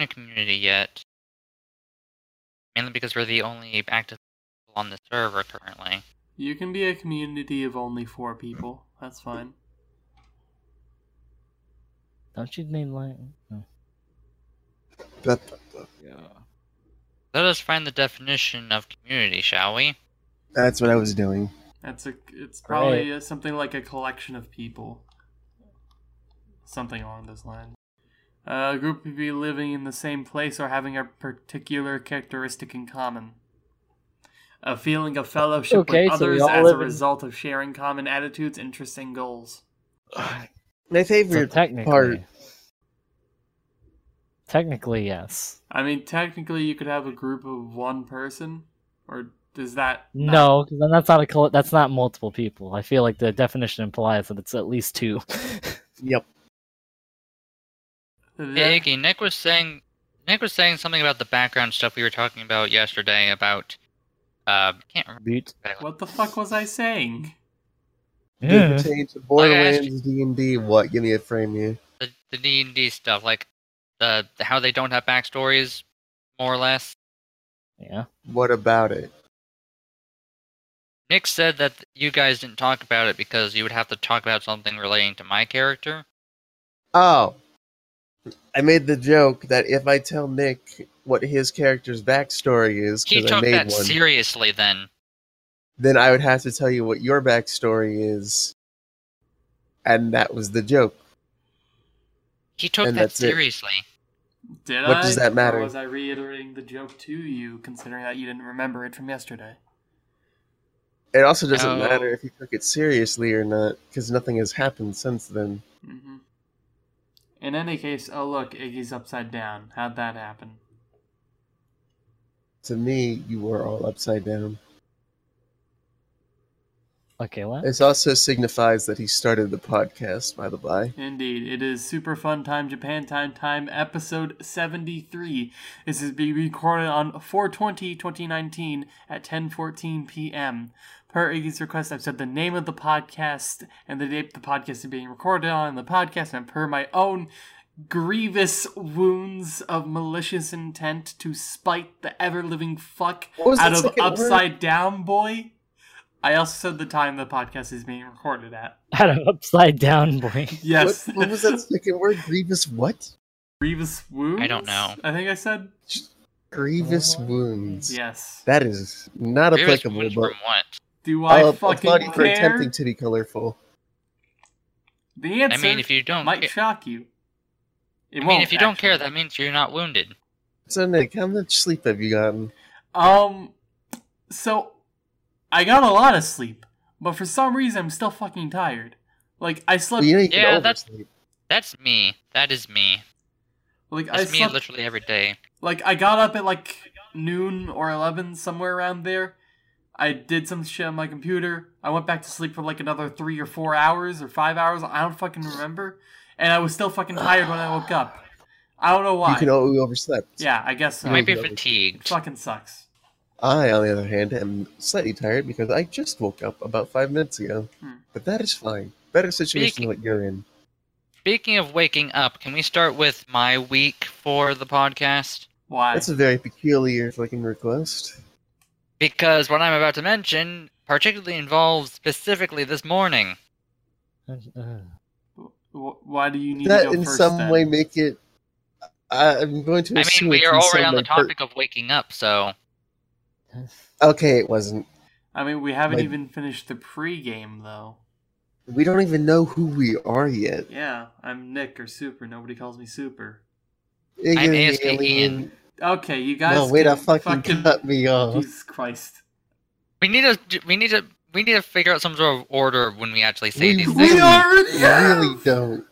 aren't a community yet. Mainly because we're the only active people on the server currently. You can be a community of only four people. That's fine. Don't you need like? oh. But Yeah. Let us find the definition of community, shall we? that's what I was doing. That's a. It's probably uh something like a collection of people. Something along those lines. A group of you living in the same place or having a particular characteristic in common. A feeling of fellowship Okay, with so others all as a live in- result of sharing common attitudes, interests, and goals. My So favorite technically, part. technically yes. I mean, technically, you could have a group of one person, or does that not- No, because then that's not a coll- that's not multiple people. I feel like the definition implies that it's at least two. Yep. Yeah, Iggy, Nick was saying Nick was saying something about the background stuff we were talking about yesterday about uh can't remember What the fuck was I saying? Yeah. pertains to Borderlands D and D. What? Give me a frame here. the the D and D stuff, like the how they don't have backstories, more or less. yeah. What about it? Nick said that you guys didn't talk about it because you would have to talk about something relating to my character. Oh, I made the joke that if I tell Nick what his character's backstory is, He because I took made that one, seriously then. then I would have to tell you what your backstory is, and that was the joke. He took And that that's it. seriously. Did What I? does that matter? Or was I reiterating the joke to you, considering that you didn't remember it from yesterday? It also doesn't No. matter if you took it seriously or not, because nothing has happened since then. hmm In any case, oh look, Iggy's upside down. How'd that happen? To me, you were all upside down. Okay, what? This also signifies that he started the podcast, by the by. Indeed, it is Super Fun Time Japan Time Time episode 73. This is being recorded on 420-2019 at 10:14 p.m. Per Iggy's request, I've said the name of the podcast and the date the podcast is being recorded on the podcast, and per my own grievous wounds of malicious intent to spite the ever-living fuck out of second word? Upside Down Boy. I also said the time the podcast is being recorded at. Out of upside down boy. Yes. What, what was that second word? Grievous what? Grievous wounds? I don't know. I think I said Grievous wounds. yes. That is not Grievous applicable, wounds but from what? Do I I'll fucking applaud you for care? attempting to be colorful. The answer I mean, if you don't, might ca- shock you. It I mean, if you don't care, that means you're not wounded. So, Nick, how much sleep have you gotten? Um, so I got a lot of sleep, but for some reason I'm still fucking tired. Like I slept, you know Yeah, that's- That's me. That is me. like I That's me slept, literally every day. like I got up at like noon or eleven, somewhere around there. I did some shit on my computer. I went back to sleep for like another three or four hours or five hours. I don't fucking remember. And I was still fucking tired when I woke up. I don't know why. You can you overslept. yeah, I guess so. You might be Yeah. fatigued. fucking sucks. I, on the other hand, am slightly tired because I just woke up about five minutes ago. Hmm. But that is fine. Better situation Speaking- than what you're in. Speaking of waking up, can we start with my week for the podcast? Why? That's a very peculiar fucking request. Because what I'm about to mention particularly involves specifically this morning. Why do you need that to go in first? some then? way make it. I, I'm going to I assume mean, we are already on the way per- topic of waking up, so Okay, it wasn't. I mean, we haven't My- even finished the pre-game though. We don't even know who we are yet. Yeah, I'm Nick or Super. Nobody calls me Super. I'm ASP Ian. Okay, you guys. No, way to can fucking, cut me off. Jesus Christ. we need to we need to we need to figure out some sort of order when we actually say We these really- things. already really don't.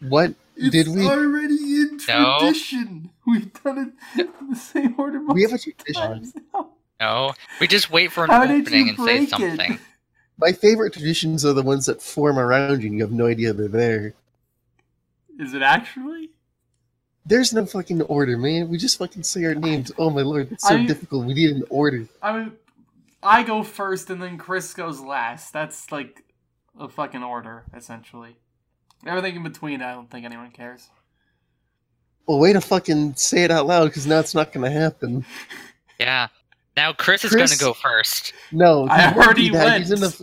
What did we? already in No. tradition. We've done it in the same order. We have a tradition. times now. No, we just wait for an How opening and say break it? something. My favorite traditions are the ones that form around you and you have no idea they're there. Is it actually? There's no fucking order, man. We just fucking say our names. Oh my lord, that's so I- difficult. We need an order. I mean, I go first and then Chris goes last. That's like a fucking order, essentially. Everything in between, I don't think anyone cares. Well, way to fucking say it out loud because now it's not gonna happen. Yeah. Now Chris is going to go first. No, I already do that. He's in a went.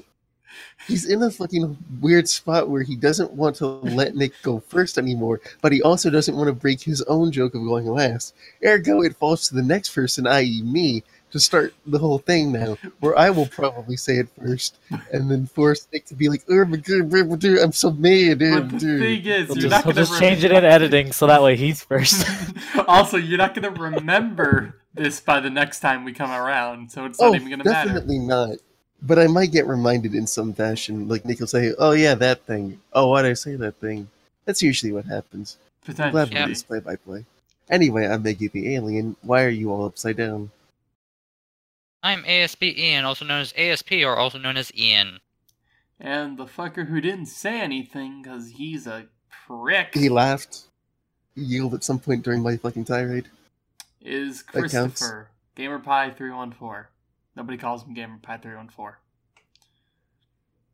He's in a fucking weird spot where he doesn't want to let Nick go first anymore, but he also doesn't want to break his own joke of going last. Ergo, it falls to the next person, i.e., me, to start the whole thing now, where I will probably say it first, and then force Nick to be like, "Oh "I'm so mad." But the dude." thing is, you're just, not gonna just change it in editing so that way he's first. also, you're not gonna remember this by the next time we come around, so it's Oh, not even gonna matter. definitely not. But I might get reminded in some fashion. Like Nick will say, "Oh yeah, that thing. Oh, why'd I say that thing?" That's usually what happens. I'm glad Potentially. for this play by play. Anyway, I'm Meggy the Alien. Why are you all upside down? I'm ASP Ian, also known as ASP, or also known as Ian. And the fucker who didn't say anything because he's a prick He laughed. He yelled at some point during my fucking tirade. is Christopher GamerPie314. Nobody calls him GamerPie314.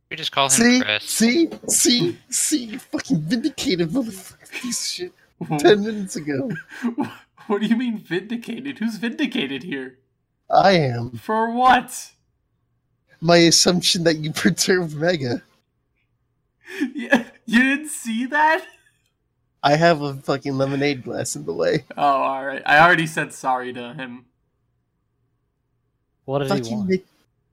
We just call him See, Chris. see, see, see, you fucking vindicated motherfucker piece of shit. Ten minutes ago, what do you mean vindicated? Who's vindicated here? I am. For what? My assumption that you perturbed Mega. Yeah, you didn't see that? I have a fucking lemonade glass in the way. Oh, alright. I already said sorry to him. What did he Fucking want? make-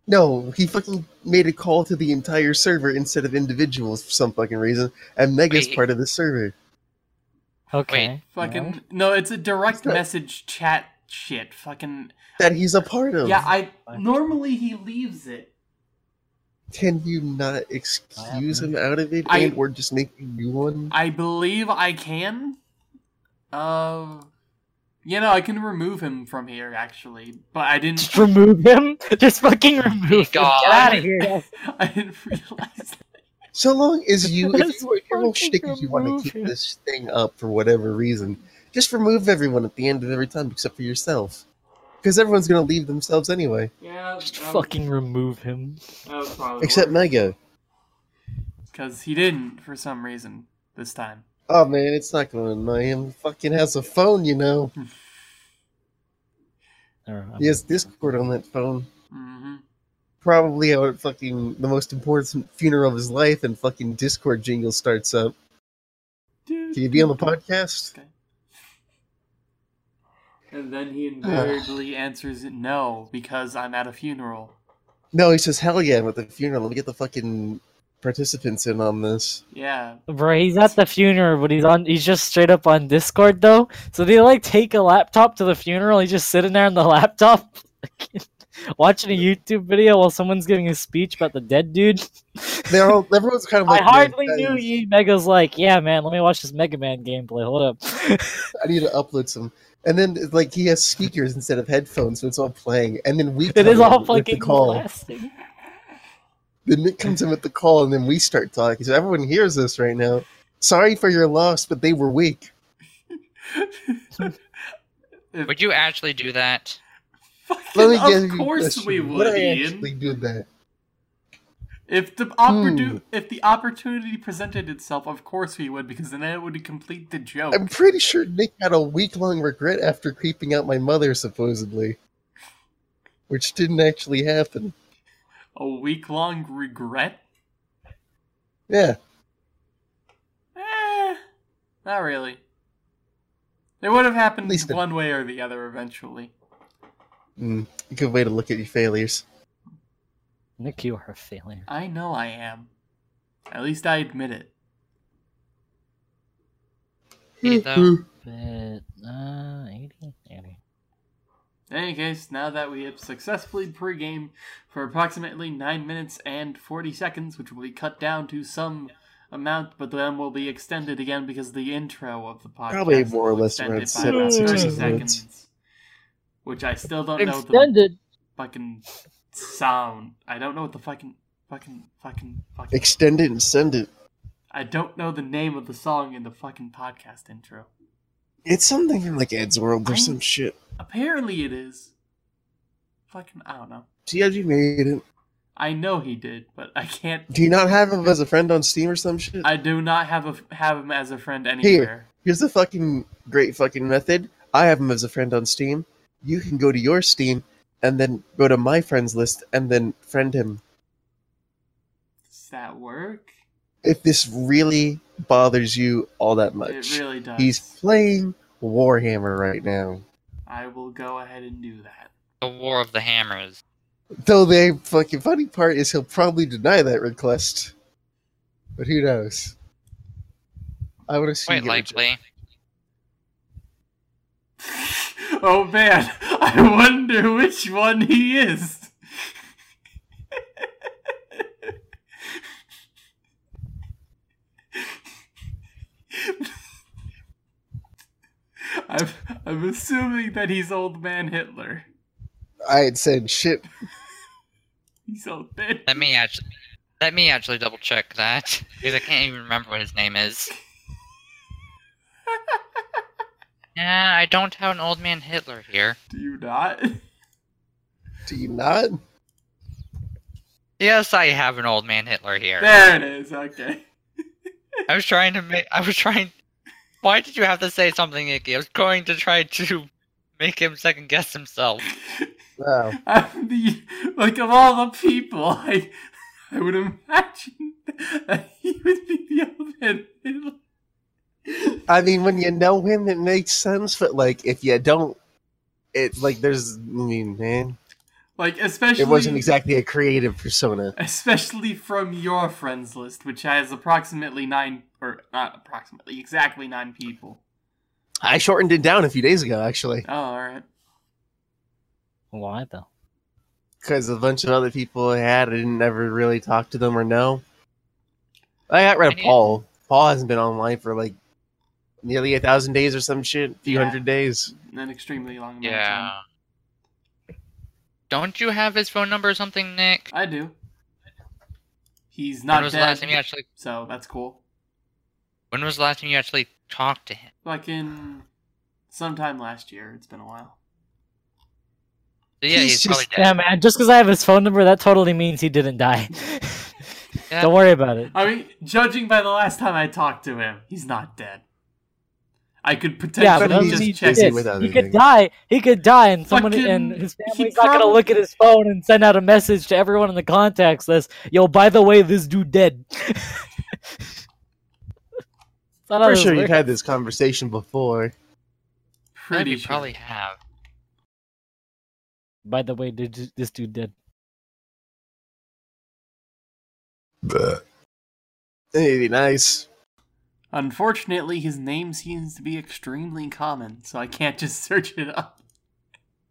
No, he fucking made a call to the entire server instead of individuals for some fucking reason, and Mega's Wait. part of the server. Okay. Fucking well, no, it's a direct It's not- message chat shit. Fucking That he's a part of. yeah. I normally he leaves it. Can you not excuse him out of it, I- and or just make a new one? I believe I can. Uh, you know, I can remove him from here actually, but I didn't. Just remove him. Just fucking remove him. Get out of here. I didn't realize. So long as you, if Just you, if your whole shtick is you want to keep him. this thing up for whatever reason, just remove everyone at the end of every time except for yourself, because everyone's gonna leave themselves anyway, Yeah, Just fucking remove him. except Mega. because he didn't for some reason this time. Oh man, it's not gonna annoy him. He fucking has a phone, you know. Or, He has Discord on that phone. hmm Probably out fucking the most important funeral of his life, and fucking Discord jingle starts up. Can you be on the podcast? Okay. And then he invariably answers no because I'm at a funeral. No, he says hell yeah I'm at the funeral. Let me get the fucking participants in on this. Yeah. Bro, he's at the funeral, but he's on. He's just straight up on Discord though. So they like take a laptop to the funeral. He's just sitting there on the laptop, watching a YouTube video while someone's giving a speech about the dead dude. They're all everyone's kind of Like, I like hardly knew guys, you. Mega's like, yeah, man. Let me watch this Mega Man gameplay. Hold up. I need to upload some. And then it's like he has speakers instead of headphones, so it's all playing. And then we It is come is in all with the fucking call. blasting. Then Nick comes in with the call, and then we start talking. So everyone hears this right now. Sorry for your loss, but they were weak. Would you actually do that? Let me Fucking- get of you course we Would would, I Ian. actually do that? If the opportu- Hmm. if the opportunity presented itself, of course we would, because then it would complete the joke. I'm pretty sure Nick had a week long regret after creeping out my mother, supposedly. Which didn't actually happen. A week long regret? Yeah. Eh, not really. It would have happened At least it- one way or the other eventually. Mm, good way to look at your failures. Nick, you are a failure. I know I am. At least I admit it. Hey, though. But uh, 80? 80. In any case, now that we have successfully pre-game for approximately 9 minutes and 40 seconds, which will be cut down to some amount, but then will be extended again because the intro of the podcast Probably more or less extend around by seven, about 30 minutes. seconds. Which I still don't know the fucking sound. I don't know what the fucking fucking fucking fucking Extend it and send it. I don't know the name of the song in the fucking podcast intro. It's something from like Eddsworld or I'm- some shit. Apparently it is. Fucking I don't know. TLG made it. I know he did, but I can't Do you not have him as a friend on Steam or some shit? I do not have a have him as a friend anywhere. Here, here's the fucking great fucking method. I have him as a friend on Steam. You can go to your Steam and then go to my friends list and then friend him. Does that work? If this really bothers you all that much. It much. really does. He's playing Warhammer right now. I will go ahead and do that. The War of the Hammers. Though the fucking funny part is he'll probably deny that request. But who knows? I would to see Quite you get rejected. likely. oh man, I wonder which one he is. I'm, I'm assuming that he's old man Hitler. I had said shit. He's old man. Let me actually. Let me actually double check that because I can't even remember what his name is. Yeah, I don't have an old man Hitler here. Do you not? Do you not? Yes, I have an old man Hitler here. There it is. Okay. I was trying to make. I was trying. Why did you have to say something, Iggy? I was going to try to make him second guess himself. Wow. I'm the like of all the people, I I would imagine that he would be the old man. I mean, when you know him, it makes sense. But like, if you don't, it's like there's. I mean, man, Like especially it wasn't exactly a creative persona. especially from your friends list, which has approximately nine or not approximately exactly nine people. I shortened it down a few days ago, actually, Oh, all right. Why though? because a bunch of other people I had, I didn't ever really talk to them or know. I got rid of I need- Paul. Paul hasn't been online for like nearly a thousand days or some shit, a few Yeah. hundred days. An extremely long amount of Yeah. time. Don't you have his phone number or something, Nick? I do. He's When not was the last time you actually? so that's cool. When was the last time you actually talked to him? Like in sometime last year. It's been a while. So yeah, He's he's, probably just- dead. Yeah, man. Just because I have his phone number, that totally means he didn't die. Yeah. Don't worry about it. I mean, judging by the last time I talked to him, he's not dead. I could potentially Yeah, but but he's just he, check. busy yes, with other he could die. He could die, and someone Fucking- and his he family's not gonna look at his phone and send out a message to everyone in the contacts list. Yo, by the way, this dude dead. That's not how I'm sure you've had this conversation before. Pretty sure. probably have. By the way, did this dude dead? It'd be nice. Unfortunately, his name seems to be extremely common, so I can't just search it up.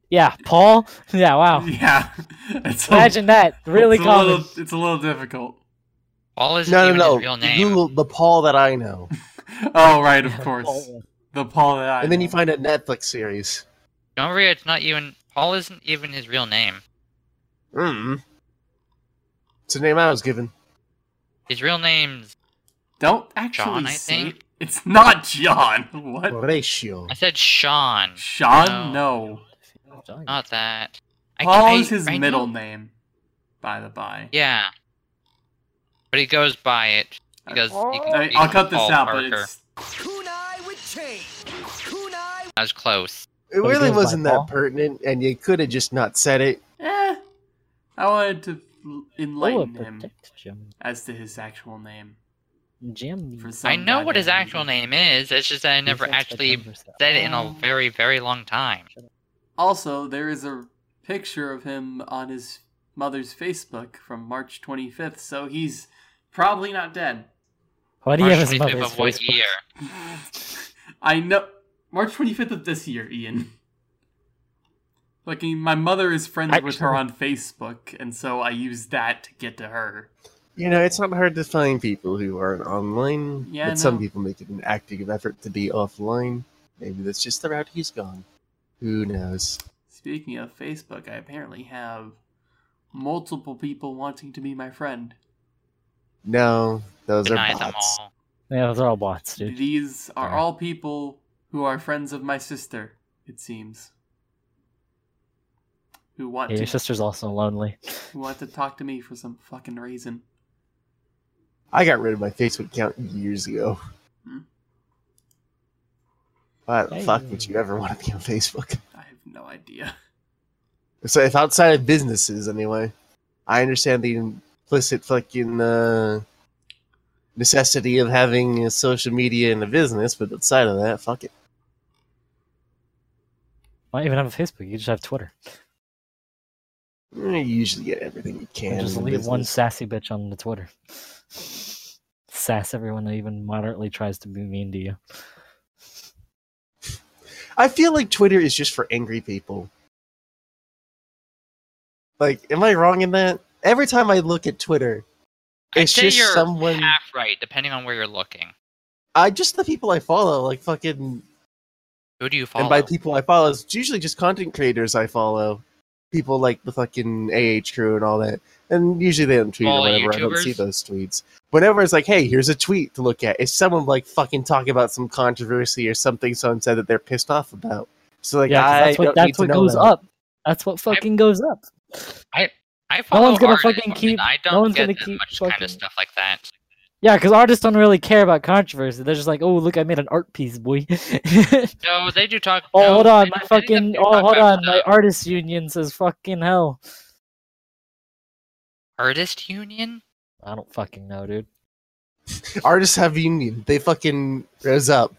Yeah, Paul. Yeah, wow. Yeah, it's a- Imagine that. Really it's a common. little- it's a little difficult. Paul isn't No, no, even no. his real name. Google the Paul that I know, Oh, right, of course. Paul. The Paul that I and then know. you find a Netflix series. Don't worry, it's not even. Paul isn't even his real name. Mm. It's the name I was given. His real name's. Don't actually John, I say think? it's not John. What? Horatio. I said Sean. Sean? No. Not that. I- Paul I- is his I know- middle name, by the by. Yeah. But he goes by it because he can, I, I'll can cut this call out, Parker. but it's Kunai with chain. Kunai. I was close. It But really wasn't that Paul? pertinent, and you could have just not said it. eh. I wanted to l- Oh, enlighten him as to his actual name. Jim. For I know what his goddamn actual name is. It's just that I never actually said it in a Oh. very, very long time. Also, there is a picture of him on his mother's Facebook from March 25th, so he's probably not dead. Why do you have his 25th mother's of what Facebook? year? I know. March 25th of this year, Ian. Like, my mother is friends with her on Facebook, and so I use that to get to her. You know, it's not hard to find people who aren't online, Yeah, I but some people make it an active effort to be offline. Maybe that's just the route he's gone. Who knows? Speaking of Facebook, I apparently have multiple people wanting to be my friend. No, those Deny are them bots. Yeah, those are all bots, dude. These are all people who are friends of my sister, it seems. Who want Yeah, your sister's also lonely. who want to talk to me for some fucking reason. I got rid of my Facebook account years ago. Why the Hey. fuck would you ever want to be on Facebook? I have no idea. So if outside of businesses, anyway, I understand the implicit fucking uh, necessity of having a social media in a business, but outside of that, fuck it. Why even have a Facebook? You just have Twitter. You usually get everything you can. And just in leave one sassy bitch on the Twitter. Sass everyone that even moderately tries to be mean to you. I feel like Twitter is just for angry people. Like, am I wrong in that? Every time I look at Twitter, it's just you're someone. half right, depending on where you're looking. I just the people I follow, like fucking Who do you follow? And by people I follow, it's usually just content creators I follow. People like the fucking AH crew and all that. And usually they don't tweet or Follow whatever. I don't see those tweets. Whenever it's like, hey, here's a tweet to look at, it's someone like fucking talking about some controversy or something someone said that they're pissed off about. So like, yeah, 'cause I that's what that's what goes that. up. That's what fucking goes up. I I follow one's gonna artists, fucking keep- I no don't one's get gonna keep much kind of stuff like that. Yeah, because artists don't really care about controversy. They're just like, oh, look, I made an art piece, boy. No, they do talk. oh, no, hold on, my fucking. Oh, hold on, my stuff. artist union says fucking hell. Artist union. I don't fucking know, dude. Artists have union. They fucking rose up.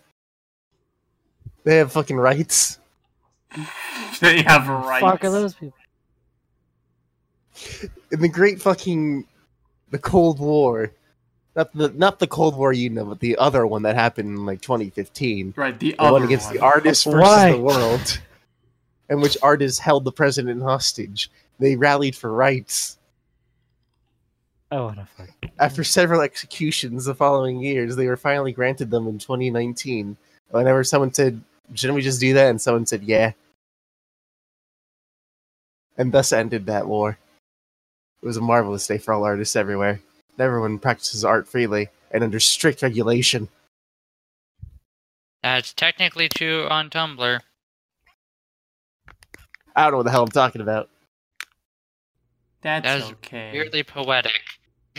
They have fucking rights. they have rights. Fuck are those people? In the great fucking the Cold War. Not the not the Cold War you know, but the other one that happened in like 2015. Right, the the other one against one. the artists versus Why? the world, in which artists held the president hostage. They rallied for rights. Oh, no, fuck. After several executions the following years, they were finally granted them in 2019. Whenever someone said, "Shouldn't we just do that?" and someone said, "Yeah," and thus ended that war. It was a marvelous day for all artists everywhere. Everyone practices art freely and under strict regulation. That's technically true on Tumblr. I don't know what the hell I'm talking about. That's That is okay. Weirdly poetic.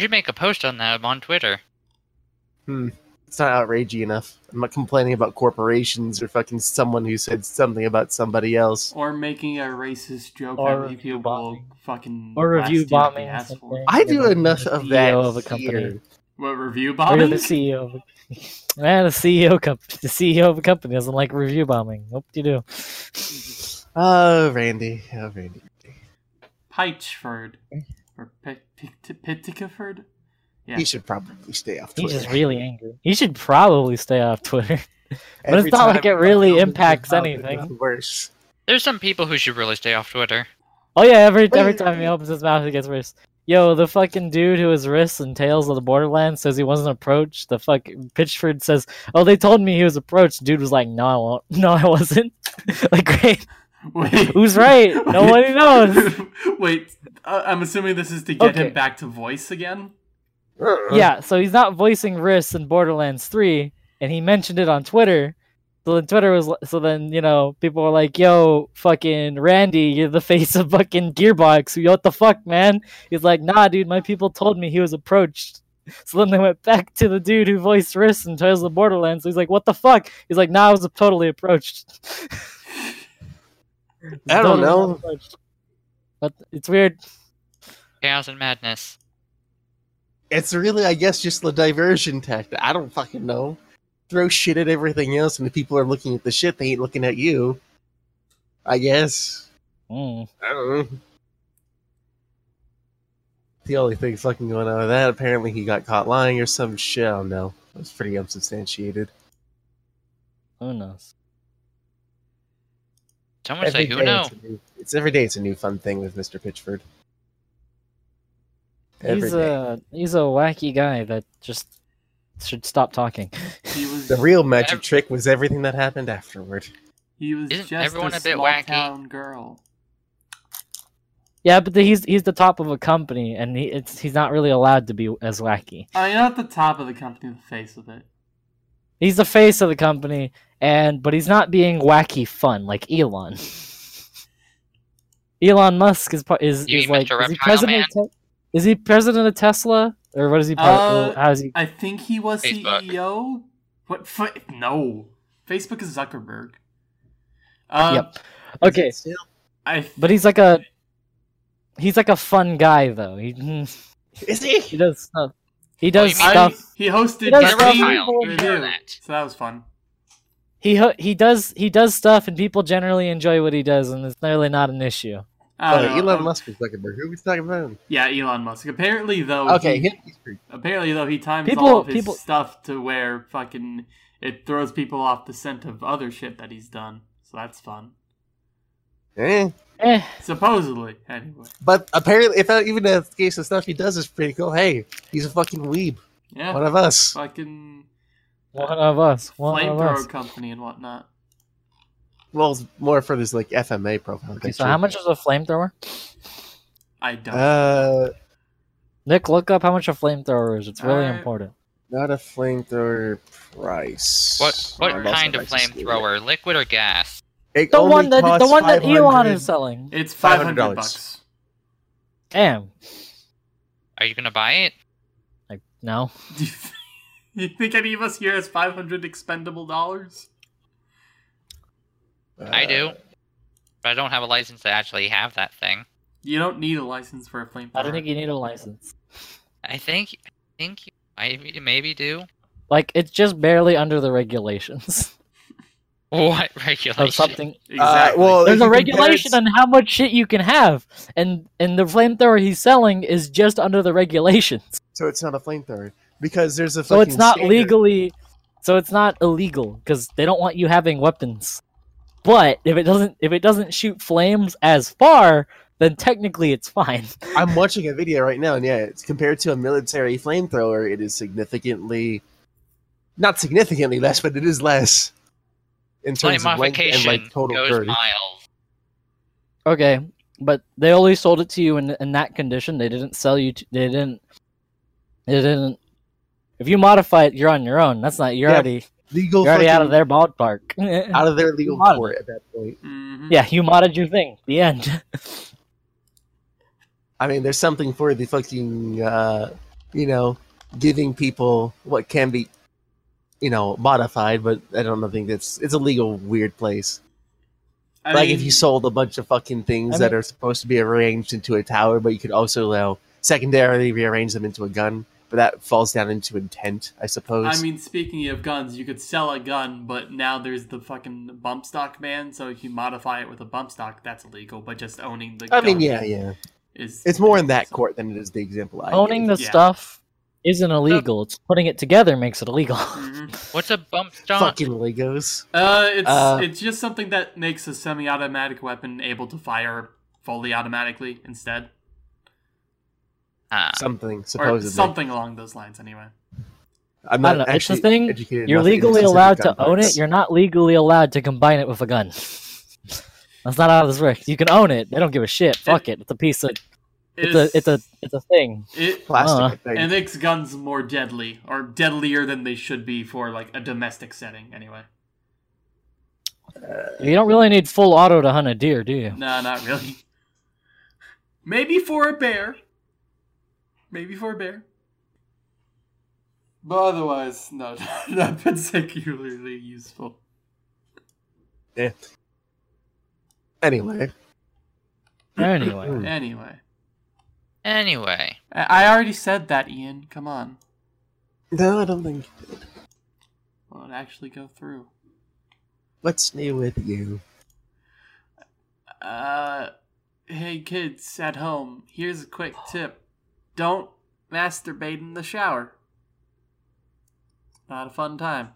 You should make a post on that on Twitter. Hmm. It's not outragey enough. I'm not complaining about corporations or fucking someone who said something about somebody else. Or making a racist joke Or that review people bombing. fucking Or review you if they bombing. for. I do You're the enough of CEO that of a company. here. What review Or you're bombing? the CEO of a, man, the CEO company. The CEO of a company doesn't like review bombing. Hope you do. Oh, Randy. Oh, Randy. Pitchford. Or Pit- Pit- Yeah. He should probably stay off He's Twitter. just really angry. He should probably stay off Twitter. but Every it's not like it really impacts anything. Worse. There's some people who should really stay off Twitter. Oh yeah, every every time he opens his mouth, it gets worse. Yo, the fucking dude who was Rhys and Tales of the Borderlands says he wasn't approached. The fuck Pitchford says, "Oh, they told me he was approached." Dude was like, "No, I won't. No, I wasn't." like, great. Wait. Who's right? Nobody knows. Wait, uh, I'm assuming this is to get Okay. him back to voice again? Uh-uh. Yeah, so he's not voicing Rhys in Borderlands Three, and he mentioned it on Twitter. So then Twitter was, so then you know people were like, "Yo, fucking Randy, you're the face of fucking Gearbox. Yo, what the fuck, man?" He's like, "Nah, dude, my people told me he was approached." So then they went back to the dude who voiced Rhys in Tales of the Borderlands. So he's like, "What the fuck?" He's like, "Nah, I was totally approached." I don't Totally know. But it's weird. Chaos and madness. It's really, I guess, just the diversion tactic. I don't fucking know. Throw shit at everything else, and if people are looking at the shit, they ain't looking at you. I guess. Mm. I don't know. The only thing fucking going on with that, apparently he got caught lying or some shit. I don't know. It was pretty unsubstantiated. Who knows? Someone say, who day know? It's, it's every day. It's a new fun thing with Mister Pitchford. Every He's day. a he's a wacky guy that just should stop talking. He was The real magic Ev- trick was everything that happened afterward. he was Isn't just everyone a, a bit small wacky? town girl. Yeah, but the, he's he's the top of a company, and he, it's he's not really allowed to be as wacky. I mean, not the top of the company, the face of it. He's the face of the company, and but he's not being wacky fun like Elon. Elon Musk is is, You is like Mr. is he president? Of Te- is he president of Tesla or what is he? Part, Uh, how is he? I think he was Facebook. CEO. What? Fu- no. Facebook is Zuckerberg. Um, Yep. Okay, Still, I but he's like a he's like a fun guy though. He Is he? he does stuff. He does you mean- stuff. he hosted He does stuff people You that. so that was fun. He he does he does stuff, and people generally enjoy what he does, and it's nearly not an issue. I Oh, don't know. Elon Um, Musk is Zuckerberg. Who was talking about him? Yeah, Elon Musk. Apparently, though, Okay, he, him. he's pretty- apparently though he times People- all of his people- stuff to where fucking it throws people off the scent of other shit that he's done. So that's fun. Eh. Eh, Supposedly, anyway. But apparently, if that, even in the case of stuff he does is pretty cool. Hey, he's a fucking weeb. Yeah, One of us. fucking one of us. One of flamethrower us. company and whatnot. Well, it's more for this like FMA profile. Okay, so how much is a flamethrower? I don't. Uh, Nick, look up how much a flamethrower is. It's really Alright. important. not a flamethrower price. What what kind of about to see flamethrower? Liquid or gas? It. It The one that the one that Elon is selling. it's five hundred bucks. Damn. Are you gonna buy it? Like no. Do you, you think any of us here has five hundred expendable dollars? I do. Uh, But I don't have a license to actually have that thing. You don't need a license for a flamethrower. I don't think you need a license. I think I think you maybe maybe do. Like it's just barely under the regulations What regulation? of something. exactly. Uh, well, There's a regulation on how much shit you can have, and and the flamethrower he's selling is just under the regulations. So it's not a flamethrower because there's a. So it's not standard- legally. So it's not illegal because they don't want you having weapons. But if it doesn't, if it doesn't shoot flames as far, then technically it's fine. I'm watching a video right now, and yeah, it's compared to a military flamethrower, it is significantly, not significantly less, but it is less in Slight terms of length and modification like total goes miles. Okay, but they only sold it to you in in that condition. They didn't sell you. To, they didn't. They didn't. If you modify it, you're on your own. That's not. You're Yeah, already. Legal, You're already out of their ballpark. out of their legal modded court at that point. Mhm. yeah, you modded your thing. The end. I mean, there's something for the fucking, uh, you know, giving people what can be, you know, modified, but I don't know, think that's it's a legal weird place. I like mean, if you sold a bunch of fucking things I that mean- are supposed to be arranged into a tower, but you could also uh, secondarily rearrange them into a gun, but that falls down into intent, I suppose. I mean, speaking of guns, you could sell a gun, but now there's the fucking bump stock ban. So if you modify it with a bump stock, that's illegal. But just owning the I gun mean, yeah, yeah. is It's more in that court than it is the example I Owning gave. the Yeah. stuff isn't illegal. It's putting it together makes it illegal. Mhm. What's a bump stock? fucking Legos. Uh, it's Uh, it's just something that makes a semi-automatic weapon able to fire fully automatically instead, Ah, Something or supposedly. something along those lines. Anyway, I'm I don't know. It's the thing. educated You're legally allowed to gun own parts. it. You're not legally allowed to combine it with a gun. That's not how this works. You can own it. They don't give a shit. Fuck it. It's a piece of. It's a. It's a. It's a thing. it plastic. Uh, I think. it makes guns more deadly or deadlier than they should be for like a domestic setting. Anyway, You don't really need full auto to hunt a deer, do you? no, not really. Maybe for a bear. Maybe for a bear. But otherwise, no, not particularly useful. Yeah. Anyway, Anyway, Anyway, anyway, I I already said that, Ian. Come on. no, I don't think. Will it actually go through? What's new with you? Uh, hey kids at home, here's a quick tip. Don't masturbate in the shower. Not a fun time.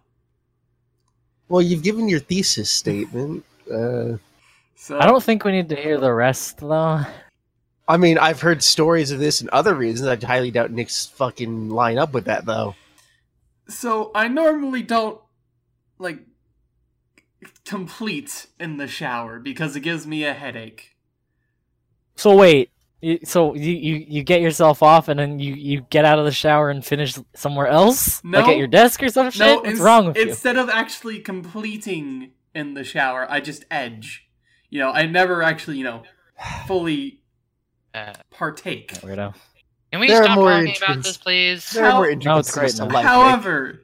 Well, you've given your thesis statement. Uh, So I don't think we need to hear the rest, though. I mean, I've heard stories of this and other reasons. I highly doubt Nick's fucking line up with that, though. So I normally don't like complete in the shower because it gives me a headache. So wait. So you, you, you get yourself off and then you, you get out of the shower and finish somewhere else? Like No. at your desk or some shit? No, What's wrong with you? instead of actually completing in the shower, I just edge. You know, I never actually, you know, fully uh, partake. Weirdo. can we There stop talking about this, please? There are more No, intricate it's great to life, However,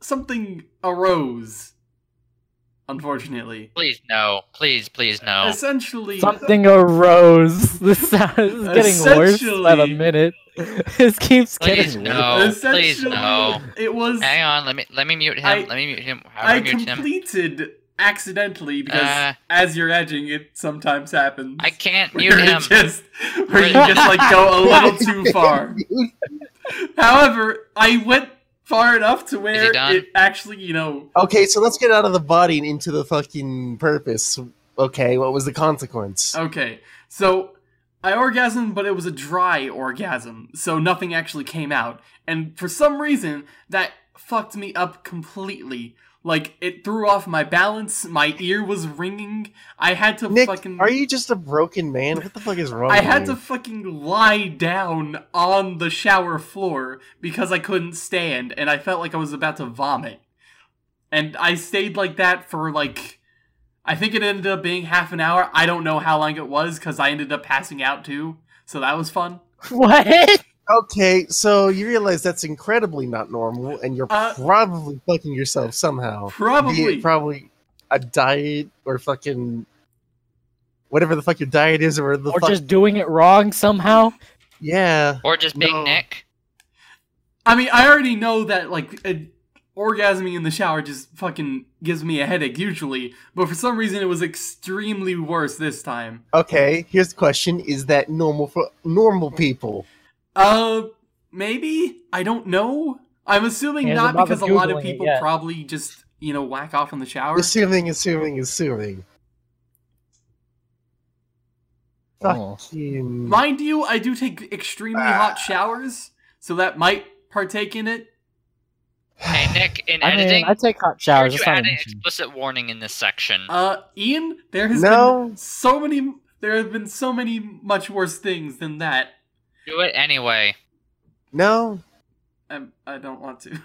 something arose. Unfortunately, Please no. Please, please no. essentially, Something arose. This sound is getting worse by the minute. This keeps Please getting no. worse. please no. it was. Hang on, let me let me mute him. I- let me mute him. How I do I mute him? Completed accidentally because Uh. as you're edging, it sometimes happens. I can't where mute him. just where you just like go a little too far. However, I went far enough to where it actually, you know, Okay, so let's get out of the body and into the fucking purpose. Okay, what was the consequence? okay. So I orgasmed, but it was a dry orgasm, so nothing actually came out. And for some reason, that fucked me up completely. Like it threw off my balance. My ear was ringing. I had to Nick, fucking. are you just a broken man? What the fuck is wrong I with had you? to fucking lie down on the shower floor because I couldn't stand and I felt like I was about to vomit. And I stayed like that for like I think it ended up being half an hour. I don't know how long it was cuz I ended up passing out too. So that was fun. What? Okay, so you realize that's incredibly not normal, and you're Uh, probably fucking yourself somehow. Probably. probably a diet or fucking whatever the fuck your diet is, or the Or fuck. just doing it wrong somehow? Yeah. Or just being No. Nick. I mean, I already know that like uh, orgasming in the shower just fucking gives me a headache usually, but for some reason it was extremely worse this time. Okay, here's the question: Is that normal for normal people? Uh, maybe I don't know. I'm assuming He hasn't because a lot of Googling it people probably just you know whack off in the shower. Assuming, assuming, assuming. Oh. Fucking. Mind you, I do take extremely hot showers, so that might partake in it. Hey Nick, in I editing, mean, I take hot showers. would It's you add an an explicit warning in this section? Uh, Ian, there has No. been so many. There have been so many much worse things than that. Do it anyway. No. I, I don't want to.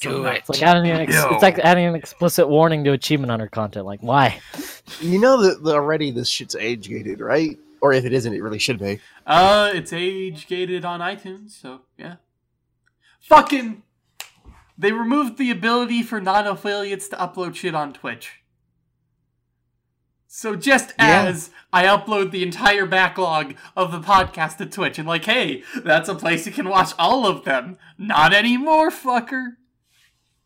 Do it. It's like adding an ex- No. it's like adding an explicit warning to achievement hunter content. Like, why? You know that that already this shit's age gated, right? Or if it isn't, it really should be. Uh, it's age gated on iTunes, so yeah. Fucking. They removed the ability for non affiliates to upload shit on Twitch. So just Yeah. as I upload the entire backlog of the podcast to Twitch and like, hey, that's a place you can watch all of them. Not anymore, fucker.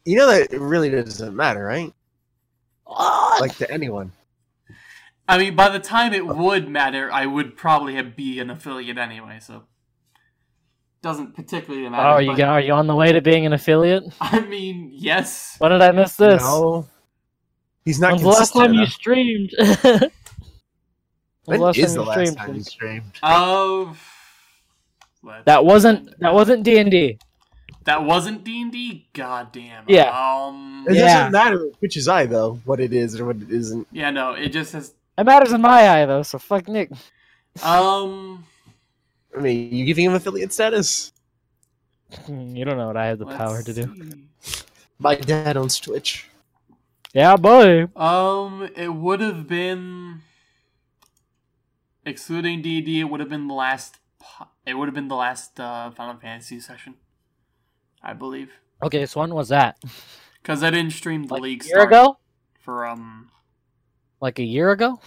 You know that it really doesn't matter, right? What? Like to anyone. I mean, by the time it would matter, I would probably have be an affiliate anyway, so doesn't particularly matter. oh, you but- are you on the way to being an affiliate? I mean, yes. When did I miss this? No. He's not When's the last consistent time you streamed? When's When the last is time the you last streamed? time you streamed? Let's That wasn't that wasn't D and D. that wasn't D and D. God damn. Yeah. Um. It Yeah. doesn't matter which is I though, what it is or what it isn't. Yeah. No. It just says. It matters in my eye though, so fuck Nick. Um. I mean, you giving him affiliate status? Hmm, You don't know what I have the power let's to do. see. My dad owns Twitch. Yeah, boy. Um. It would have been. Excluding DD, it would have been the last. It would have been the last uh, Final Fantasy session. I believe. Okay, so when was that? Because I didn't stream the Like league a year ago? for um Like a year ago?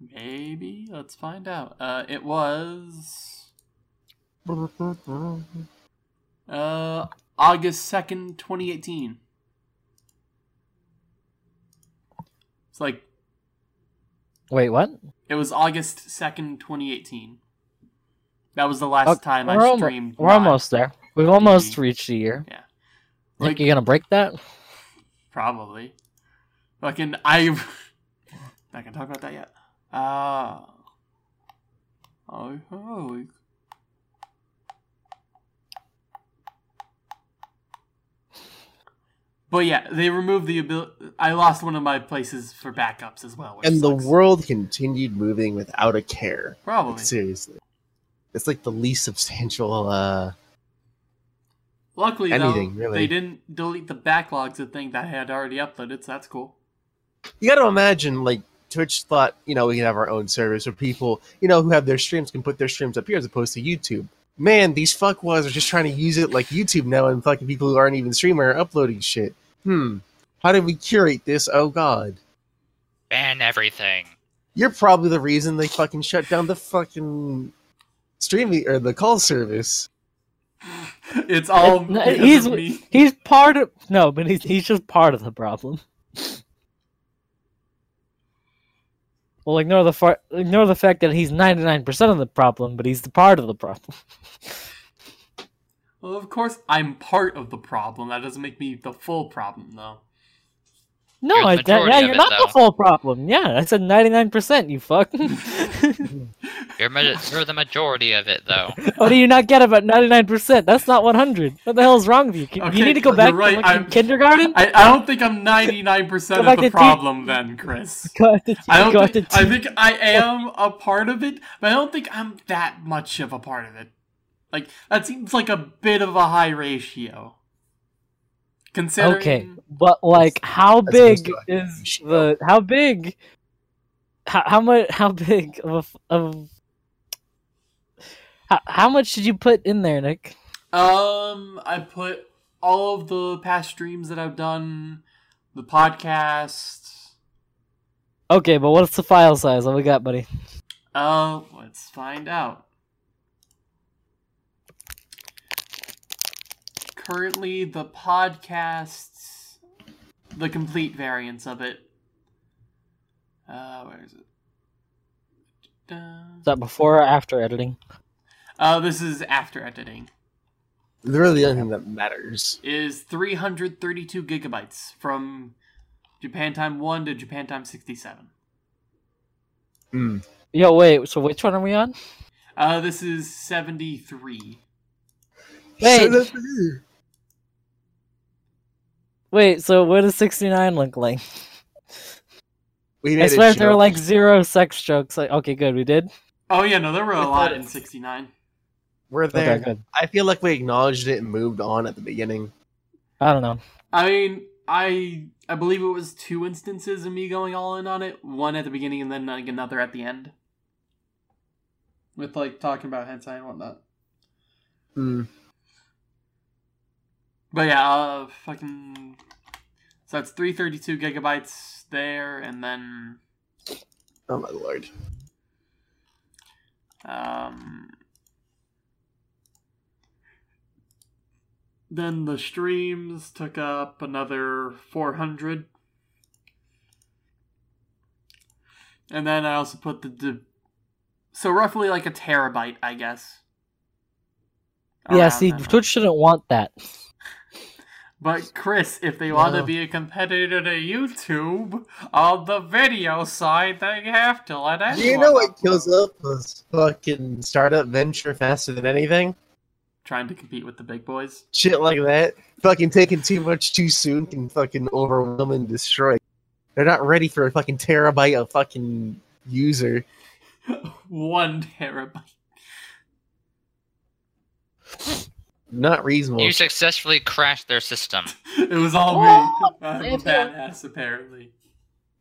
maybe let's find out. Uh, it was uh August second, twenty eighteen. It's like Wait, what? it was August second, twenty eighteen. That was the last Oh, time I almo- streamed. We're almost there. We've almost Mhm. reached a year. Yeah. Like- you gonna break that? Probably. Fucking I not gonna talk about that yet. Uh oh, oh. But yeah, they removed the ability. I lost one of my places for backups as well. which And the world continued moving without a care. probably. Like, seriously. It's like the least substantial uh Luckily, anything, though, really. they didn't delete the backlogs of things that I had already uploaded. So that's cool. you gotta imagine like Twitch thought, you know, we can have our own service where people, you know, who have their streams can put their streams up here as opposed to YouTube. man, these fuckwads are just trying to use it like YouTube now, and fucking people who aren't even streamer are uploading shit. Hmm. How did we curate this? Oh god. Ban everything. You're probably the reason they fucking shut down the fucking streaming or the call service. It's all It- he's me. he's part of no, but he's he's just part of the problem. Well, ignore the far, ignore the fact that he's ninety nine percent of the problem, but he's the part of the problem. Well, of course, I'm part of the problem. That doesn't make me the full problem, though. No, You're I, that, majority yeah, you're it, not though. the full problem. Yeah, I said ninety nine percent. You fuck. You're ma- you're the majority of it, though. what do you not get about ninety nine percent? That's not one hundred. What the hell is wrong with you? Okay, you need to go back right, to like, kindergarten. I, I don't think I'm 99% of the to te- problem, then, Chris. Go to, I don't go think, to I think I am a part of it, but I don't think I'm that much of a part of it. Like that seems like a bit of a high ratio. Considering Okay, but like, how big is the how big? How, how much? How big of a f- of? How, how much did you put in there, Nick? Um, I put all of the past streams that I've done, the podcast. Okay, but what's the file size? What we got, buddy? Uh, let's find out. Currently, the podcasts, the complete variants of it. Uh, where is it? Is that before or after editing? Uh, this is after editing. Really, the only thing that matters. Is 332 gigabytes from Japan Time 1 to Japan Time 67. Hmm. Yo, wait. So which one are we on? Uh, this is 73. Wait. Shut up here. Wait. So what does sixty nine look like? We I made a swear there were like zero sex jokes. Like, okay, good, we did. Oh, yeah, no, there were a I lot in 69. We're there. Okay, good. I feel like we acknowledged it and moved on at the beginning. I don't know. I mean, I I believe it was two instances of me going all in on it. One at the beginning and then like another at the end. With like talking about hentai and whatnot. Hmm. But yeah, uh, fucking. So that's 332 gigabytes there, and then Oh my lord. um. Then the streams took up another 400. And then I also put the. the so roughly like a terabyte, I guess. yeah, see. Twitch shouldn't want that. But Chris, if they want to be a competitor to YouTube on the video side, they have to let anyone. You know what kills up a fucking startup venture faster than anything? Trying to compete with the big boys. Shit like that. Fucking taking too much too soon can fucking overwhelm and destroy. They're not ready for a fucking terabyte of fucking user. One terabyte. Not reasonable. You successfully crashed their system. It was all me. Oh, I'm a badass, apparently,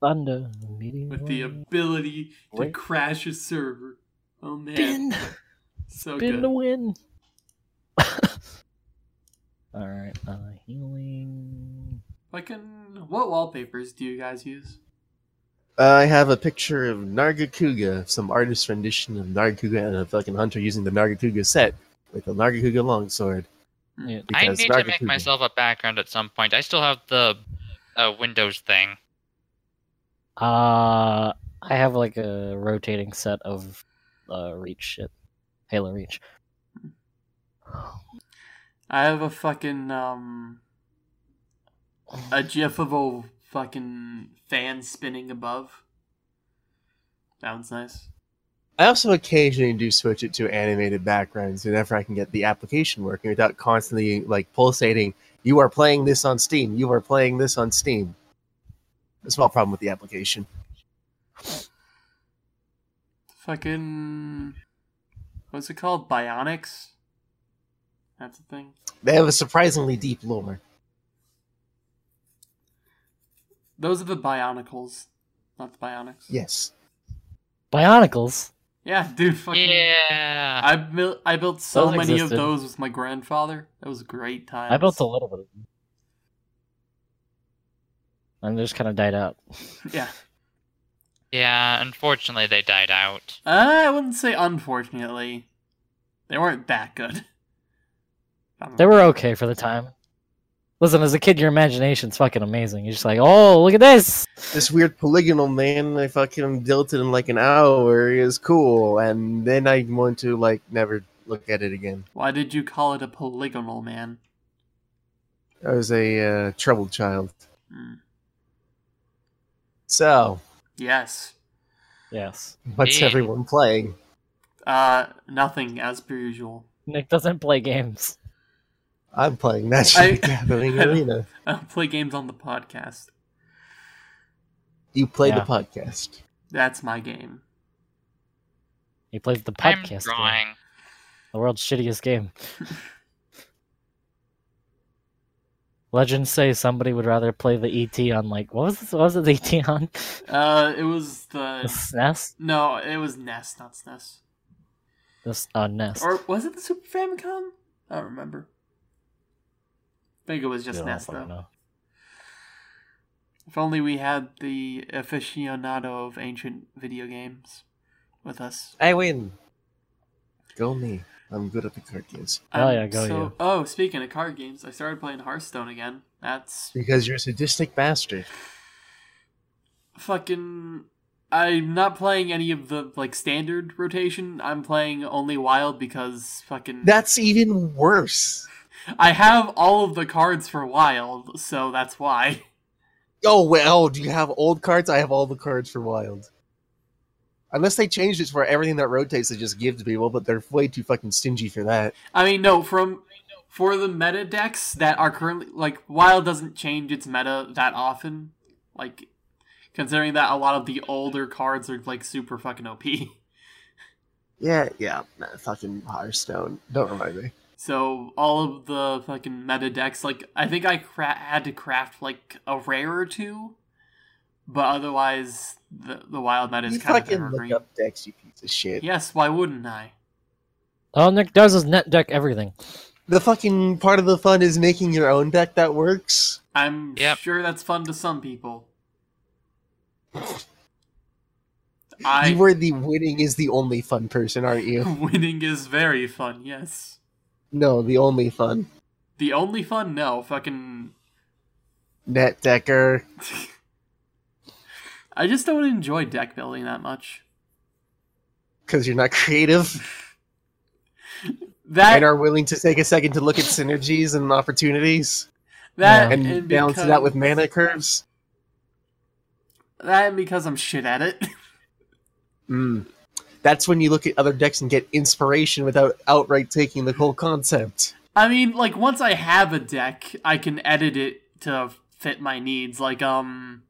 Thunder. meeting with the ability to Wait. crash a server. Oh man, Spin, so spin good. to win. All right, uh, healing. Fucking, what wallpapers do you guys use? I have a picture of Nargacuga, some artist rendition of Nargacuga and a fucking hunter using the Nargacuga set with a Nargacuga longsword. Yeah. I Because need to make myself a background at some point. I still have the uh, Windows thing. Uh, I have like a rotating set of uh reach shit, Halo Reach. I have a fucking um a gif of a fucking fan spinning above. Sounds nice. I also occasionally do switch it to animated backgrounds whenever I can get the application working without constantly like pulsating. You are playing this on Steam. You are playing this on Steam. A small problem with the application. Fucking what's it called? Bionics? That's a thing. They have a surprisingly deep lore. Those are the Bionicles, not the Bionics. Yes. Bionicles. Yeah, dude. Fucking. Yeah. I built I built so Those many existed. of those with my grandfather. That was a great time. I built a little bit. of them. And they just kind of died out. Yeah. Yeah, unfortunately they died out. Uh, I wouldn't say unfortunately. They weren't that good. They were okay for the time. Listen, as a kid, your imagination's fucking amazing. You're just like, oh, look at this. This weird polygonal man, I fucking built it in like an hour. Is cool, and then I want to like never look at it again. Why did you call it a polygonal man? I was a uh, troubled child. Hmm. So, Yes. Yes. what's Yeah. everyone playing? Uh, nothing as per usual. Nick doesn't play games. I'm playing Magic I- the Gathering I don't- Arena. I play games on the podcast. You play Yeah. the podcast. That's my game. He plays the I'm podcast game. drawing. The world's shittiest game. Legends say somebody would rather play the ET on like what was this, what was it the ET on? Uh, it was The the SNES? no, it was NES, not SNES. This uh NES. Or was it the Super Famicom? I don't remember. I think it was just Yeah, I NES though. know. If only we had the aficionado of ancient video games with us. I win. Go me. I'm good at the card games. Hell Um, yeah, go so, you. Oh, speaking of card games, I started playing Hearthstone again. That's Because you're a sadistic bastard. fucking. I'm not playing any of the like standard rotation. I'm playing only wild because fucking. That's even worse. I have all of the cards for wild, so that's why. Oh well, oh, do you have old cards? I have all the cards for wild. Unless they changed it for everything that rotates they just give to people, but they're way too fucking stingy for that. I mean, no, from for the meta decks that are currently like wild doesn't change its meta that often. Like considering that a lot of the older cards are like super fucking OP. Yeah, yeah, fucking Hearthstone. Don't remind me. So all of the fucking meta decks, like I think I cra- had to craft like a rare or two, but otherwise the the wild meta is You kind of fucking look up decks, you piece of shit. Yes, why wouldn't I? All Nick does is net deck everything. The fucking part of the fun is making your own deck that works. I'm Yep. sure that's fun to some people. I You were the winning is the only fun person, aren't you? winning is very fun. Yes. No, the only fun. The only fun, no, fucking. Net decker. I just don't enjoy deck building that much. Because you're not creative That and are willing to take a second to look at synergies and opportunities that and, and balance it out with mana curves. That and because I'm shit at it. Mm. That's when you look at other decks and get inspiration without outright taking the whole concept. I mean, like once I have a deck, I can edit it to fit my needs. Like um,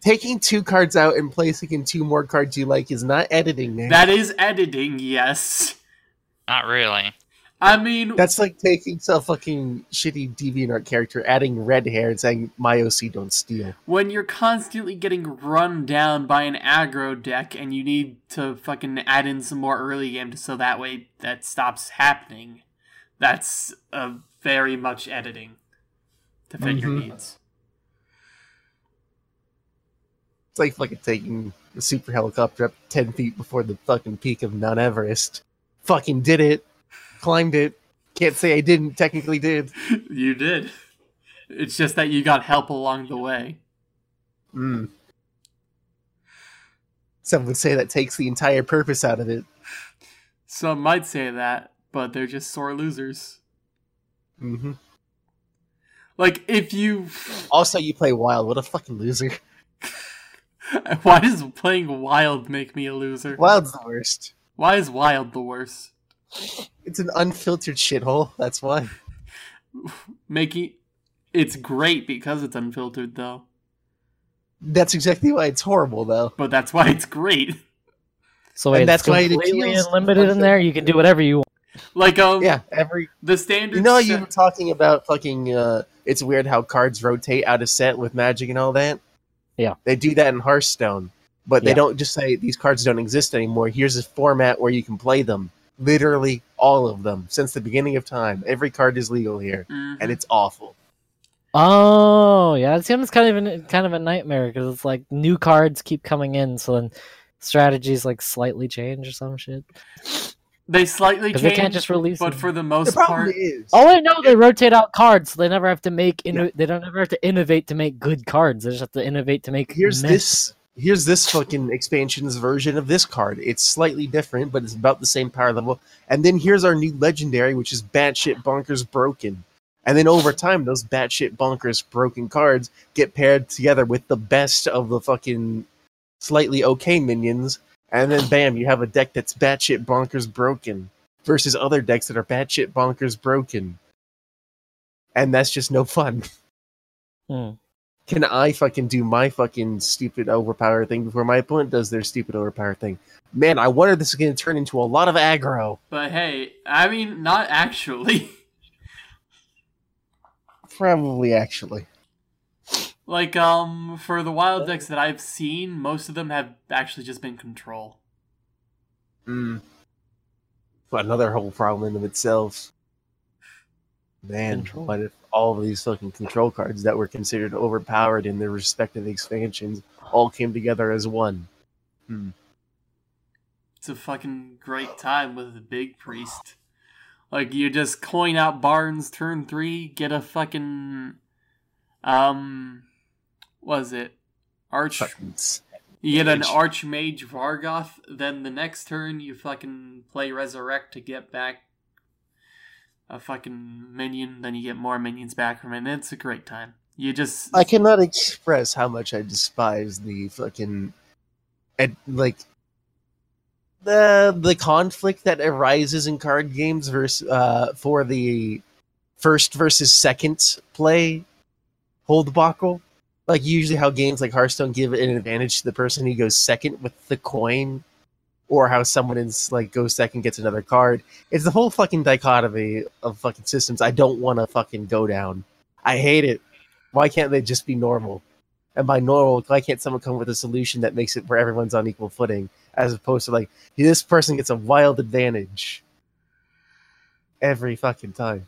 Taking two cards out and placing in two more cards you like is not editing, man. that is editing. Yes. Not really. I mean, That's like taking some fucking shitty DeviantArt character, adding red hair, and saying my OC don't steal. when you're constantly getting run down by an aggro deck and you need to fucking add in some more early game so that way that stops happening, that's uh, very much editing to fit your Mhm. needs. It's like fucking taking the super helicopter up ten feet before the fucking peak of Mount Everest. Fucking did it. Climbed it. Can't say I didn't, technically did. you did. It's just that you got help along the way. Mm. Some would say that takes the entire purpose out of it. Some might say that, but they're just sore losers. hmm Like, if you. Also, you play wild. What a fucking loser. Why does playing Wild make me a loser? Wild's the worst. Why is Wild the worst? It's an unfiltered shithole. That's why. Making. It's great because it's unfiltered, though. That's exactly why it's horrible, though. But that's why it's great. So wait, that's it's why it completely unlimited in there. You can do whatever you want. Like, um. Yeah, every The standard. You know, set- you were talking about fucking. Uh, it's weird how cards rotate out of set with magic and all that. Yeah. they do that in Hearthstone. But they Yeah. don't just say these cards don't exist anymore. Here's a format where you can play them. Literally all of them since the beginning of time. Every card is legal here, Mhm. and it's awful. Oh, yeah, it seems kind of an, kind of a nightmare because it's like new cards keep coming in, so then strategies like slightly change or some shit. they slightly change. they can't just release. but them. for the The most problem part, is, Oh wait, no, they rotate out cards, so they never have to make. Yeah. They don't ever have to innovate to make good cards. They just have to innovate to make. here's meh. this here's this fucking expansion's version of this card. It's slightly different, but it's about the same power level. And then here's our new legendary, which is batshit bonkers broken. And then over time, those batshit bonkers broken cards get paired together with the best of the fucking slightly okay minions, and then bam, you have a deck that's batshit bonkers broken versus other decks that are batshit bonkers broken. And that's just no fun. Hmm. Can I fucking do my fucking stupid overpower thing before my opponent does their stupid overpower thing? Man, I wonder if this is going to turn into a lot of aggro. but hey, I mean, not actually. Probably, actually. like, um, for the wild decks that I've seen, most of them have actually just been control. Mm. But another whole problem in of itself. Man, Control. what if all of these fucking control cards that were considered overpowered in their respective expansions all came together as one? It's a fucking great time with the big priest. Like you just coin out Barnes turn three, get a fucking um was it? Arch Fucking s- you get an mage. Archmage Vargoth, then the next turn you fucking play Resurrect to get back a fucking minion, then you get more minions back from it, and it's a great time. You just I cannot express how much I despise the fucking, and like, the the conflict that arises in card games versus uh, for the first versus second play hold buckle. Like usually, how games like Hearthstone give an advantage to the person who goes second with the coin, or how someone is like goes second gets another card. It's the whole fucking dichotomy of fucking systems. I don't want to fucking go down. I hate it. Why can't they just be normal? And by normal, why can't someone come with a solution that makes it where everyone's on equal footing, as opposed to like this person gets a wild advantage every fucking time.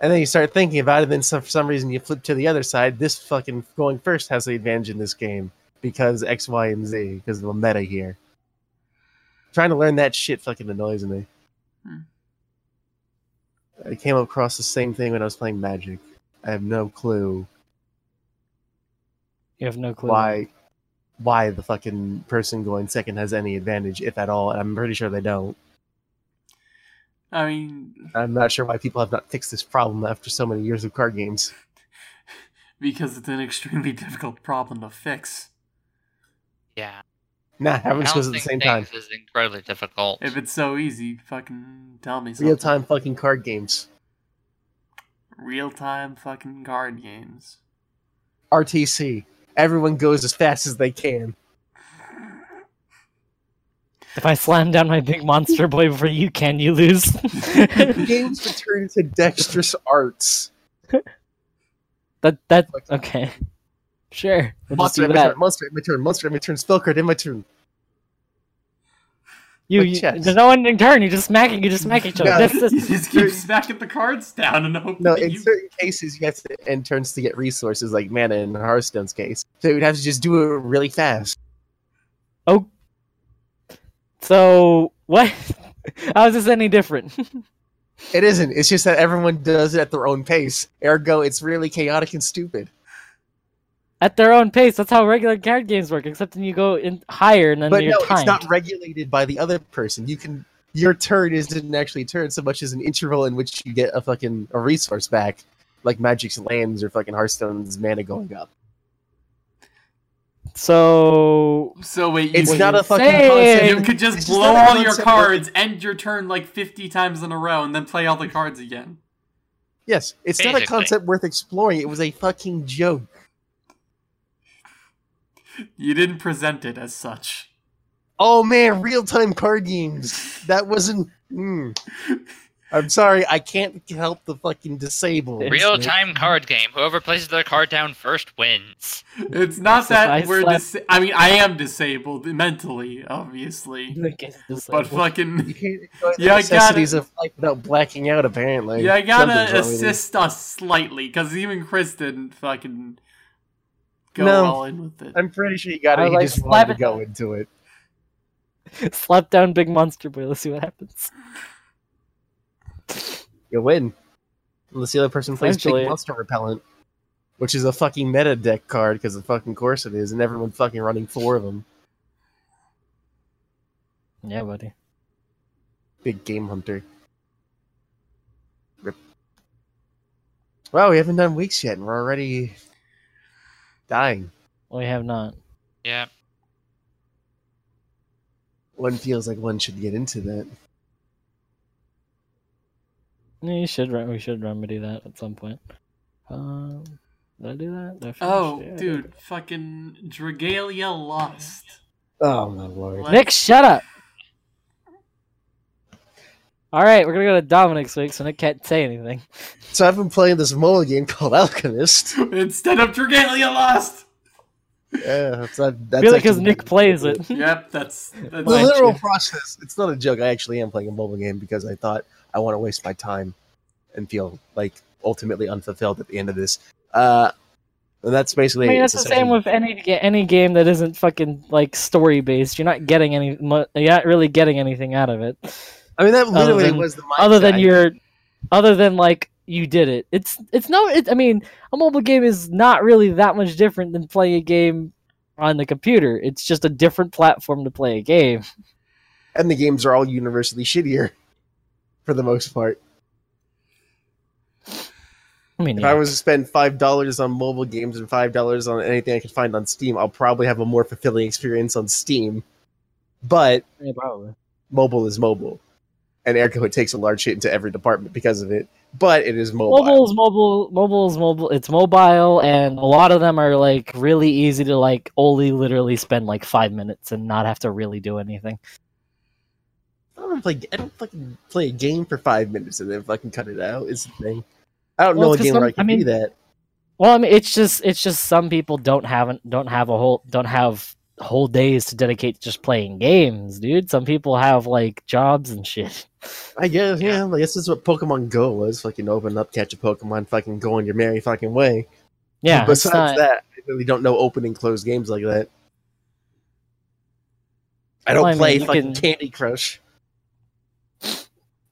And then you start thinking about it, and then some, for some reason you flip to the other side. This fucking going first has the advantage in this game because X, Y, and Z, because of the meta here. Trying to learn that shit fucking annoys me. Hmm. I came across the same thing when I was playing Magic. I have no clue You have no clue why why the fucking person going second has any advantage, if at all. And I'm pretty sure they don't. I mean I'm not sure why people have not fixed this problem after so many years of card games. because it's an extremely difficult problem to fix. Yeah. Nah, everyone goes at the same time. things is incredibly difficult. If it's so easy, fucking tell me something. Real time fucking card games. Real time fucking card games. RTC. Everyone goes as fast as they can. If I slam down my big monster boy before you can, you lose. Games return to dexterous arts. that that okay. Sure. We'll just Monster in my turn, monster in my turn, monster in my turn, spell card in my turn. You, you chess. there's no one in turn. You just smacking. You just smack each other. Yeah. That's You this. just keep smacking the cards down and hope No, that in you... certain cases, you have to end turns to get resources, like mana in Hearthstone's case. So you'd have to just do it really fast. Oh. So what? How is this any different? It isn't. It's just that everyone does it at their own pace. Ergo, it's really chaotic and stupid. At their own pace. That's how regular card games work. Except then you go in higher and then But you're no, timed. it's not regulated by the other person. You can your turn isn't actually turn so much as an interval in which you get a fucking a resource back, like Magic's lands or fucking Hearthstone's mana going up. So So wait, It's you, not a fucking concept. you could just It's blow not a all your concept where- cards, end your turn like 50 times in a row, and then play all the cards again. Yes, it's not a concept worth exploring. It was a fucking joke. You didn't present it as such. Oh man, real time card games. That wasn't. Mm. I'm sorry, I can't help the fucking disabled. Real time card game. Whoever places their card down first wins. It's not that I we're. Dis- I mean, I am disabled mentally, obviously, but fucking. You can't enjoy the Yeah, I necessities gotta- of life without blacking out. Apparently, Yeah, I Something's gotta wrong with you. assist us slightly, because even Chris didn't fucking go No. all in with it. I'm pretty sure you got I it. You like just slap wanted to it go into it. Slap down Big Monster Boy. Let's see what happens. You win. Unless the other person plays Essentially. Big Monster Repellent, which is a fucking meta deck card because of fucking course it is, and everyone fucking running four of them. Yeah, buddy. Big game hunter. Rip. Wow, we haven't done weeks yet, and we're already dying. We have not. Yeah. One feels like one should get into that. Yeah, you should. We should remedy that at some point. Um, did I do that? Did I? Oh, Yeah, dude, fucking Dragalia Lost. Oh my lord. What? Nick, shut up. All right, we're gonna go to Dominic's week, so Nick can't say anything. So I've been playing this mobile game called Alchemist. Instead of Dragalia Lost. Yeah, that's, that's Really, because Nick plays it. Yep, that's that's The literal you? process. It's not a joke. I actually am playing a mobile game because I thought I want to waste my time and feel like ultimately unfulfilled at the end of this. Uh, and that's basically. I basically. mean, it's that's the same with any any game that isn't fucking like story based. You're not getting any. You're not really getting anything out of it, I mean, that other literally than- was the mindset. other than your, other than like you did it. It's it's no. It, I mean, a mobile game is not really that much different than playing a game on the computer. It's just a different platform to play a game. and the games are all universally shittier for the most part. I mean, If yeah. I was to spend five dollars on mobile games and five dollars on anything I could find on Steam, I'll probably have a more fulfilling experience on Steam. But Yeah, mobile is mobile, and ergo it takes a large hit into every department because of it. But it is mobile. Mobile's mobile. Mobile's mobile. It's mobile, and a lot of them are like really easy to like only literally spend like five minutes and not have to really do anything. I don't play. I don't fucking play a game for five minutes and then fucking cut it out. Is the thing. I don't Well, know a game where I can I mean- do that. Well, I mean, it's just it's just some people don't have don't have a whole don't have whole days to dedicate to just playing games, dude. Some people have like jobs and shit. I guess. Yeah. I guess this is what Pokemon Go was. Fucking open up, catch a Pokemon, fucking go on your merry fucking way. Yeah, it's Besides not, that, I really don't know open and close games like that. I don't Well, I play you fucking can- Candy Crush.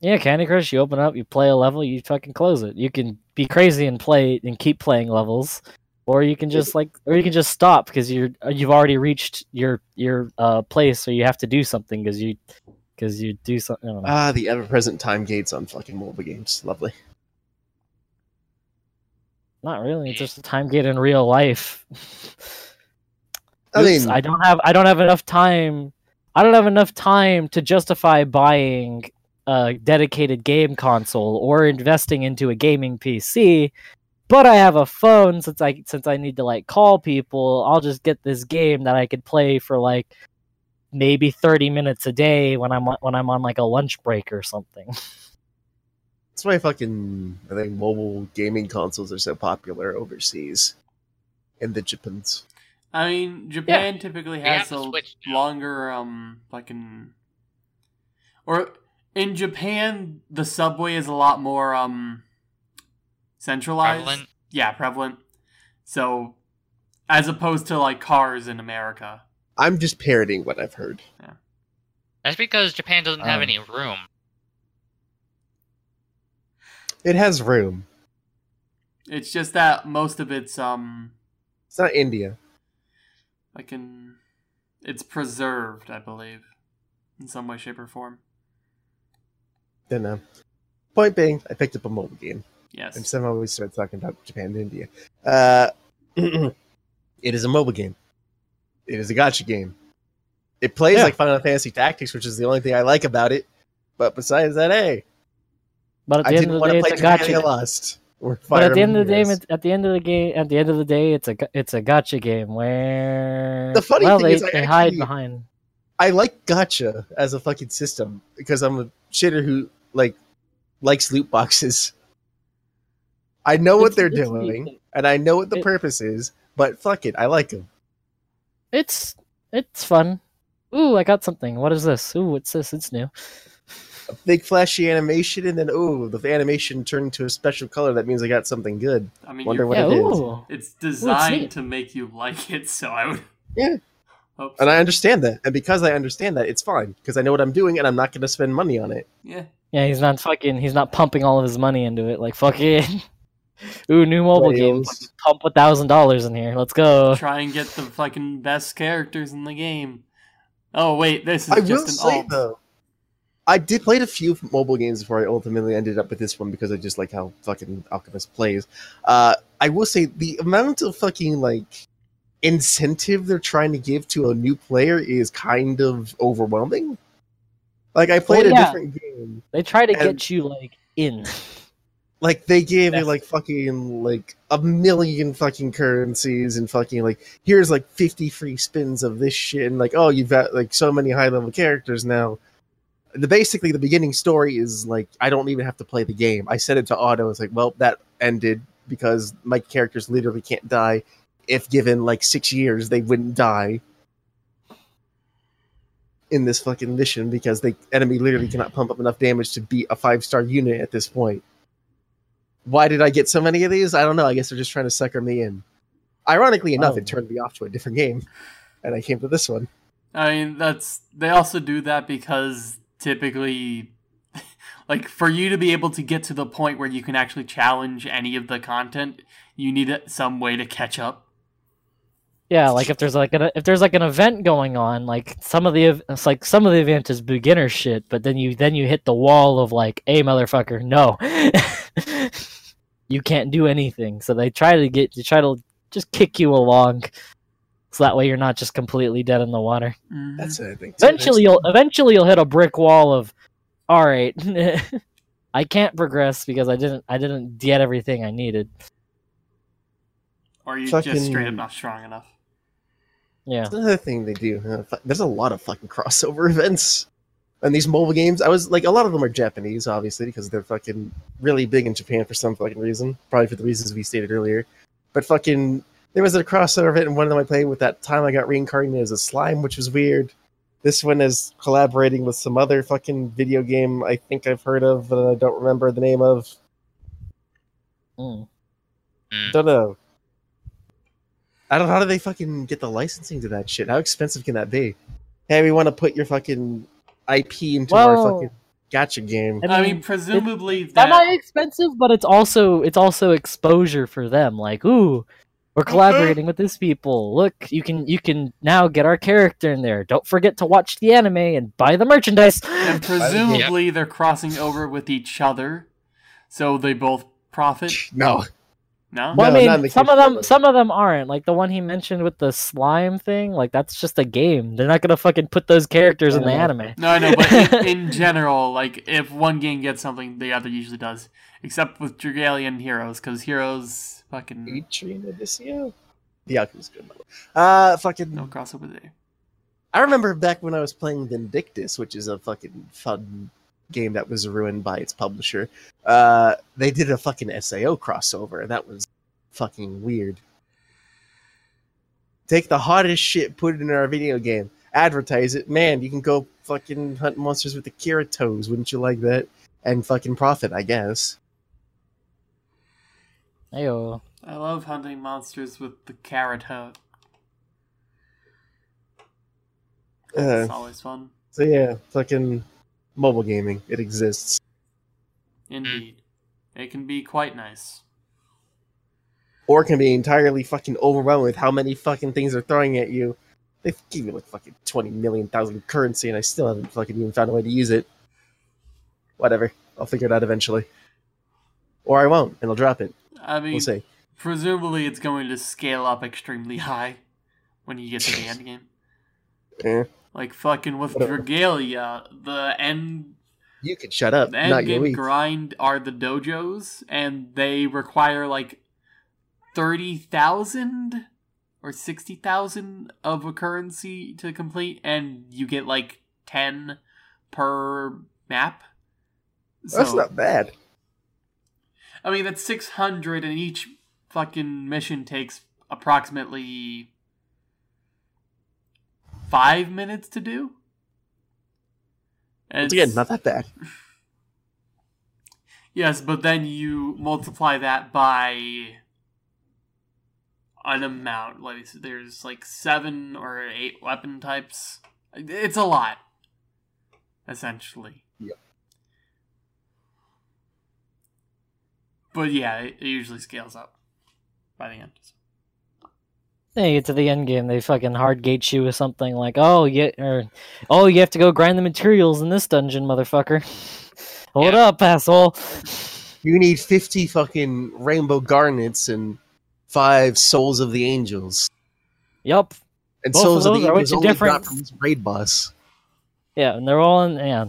yeah, Candy Crush. You open up, you play a level, you fucking close it. You can be crazy and play and keep playing levels, or you can just like, or you can just stop because you're you've already reached your your uh place, so you have to do something because you because you do something. Ah, the ever-present time gates on fucking mobile games. Lovely. Not really. It's just a time gate in real life. I Oops, mean, I don't have I don't have enough time. I don't have enough time to justify buying a dedicated game console or investing into a gaming PC. But I have a phone since I since I need to like call people. I'll just get this game that I could play for like maybe 30 minutes a day when I'm on- when I'm on like a lunch break or something. that's why fucking I think mobile gaming consoles are so popular overseas in the Japans. I mean, Japan typically has a longer, um, fucking, or in Japan, the subway is a lot more, um, centralized. Prevalent. Yeah, prevalent. So, as opposed to like cars in America. I'm just parroting what I've heard. Yeah. That's because Japan doesn't have Um, any room. It has room. It's just that most of it's, um, It's not India. like in, it's preserved, I believe, in some way, shape, or form. Don't know. Point being, I picked up a mobile game, and somehow we start talking about Japan and India. Uh, it is a mobile game. It is a gacha game. It plays Yeah. like Final Fantasy Tactics, which is the only thing I like about it. But besides that, hey, But at I end didn't of the want day, to play it's a gacha. Dragalia Lost. Or But Fire at the end of the day, Emblem at the end of the game, at the end of the day, it's a it's a gacha game where The funny well, thing they, is I they hide behind. I like gacha as a fucking system because I'm a shitter who like likes loot boxes. I know what It's- they're it's doing, decent. and I know what the It- purpose is, but fuck it, I like them. It's it's fun. Ooh, I got something. What is this? Ooh, what's this? It's new. A big flashy animation, and then oh, the animation turned to a special color. That means I got something good. I mean, Wonder you're- what yeah, it is. ooh. it's designed neat. to make you like it, so I would. Yeah. Hope And. I understand that, and because I understand that, it's fine because I know what I'm doing, and I'm not going to spend money on it. Yeah. Yeah, he's not fucking. He's not pumping all of his money into it. Like fucking. Ooh, new mobile game. Rails. Fucking Pump a thousand dollars in here. Let's go. Try and get the fucking best characters in the game. Oh wait, this is I just will an say alt. though, I did played a few mobile games before I ultimately ended up with this one because I just like how fucking Alchemist plays. Uh, I will say the amount of fucking like incentive they're trying to give to a new player is kind of overwhelming. Like I played Well, a different game, They try to get you like in. like they gave me like fucking like a million fucking currencies and fucking like here's like 50 free spins of this shit. And like oh you've got like so many high level characters now. The basically the beginning story is like i don't even have to play the game. I set it to auto it's like well that ended because my characters literally can't die. If given like six years they wouldn't die in this fucking mission because the enemy literally cannot pump up enough damage to beat a five star unit at this point why did I get so many of these? I don't know. I guess they're just trying to sucker me in. Ironically enough, Oh. it turned me off to a different game, and I came to this one. I mean, that's they also do that because typically, like for you to be able to get to the point where you can actually challenge any of the content, you need some way to catch up. Yeah, like if there's like an if there's like an event going on, like some of the ev- it's like some of the event is beginner shit, but then you then you hit the wall of like, hey motherfucker, no, you can't do anything. So they try to get you try to just kick you along, so that way you're not just completely dead in the water. Mhm. That's it, I think. Eventually, you'll eventually you'll hit a brick wall of, all right, I can't progress because I didn't I didn't get everything I needed. or you fucking- just straight up not strong enough. Yeah. That's another thing they do. There's a lot of fucking crossover events. And these mobile games, I was like, a lot of them are Japanese, obviously, because they're fucking really big in Japan for some fucking reason. Probably for the reasons we stated earlier. But fucking, there was a crossover event, and one of them I played with that time I got reincarnated as a slime, which was weird. This one is collaborating with some other fucking video game I think I've heard of, but I don't remember the name of. Mm. Don't know. I don't know how do they fucking get the licensing to that shit? How expensive can that be? Hey, we want to put your fucking IP into our fucking gacha game. I I mean, mean, presumably That that. might expensive, but it's also it's also exposure for them. Like, ooh, we're collaborating with these people. Look, you can you can now get our character in there. Don't forget to watch the anime and buy the merchandise. And presumably they're crossing over with each other, so they both profit. No, No, Well, No, I not mean, the some of of them some of them aren't. Like the one he mentioned with the slime thing. Like that's just a game. They're not gonna fucking put those characters in the anime. no, I know, but in, in general, like if one game gets something, the other usually does. Except with Dragalian Heroes, because Heroes fucking Adrian Odysseus. The Alchemist good. Uh, fucking. no crossover there. I remember back when I was playing Vindictus, which is a fucking fun game that was ruined by its publisher. Uh, they did a fucking SAO crossover, and that was fucking weird. Take the hottest shit, put it in our video game, advertise it. Man, you can go fucking hunt monsters with the Kira toes. Wouldn't you like that? And fucking profit, I guess. Ayo. I love hunting monsters with the carrot hook. Uh, always fun. so yeah, fucking mobile gaming. It exists. Indeed. It can be quite nice. or can be entirely fucking overwhelmed with how many fucking things they're throwing at you. They give me like fucking twenty million thousand currency, and I still haven't fucking even found a way to use it. Whatever, I'll figure it out eventually, or I won't, and I'll drop it. I mean, We'll see. presumably it's going to scale up extremely high when you get to the end game. Eh, Like fucking with. Dragalia, the end you can shut up. the end game grind are the dojos, and they require like thirty thousand or sixty thousand of a currency to complete, and you get like ten per map. That's not bad. I mean, that's 600, and each fucking mission takes approximately five minutes to do. Once It's- again, not that bad. Yes, but then you multiply that by an amount. Like there's like seven or eight weapon types. It's a lot, essentially. Yep. But yeah, it, usually scales up by the end. Then you get to the end game, they fucking hard gate you with something like, "Oh, yeah," or "Oh, you have to go grind the materials in this dungeon, motherfucker." Hold Yeah. up, asshole. You need 50 fucking rainbow garnets and five souls of the angels. Yup. And Both of souls of, those the angels only different. drop from this raid boss. Yeah, and they're all in. Yeah.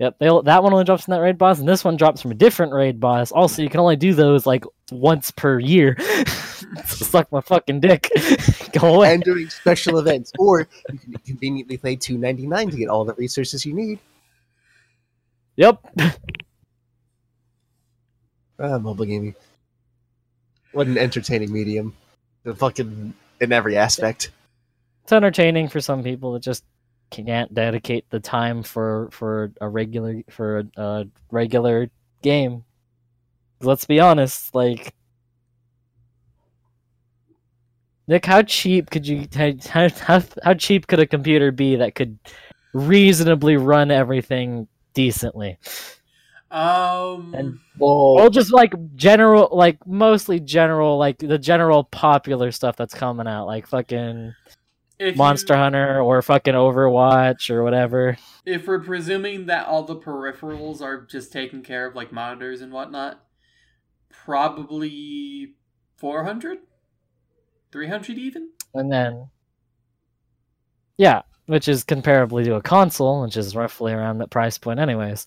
Yep. They that one only drops from that raid boss, and this one drops from a different raid boss. Also, you can only do those like once per year. Suck my fucking dick. Go away. And during special events. Or you can conveniently pay two ninety nine to get all the resources you need. Yep. Ah, mobile gaming. What an entertaining medium. The fucking in every aspect. it's entertaining for some people It just can't dedicate the time for for a regular for a, a regular game. Let's be honest, like Nick, how cheap could you how, how how cheap could a computer be that could reasonably run everything decently? Um, And- Well, Well, just like general, like mostly general, like the general popular stuff that's coming out, like fucking if Monster you, Hunter or fucking Overwatch or whatever. If we're presuming that all the peripherals are just taken care of, like monitors and whatnot, probably 400? 300 even? And then, yeah, which is comparably to a console, which is roughly around that price point, anyways.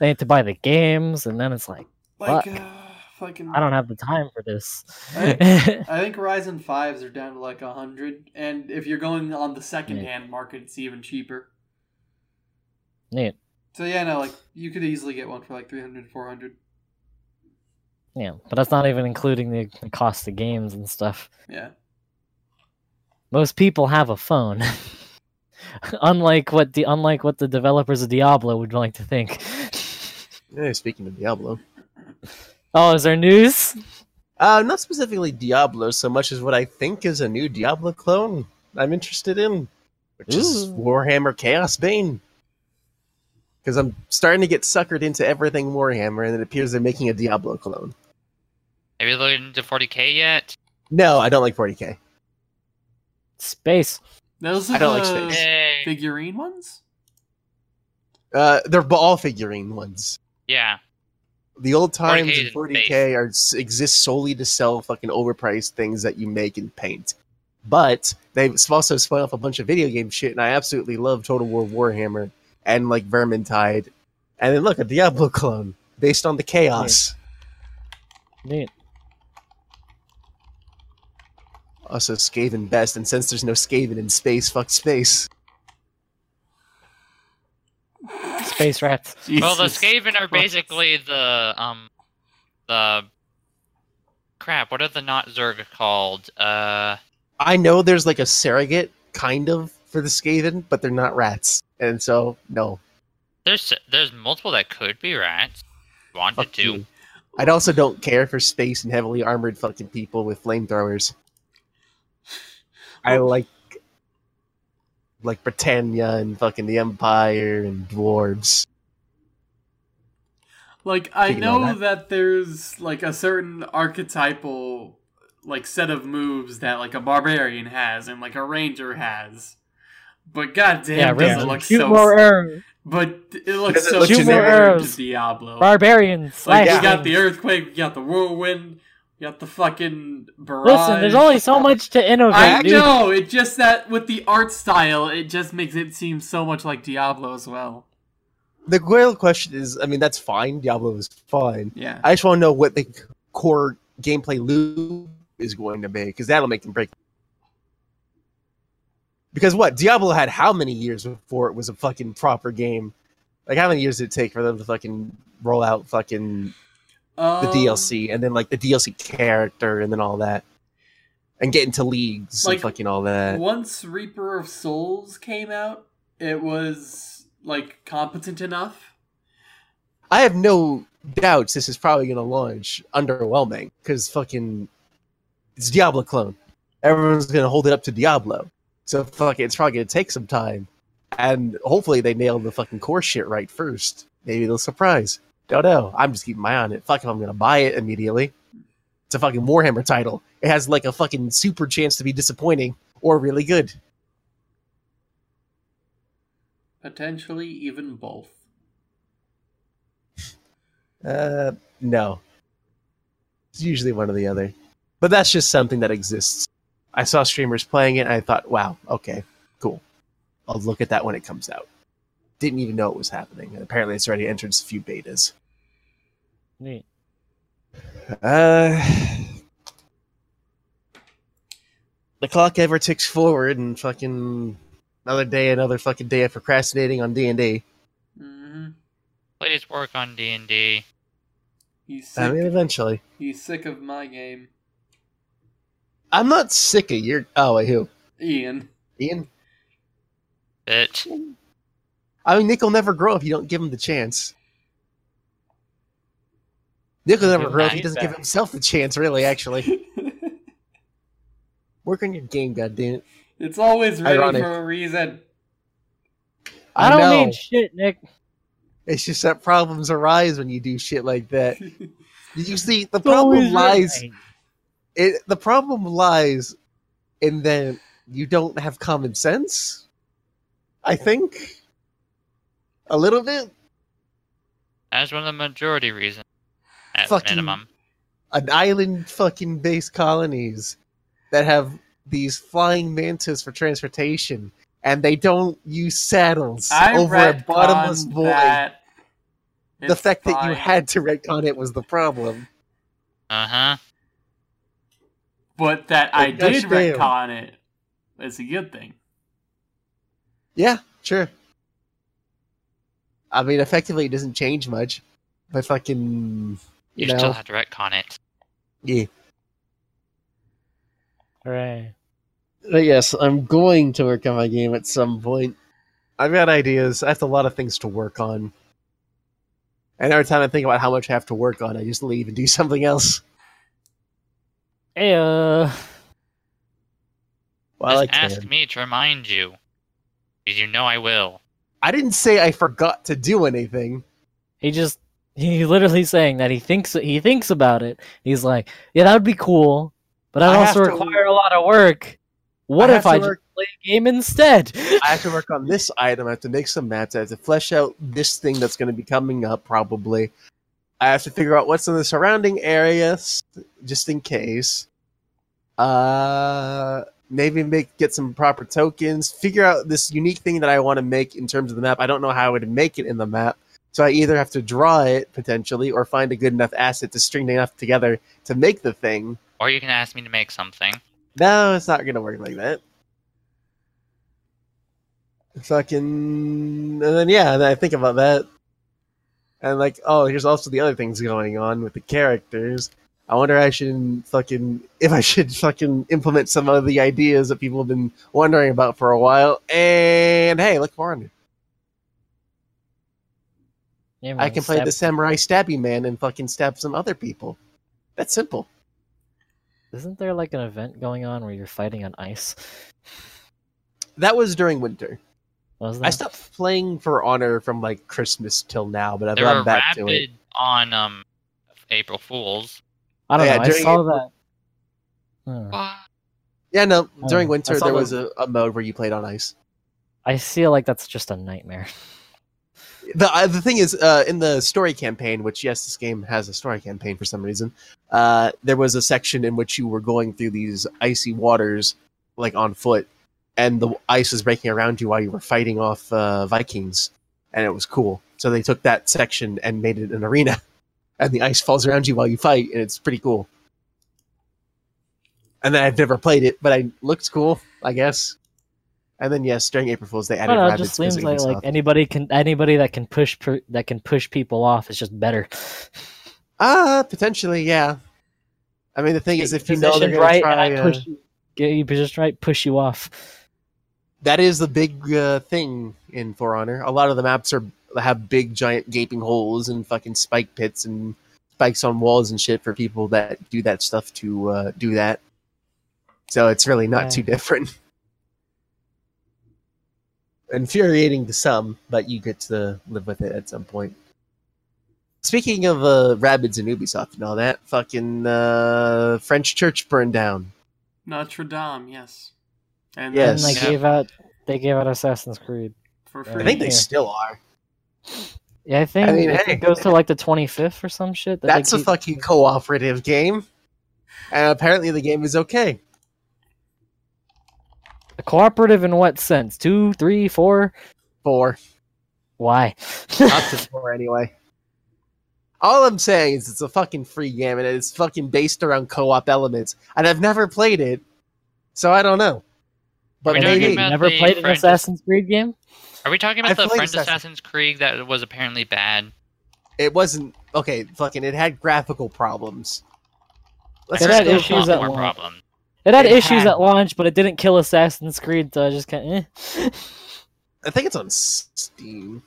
They need to buy the games, and then it's like, Like, Fuck. uh, fucking. I don't have the time for this. I- I think Ryzen 5s are down to like a 100, and if you're going on the second hand market, it's even cheaper. Neat. So, yeah, no, like, you could easily get one for like 300, 400. Yeah, but that's not even including the the cost of games and stuff. Yeah. most people have a phone. unlike what the unlike what the developers of Diablo would like to think. eh, speaking of Diablo. Oh, is there news? Uh, not specifically Diablo so much as what I think is a new Diablo clone I'm interested in, which is Warhammer Chaos Bane. Because I'm starting to get suckered into everything Warhammer, and it appears they're making a Diablo clone. Have you looked into 40k yet? No, I don't like 40k. Space. Those are I don't like space. Figurine ones? Uh, they're all figurine ones. Yeah. The old times 40K in 40k are exist solely to sell fucking overpriced things that you make and paint. But they've also spun off a bunch of video game shit, and I absolutely love Total War Warhammer and like Vermintide. And then look, a Diablo clone based on the chaos. Neat. Also, Skaven best, and since there's no Skaven in space, fuck space. Space rats. Well, the Jesus Skaven are Christ. basically the um the crap. What are the not Zerg called? Uh, I know there's like a surrogate, kind of, for the Skaven, but they're not rats. And so, no. there's there's multiple that could be rats. Wanted Fuck to. you. I also don't care for space and heavily armored fucking people with flamethrowers. I like like Bretonnia and fucking the Empire and dwarves. Like I Speaking know that- that. there's like a certain archetypal like set of moves that like a barbarian has and like a ranger has. But goddamn, Yeah, does it look Shoot so? more arrows. But it looks it so look similar generic? to. Diablo. Barbarians. like slash you got the earthquake, you got the whirlwind, you got the fucking barrage. Listen, there's only so much to innovate, I dude. know. It's just that with the art style, it just makes it seem so much like Diablo as well. The real question is, I mean, that's fine. Diablo is fine. Yeah. I just want to know what the core gameplay loop is going to be, because that'll make them break. Because what Diablo had how many years before it was a fucking proper game? Like, how many years did it take for them to fucking roll out fucking the Um, DLC and then like the DLC character and then all that, and get into leagues Like, and fucking all that? Once Reaper of Souls came out, it was like competent enough. I have no doubts this is probably going to launch underwhelming because fucking it's Diablo clone. Everyone's going to hold it up to Diablo, so fuck it, it's probably going to take some time, and hopefully they nail the fucking core shit right first. Maybe they'll surprise. Don't know. I'm just keeping my eye on it. Fuck if I'm going to buy it immediately. It's a fucking Warhammer title. It has like a fucking super chance to be disappointing or really good. Potentially even both. Uh, no. It's usually one or the other. But that's just something that exists. I saw streamers playing it and I thought, wow, okay, cool. I'll look at that when it comes out. Didn't even know it was happening. And apparently it's already entered a few betas. Neat. Uh, the clock ever ticks forward and fucking another day, another fucking day of procrastinating on D&D. hmm Please work on D and D. He's sick. I mean, eventually. He's sick of my game, I'm not sick of your... Oh, wait, who? Ian. Ian? Bitch. I mean, Nick will never grow if you don't give him the chance. Nick will never grow if he doesn't give himself the chance, really, actually. Work on your game, goddammit. it's always ready Ironic. for a reason. I, don't know. mean shit, Nick. It's just that problems arise when you do shit like that. You see, the It's problem lies. right. It, the problem lies in that you don't have common sense. I think a little bit. That's one of the majority reasons. At Fucking- minimum. an island fucking base colonies that have these flying mantas for transportation and they don't use saddles I over a bottomless void. The It's fact that you had to retcon it was the problem. Uh huh. But that I Like, did damn. retcon it is a good thing. Yeah, sure. I mean, effectively, it doesn't change much. But fucking, You you know, still have to retcon it. yeah. Hooray. But yes, I'm going to work on my game at some point. I've got ideas. I have a lot of things to work on. And every time I think about how much I have to work on, I just leave and do something else. Hey, uh, Well, I Just ask me to remind you. Because you know I will. I didn't say I forgot to do anything. he just he literally saying that he thinks he thinks about it. He's like, yeah, that would be cool, but that I also require a lot of work. What I if I work- just play a game instead? I have to work on this item. I have to make some maps. I have to flesh out this thing that's going to be coming up, probably. I have to figure out what's in the surrounding areas, just in case. Uh, maybe make get some proper tokens. Figure out this unique thing that I want to make in terms of the map. I don't know how I would make it in the map, so I either have to draw it potentially, or find a good enough asset to string enough together to make the thing. Or you can ask me to make something. No, it's not gonna work like that. Fucking, and then yeah, and then I think about that, and like, oh, here's also the other things going on with the characters. I wonder I should fucking if I should fucking implement some of the ideas that people have been wondering about for a while. And hey, look, we're on. Yeah, I can play stab- the samurai stabby man and fucking stab some other people. That's simple. Isn't there like an event going on where you're fighting on ice? That was during winter. Was I stopped playing for Honor from like Christmas till now, but I've There gone back to it. on um April Fools. I don't Yeah, know. I during saw April- that. Huh. What? Yeah, no. Oh, During winter, there was a, a mode where you played on ice. I feel like that's just a nightmare. The uh, the thing is, uh, in the story campaign, which yes, this game has a story campaign for some reason. Uh, there was a section in which you were going through these icy waters, like on foot, and the ice was breaking around you while you were fighting off uh, Vikings, and it was cool. So they took that section and made it an arena, and the ice falls around you while you fight, and it's pretty cool. And then I've never played it, but I looks cool, I guess. And then yes, during April Fools they I added don't know. It Rabbids just seems like, like anybody can anybody that can push per, that can push people off is just better. Ah, potentially, yeah. I mean, the thing is, if you know they're going right, to try, and I uh, push you, get you positioned right, push you off. that is the big uh, thing in For Honor. A lot of the maps are have big, giant, gaping holes and fucking spike pits and spikes on walls and shit for people that do that stuff to uh, do that. So it's really not Yeah. too different. Infuriating to some, but you get to live with it at some point. Speaking of uh, Rabbids and Ubisoft and all that, fucking uh, French church burned down. Notre Dame, yes. And Yes. And they Yeah. gave out they gave out Assassin's Creed. for I free. I think they Yeah. still are. Yeah, I think, I mean, I hey. it goes to like the 25th or some shit. that they That's a fucking cooperative game. And apparently the game is okay. A cooperative in what sense? Two, three, four? Four. Why? Up to four anyway. All I'm saying is it's a fucking free game and it's fucking based around co-op elements. And I've never played it, so I don't know. But Are we Have talking you maybe never played an Assassin's Creed game? Are we talking about I've the played French Assassin- Assassin's Creed that was apparently bad? it wasn't okay. Fucking, it had graphical problems. Let's It had go Still a issues at launch. problems. It had It issues had- at launch, but it didn't kill Assassin's Creed, so I just kind of. Eh. I think it's on Steam.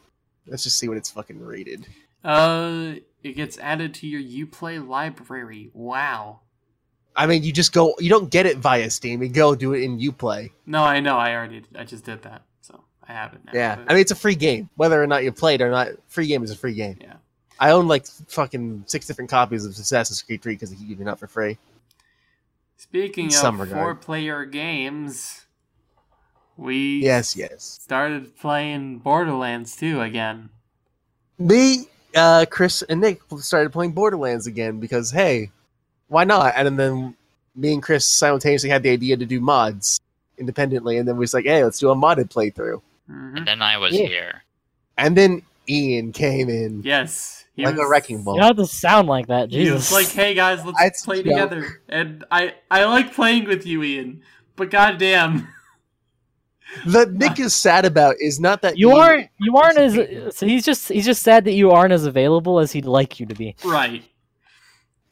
Let's just see what it's fucking rated. Uh, it gets added to your UPlay library. Wow. I mean, you just go. You don't get it via Steam. You go do it in UPlay. No, I know. I already. I just did that, so I have it now. Yeah, but- I mean it's a free game. Whether or not you played or not, free game is a free game. Yeah. I own like fucking six different copies of Assassin's Creed 3 because they keep it out for free. Speaking in of four-player games, we Yes, yes. started playing Borderlands 2 again. Me, uh, Chris, and Nick started playing Borderlands again because hey, why not? And then me and Chris simultaneously had the idea to do mods independently, and then we was like, hey, let's do a modded playthrough. Mhm. And then I was Yeah. here. And then Ian came in Yes, he like a wrecking ball. You don't have to sound like that, He Jesus. was like, "Hey guys, let's It's play a joke. together." And I, I like playing with you, Ian. But goddamn, That Nick is sad about is not that you Ian- aren't. You aren't as. So he's just. He's just sad that you aren't as available as he'd like you to be. right?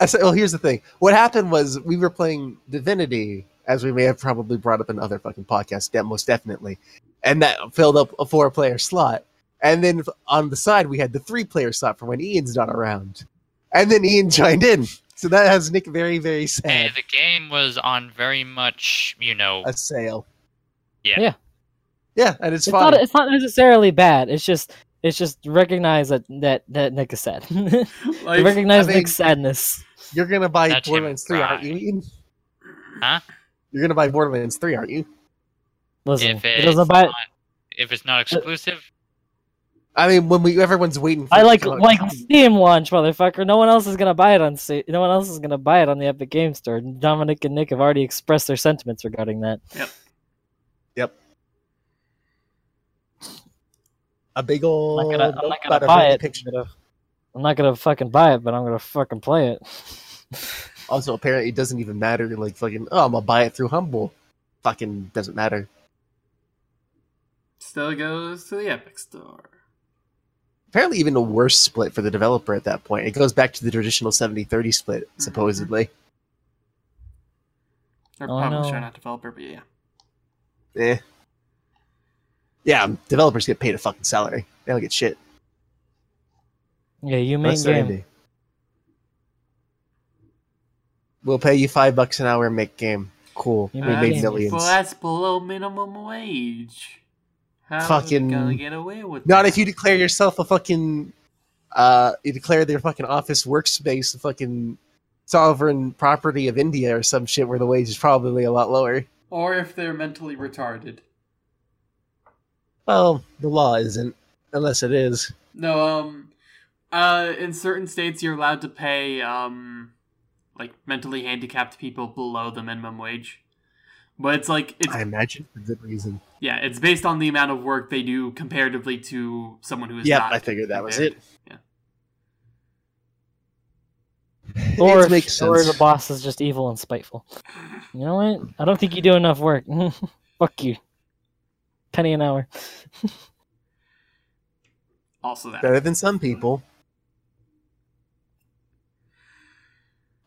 I said, well, here's the thing. What happened was we were playing Divinity, as we may have probably brought up in other fucking podcasts, de- most definitely, and that filled up a four-player slot. And then on the side, we had the three-player slot for when Ian's not around. And then Ian joined in, so that has Nick very, very Hey, sad. the game was on very much, you know, A sale. Yeah. Yeah. Yeah, and it's, It's fine. not. It's not necessarily bad. It's just. It's just recognize that that that Nick is sad. Like, recognize I mean- Nick's sadness. You're gonna buy Let him Borderlands 3, aren't you, Ian? Huh? You're gonna buy Borderlands 3, aren't you? Listen, if he it's doesn't buy. not, if it's not exclusive, I mean, when we everyone's waiting for I it like come out. like Steam launch, motherfucker. No one else is gonna buy it on Steam. No one else is gonna buy it on the Epic Game Store. Dominic and Nick have already expressed their sentiments regarding that. Yep. Yep. A big I'm old not gonna, I'm not gonna buy it. picture. I'm not gonna fucking buy it, but I'm gonna fucking play it. Also, apparently, it doesn't even matter. Like, fucking, oh, I'm gonna buy it through Humble. Fucking doesn't matter. Still goes to the Epic Store. Apparently, even a worse split for the developer at that point. It goes back to the traditional 70-30 split, supposedly. Or Oh, publisher, no. not developer, but yeah. Eh. Yeah, developers get paid a fucking salary. They don't get shit. Yeah, you make Unless game. indie. We'll pay you five bucks an hour and make game. Cool. You we made millions. Well, that's below minimum wage. How Fucking- gonna get away with Not if you declare yourself a fucking uh you declare their fucking office workspace a fucking sovereign property of India or some shit where the wage is probably a lot lower. Or if they're mentally retarded. Well, the law isn't, unless it is. No, um, uh, in certain states, you're allowed to pay, um, like mentally handicapped people below the minimum wage. But it's like it's I imagine for good reason. yeah, it's based on the amount of work they do comparatively to someone who is Yep, not. I figured that was it. Yeah. Or, it if- makes or the boss is just evil and spiteful. You know what? I don't think you do enough work. Fuck you. penny an hour. Also that. Better than some people.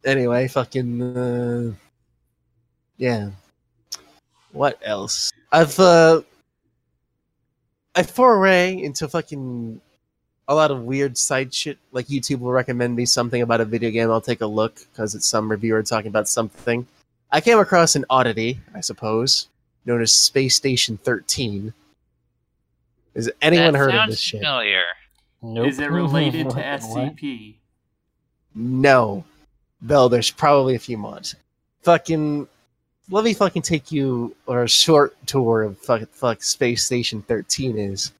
Anyway, fucking uh, yeah. What else? I've uh I foray into fucking a lot of weird side shit. Like YouTube will recommend me something about a video game. I'll take a look because it's some reviewer talking about something. I came across an oddity, I suppose, known as Space Station 13. Has anyone that heard of sounds this shit? familiar. Nope. Is it related to SCP? No. Though there's probably a few mods. Fucking let me fucking take you on a short tour of fuck, fuck Space Station 13 is.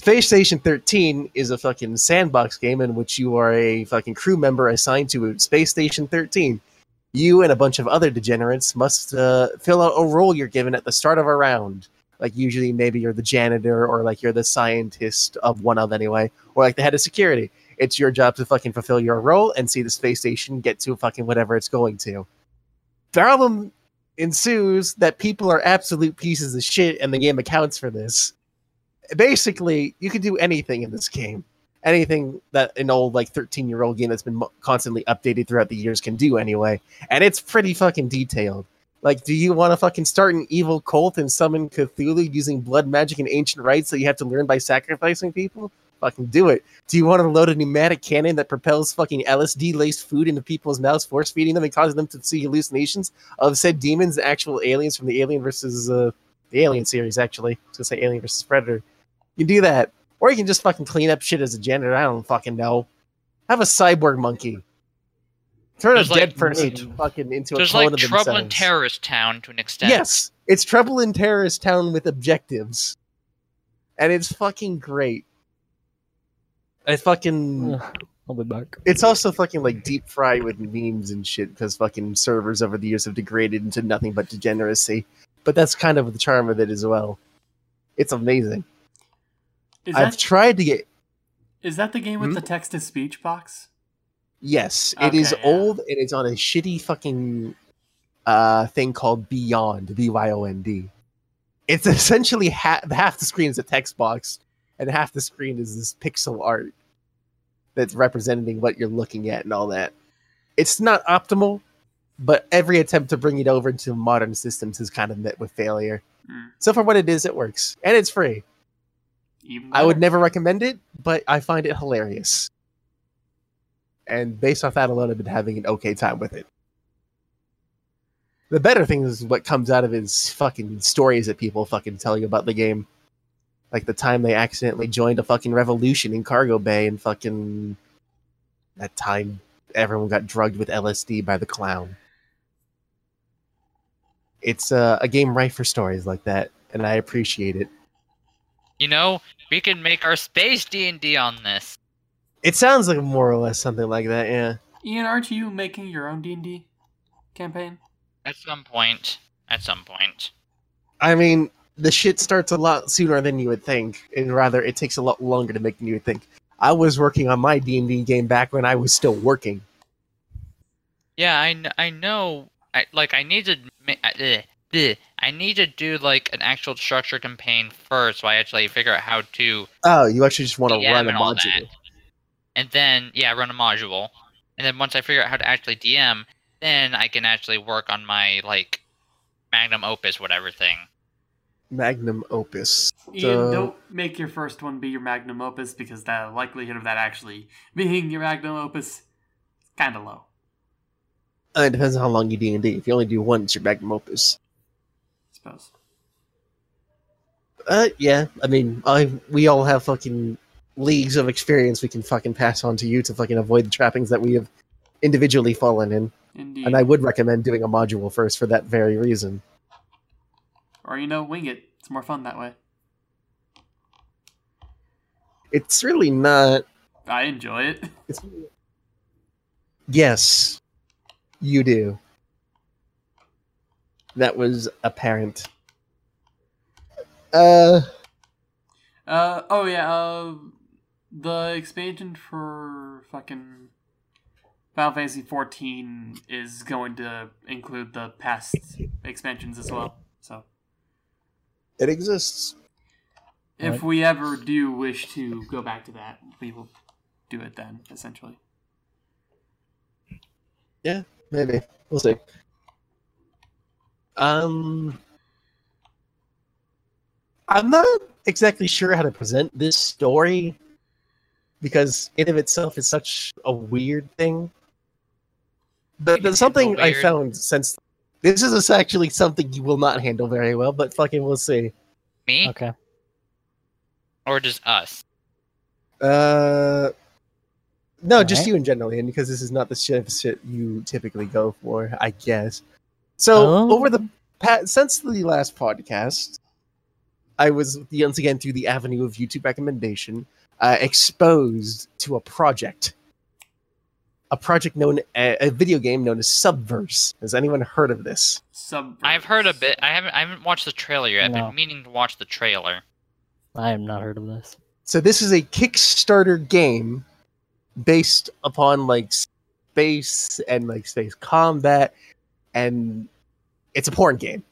Space Station 13 is a fucking sandbox game in which you are a fucking crew member assigned to Space Station 13. You and a bunch of other degenerates must uh, fill out a role you're given at the start of a round. Like usually maybe you're the janitor or like you're the scientist of one of anyway, or like the head of security. It's your job to fucking fulfill your role and see the space station get to fucking whatever it's going to. The problem ensues that people are absolute pieces of shit, and the game accounts for this. Basically, you can do anything in this game. Anything that an old, like, 13 year old game that's been constantly updated throughout the years can do anyway. And it's pretty fucking detailed. Like, do you want to fucking start an evil cult and summon Cthulhu using blood magic and ancient rites that you have to learn by sacrificing people? Fucking do it. Do you want to load a pneumatic cannon that propels fucking LSD laced food into people's mouths, force feeding them and causing them to see hallucinations of said demons, actual aliens from the Alien versus uh, the Alien series? Actually, I was gonna say Alien versus Predator. You can do that, or you can just fucking clean up shit as a janitor. I don't fucking know. Have a cyborg monkey. Turn There's a like- dead person fucking into a There's clone like of trouble in terrorist town to an extent. Yes, it's Trouble in Terrorist Town with objectives, and it's fucking great. I fucking. Ugh, I'll be back. It's also fucking like deep fried with memes and shit because fucking servers over the years have degraded into nothing but degeneracy. But that's kind of the charm of it as well. It's amazing. Is I've that, tried to get. is that the game with Hmm? the text to speech box? Yes, it is Okay, yeah. old and it's on a shitty fucking uh thing called BYOND, B Y O N D. It's essentially ha- half the screen is a text box, and half the screen is this pixel art that's representing what you're looking at and all that. It's not optimal, but every attempt to bring it over into modern systems has kind of met with failure. Mm. So for what it is, it works, and it's free. I would never recommend it, but I find it hilarious. And based off that alone, I've been having an okay time with it. The better thing is what comes out of it is fucking stories that people fucking tell you about the game. Like the time they accidentally joined a fucking revolution in Cargo Bay and fucking that time everyone got drugged with LSD by the clown. It's uh, a game rife for stories like that, and I appreciate it. You know, we can make our space D and D on this. It sounds like more or less something like that, yeah. Ian, aren't you making your own D and D campaign? At some point. At some point. I mean, the shit starts a lot sooner than you would think, and rather it takes a lot longer to make than you would think. I was working on my D and D game back when I was still working. Yeah, I, I know. I, like, I need to. uh, ugh. I need to do like an actual structure campaign first, so I actually figure out how to Oh, you actually just want to DM run a module. that. And then, yeah, run a module. And then once I figure out how to actually DM, then I can actually work on my like magnum opus, whatever thing. Magnum opus. Ian, So- don't make your first one be your magnum opus because the likelihood of that actually being your magnum opus is kind of low. Uh, it depends on how long you D and D. If you only do one, it's your magnum opus. I suppose. Uh, yeah. I mean, I we all have fucking leagues of experience we can fucking pass on to you to fucking avoid the trappings that we have individually fallen in. Indeed. And I would recommend doing a module first for that very reason. Or you know, wing it. It's more fun that way. It's really not. I enjoy it. It's, yes, you do. That was apparent. Uh, Uh oh yeah. Uh, the expansion for fucking Final Fantasy 14 is going to include the past expansions as well. So It exists. If Right. we ever do wish to go back to that, we will do it then, essentially. Yeah, maybe we'll see. Um, I'm not exactly sure how to present this story because in of itself is such a weird thing. But there's something I found since this is actually something you will not handle very well, but fucking we'll see. Me Okay. or just us? Uh, no, just Alright. you in general, Ian, because this is not the shit of shit you typically go for, I guess. So Oh. over the past, since the last podcast, I was once again through the avenue of YouTube recommendation, uh, exposed to a project, a project known a, a video game known as Subverse. Has anyone heard of this? Sub. I've heard a bit. I haven't. I haven't watched the trailer yet. I've been meaning to watch the trailer. I have not heard of this. So this is a Kickstarter game based upon like space and like space combat, and it's a porn game.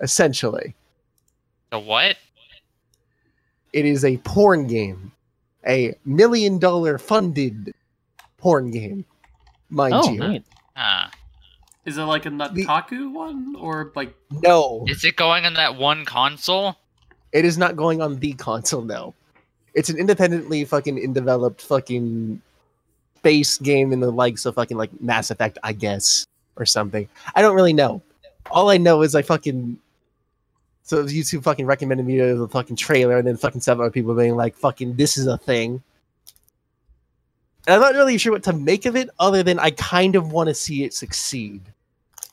Essentially, The what? it is a porn game, a million dollar funded porn game, mind Oh, you. neat. Ah, Is it like a Nutaku one or like? No, is it going on that one console? it is not going on the console. No, it's an independently fucking in developed fucking space game in the likes of fucking like Mass Effect, I guess, or something. I don't really know. All I know is I fucking so YouTube fucking recommended me the fucking trailer, and then fucking seven other people being like, "Fucking, this is a thing." And I'm not really sure what to make of it, other than I kind of want to see it succeed.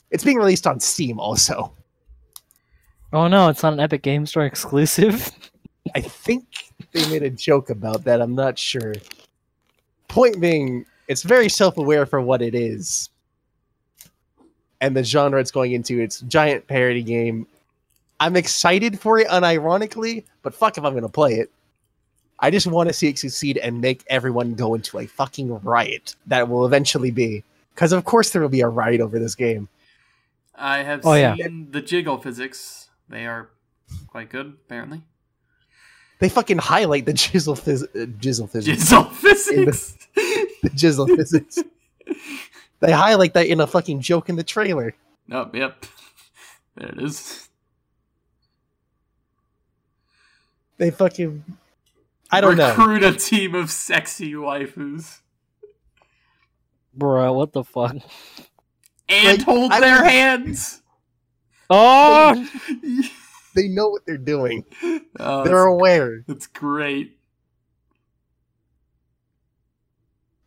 It's being released on Steam, also. Oh no, it's not an Epic Game Store exclusive. I think they made a joke about that. I'm not sure. Point being, it's very self-aware for what it is, and the genre it's going into. It's giant parody game. I'm excited for it, unironically, but fuck if I'm gonna play it. I just want to see it succeed and make everyone go into a fucking riot that will eventually be. Because of course there will be a riot over this game. I have Oh, yeah. seen the jiggle physics. They are quite good, apparently. They fucking highlight the jizzle, phys- uh, jizzle physics. Jizzle physics. the jizzle physics. They highlight that in a fucking joke in the trailer. oh, yep. There it is. They fucking. I don't know. Recruit a team of sexy waifus Bruh, what the fuck? and Like, hold I their would- hands. Oh! They know what they're doing. oh, They're aware. That's great.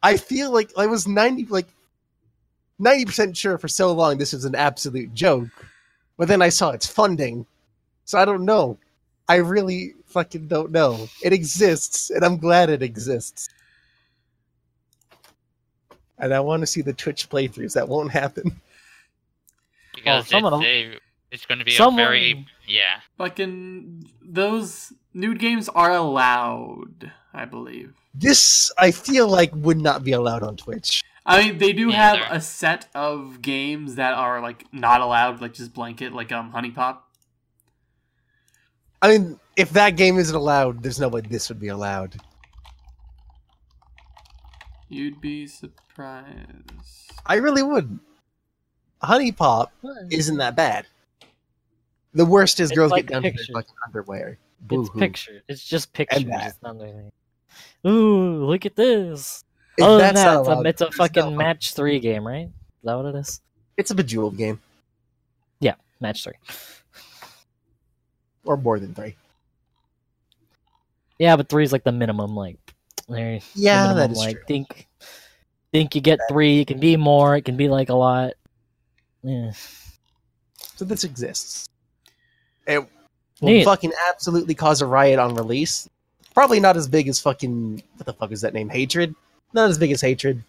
I feel like I was ninety like ninety percent sure for so long this was an absolute joke, but then I saw its funding, so I don't know. I really fucking don't know. It exists, and I'm glad it exists. And I want to see the Twitch playthroughs. That won't happen. Because someone it's, will- a, it's going to be Someone- a very yeah. Fucking those nude games are allowed, I believe. This I feel like would not be allowed on Twitch. I mean, they do Me have a set of games that are like not allowed, like just blanket, like um HuniePop. I mean, if that game isn't allowed, there's no way this would be allowed. You'd be surprised. I really would. HuniePop hmm. isn't that bad. The worst is It's girls like get down to their fucking underwear. It's Boo-hoo. picture. It's just pictures. It's not anything. Ooh, look at this. If Other than that's that, it's a, allowed, it's a fucking no- match three game, right? Is that what it is? It's a bejeweled game, Yeah, Match three. Or more than three. Yeah, but three is like the minimum. Like, there. Yeah, that minimum, is like, true. Think, think you get three. It can be more. It can be like a lot. Yeah. So this exists. It will Neat. fucking absolutely cause a riot on release. Probably not as big as fucking what the fuck is that name? Hatred. Not as big as Hatred.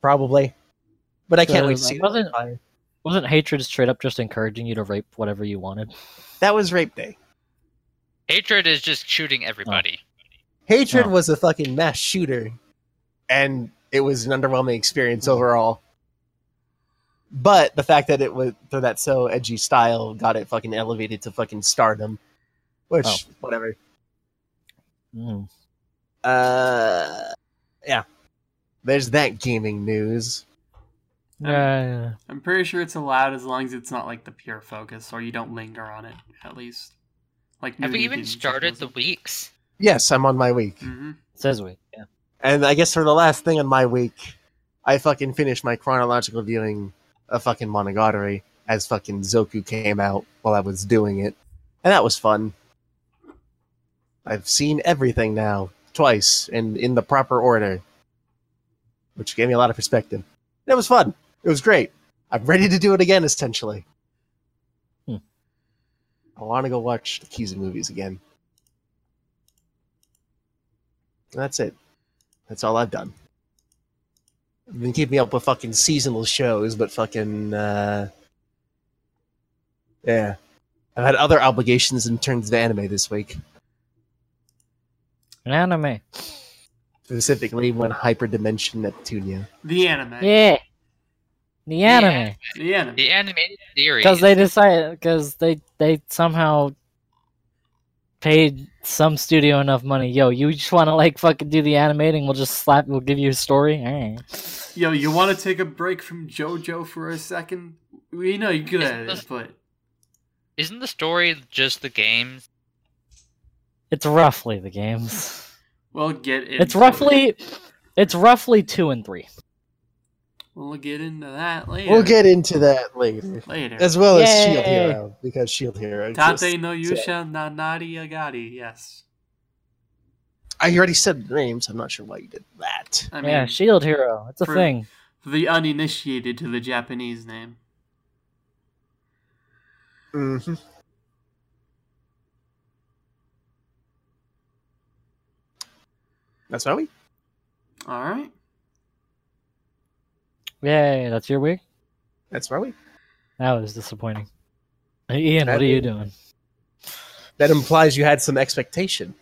Probably. But I can't So, wait to see. wasn't- on fire. Wasn't hatred straight up just encouraging you to rape whatever you wanted? That was Rape Day. Hatred is just shooting everybody. Hatred Oh. was a fucking mass shooter, and it was an underwhelming experience overall. but the fact that it was for that so edgy style got it fucking elevated to fucking stardom. Which Oh. whatever. Mm. Uh, yeah. There's that gaming news. Yeah. I'm pretty sure it's allowed as long as it's not like the pure focus, or you don't linger on it at least. Like Have we even started the weeks? Yes, I'm on my week. hmm Says we. Yeah. And I guess for the last thing on my week, I fucking finished my chronological viewing of fucking Monogatari as fucking Zoku came out while I was doing it. And that was fun. I've seen everything now, twice, and in the proper order. Which gave me a lot of perspective. It was fun. It was great. I'm ready to do it again, essentially. Hmm. I want to go watch the Kizu movies again. And that's it. That's all I've done. I've been keeping up with fucking seasonal shows, but fucking uh Yeah. I've had other obligations in terms of anime this week. An anime. Specifically when Hyperdimension Neptunia. The anime. Yeah. The anime. The anime. The animated series. Because they decided, because they they somehow paid some studio enough money. Yo, you just want to like fucking do the animating? We'll just slap. We'll give you a story. Alright. Yo, you want to take a break from JoJo for a second? We know you're good Is at it, this- but Isn't the story just the games? It's roughly the games. we'll get it. It's roughly, it's roughly two and three. We'll get into that later. We'll get into that later. later. As well as Shield Hero, because Shield Hero exists. Tate no Yusha no Nariagari. Yes. I already said the names, I'm not sure why you did that. I mean, yeah, Shield Hero. It's a for- thing. for the uninitiated to the Japanese name. Mm-hmm. That's how we. All right. Yay, that's your week. That's my week. That was disappointing. Hey, Ian, what are you doing? That implies you had some expectation.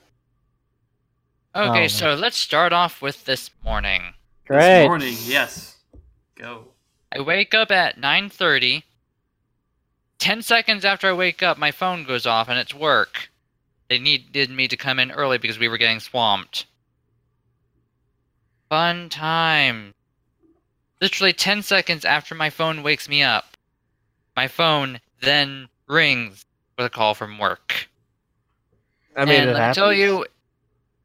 Okay, Oh, so let's start off with this morning. This morning, yes. Go. I wake up at 9:30. 10 seconds after I wake up, my phone goes off and it's work. They needed me to come in early because we were getting swamped. Fun time. Literally 10 seconds after my phone wakes me up, my phone then rings with a call from work. I mean, and it let me tell you,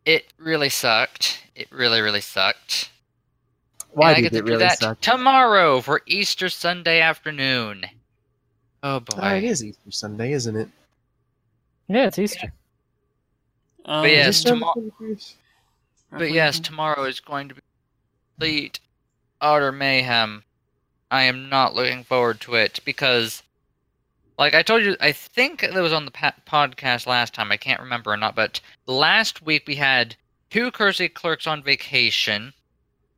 it really sucked. It really, really sucked. Why and did it do really that suck? tomorrow for Easter Sunday afternoon. Oh boy. Oh, it is Easter Sunday, isn't it? Yeah, it's Easter. Um, But yes, Is it tomo- Sunday? But yes, tomorrow is going to be complete utter mayhem. I am not looking forward to it because, like I told you, I think it was on the podcast last time. I can't remember or not, but last week we had two courtesy clerks on vacation.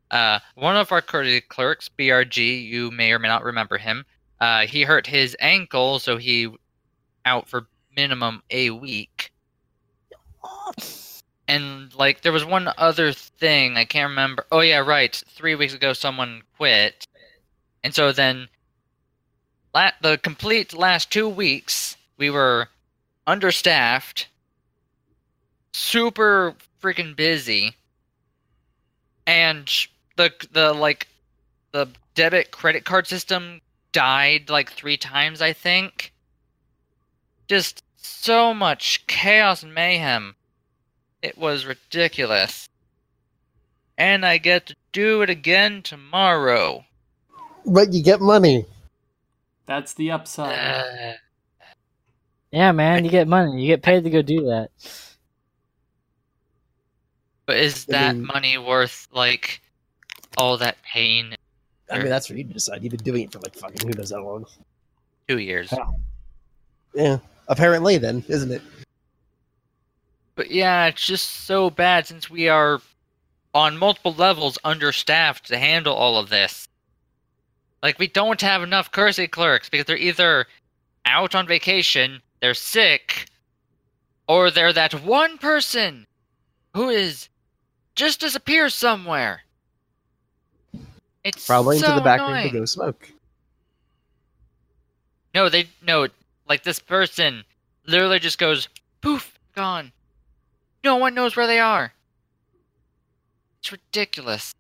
Uh, one of our courtesy clerks, BRG, you may or may not remember him. Uh, he hurt his ankle, so he out for minimum a week. And like there was one other thing I can't remember. Oh yeah, right. Three weeks ago, someone quit, and so then, la- the complete last two weeks we were understaffed, super freaking busy, and the the like the debit credit card system died like three times. I think. Just so much chaos and mayhem. It was ridiculous. And I get to do it again tomorrow. But you get money. That's the upside. Uh, Yeah, man, you get money. You get paid to go do that. but is I that mean- money worth, like, all that pain? I mean, that's for you to decide. You've been doing it for like fucking who knows how long. Two years. Yeah, apparently then, isn't it? But yeah, it's just so bad since we are on multiple levels understaffed to handle all of this. Like we don't have enough courtesy clerks because they're either out on vacation, they're sick, or they're that one person who is just disappears somewhere. It's Probably so into the back room to go smoke. No, they no. Like this person literally just goes poof, gone. No one knows where they are. It's ridiculous.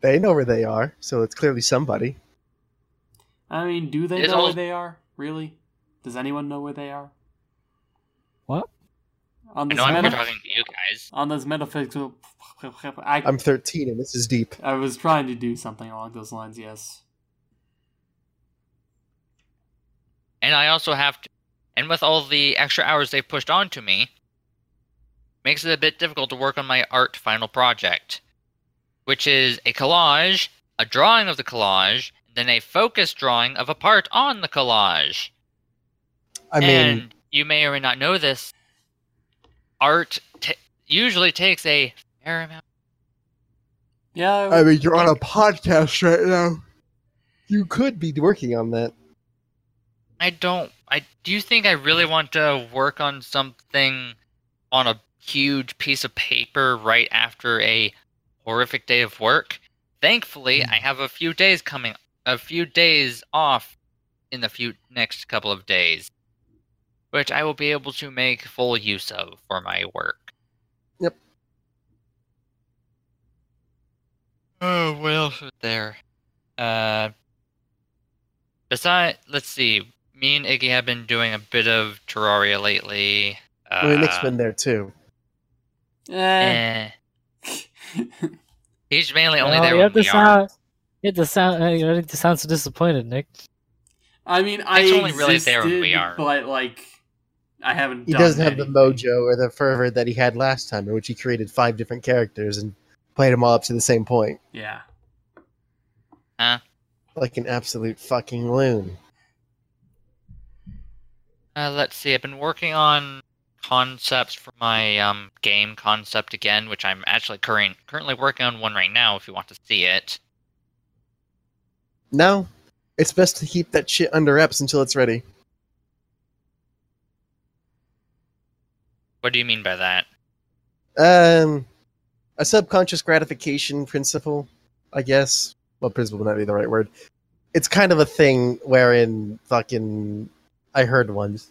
They know where they are, so it's clearly somebody. I mean, do they It's know all- where they are? Really? Does anyone know where they are? What? On I this know I'm meta- talking to you guys. on this metaphysical. I, I'm 13 and this is deep. I was trying to do something along those lines. Yes. And I also have to, and with all the extra hours they've pushed onto me, makes it a bit difficult to work on my art final project, which is a collage, a drawing of the collage, then a focus drawing of a part on the collage. I mean, and you may or may not know this. Art t- usually takes a fair amount. Yeah. I mean, you're on a podcast right now. You could be working on that. I don't. I do you think I really want to work on something on a huge piece of paper right after a horrific day of work? Thankfully, I have a few days coming, a few days off in the few next couple of days, which I will be able to make full use of for my work. Yep. Oh, what else is there? Uh, besides, let's see. Me and Iggy have been doing a bit of Terraria lately. Uh, mean, Nick's been there too. Eh. eh. He's mainly only Oh, there you when have to are. sound. You have to sound. uh, You have to sound so disappointed, Nick. I mean, I It's only really there when we are. but like, I haven't. He done doesn't have the mojo or the fervor that he had last time, in which he created five different characters and played them all up to the same point. Yeah. Like an absolute fucking loon. Uh, let's see. I've been working on concepts for my um game concept again, which I'm actually current currently working on one right now. If you want to see it, No, it's best to keep that shit under wraps until it's ready. what do you mean by that? Um, a subconscious gratification principle, I guess. Well, principle would not be the right word. It's kind of a thing wherein fucking I heard once,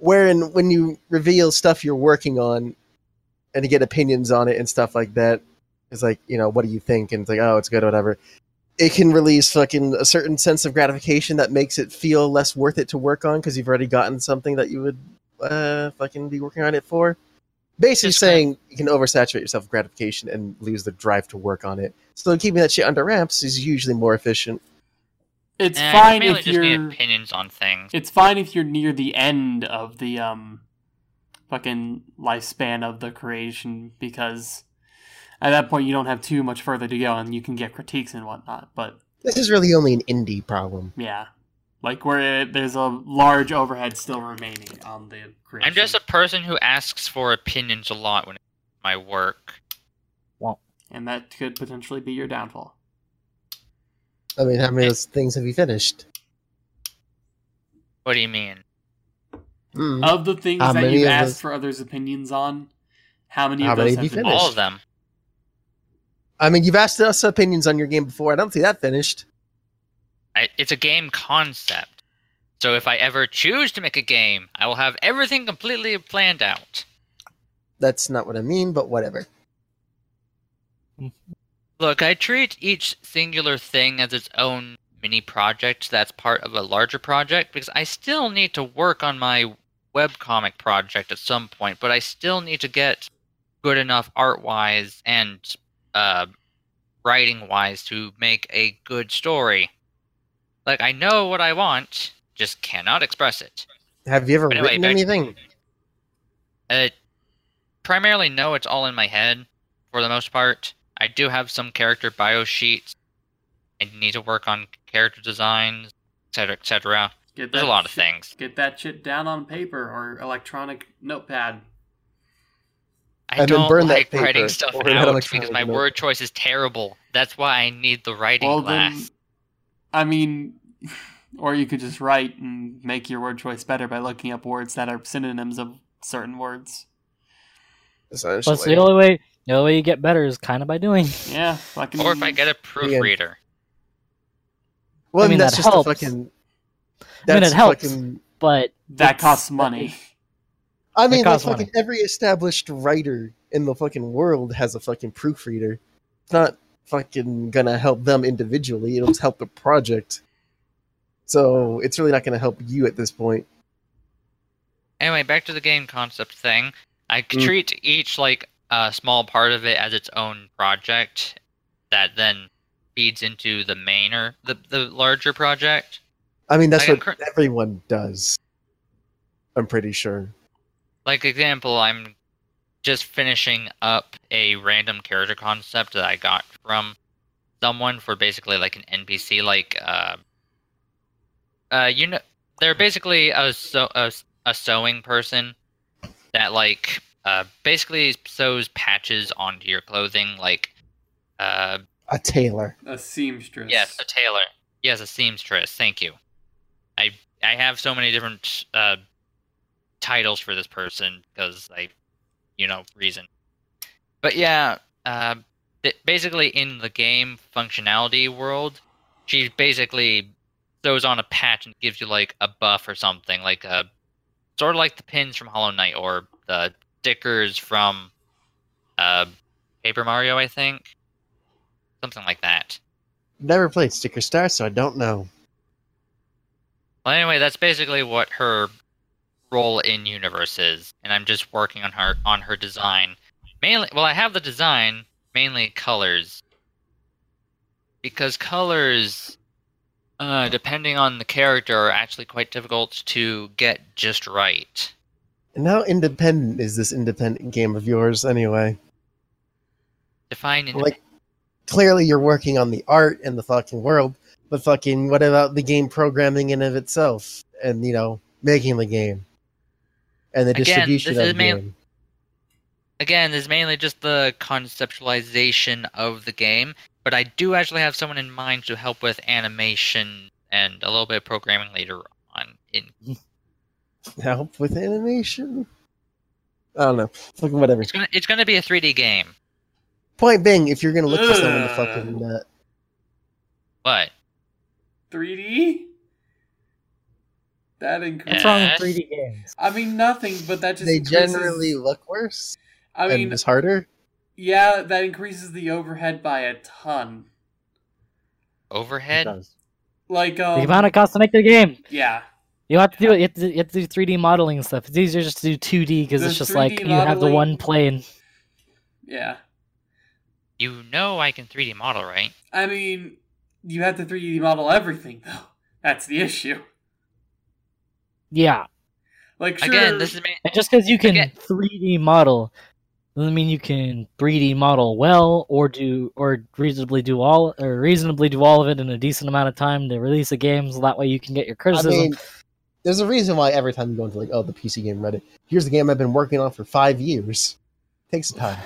wherein when you reveal stuff you're working on, and you get opinions on it and stuff like that, it's like you know what do you think, and it's like oh it's good or whatever. It can release fucking a certain sense of gratification that makes it feel less worth it to work on because you've already gotten something that you would uh fucking be working on it for basically saying you can oversaturate yourself with gratification and lose the drive to work on it. So keeping that shit under wraps is usually more efficient. It's Eh, I fine if just you're. opinions on things. It's fine if you're near the end of the um, fucking lifespan of the creation because at that point you don't have too much further to go and you can get critiques and whatnot. But This is really only an indie problem. yeah, like where it, there's a large overhead still remaining on the creation. I'm just a person who asks for opinions a lot when it comes to my work. and that could potentially be your downfall. I mean, how many of those things have you finished? What do you mean? Hmm. Of the things How that you've asked those- for others' opinions on, how many How of many those have you finished? All of them. I mean, you've asked us opinions on your game before. I don't see that finished. I, it's a game concept. So if I ever choose to make a game, I will have everything completely planned out. That's not what I mean, but whatever. Look, I treat each singular thing as its own mini project that's part of a larger project because I still need to work on my webcomic project at some point, but I still need to get good enough art wise and uh, writing wise to make a good story. Like, I know what I want, just cannot express it. Have you ever But anyway, written to- anything? Uh, primarily, no, it's all in my head for the most part. I do have some character bio sheets. I need to work on character designs, etc., etc. Get There's a that lot of shit- things. Get that shit down on paper or electronic notepad. I And don't burn that like paper writing stuff or out because my note. word choice is terrible. That's why I need the writing Well, class. then, I mean, or you could just write and make your word choice better by looking up words that are synonyms of certain words. Essentially. Plus, the only way the only way you get better is kind of by doing. Yeah, fucking. Or if I get a proofreader. well, I I mean, mean, that's that just helps. a fucking. mean, it helps. fucking. but That costs money. I mean, like costs fucking money. every established writer in the fucking world has a fucking proofreader. It's not fucking gonna help them individually. It'll just help the project. So it's really not gonna help you at this point. Anyway, back to the game concept thing. I Mm. treat each like a small part of it as its own project that then feeds into the main or the the larger project. I mean, that's am what everyone does. I'm pretty sure. Like example, I'm just finishing up a random character concept that I got from someone for basically like an NPC like uh uh you know they're basically a so a, a sewing person that like uh basically sews patches onto your clothing like uh A tailor. A seamstress. yes a tailor yes a seamstress thank you I I have so many different uh titles for this person because I you know reason but yeah uh th- basically in the game functionality world she basically sews on a patch and gives you like a buff or something like a sort of like the pins from hollow knight or the stickers from uh paper mario i think? Something like that. Never played Sticker Star, so I don't know. well anyway that's basically what her role in universe is and i'm just working on her on her design. Mainly well i have the design mainly colors. Because colors uh, depending on the character are actually quite difficult to get just right And how independent is this independent game of yours anyway? define Like, clearly you're working on the art and the fucking world, but fucking what about the game programming in of itself and you know making the game and the Again, distribution of is the game? again this is mainly just the conceptualization of the game but i do actually have someone in mind to help with animation and a little bit of programming later on in mm-hmm. Help with animation? I don't know. Fucking whatever. it's gonna it's gonna be a 3d game Point being, if you're gonna look for someone to Ugh. fucking uh, what 3D? That increase. What's wrong with 3D games? I mean, nothing, but that just they increases- generally look worse I and mean, it's harder. yeah, that increases the overhead by a ton. It overhead does. Like, um, the amount it costs to make the game. yeah, You have to do it. You have to, you have to do 3D modeling and stuff. It's easier just to do 2D because it's just 3D like you have the one plane. yeah. you know i can 3d model right I mean, you have to 3D model everything, though. That's the issue. Yeah, Like, sure, again this is ma- and just because you can Again- 3D model doesn't mean you can 3D model well or do or reasonably do all or reasonably do all of it in a decent amount of time to release a game, so that way you can get your I criticism. mean, there's a reason why every time you go into like, oh, the PC game Reddit, here's the game I've been working on for five years. Takes time.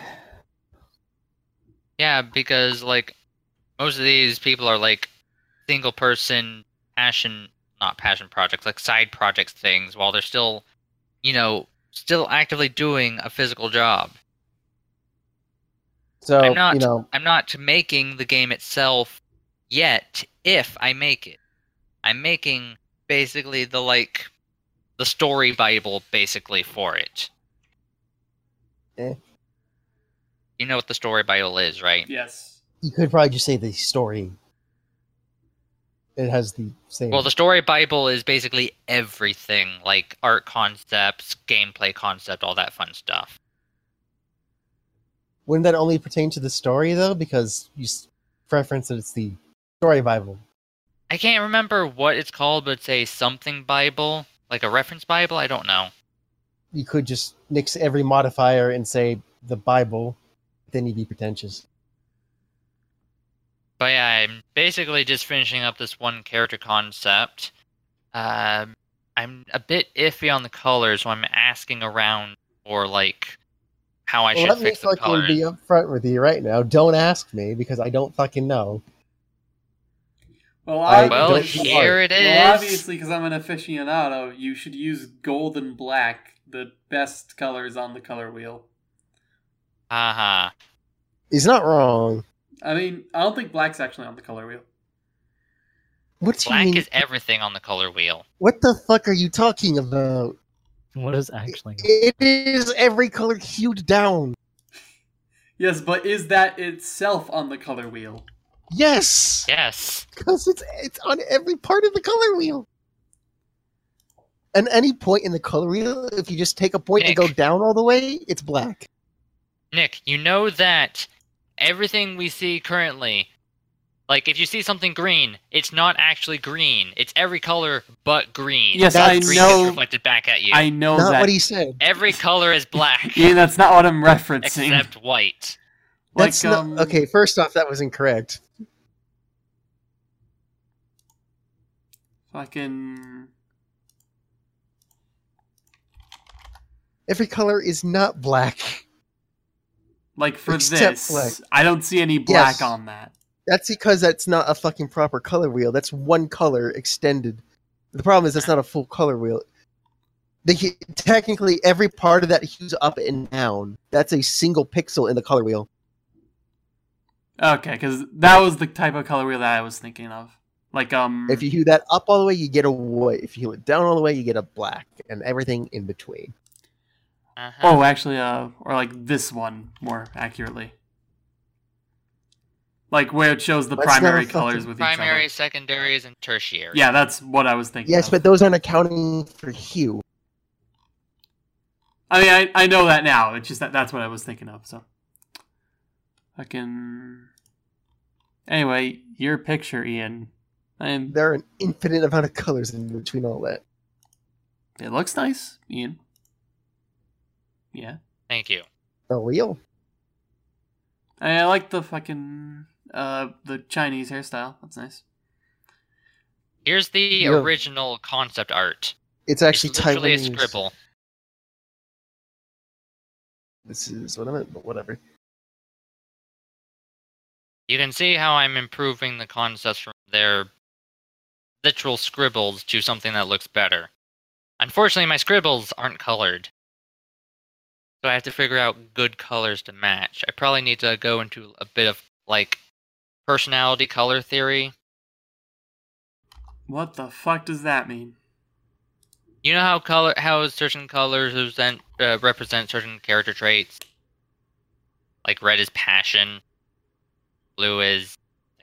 yeah because like most of these people are like single person passion not passion projects like side projects things while they're still you know still actively doing a physical job So I'm not- you know, I'm not making the game itself yet if I make it. I'm making basically the like the story bible basically for it. Eh. You know what the story bible is, right? yes. you could probably just say the story. It has the same. Well, the story bible is basically everything like art concepts, gameplay concept, all that fun stuff. Wouldn't that only pertain to the story though? Because you s- preference that it's the story Bible. I can't remember what it's called, but it's a something bible, like a reference bible, I don't know. You could just nix every modifier and say the Bible. Then you'd be pretentious. But yeah, I'm basically just finishing up this one character concept. Um, I'm a bit iffy on the colors, so I'm asking around for like how I Well, should let me fix the fucking colors. be upfront with you right now. Don't ask me because I don't fucking know. Well, I well, don't here it is. Well, obviously, because I'm an aficionado, you should use gold and black, the best colors on the color wheel. Haha. He's not wrong. I mean, I don't think black's actually on the color wheel. What do you Black mean? is everything on the color wheel. What the fuck are you talking about? What is actually? It is every color hued down. Yes, but is that itself on the color wheel? Yes, Yes. because it's it's on every part of the color wheel. And any point in the color wheel, if you just take a point and go down all the way, it's black. Nick, you know that everything we see currently, like if you see something green, it's not actually green. It's every color but green. Yes, I green know- is reflected back at you. I know Not that. what he said. Every color is black Yeah, that's not what I'm referencing. except white. like, not, um, okay. First off, that was incorrect. Fucking. Every color is not black. Like for Except this, black. I don't see any black Yes. on that. That's because that's not a fucking proper color wheel. That's one color extended. The problem is that's not a full color wheel. The, technically, every part of that hues up and down. That's a single pixel in the color wheel. Okay, because that was the type of color wheel that I was thinking of. Like, um, If you hue that up all the way, you get a white. If you hue it down all the way, you get a black, and everything in between. Uh-huh. oh, actually, uh, or like this one more accurately, like where it shows the That's not primary colors with Primary, each secondaries, and tertiary. Yeah, that's what I was thinking. Yes, of. but those aren't accounting for hue. I mean, I, I know that now. It's just that that's what I was thinking of. So, I can. Anyway, your picture, Ian. And There are an infinite amount of colors in between all that. it looks nice, Ian. Yeah, Thank you. A wheel? I, I like the fucking uh the Chinese hairstyle. That's nice. Here's the Yeah. original concept art. It's actually it's literally a Taiwanese. scribble. This is what I meant, but whatever. You can see how I'm improving the concepts from their literal scribbles to something that looks better. Unfortunately, my scribbles aren't colored. So I have to figure out good colors to match. I probably need to go into a bit of, like, personality color theory. What the fuck does that mean? You know how color, how certain colors represent, uh, represent certain character traits? Like red is passion, blue is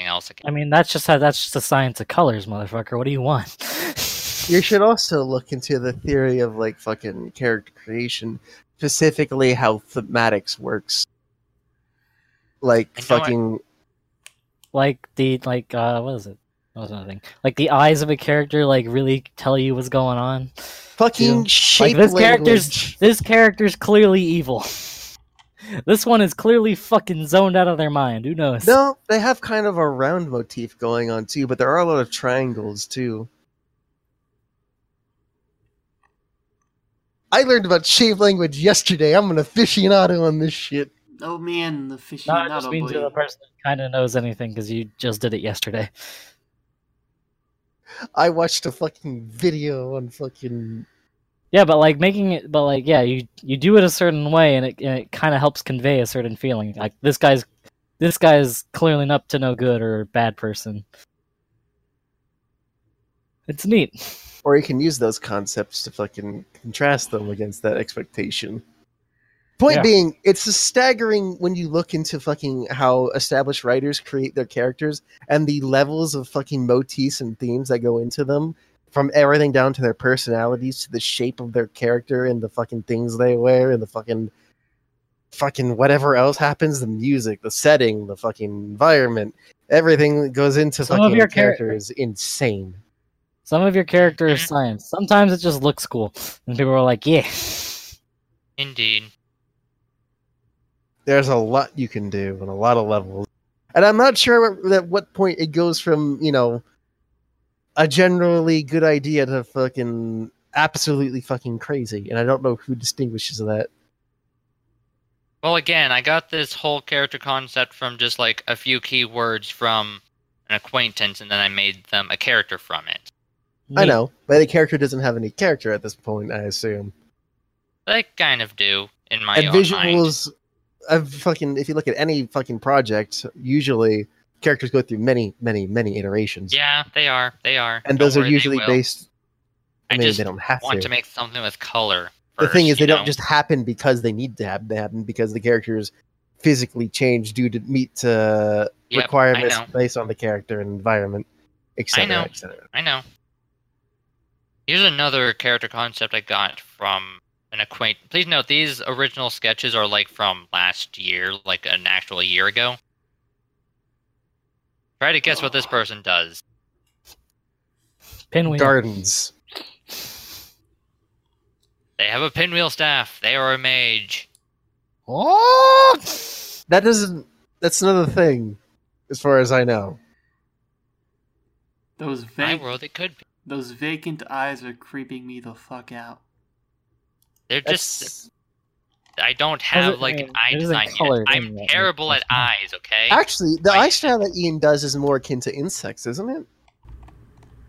else. I I mean, that's just how that's just the science of colors, motherfucker. What do you want? You should also look into the theory of like fucking character creation, specifically how thematics works. Like I know I- fucking like the like uh what is it? What was another thing? Like the eyes of a character like really tell you what's going on. fucking Like shape this language. character's this character's clearly evil. This one is clearly fucking zoned out of their mind. Who knows? No, they have kind of a round motif going on too, but there are a lot of triangles too. I learned about shape language yesterday. I'm an aficionado on this shit. Oh man, the No, it aficionado just means you're the person that kind of knows anything because you just did it yesterday. I watched a fucking video on fucking Yeah, but like making it, but like yeah, you you do it a certain way, and it and it kind of helps convey a certain feeling. Like this guy's this guy's clearly up to no good or bad person. It's neat. or you can use those concepts to fucking contrast them against that expectation. Point Yeah. being, it's staggering when you look into fucking how established writers create their characters and the levels of fucking motifs and themes that go into them, from everything down to their personalities to the shape of their character and the fucking things they wear and the fucking fucking whatever else happens, the music, the setting, the fucking environment, everything that goes into Some of your character char- is insane. Some of your character is science. Sometimes it just looks cool, and people are like, "Yeah." Indeed. there's a lot you can do on a lot of levels. And I'm not sure at at what point it goes from, you know, a generally good idea to fucking absolutely fucking crazy. And I don't know who distinguishes that. Well, again, I got this whole character concept from just like a few keywords from an acquaintance, and then I made them a character from it. I know, but the character doesn't have any character at this point, I assume. They kind of do in my and own mind. visuals, I've fucking, if you look at any fucking project, usually characters go through many, many, many iterations. Yeah, they are. They are. and Don't those are usually based. I, I mean, just they don't have want to. to make something with color. the thing is, they you don't just happen because they need to happen. They happen because the characters physically change due to meet uh, Yep, requirements based on the character and environment, etc. know. etc. I know. Here's another character concept I got from an acquaint. Please note these original sketches are like from last year, like an actual year ago. Try to guess what this person does. Pinwheel. Gardens. They have a pinwheel staff. They are a mage. Oh, that doesn't. That's another thing, as far as I know. Those My world, it could be. those vacant eyes are creeping me the fuck out. They're just. That's I don't have like I an eye it isn't design yet. I'm in terrible at eyes. Okay. actually the Right. eye style that Ian does is more akin to insects, isn't it?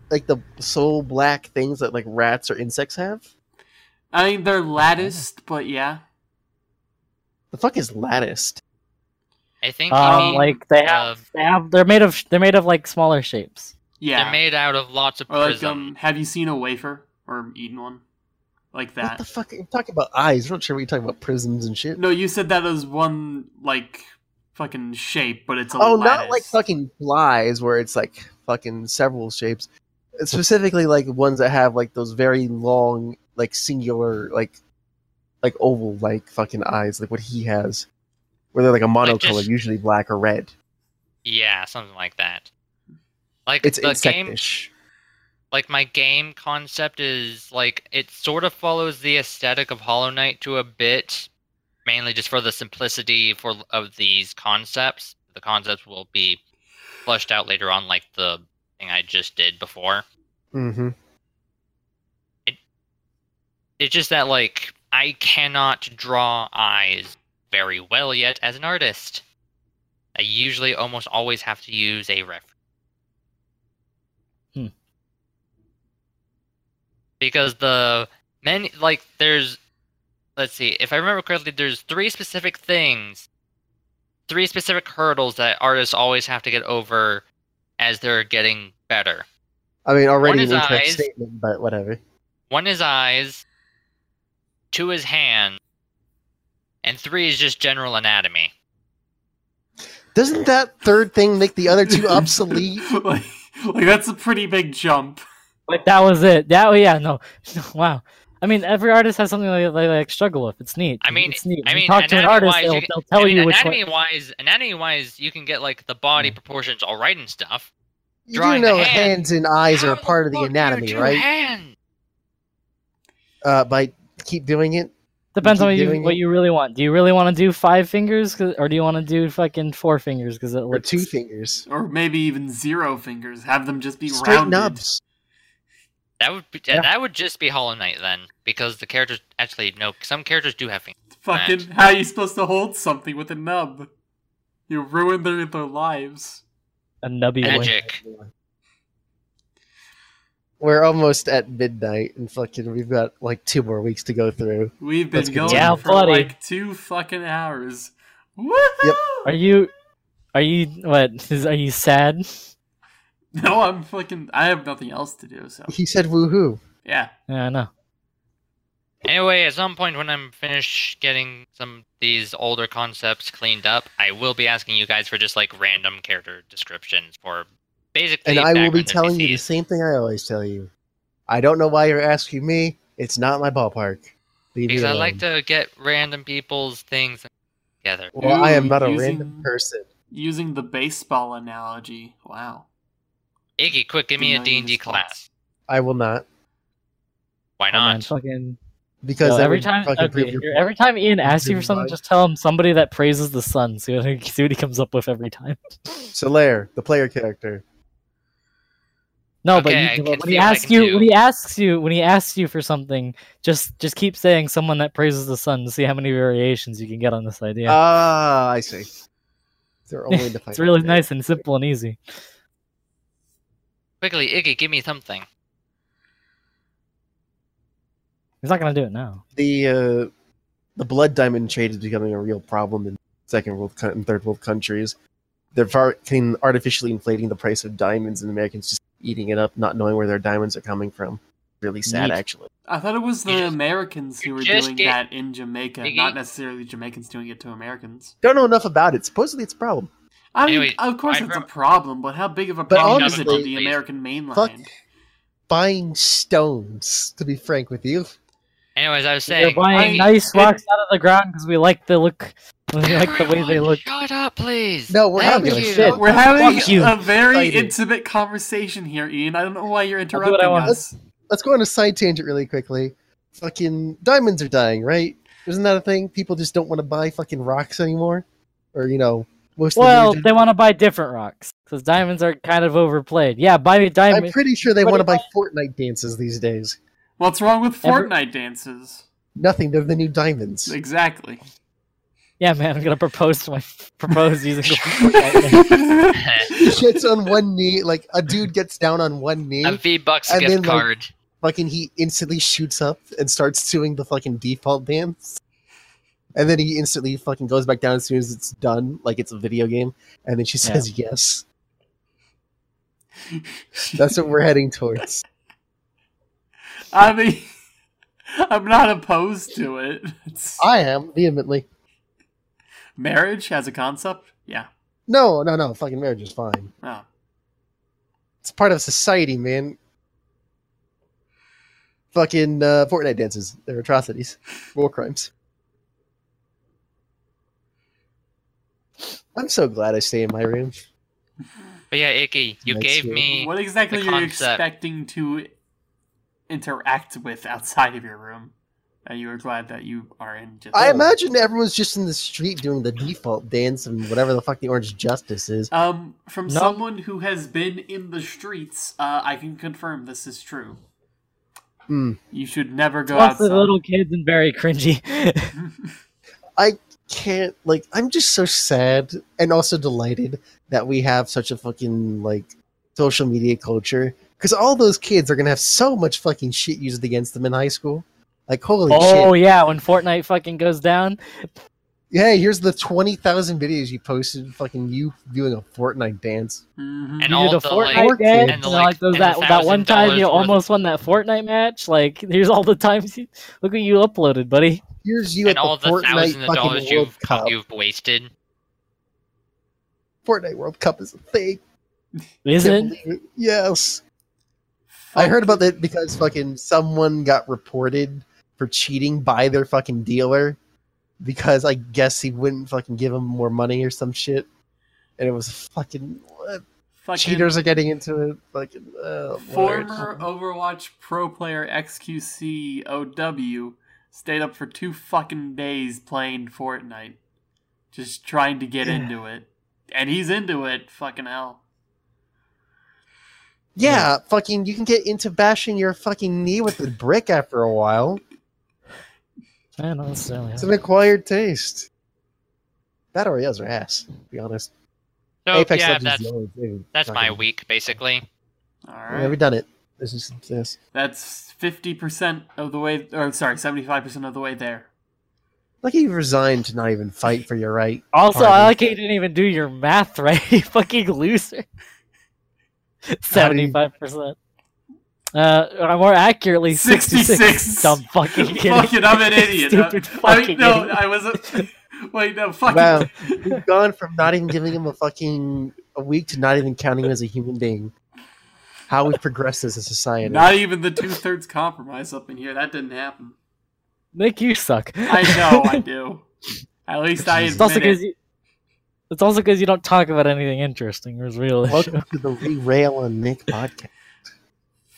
Like the soul black things that like rats or insects have. I mean, they're latticed, but yeah. The fuck is latticed? I think Um, mean, like they have, uh, they have, they're made of, they're made of like smaller shapes. Yeah. they're made out of lots of or like, um, have you seen a wafer or eaten one? Like that. What the fuck? You're talking about eyes. I'm not sure what you're talking about prisms and shit. No, you said that as one like fucking shape, but it's a Oh, lattice. not like fucking flies where it's like fucking several shapes. Specifically like ones that have like those very long, like singular, like like oval like fucking eyes, like what he has. Where they're like a monocolor, just- usually black or red. Yeah, something like that. Like It's the game, insectish. Like my game concept is like it sort of follows the aesthetic of Hollow Knight to a bit, mainly just for the simplicity for of these concepts. The concepts will be fleshed out later on, like the thing I just did before. Mm-hmm. It's just that like I cannot draw eyes very well yet as an artist. I usually almost always have to use a reference. Because the many like there's let's see, if I remember correctly, there's three specific things, three specific hurdles that artists always have to get over as they're getting better. I mean, already One an is incorrect eyes. statement, but whatever. One is eyes, two is hand, and three is just general anatomy. Doesn't that third thing make the other two obsolete? like, like that's a pretty big jump. Like that was it. That oh, yeah, no, wow. I mean, every artist has something they, they like struggle with. It's neat. I mean- it's neat. I mean, talk to an artist, anatomy-wise, they'll, can- they'll tell I mean, you which one. anatomy wise, anatomy wise, you can get like the body proportions all right and stuff. You do Drawing the know hand. hands and eyes are a part of the fuck do you anatomy, do right? hand? Uh, by keep doing it. Depends on what you what you really want. Do you really want to do five fingers, or do you want to do fucking four fingers? Because it Or looks two fingers. Or maybe even zero fingers. Have them just be Straight rounded. nubs. That would be, Yeah. that would just be Hollow Knight then, because the characters actually no, some characters do have fingers. Fucking, how are you supposed to hold something with a nub? You ruin their, their lives. a nubby way. Magic. We're almost at midnight, and fucking, we've got like two more weeks to go through. We've been Let's going. Yeah, for buddy. like two fucking hours. Woohoo! Yep. Are you? Are you what? Is, are you sad? No, I'm fucking. I have nothing else to do, so He said woohoo. yeah. Yeah, I know. Anyway, at some point when I'm finished getting some of these older concepts cleaned up, I will be asking you guys for just like random character descriptions for basically. And I will be background telling you the same thing I always tell you. I don't know why you're asking me. It's not my ballpark. Leave because I like to get random people's things together. Well, I am Ooh, not a using- random person. Using the baseball analogy. Wow. Iggy, quick, give me a D&D class. I will not Why Oh, man, not? fucking. because Yo, that every time, fucking okay, your every time Ian asks you for something, mine. just tell him somebody that praises the sun. See what he, see what he comes up with every time. Solaire, the player character. No, Okay, but you, when he asks you, do. when he asks you, when he asks you for something, just just keep saying someone that praises the sun to see how many variations you can get on this idea. Ah, I see. They're only to it's really nice and simple and easy. Quickly, Iggy, give me something. He's not gonna do it now. The uh, the blood diamond trade is becoming a real problem in second world and third world countries. they're fucking artificially inflating the price of diamonds, and Americans just eating it up, not knowing where their diamonds are coming from. Really sad, Neat. actually. I thought it was the just- Americans who were doing get- that in Jamaica, Iggy- not necessarily Jamaicans doing it to Americans. Don't know enough about it. Supposedly, it's a problem. I mean, Anyway, of course I it's a problem, but how big of a But problem is it on the American mainland? Fuck buying stones. To be frank with you, Anyways, I was saying, We're saying. buying I- nice rocks out of the ground because we like the look. We like the way they look. Shut up, please. No, we're Thank having a you. shit. We're having you. a very Excited. intimate conversation here, Ian. I don't know why you're do what I interrupting want. us. let's go on a side tangent really quickly. Fucking diamonds are dying, right? Isn't that a thing? People just don't want to buy fucking rocks anymore, or you know, most. of Well, the they want to buy different rocks because diamonds are kind of overplayed. Yeah, buy me diamonds. I'm pretty sure they want to buy Fortnite dances these days. What's wrong with Ever- Fortnite dances? Nothing. They're the new diamonds. Exactly. Yeah, man, I'm gonna propose to my propose using the Fortnite. he gets on one knee, like a dude gets down on one knee, a V Bucks And gift then, like, card. fucking he instantly shoots up and starts doing the fucking default dance. And then he instantly fucking goes back down as soon as it's done, like it's a video game. And then she Yeah. says yes. That's what we're heading towards. I mean, I'm not opposed to it. It's, I am vehemently. marriage as a concept? Yeah. No, no, no. Fucking marriage is fine. Oh. It's part of society, man. Fucking uh, Fortnite dances. They're atrocities. War crimes. I'm so glad I stay in my room. But yeah, Iggy, you That's gave it. me. What exactly the are you concept. expecting to interact with outside of your room? And you are glad that you are in just. I imagine everyone's just in the street doing the default dance and whatever the fuck the Orange Justice is. Um, from No. someone who has been in the streets, uh, I can confirm this is true. Hmm. You should never go Mostly outside. little kids and very cringy. Can't like I'm just so sad and also delighted that we have such a fucking like social media culture because all those kids are gonna have so much fucking shit used against them in high school. Like holy shit. oh shit! yeah, when Fortnite fucking goes down. Hey, here's the twenty thousand videos you posted. Fucking you doing a Fortnite dance. Mhm. And you all the, Fortnite like, dance, and the, you know, like, like those, and that that one time you almost won that Fortnite match. Like, here's all the times. You, look what you uploaded, buddy. Here's you and at all the the Fortnite thousands of fucking dollars World you've Cup. you've wasted. Fortnite World Cup is a thing. Is Can't it? believe it. Yes. I heard about that because fucking someone got reported for cheating by their fucking dealer because I guess he wouldn't fucking give him more money or some shit. And it was fucking what? Fucking cheaters are getting into it. Fucking oh, Lord. former Overwatch pro player XQC OW stayed up for two fucking days playing Fortnite, just trying to get Yeah. into it, and he's into it. Fucking hell. Yeah, fucking you can get into bashing your fucking knee with a brick after a while. I don't necessarily. It's an acquired taste. Battle Royales are ass, to be honest. So Apex yeah, Legends that's is the only thing. that's my fucking- week basically. All I've right. never done it. This is this. That's fifty percent of the way, or sorry, seventy-five percent of the way there. Like you resigned to not even fight for your right. Also, Pardon. I like how you didn't even do your math right. you fucking loser. Seventy-five percent. Uh, or more accurately, sixty-six. 66. Dumb fucking idiot. Fucking, I'm an idiot. Stupid I fucking mean, no, idiot. I wasn't. Wait, no, fucking. Wow, we've gone from not even giving him a fucking a week to not even counting him as a human being. How we've progressed as a society. Not even the two thirds compromise up in here. That didn't happen. Nick, you suck. I know, I do. At least I It's also admit because it. you. It's also because you don't talk about anything interesting. It was real. Welcome to the Rail on Nick podcast.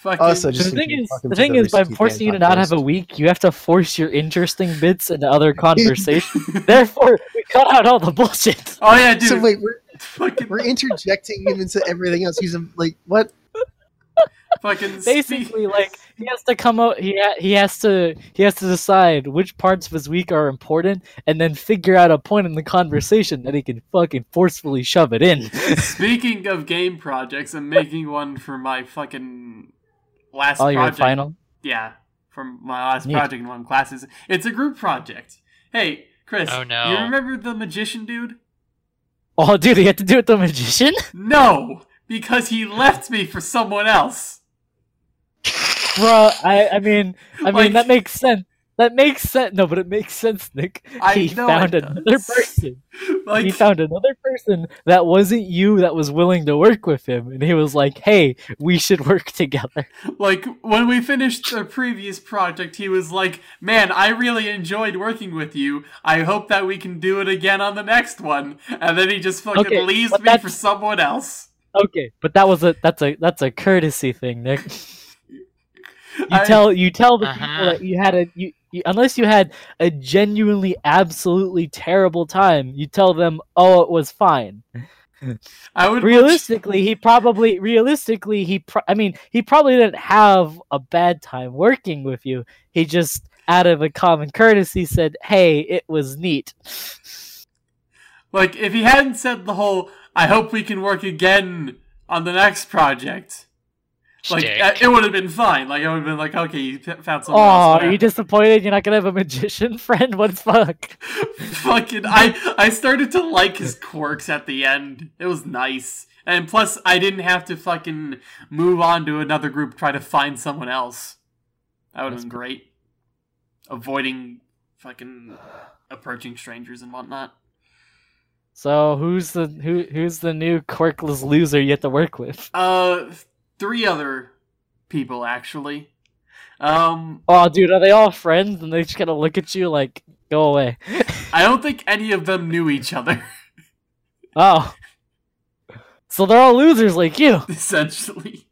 Fucking, Also, The thing is, the thing is, by forcing you to not have a week, you have to force your interesting bits into other conversations. Therefore, we cut out all the bullshit. oh yeah, dude. So wait, we're, fucking, we're interjecting him into everything else. He's like, what? fucking. speak- Basically, like he has to come out. He ha- he has to he has to decide which parts of his week are important, and then figure out a point in the conversation that he can fucking forcefully shove it in. Speaking of game projects, I'm making one for my fucking last Oh, your project. final. Yeah, from my last Neat. project in one classes. It's a group project. Hey, Chris. Oh, no. You remember the magician dude? Oh, dude, he had to do it with the magician? No, because he left me for someone else. Bro, I, I mean, I mean, Like- that makes sense. That makes sense. No, but it makes sense, Nick. I he know found another does. person. Like he found another person that wasn't you that was willing to work with him, and he was like, "Hey, we should work together." Like when we finished the previous project, he was like, "Man, I really enjoyed working with you. I hope that we can do it again on the next one." And then he just fucking Okay, leaves me that's- for someone else. Okay, but that was a that's a that's a courtesy thing, Nick. You I- tell you tell the people Uh-huh. that you had a you, you unless you had a genuinely absolutely terrible time, you tell them, "Oh, it was fine." I would realistically he probably realistically he pro- i mean he probably didn't have a bad time working with you he just out of a common courtesy said hey it was neat like if he hadn't said the whole "I hope we can work again on the next project." Like Shtick. uh, it would have been fine. Like I would have been like, "Okay, you found someone oh are you disappointed you're not gonna have a magician friend what the fuck fucking I I started to like his quirks at the end. It was nice. And plus I didn't have to fucking move on to another group try to find someone else. That would have been great. Avoiding fucking approaching strangers and whatnot. so who's the who who's the new quirkless loser you have to work with Uh three other people actually. Um oh dude are they all friends and they just kind of look at you like go away I don't think any of them knew each other, oh so they're all losers like you essentially.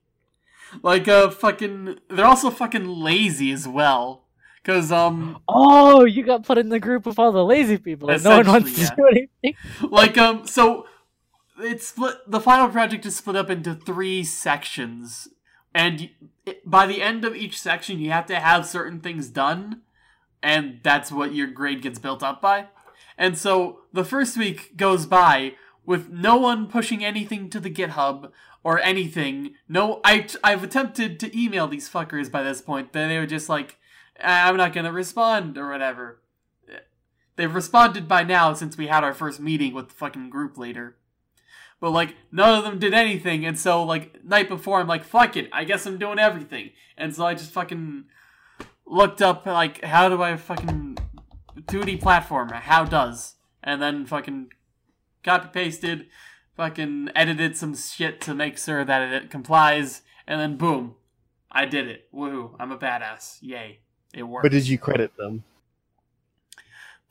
Like uh fucking they're also fucking lazy as well. Cause um Oh, you got put in the group with all the lazy people, and no one wants to do anything. like um so it's split the final project is split up into three sections. And by the end of each section you have to have certain things done and that's what your grade gets built up by. And so the first week goes by with no one pushing anything to the github or anything. No I, i've attempted to email these fuckers by this point. Then they were just like "Ah, i'm not gonna respond or whatever. They've responded by now since we had our first meeting with the fucking group leader. But like none of them did anything, and so like night before I'm like, fuck it, I guess I'm doing everything. And so I just fucking looked up like how do I fucking 2D platformer, how does? And then fucking copy pasted, fucking edited some shit to make sure that it complies, and then boom. I did it. Woohoo. I'm a badass. Yay. It worked. But did you credit them?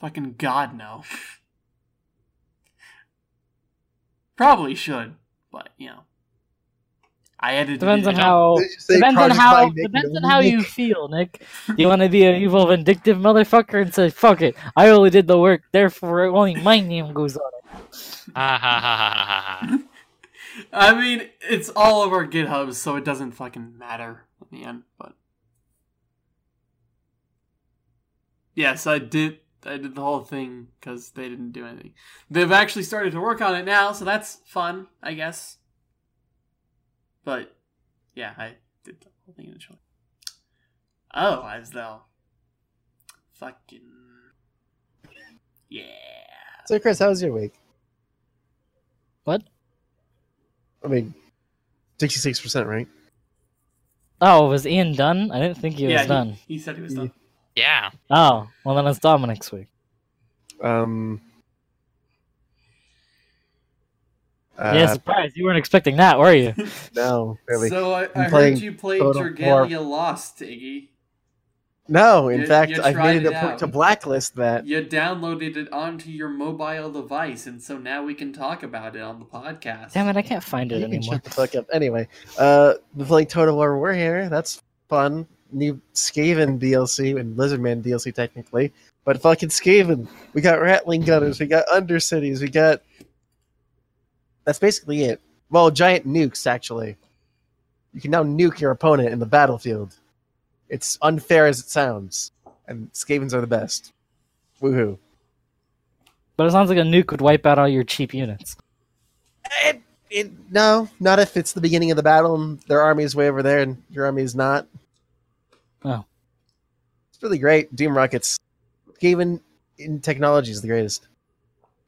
Fucking God, no. Probably should, but you know, I edited. Depends it on how. Did you say Depends on how. Depends on how Nick? you feel, Nick. Do you want to be an evil, vindictive motherfucker and say, "Fuck it, I only did the work, therefore only my name goes on it." Ha ha ha ha ha ha. I mean, it's all over GitHubs, so it doesn't fucking matter in the end. But yes, I did. I did the whole thing because they didn't do anything. They've actually started to work on it now, so that's fun, I guess. But yeah, I did the whole thing initially. Oh, as though fucking yeah. So, Chris, how was your week? What? I mean, sixty-six percent, right? Oh, was Ian done? I didn't think he was yeah, done. He, he said he was done. Yeah. Oh, well then it's Dominic's week. Um. Uh, yeah, surprise! You weren't expecting that, were you? No, really. So I, I heard you played Total Dragalia Lost, Iggy. no, in you- fact, you I've made it it a point out. to blacklist that. You downloaded it onto your mobile device, and so now we can talk about it on the podcast. Damn it, I can't find it You can anymore. shut the fuck up. Anyway, uh, been playing Total War Warhammer. That's fun. New Skaven DLC and Lizardman DLC technically, but fucking Skaven. We got Ratling Gunners. We got Undercities. We got. That's basically it. Well, giant nukes actually. You can now nuke your opponent in the battlefield. It's unfair as it sounds, and Skavens are the best. Woohoo! But it sounds like a nuke would wipe out all your cheap units. It, it, no, not if it's the beginning of the battle and their army is way over there and your army is not. Oh. It's really great. Doom Rockets. Even in technology is the greatest.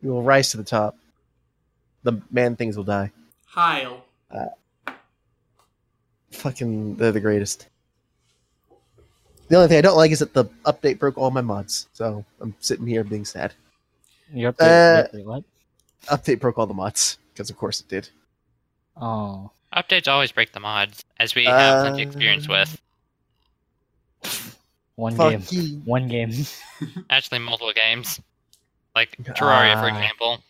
We will rise to the top. the man things will die. Heil. Fucking, they're the greatest. The only thing I don't like is that the update broke all my mods, so I'm sitting here being sad. Your Uh, update, update what? Update broke all the mods because, of course, it did. Oh, Updates always break the mods, as we have plenty Uh, experience with. One Fuck game. you. One game. Actually, multiple games. Like Terraria, for Ah. example.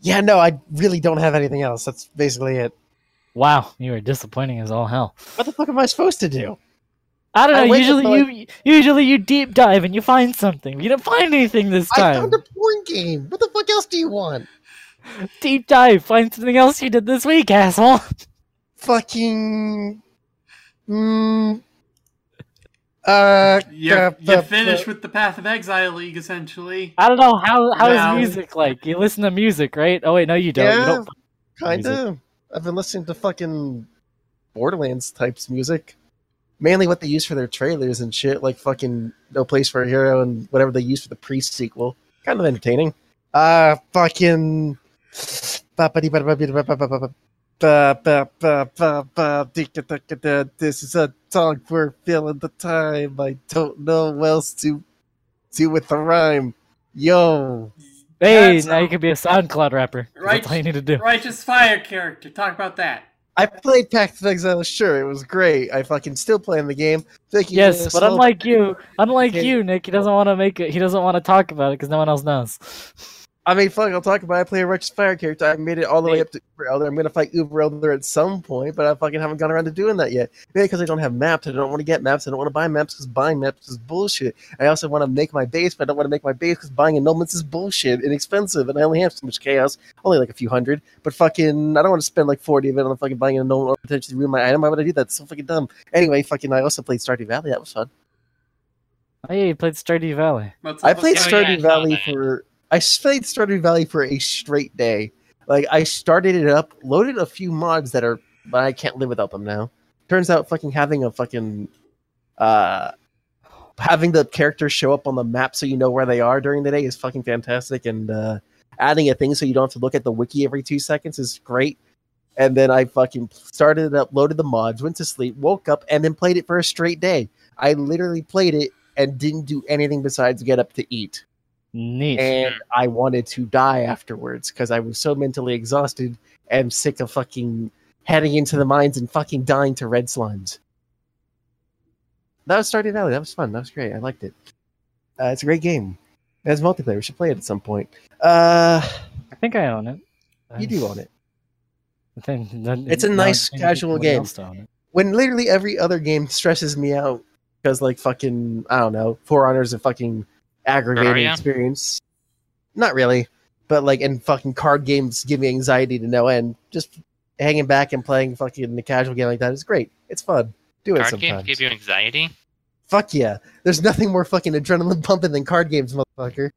Yeah, no, I really don't have anything else. That's basically it. Wow, you are disappointing as all hell. What the fuck am I supposed to do? I don't know. went usually with, you usually you deep dive and you find something. You didn't find anything this time. I found a porn game. What the fuck else do you want? Deep dive. Find something else you did this week, asshole. Fucking. Mm, uh, You, uh, you uh, with the Path of Exile League, essentially. I don't know how how is Wow. music like. You listen to music, right? Oh wait, no, you don't. You Yeah. don't. Kind of. I've been listening to fucking Borderlands types music. Mainly what they use for their trailers and shit, like fucking No Place for a Hero and whatever they use for the pre sequel. Kind of entertaining. Uh, fucking. This is a song for filling the time. I don't know what else to do with the rhyme. Yo. Hey, That's now you can be a SoundCloud rapper. 'cause Right. That's all you need to do. Righteous Fire character. Talk about that. I played Path of Exile, sure, it was great. I fucking still playing the game. Thank you. Yes, but unlike you, unlike Okay. you, Nick, he doesn't want to make it. He doesn't want to talk about it because no one else knows. I mean, fuck, I'll talk about it. I play a Righteous Fire character. I made it all the way up to Uber Elder. I'm gonna fight Uber Elder at some point, but I fucking haven't gone around to doing that yet. Maybe because I don't have maps. I don't want to get maps. I don't want to buy maps because buying maps is bullshit. I also want to make my base, but I don't want to make my base because buying annulments is bullshit and expensive, and I only have so much chaos. Only like a few hundred. But fucking, I don't want to spend like 40 of it on fucking buying an annulment or potentially ruin my item. Why would I do that? It's so fucking dumb. Anyway, fucking, I also played Stardew Valley. That was fun. Oh yeah, you played Stardew Valley. I played that? Oh, yeah, Stardew I Valley that. for I played Stardew Valley for a straight day. Like I started it up, loaded a few mods that are, but I can't live without them now. Turns out, fucking having a fucking, uh, having the characters show up on the map so you know where they are during the day is fucking fantastic, and uh, adding a thing so you don't have to look at the wiki every two seconds is great. And then I fucking started it up, loaded the mods, went to sleep, woke up, and then played it for a straight day. I literally played it and didn't do anything besides get up to eat Neat. and I wanted to die afterwards because I was so mentally exhausted and sick of fucking heading into the mines and fucking dying to red slimes. That was Stardew Valley. That was fun. That was great. I liked it. Uh, it's a great game. It has multiplayer. We should play it at some point. Uh, I think I own it. you do own it. I think that- It's a nice casual game. else to own it. When literally every other game stresses me out because, like, fucking, I don't know, For Honor's a fucking aggravating Terraria? experience. Not really, but like, and fucking card games give me anxiety to no end. Just hanging back and playing fucking a casual game like that is great. It's fun. Do it Card sometimes. games give you anxiety. Fuck yeah. There's nothing more fucking adrenaline pumping than card games, motherfucker.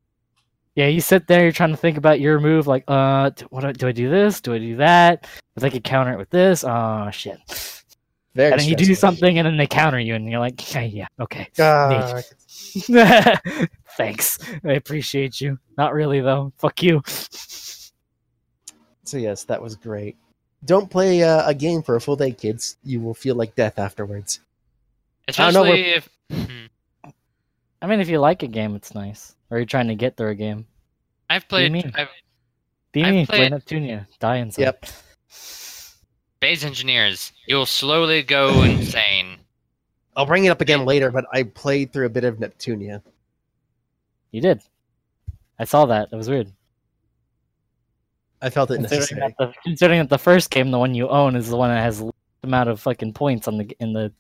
Yeah, you sit there, you're trying to think about your move, like, uh, do, what do- do I do this? Do I do that? If I could counter it with this, oh shit. Very and then you do something, and then they counter you, and you're like, yeah, yeah, okay. Ah, Thanks. I appreciate you. Not really though. Fuck you. so yes, that was great. Don't play uh, a game for a full day, kids. You will feel like death afterwards. don't know Especially if. Hmm. I mean, if you like a game, it's nice. Or you're trying to get through a game. I've do you played. I've, Be I've me, play played- Neptunia. Die inside. Yep. base engineers. You'll slowly go insane. I'll bring it up again later, but I played through a bit of Neptunia. You did. I saw that. It was weird. I felt it Considering necessary. that, the, considering that the first game, the one you own, is the one that has the least amount of fucking points on the in the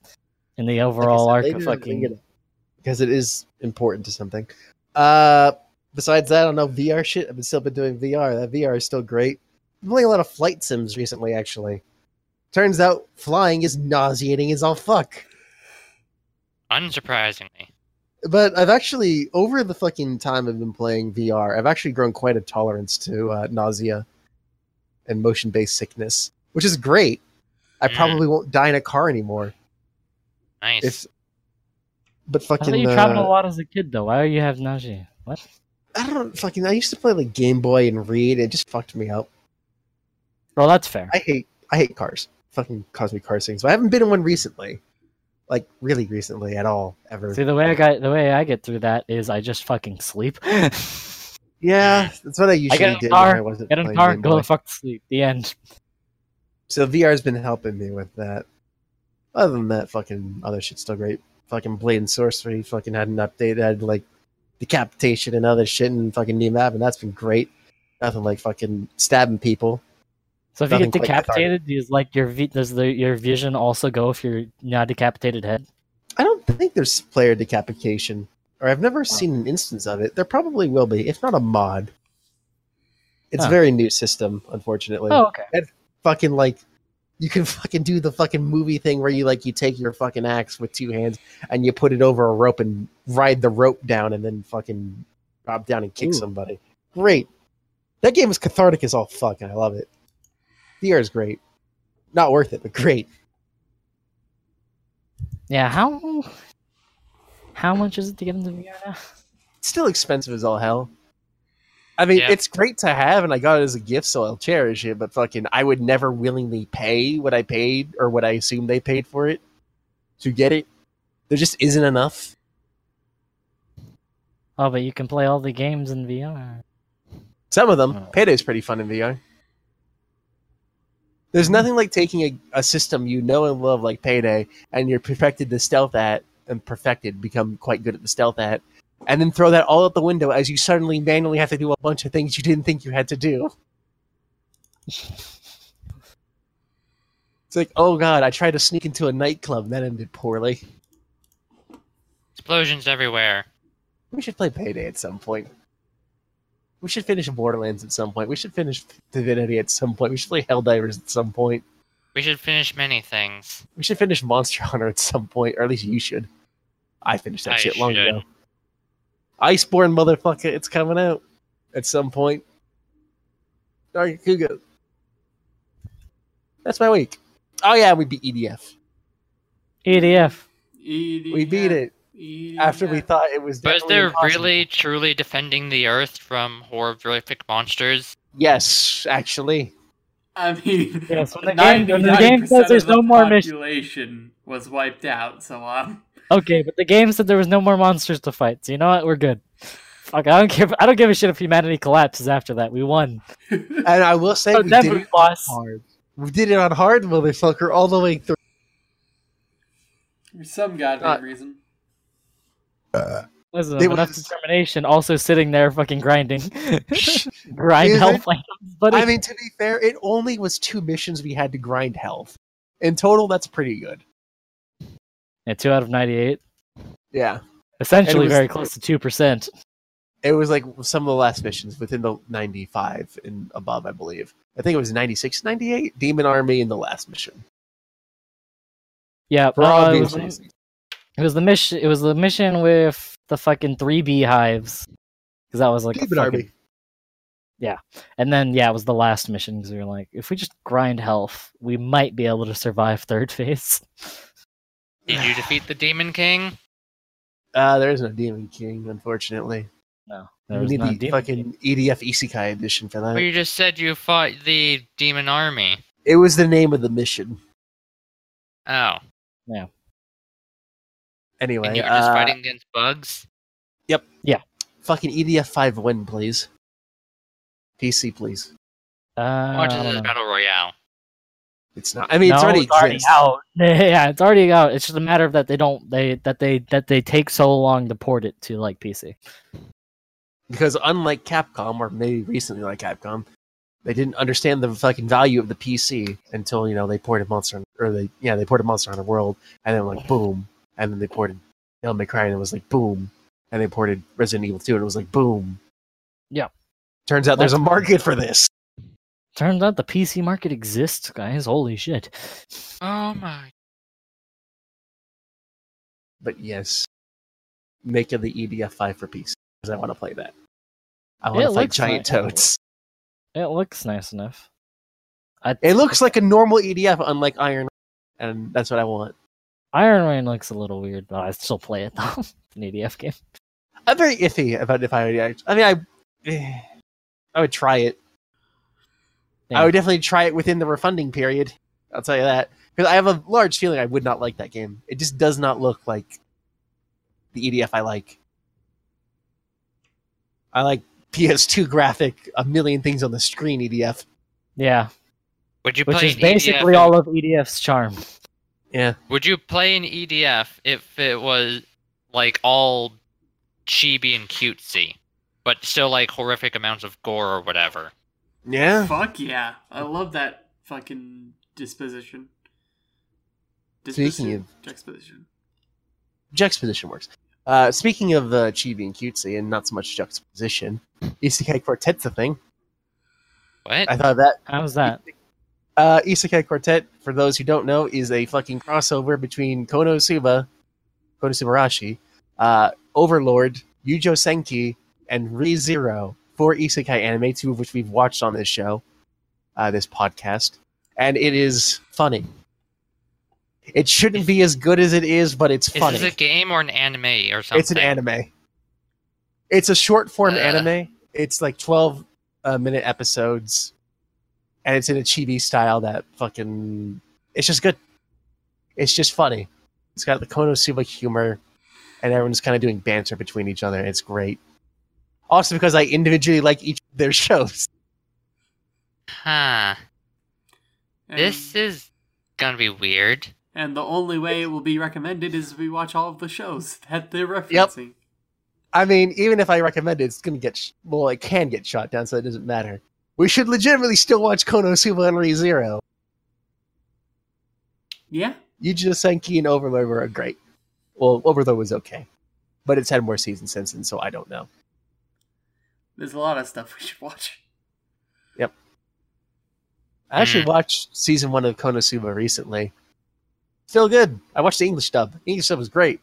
in the overall arc of fucking. because it is important to something. Uh, besides that, I don't know VR shit. I've been still been doing VR. That VR is still great. I'm playing a lot of flight sims recently. Actually, turns out flying is nauseating as all fuck. Unsurprisingly. But I've actually, over the fucking time I've been playing VR, I've actually grown quite a tolerance to uh, nausea and motion based sickness, which is great. I Mm. probably won't die in a car anymore. Nice. If, but I fucking. thought you traveled uh, a lot as a kid, though. Why do you have nausea? What? I don't fucking. I used to play like Game Boy and Read. It just fucked me up. Well, that's fair. I hate. I hate cars. Fucking cause me car things. But I haven't been in one recently. Like really recently at all ever. See, the way I got the way I get through that is I just fucking sleep. Yeah, that's what I usually get did car, when I wasn't Get in car, go the fuck to sleep. The end. So VR's been helping me with that. Other than that, fucking other shit's still great. Fucking Blade and Sorcery fucking had an update. Had like decapitation and other shit and fucking new map, and that's been great. Nothing like fucking stabbing people. So if you get decapitated, does like your does the your vision also go if you're not decapitated head? I don't think there's player decapitation, or I've never seen an instance of it. There probably will be, if not a mod. It's Huh. a very new system, unfortunately. Oh, okay. fucking like you can fucking do the fucking movie thing where you like you take your fucking axe with two hands and you put it over a rope and ride the rope down and then fucking drop down and kick Ooh. somebody. Great. That game is cathartic as all fuck and I love it. VR is great. Not worth it, but great. Yeah. How how much is it to get into VR now? It's still expensive as all hell. I mean, Yeah. it's great to have, and I got it as a gift, so I'll cherish it. But fucking, I would never willingly pay what I paid or what I assume they paid for it to get it. There just isn't enough. Oh, but you can play all the games in VR. Some of them. Oh. Payday's pretty fun in VR. There's mm-hmm. nothing like taking a, a system you know and love like Payday, and you're perfected the stealth at, and perfected, become quite good at the stealth at, and then throw that all out the window as you suddenly manually have to do a bunch of things you didn't think you had to do. It's like, oh god, I tried to sneak into a nightclub, and that ended poorly. Explosions everywhere. We should play Payday at some point. We should finish Borderlands at some point. We should finish Divinity at some point. We should play Helldivers at some point. We should finish many things. We should finish Monster Hunter at some point, or at least you should. I finished that I shit long should. ago. Iceborne, motherfucker, it's coming out at some point. Dark Kuga. That's my week. Oh yeah, we beat EDF. EDF. EDF. We beat it after we thought it was. But is definitely there impossible. really truly defending the Earth from horrific monsters? Yes, actually. I mean, Yes, when the game- when the game says there's of the no more mission- population was wiped out. So um, Okay, but the game said there was no more monsters to fight. So you know what? We're good. Fuck, I don't give. I don't give a shit if humanity collapses after that. We won. And I will say we did it lost. hard. We did it on hard, motherfucker, all the way through. for some goddamn Uh, reason. Listen, It enough was- determination. Also sitting there, fucking grinding, grind health buddy. I mean, to be fair, it only was two missions we had to grind health. In total, that's pretty good. yeah, two out of ninety-eight. Yeah. Essentially, was- very close to two percent. It was like some of the last missions within the 95 and above, I believe. I think it was 96, 98, Demon Army in the last mission. Yeah, For uh, it, was. It was the mission. It was the mission with the fucking three beehives. Because that was like a fucking Army. And then yeah, it was the last mission because we were like, if we just grind health, we might be able to survive third phase. Did you defeat the Demon King? Uh, there is no Demon King, unfortunately. No, there we was need not the demon fucking EDF Isekai edition for that. Well, you just said you fought the Demon Army. It was the name of the mission. Oh, Anyway, and you were just uh, fighting against bugs? Yep. Yeah. Fucking EDF 5 win, please. PC, please. Uh, How much I is this battle royale? It's not. I mean, it's already, it's already out. Yeah, it's already out. It's just a matter of that they don't they that they that they take so long to port it to like PC. because unlike Capcom, or maybe recently like Capcom, they didn't understand the fucking value of the PC until you know they ported Monster or they yeah they ported Monster Hunter World, and then like boom, and then they ported Devil May Cry, and it was like boom, and they ported Resident Evil 2, and it was like boom. Yeah. Turns out there's a market for this. Turns out the PC market exists, guys. Holy shit. Oh my. But yes, make it the EDF 5 for PC because I want to play that. I want It to fight giant nice. toads. It looks nice enough. I, It looks like a normal EDF, unlike Iron, and that's what I want. Iron Rain looks a little weird, but I still play it though. It's an EDF game. I'm very iffy about if I. would. I mean, I eh, I would try it. Yeah. I would definitely try it within the refunding period. I'll tell you that because I have a large feeling I would not like that game. It just does not look like the EDF I like. I like PS2 graphic, a million things on the screen EDF. Yeah, Would you which play is basically EDF all of EDF's charm. Yeah. Would you play an EDF if it was like all chibi and cutesy, but still like horrific amounts of gore or whatever? Yeah. Fuck yeah. I love that fucking disposition. Speaking Disposition? of- Juxtaposition. Juxtaposition works. Uh, speaking of uh, chibi and cutesy and not so much juxtaposition, Isekai Quartet's a thing. What? I thought that How's that? Uh, Isekai Quartet, for those who don't know, is a fucking crossover between Konosuba, Konosubarashi, uh, Overlord, Youjo Senki, and ReZero, four Isekai anime, two of which we've watched on this show, uh, this podcast. And it is funny. It shouldn't be as good as it is, but it's funny. Is this a game or an anime or something? It's an anime. It's a short form Uh. anime. It's like 12 uh, minute episodes. And it's in a chibi style that fucking. It's just good. It's just funny. It's got the Konosuba humor. And everyone's kind of doing banter between each other. It's great. Also, because I individually like each of their shows. Huh. And, This is gonna be weird. and the only way it will be recommended is if we watch all of the shows that they're referencing. Yep. I mean, even if I recommend it, it's going to get. Sh- well, it can get shot down, so it doesn't matter. We should legitimately still watch Konosuba and ReZero. Yeah? Youjo Senki and Overlord were great. Well, Overlord was okay, but it's had more seasons since, and so I don't know. There's a lot of stuff we should watch. Yep. I actually Hmm. watched season one of Konosuba recently. Still good. I watched the English dub. English dub was great.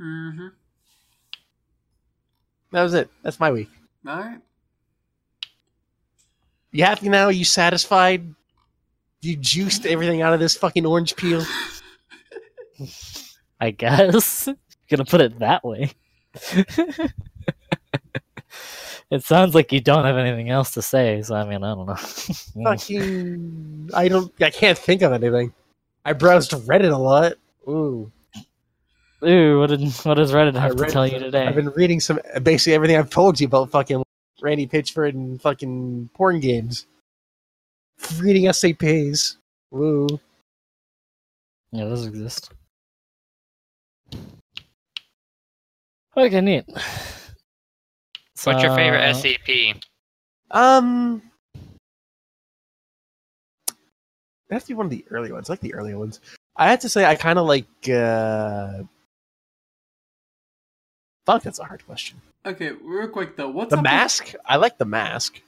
Mm-hmm. That was it. That's my week. Alright. You happy now? Are you satisfied? You juiced everything out of this fucking orange peel? I guess. Gonna put it that way. it sounds like you don't have anything else to say, so I mean, I don't know. fucking. I don't. I can't think of anything. I browsed Reddit a lot. Ooh. Ooh, what did what does Reddit I have to read- tell you today? I've been reading some basically everything I've told you about fucking Randy Pitchford and fucking porn games. Reading SCPs. Woo. Yeah, those exist. Okay, neat. What's your favorite So- SCP? Um it has to be one of the early ones. I like the early ones. I have to say I kinda like uh Fuck, that's a hard question. Okay, real quick though, what's The up with- mask? I like the mask.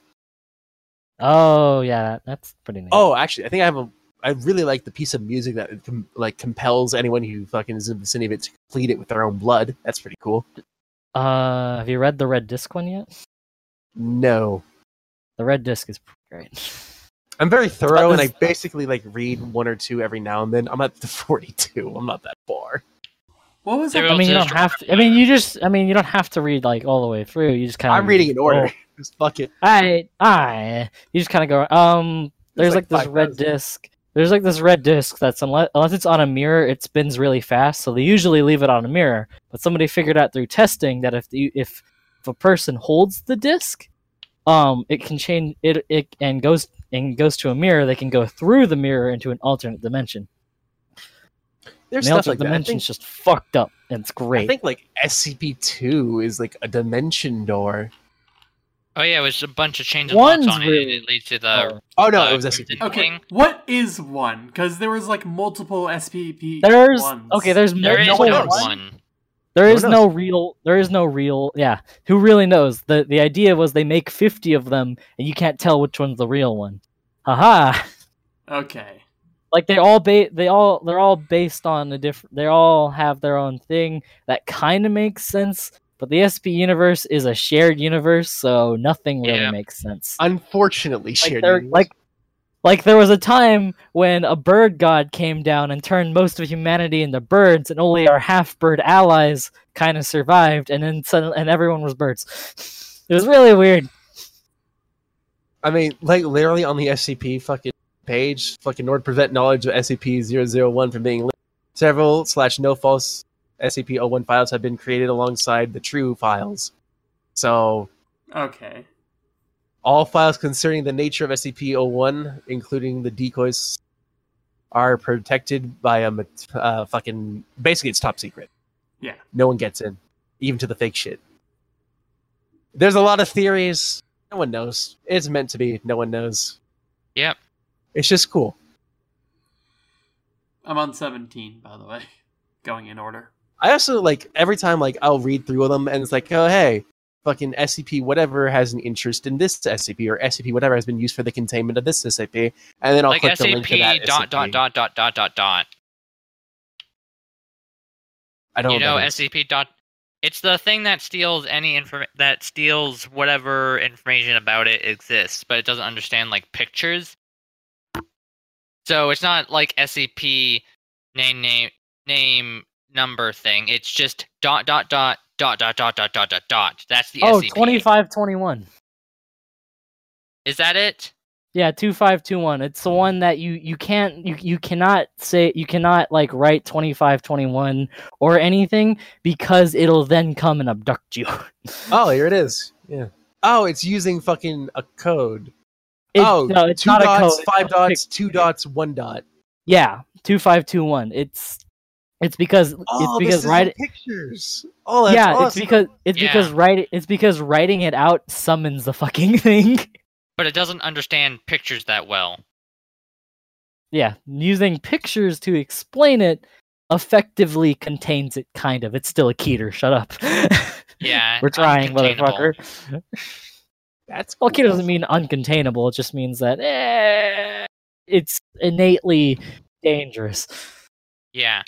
Oh yeah, that's pretty neat. Oh, actually, I think I have a. I really like the piece of music that com- like compels anyone who fucking is in the vicinity of it to complete it with their own blood. That's pretty cool. Uh, have you read the Red Disc one yet? No, The Red Disc is great. I'm very thorough, and I basically like read one or two every now and then. I'm at the 42. I'm not that far. What was There up? I mean, you don't have to. I mean, you just. I mean, you don't have to read like all the way through. You just kind of. I'm reading in order. Just fuck it. I, I. You just kind of go. Um, there's like like, this red 5,000. disc. There's like this red disc that's unless unless it's on a mirror, it spins really fast. So they usually leave it on a mirror. But somebody figured out through testing that if the if if a person holds the disc, um, it can change it it and goes and goes to a mirror. They can go through the mirror into an alternate dimension. There's And stuff like alternate that. I dimension's think, just fucked up, and it's great. I think like SCP-2 is like a dimension door. Oh yeah, it was a bunch of chains of One's on really- it. It leads to the. Oh. Oh no, Uh, it was SCP. okay. Okay, what is one? Because there was like multiple SCP. There's ones. okay. There's There is multiple no knows. one. There Who is no real. There is no real. Yeah, who really knows? the The idea was they make fifty of them, and you can't tell which one's the real one. Haha! Okay. Like they all ba- they all they're all based on a different. They all have their own thing that kind of makes sense. But the SP universe is a shared universe, so nothing really Yeah. makes sense. Unfortunately, Like, shared. there, universe. like, like there was a time when a bird god came down and turned most of humanity into birds, and only our half bird allies kind of survived, and then suddenly, and everyone was birds. It was really weird. I mean, like literally on the SCP fucking page, fucking Nord prevent knowledge of SCP-001 from being linked. Several slash no false SCP-01 files have been created alongside the true files. So Okay. all files concerning the nature of SCP-01, including the decoys, are protected by a uh, fucking. Basically, it's top secret. Yeah. No one gets in, even to the fake shit. There's a lot of theories. No one knows. It's meant to be. No one knows. Yep. It's just cool. I'm on 17, by the way. Going in order. I also like every time like I'll read through them and it's like, oh hey, fucking SCP whatever has an interest in this SCP or SCP whatever has been used for the containment of this SCP, and then I'll like click the link to that SCP dot dot dot dot dot dot dot. I don't You know what that is. SCP dot. It's the thing that steals any inform that steals whatever information about it exists, but it doesn't understand like pictures. So it's not like SCP name name name number thing. It's just dot dot dot dot dot dot dot dot dot dot. That's the Oh, SCP. 2521. Is that it? Yeah, 2521. It's the one that you you can't you you cannot say you cannot like write 2521 or anything because it'll then come and abduct you. Oh, here it is. Yeah. Oh, it's using fucking a code. It- oh, no, it's two not dots, a code. five just dots, two dots, one dot. Yeah, 2521. It's it's because Oh, it's because is write the pictures. Oh, that's yeah, it's because it's Yeah. because write it's because writing it out summons the fucking thing. But it doesn't understand pictures that well. yeah, using pictures to explain it effectively contains it kind of. It's still a keter, shut up. Yeah, We're trying, motherfucker. that's Well, keter doesn't mean uncontainable, it just means that eh, it's innately dangerous. Yeah.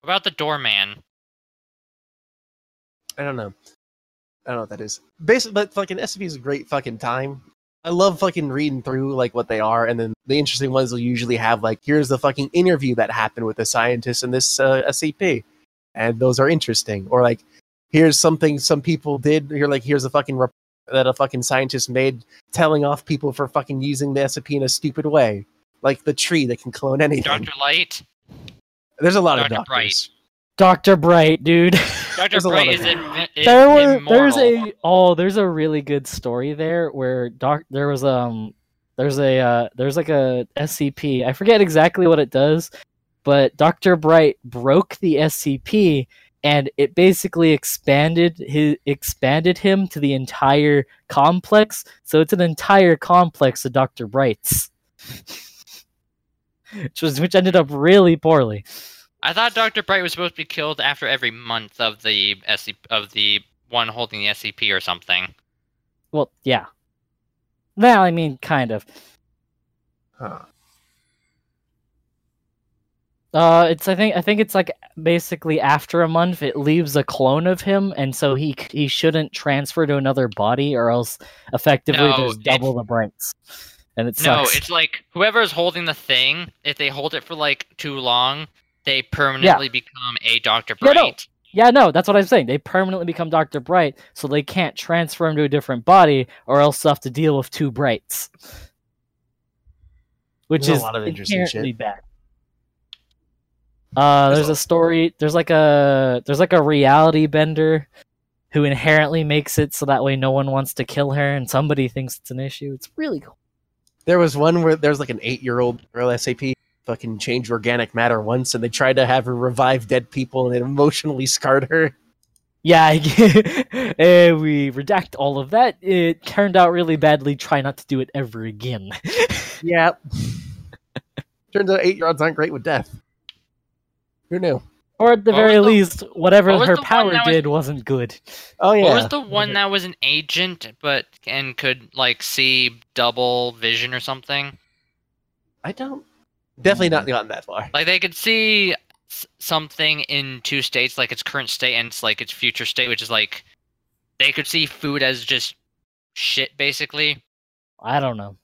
What about the doorman? I don't know. I don't know what that is. Basically, but fucking SCP is a great fucking time. I love fucking reading through like what they are, and then the interesting ones will usually have like, here's the fucking interview that happened with the scientist in this uh, SCP, and those are interesting. Or like, here's something some people did. You're like, here's a fucking rep- that a fucking scientist made, telling off people for fucking using the SCP in a stupid way, like the tree that can clone anything. Doctor Light. There's a lot Dr. of doctors. Bright. Dr. Bright, dude. Doctor There's a lot Bright of is, them. invi- is there were there's a oh there's a really good story there where doc there was um there's a uh, there's like a SCP I forget exactly what it does but Dr. Bright broke the SCP and it basically expanded his expanded him to the entire complex so it's an entire complex of Dr. Brights which was which ended up really poorly I thought Doctor Bright was supposed to be killed after every month of the SCP, of the one holding the SCP or something. well yeah well I mean kind of Huh. Uh, it's I think I think it's like basically after a month it leaves a clone of him, and so he he shouldn't transfer to another body, or else effectively No, there's double the brains, and it sucks. No, it's like whoever's holding the thing, if they hold it for like too long, they permanently become a Doctor Yeah, Bright. no. Yeah, no, that's what I'm saying. They permanently become Doctor Bright, so they can't transfer him to a different body, or else they'll have to deal with two Brights, which There's a is lot of interesting shit. bad. Uh, There's a- story. There's like a there's like a reality bender who inherently makes it so that way no one wants to kill her, and somebody thinks it's an issue. It's really cool. There was one where there's like an eight year old girl SCP fucking changed organic matter once and they tried to have her revive dead people and it emotionally scarred her. Yeah, we redact all of that. It turned out really badly. Try not to do it ever again. Yeah. Turns out eight year olds aren't great with death. Who knew? or at the What very the- least, whatever what her power was- did wasn't good. Oh yeah. What was the one that was an agent but and could like see double vision or something? I don't definitely not gotten that far. Like they could see something in two states, like its current state and its like its future state, which is like they could see food as just shit, basically. I don't know.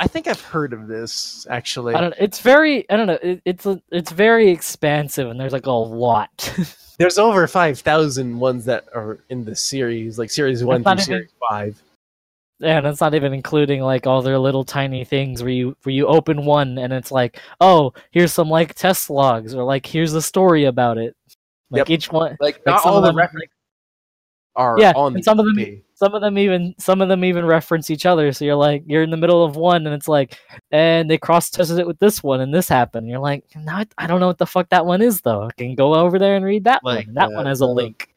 I think I've heard of this actually. I don't. It's very. I don't know. It, it's a, it's very expansive, and there's like a lot. There's over 5,000 ones that are in the series, like series 1 through even- series 5. Yeah, and that's not even including like all their little tiny things where you where you open one and it's like, oh, here's some like test logs or like here's a story about it. Like Yep. each one, Like, Like not all of the references are Yeah, on the some of them-. Some of them even some of them even reference each other. So you're like, you're in the middle of one and it's like, and they cross tested it with this one and this happened. You're like, no, I- I don't know what the fuck that one is though. I can go over there and read that Like, one. That uh, one has a the- link.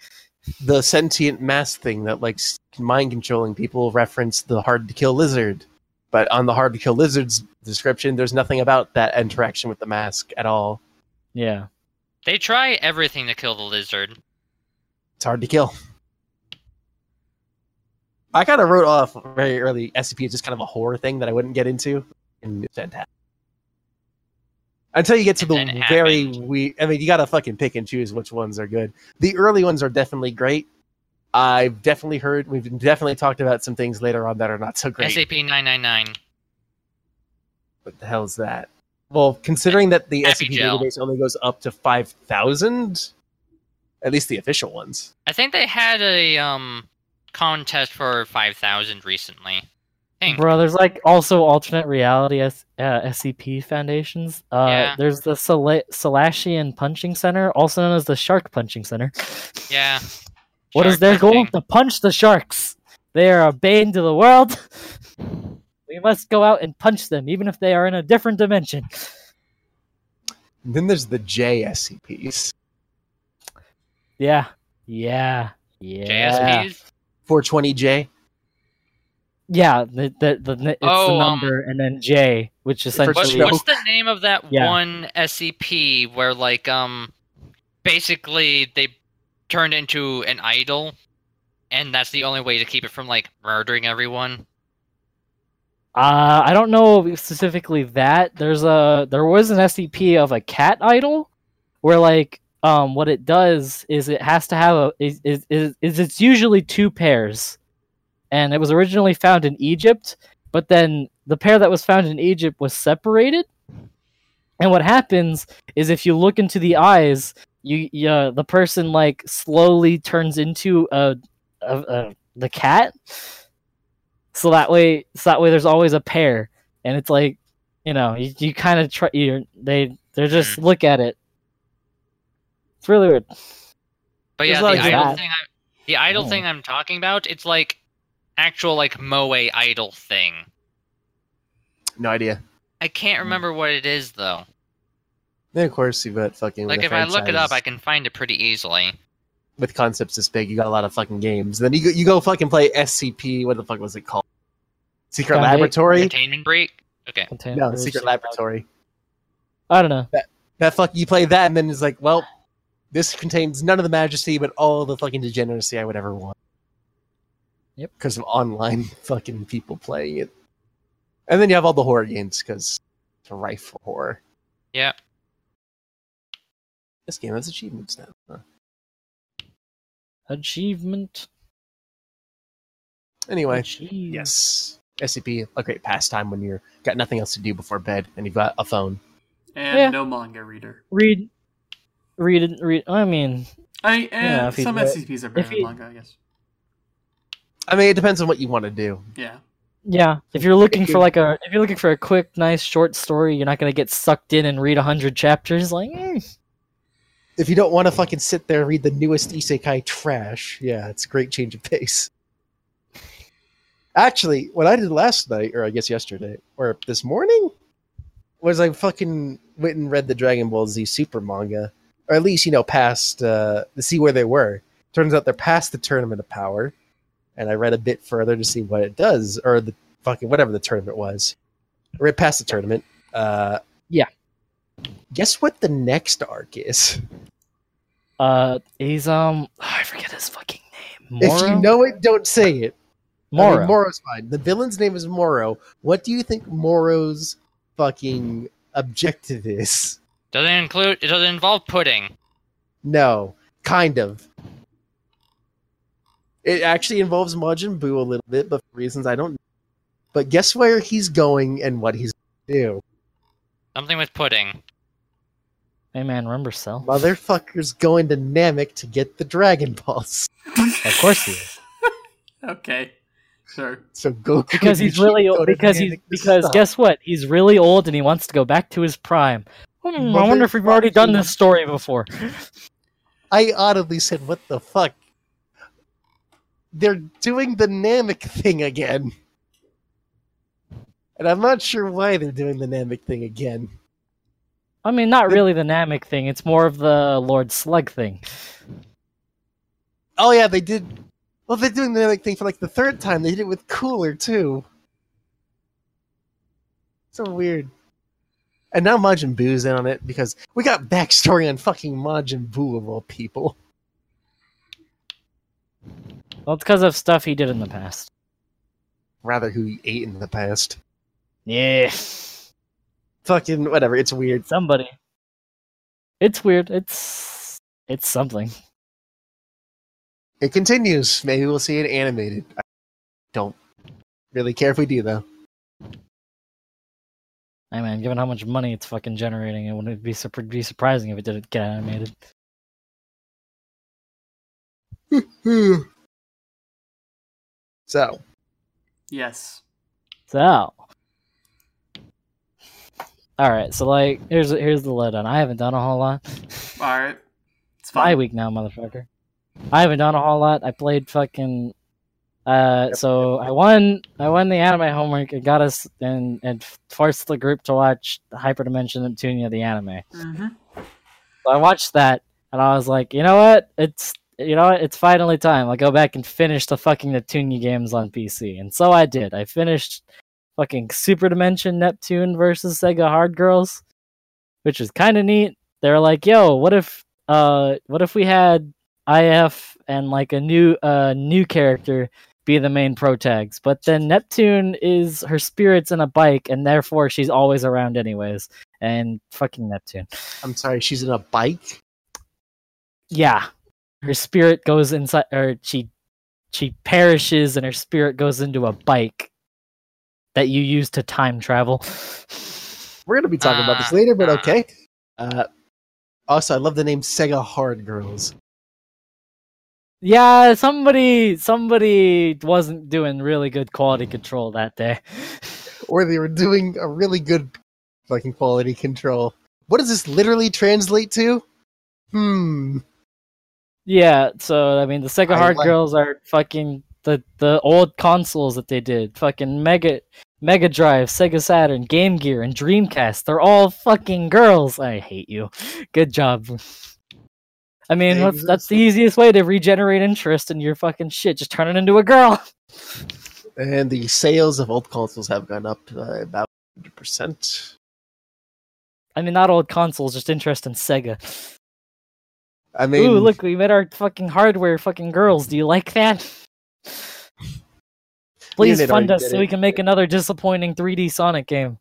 the sentient mask thing that like mind controlling people reference the hard to kill lizard but on the hard to kill lizard's description there's nothing about that interaction with the mask at all Yeah. They try everything to kill the lizard. it's hard to kill i kind of wrote off very early scp as just kind of a horror thing that i wouldn't get into and fantastic until you get to the And very we i mean you gotta fucking pick and choose which ones are good the early ones are definitely great i've definitely heard we've definitely talked about some things later on that are not so great SCP-999. What the hell is that? Well, considering that the Happy SCP Gel. database only goes up to 5,000, at least the official ones. I think they had a um contest for 5000 recently. I think. Bro, there's like also alternate reality S- uh, SCP foundations. Uh, Yeah. There's the Sala- Salashian Punching Center, also known as the Shark Punching Center. Yeah. What is Shark their goal? To punch the sharks. They are a bane to the world. We must go out and punch them, even if they are in a different dimension. And then there's the JSCPs. Yeah, yeah, yeah. JSPs? 420J. Yeah, the the, the it's Oh, the um, number and then J, which For What, essentially show. what's the name of that Yeah. one SCP where like um basically they turned into an idol and that's the only way to keep it from like murdering everyone? Uh, I don't know specifically that. There's a there was an SCP of a cat idol, where like um what it does is it has to have a is is, is, is it's usually two pairs, and it was originally found in Egypt, but then the pair that was found in Egypt was separated. And what happens is if you look into the eyes, you, you uh, the person like slowly turns into a, a, a the cat. So that way so that way there's always a pair. And it's like you know you, you kind of try you they they just look at it it's really weird But yeah, the lot idol that. thing I, the idol Oh. thing I'm talking about, it's like actual like moe idol thing. No idea. I can't hmm. remember what it is though. Then, of course, you've got fucking. Like with if I look it up, I can find it pretty easily. With concepts this big, you got a lot of fucking games. Then you go, you go fucking play SCP. What the fuck was it called? Secret Foundation- Laboratory? Containment break. Okay. Contain- No, or Secret. Laboratory. i don't know That, that fuck you play that and then it's like well this contains none of the majesty but all the fucking degeneracy i would ever want Yep. because of online fucking people playing it and then you have all the horror games because it's rife for horror Yeah. this game has achievements now huh? achievement anyway Achieve- yes scp a great pastime when you're got nothing else to do before bed and you've got a phone And Yeah. no manga reader. read read it read i mean I and Yeah, some SCPs are better if than manga, I guess. i mean it depends on what you want to do Yeah. yeah if you're looking If for like a if you're looking for a quick nice short story you're not gonna get sucked in and read a hundred chapters like eh. if you don't want to fucking sit there and read the newest isekai trash, yeah, it's a great change of pace. Actually, what I did last night, or I guess yesterday, or this morning, was I fucking went and read the Dragon Ball Z Super manga, or at least you know past uh, to see where they were. Turns out they're past the Tournament of Power, and I read a bit further to see what it does, or the fucking whatever the tournament was. I read past the tournament. Uh, Yeah. Guess what the next arc is? uh he's um i forget his fucking name If you know it, don't say it. I Moro. mean, Moro's fine. The villain's name is Moro. What do you think Moro's fucking objective is? Doesn't include. It doesn't involve pudding. No, kind of. It actually involves Majin Buu a little bit, but for reasons I don't know. But guess where he's going and what he's going to do? Something with pudding. Hey man, remember Cell? Motherfucker's going to Namek to get the Dragon Balls. Of course he is. Okay. Sure. So Goku Because he's really old. Because he's because stop. guess what? He's really old and he wants to go back to his prime. Hmm, I wonder if we've already done this story before. I audibly said, "What the fuck?" They're doing the Namek thing again, and I'm not sure why they're doing the Namek thing again. I mean, not really the Namek thing. It's more of the Lord Slug thing. Oh yeah, they did. Well, they're doing the Namek thing for like the third time. They did it with Cooler too. So weird. And now Majin Buu's in on it because we got backstory on fucking Majin Buu of all people. Well, it's because of stuff he did in the past. Rather, who he ate in the past. Yeah, Fucking whatever. It's weird. somebody. It's weird. It's it's something. It continues. Maybe we'll see it animated. I don't really care if we do though. I mean, given how much money it's fucking generating, it wouldn't be sur- be surprising if it didn't get animated. so Yes. So, all right. So like, here's here's the lowdown. I haven't done a whole lot. All right. It's Bye fine. week now, motherfucker. I haven't done a whole lot. I played fucking. Uh, so I won. I won the anime homework. It got us and and forced the group to watch Hyperdimension Neptunia, the anime. Mm-hmm. So I watched that, and I was like, you know what? It's you know what? It's finally time. I'll go back and finish the fucking Neptunia games on PC, and so I did. I finished fucking Super Dimension Neptune versus Sega Hard Girls, which was kind of neat. They're like, yo, what if uh, what if we had IF and like a new uh new character be the main pro tags, but then Neptune is her spirit's in a bike, and therefore she's always around anyways. And fucking Neptune. I'm sorry, she's in a bike. yeah her spirit goes inside or she she perishes and her spirit goes into a bike that you use to time travel We're gonna be talking about this later, but ah. okay. Uh, also, I love the name Sega Hard Girls. Yeah somebody somebody wasn't doing really good quality control that day. Or they were doing a really good fucking quality control. What does this literally translate to? Hmm. yeah so i mean the sega I hard like- girls are fucking the the old consoles that they did. Fucking mega mega drive sega saturn game gear and dreamcast. They're all fucking girls. I hate you. Good job I mean, They what's, that's the easiest way to regenerate interest in your fucking shit. Just turn it into a girl. And the sales of old consoles have gone up uh, about 100%. I mean, not old consoles, just interest in Sega. I mean, Ooh, look, we made our fucking hardware fucking girls. Do you like that? Please fund us did so we can make another disappointing 3D Sonic game.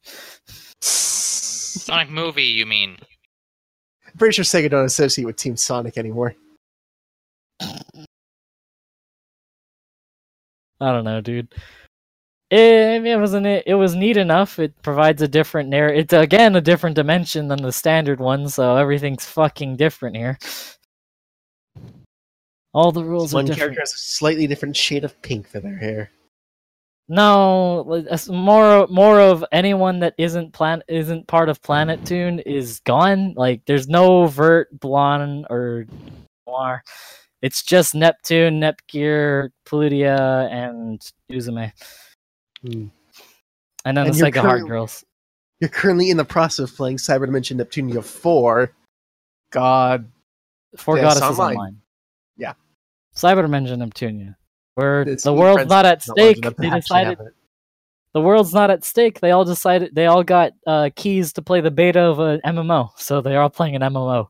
Sonic movie, you mean? Pretty sure Sega don't associate with Team Sonic anymore. I don't know, dude. It, it wasn't it. It was neat enough. It provides a different narrative. It's again a different dimension than the standard one, so everything's fucking different here. All the rules are One different. character has a slightly different shade of pink for their hair. No, more more of anyone that isn't plan isn't part of Planeptune is gone. Like there's no Vert, Blanc, or Noire. It's just Neptune, Nepgear, Plutia, and Uzume. Hmm. And then And the Sega current- Girls. You're currently in the process of playing Cyber Dimension Neptunia 4. God. Four Goddesses online. Online. Yeah. Cyber Dimension Neptunia. Where It's the world's not at stake. They decided the world's not at stake. They all decided they all got uh, keys to play the beta of an MMO, so they're all playing an MMO.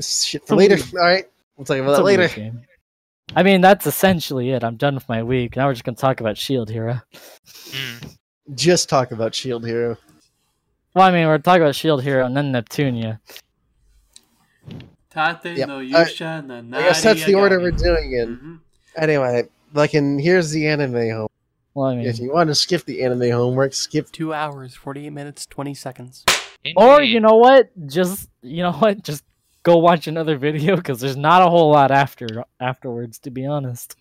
Shit for later. All right. We'll talk about It's that later. I mean, that's essentially it. I'm done with my week. Now we're just gonna talk about Shield Hero. Mm. Just talk about Shield Hero. Well, I mean, we're talking about Shield Hero and then Neptunia. Tate Yep. no Alright. Yusha na I guess that's the order we're Nari doing in. Mhm. Anyway, like, and here's the anime home. Well, I mean, If you want to skip the anime homework, skip. Two hours, 48 minutes, 20 seconds. or you know what? Just you know what? Just go watch another video because there's not a whole lot after afterwards. To be honest,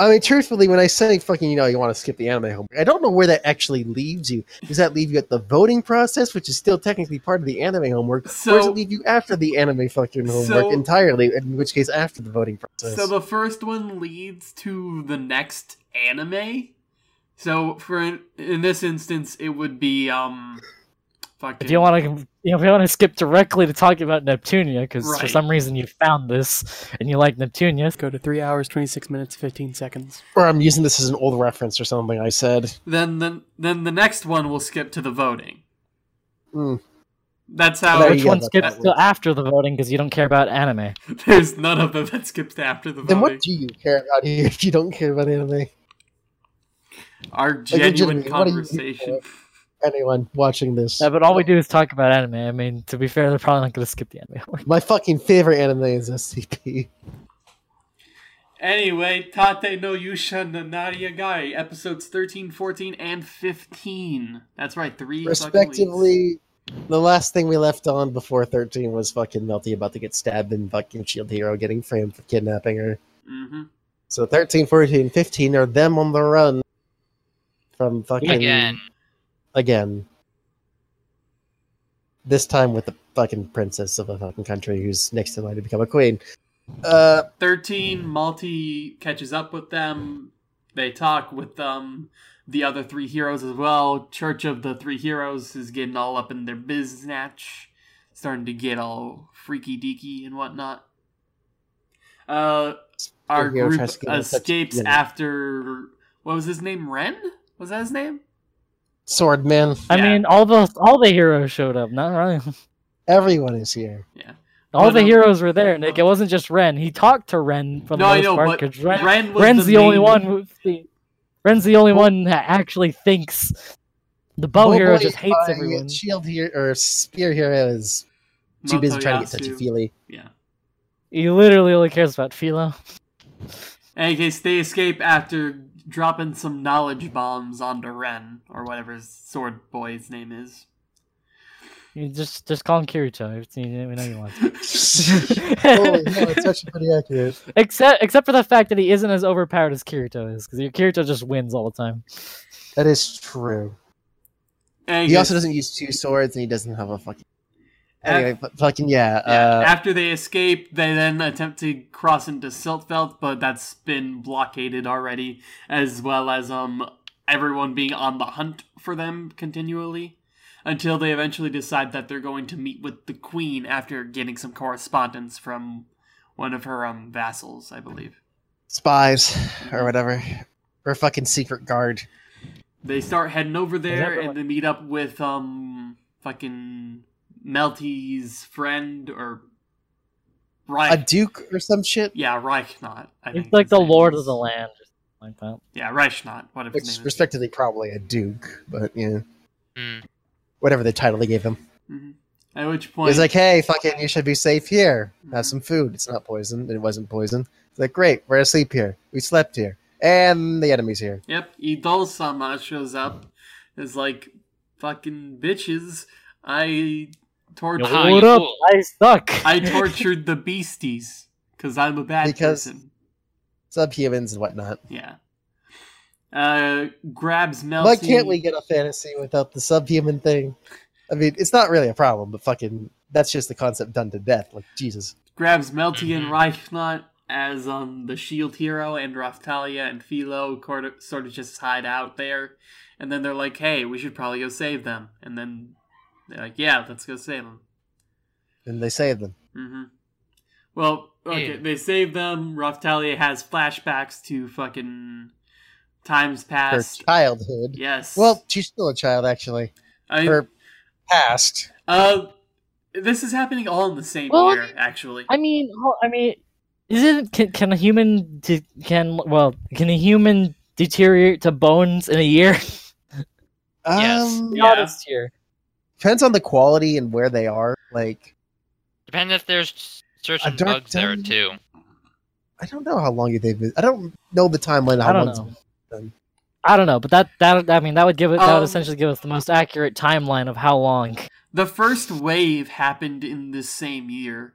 I mean, truthfully, when I say fucking, you know, you want to skip the anime homework, I don't know where that actually leaves you. Does that leave you at the voting process, which is still technically part of the anime homework, or does it leave you after the anime fucking homework So- entirely? In which case, after the voting process. So the first one leads to the next anime. So for in this instance, it would be um, fucking. if you want to, you know, if you want to skip directly to talking about Neptunia, because for some reason you found this and you like Neptunia, go to three hours, 26 minutes, 15 seconds. or I'm using this as an old reference or something I said. Then then then the next one will skip to the voting. Hmm. That's how. Which you go, one skips that to after the voting because you don't care about anime. There's none of them that skips to after the voting. Then what do you care about here if you don't care about anime? Our genuine legitimately, what do you do conversation. Anyone watching this? Yeah, but all we do is talk about anime. I mean, to be fair, they're probably not going to skip the anime. My fucking favorite anime is SCP. Anyway, Tate no Yusha no Nariagari, episodes 13, 14, and 15. That's right, three. Respectively, the last thing we left on before 13 was fucking Melty about to get stabbed and fucking Shield Hero getting framed for kidnapping her. Mm-hmm. So 13, 14, 15 are them on the run from fucking Again. Again. This time with the fucking princess of a fucking country who's next in line to become a queen. Uh, 13, Malty catches up with them. They talk with um, the other three heroes as well. Church of the Three Heroes is getting all up in their biznatch, starting to get all freaky deaky and whatnot. Uh, our group tries to get in escapes after what was his name? Ren? Was that his name? Swordman. I Yeah. mean, all the all the heroes showed up. Not really. Everyone is here. Yeah. All But, the um, heroes were there, Nick. It wasn't just Ren. He talked to Ren for the No, I most know, part. but 'cause Ren, Ren was Ren's the the, only one who the, Ren's the only one that actually thinks. The bow hero just hates everyone. Shield hero or spear hero is too busy trying to get touchy Motoyasu. feely. Yeah. He literally only cares about Filo. In any case, they escape after dropping some knowledge bombs onto Ren, or whatever his sword boy's name is. You just just call him Kirito. We know you want. Holy hell, it's actually pretty accurate. except except for the fact that he isn't as overpowered as Kirito is, because Kirito just wins all the time. That is true. In any He also doesn't use two swords, and he doesn't have a fucking. Af- Anyway, fu- fucking yeah. yeah, Uh, after they escape, they then attempt to cross into Siltveld, but that's been blockaded already, as well as um everyone being on the hunt for them continually. Until they eventually decide that they're going to meet with the queen after getting some correspondence from one of her um vassals, I believe. spies or whatever, or fucking secret guard. They start heading over there and they meet up with um fucking Melty's friend or Reich. A duke or some shit. yeah, Reichnot. I think He's like the Lord is. of the Land, like that. Yeah, Reichnot. Whatever Which his name is. respectively probably a duke, but yeah, Hmm. whatever the title they gave him. Mhm. At which point, He's like, "Hey, fucking, you should be safe here. Mhm. Have some food. It's not poison. It wasn't poison." It's like, "Great, we're asleep here. We slept here, and the enemy's here." yep, Idol Sama shows up. Is like, fucking bitches. I tortured. You what up? I suck. I tortured the beasties because I'm a bad Because- person. Subhumans and whatnot. Yeah. Uh, grabs Melty. Why can't we get a fantasy without the subhuman thing? I mean, it's not really a problem, but fucking, that's just the concept done to death. Like Jesus. grabs Melty and Mhm. Reichnot as um the shield hero and Raphtalia and Filo sort of, sort of just hide out there and then they're like hey we should probably go save them and then they're like yeah let's go save them And they save them. hmm well okay Yeah. they save them Raphtalia has flashbacks to fucking times Her past childhood. yes Well, she's still a child, actually. I, Her past. uh this is happening all in the same Well, year actually I mean, I mean, is it can, can a human de- can well can a human deteriorate to bones in a year? Yes. Um, Be Yeah. honest here. Depends on the quality and where they are. Like, Depends if there's certain Dark bugs there too. I don't know how long they've been. I don't know the timeline. of I don't know. been. I don't know, but that that I mean that would give it that Um, would essentially give us the most accurate timeline of how long. The first wave happened in this same year,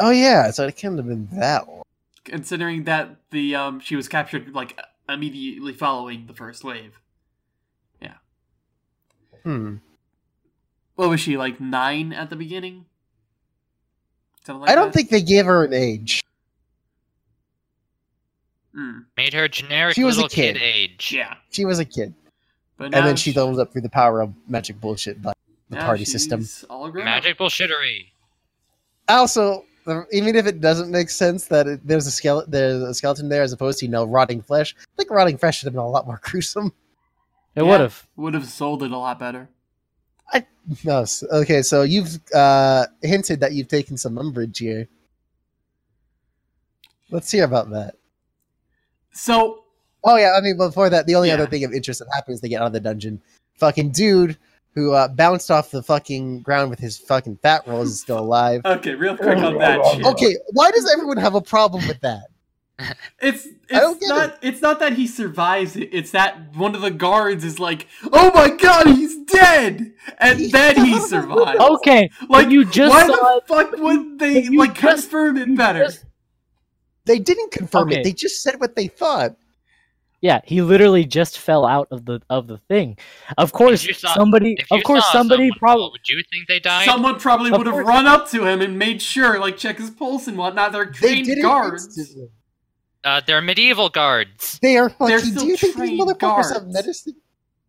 Oh yeah, so it can't have been that long. considering that the um she was captured like immediately following the first wave. Yeah. Hmm. What was she like nine at the beginning? Something like I don't that? think they gave her an age. Hmm, Made her generic She was a kid. kid. age. yeah, She was a kid, but and then she she- doubled up through the power of magic bullshit by the now party system. All Magic bullshittery. Also, even if it doesn't make sense that it, there's a skeleton, there's a skeleton there as opposed to you know rotting flesh. I think rotting flesh should have been a lot more gruesome. It Yeah. would have. Would have sold it a lot better. No, okay, so you've uh, hinted that you've taken some umbrage here. Let's hear about that. So Oh yeah, I mean before that, the only other thing of interest that happens to get out of the dungeon, fucking dude who uh, bounced off the fucking ground with his fucking fat rolls is still alive. okay, real quick on that shit. Okay, why does everyone have a problem with that? It's I don't it's not it's not that he survives it. It's that one of the guards is like, "Oh my god, he's dead," and then he survives. Okay, like you just why saw the fuck would they you like just- confirm it better? just- They didn't confirm Okay. it. They just said what they thought. Yeah, he literally just fell out of the of the thing. Of course, you saw- somebody. If you Of course, saw somebody probably. Would you think they died? Someone probably would have run up to him and made sure, like, check his pulse and whatnot. They're They trained did it guards. instantly. Uh, they're medieval guards. They are fucking. still Do you think these trained motherfuckers have medicine?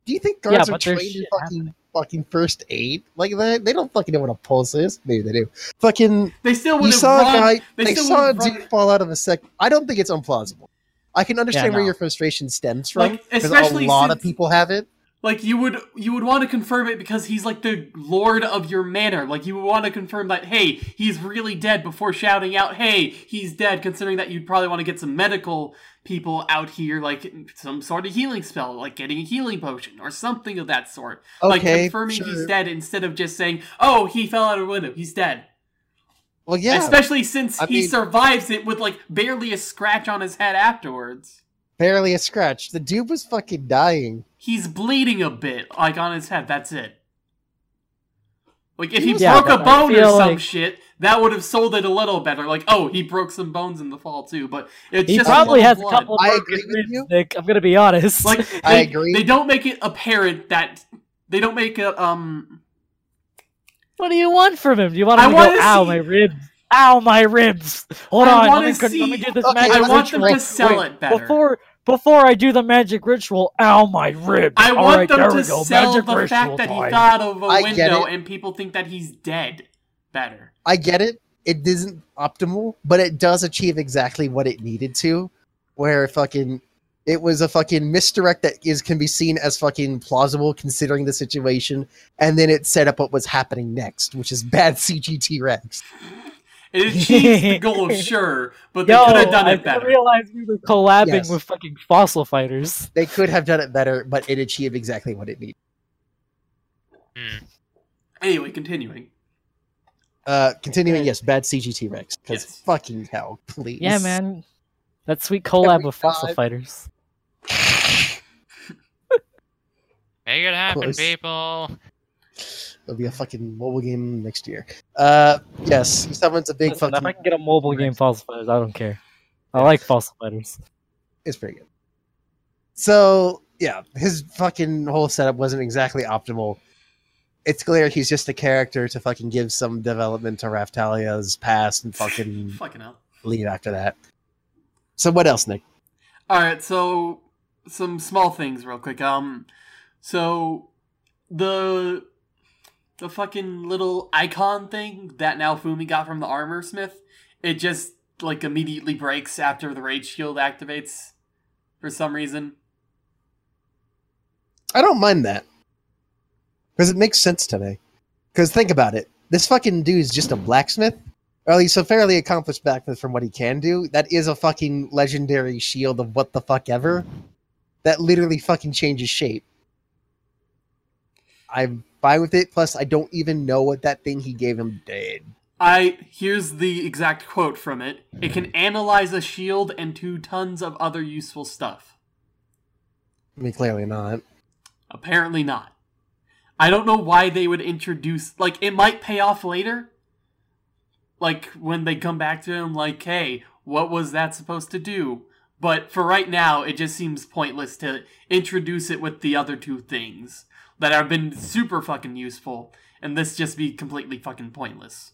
Do you think Yeah, guards are trained in shit fucking fucking first aid like that? They don't fucking know what a pulse is. Maybe they do. Fucking. They still would You have saw run. a guy. they They, still saw a dude run- fall out of a sec. I don't think it's implausible. I can understand where no. your frustration stems from Like, because a especially lot of people have it. Like you would you would want to confirm it because he's like the lord of your manor. Like you would want to confirm that hey, he's really dead before shouting out, "Hey, he's dead." Considering that you'd probably want to get some medical people out here, like some sort of healing spell, like getting a healing potion or something of that sort. like Okay, confirming he's dead instead of just saying, "Oh, he fell out of a window. He's dead." Well, yeah, Especially since I he mean- survives it with like barely a scratch on his head afterwards. Barely a scratch. The dude was fucking dying. He's bleeding a bit, like on his head. That's it. Like if he Yeah, broke a bone or some like- shit, that would have sold it a little better. Like, oh, he broke some bones in the fall too, but it's He just probably little has a couple I agree with you. Nick. I'm gonna be honest. Like I they, agree. They don't make it apparent that they don't make it. Um, what do you want from him? Do you want I him to wanna go, "Ow, see- my ribs! Ow, my ribs!" Hold I on, let wanna me, let me do this Okay, magic I Magic want them to sell Wait, it better. Before before I do the magic ritual, ow, my ribs! I All want right, them to sell magic the fact that he time. fell out of a I window and people think that he's dead better. I get it. It isn't optimal, but it does achieve exactly what it needed to. Where fucking it was a fucking misdirect that is can be seen as fucking plausible considering the situation, and then it set up what was happening next, which is bad CGT Rex. It achieves the goal, sure, but they Yo, could have done I it better. realized we were collabing Yes. with fucking fossil fighters. They could have done it better, but it achieved exactly what it needed. Hmm. Anyway, continuing. Uh, continuing, yes, bad CGT Rex. Because Yes. fucking hell, please. Yeah, man. That sweet collab Every with fossil time. fighters. Make it happen, Close. people. It'll be a fucking mobile game next year. Uh, yes, someone's a big Listen, fucking. if I can get a mobile game fossil fighters, I don't care. I like fossil fighters. It's pretty good. So yeah, his fucking whole setup wasn't exactly optimal. It's clear he's just a character to fucking give some development to Raphtalia's past and fucking Fucking hell. leave after that. So what else, Nick? All right, so some small things real quick. Um, so the the fucking little icon thing that Naofumi got from the armor smith, it just like immediately breaks after the rage shield activates for some reason. I don't mind that because it makes sense to me. Because think about it, this fucking dude's just a blacksmith, or at least a fairly accomplished blacksmith from what he can do. That is a fucking legendary shield of what the fuck ever. That literally fucking changes shape. I'm fine with it. Plus, I don't even know what that thing he gave him did. I here's the exact quote from it. It can analyze a shield and two tons of other useful stuff. I mean, clearly not. Apparently not. I don't know why they would introduce like it might pay off later. Like when they come back to him like, "Hey, what was that supposed to do?" But for right now, it just seems pointless to introduce it with the other two things that have been super fucking useful and this just be completely fucking pointless.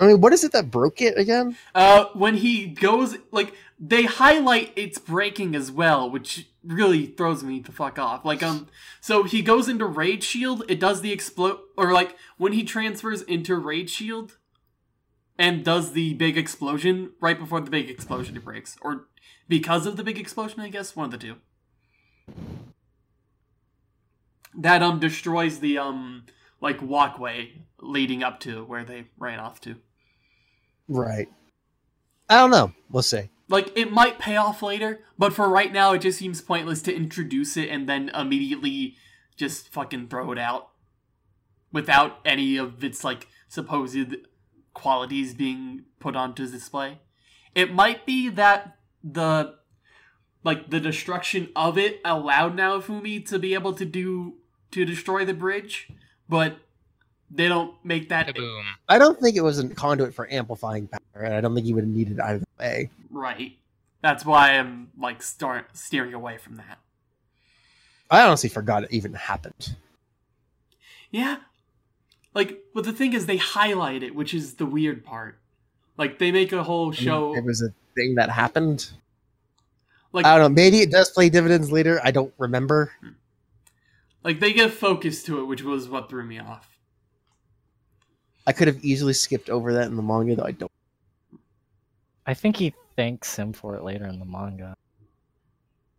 I mean, what is it that broke it again? Uh, when he goes, like, they highlight its breaking as well, which really throws me the fuck off. Like, um, so he goes into Rage Shield, it does the explode, or like, when he transfers into Rage Shield and does the big explosion, right before the big explosion it breaks. Or because of the big explosion, I guess, one of the two. That, um, destroys the, um, like, walkway leading up to where they ran off to. Right. I don't know. We'll see. Like it might pay off later, but for right now, it just seems pointless to introduce it and then immediately just fucking throw it out without any of its like supposed qualities being put onto display. It might be that the like the destruction of it allowed Naofumi to be able to do to destroy the bridge, but they don't make that Kaboom. I don't think it was a conduit for amplifying power, and I don't think you would have needed either way. right. That's why I'm like start steering away from that. I honestly forgot it even happened. Yeah. Like, but the thing is, they highlight it, which is the weird part. Like, they make a whole show. It was a thing that happened. Like, I don't know. Maybe it does play dividends later. I don't remember. Hmm. Like they give focus to it, which was what threw me off. I could have easily skipped over that in the manga, though I don't. I think he thanks him for it later in the manga.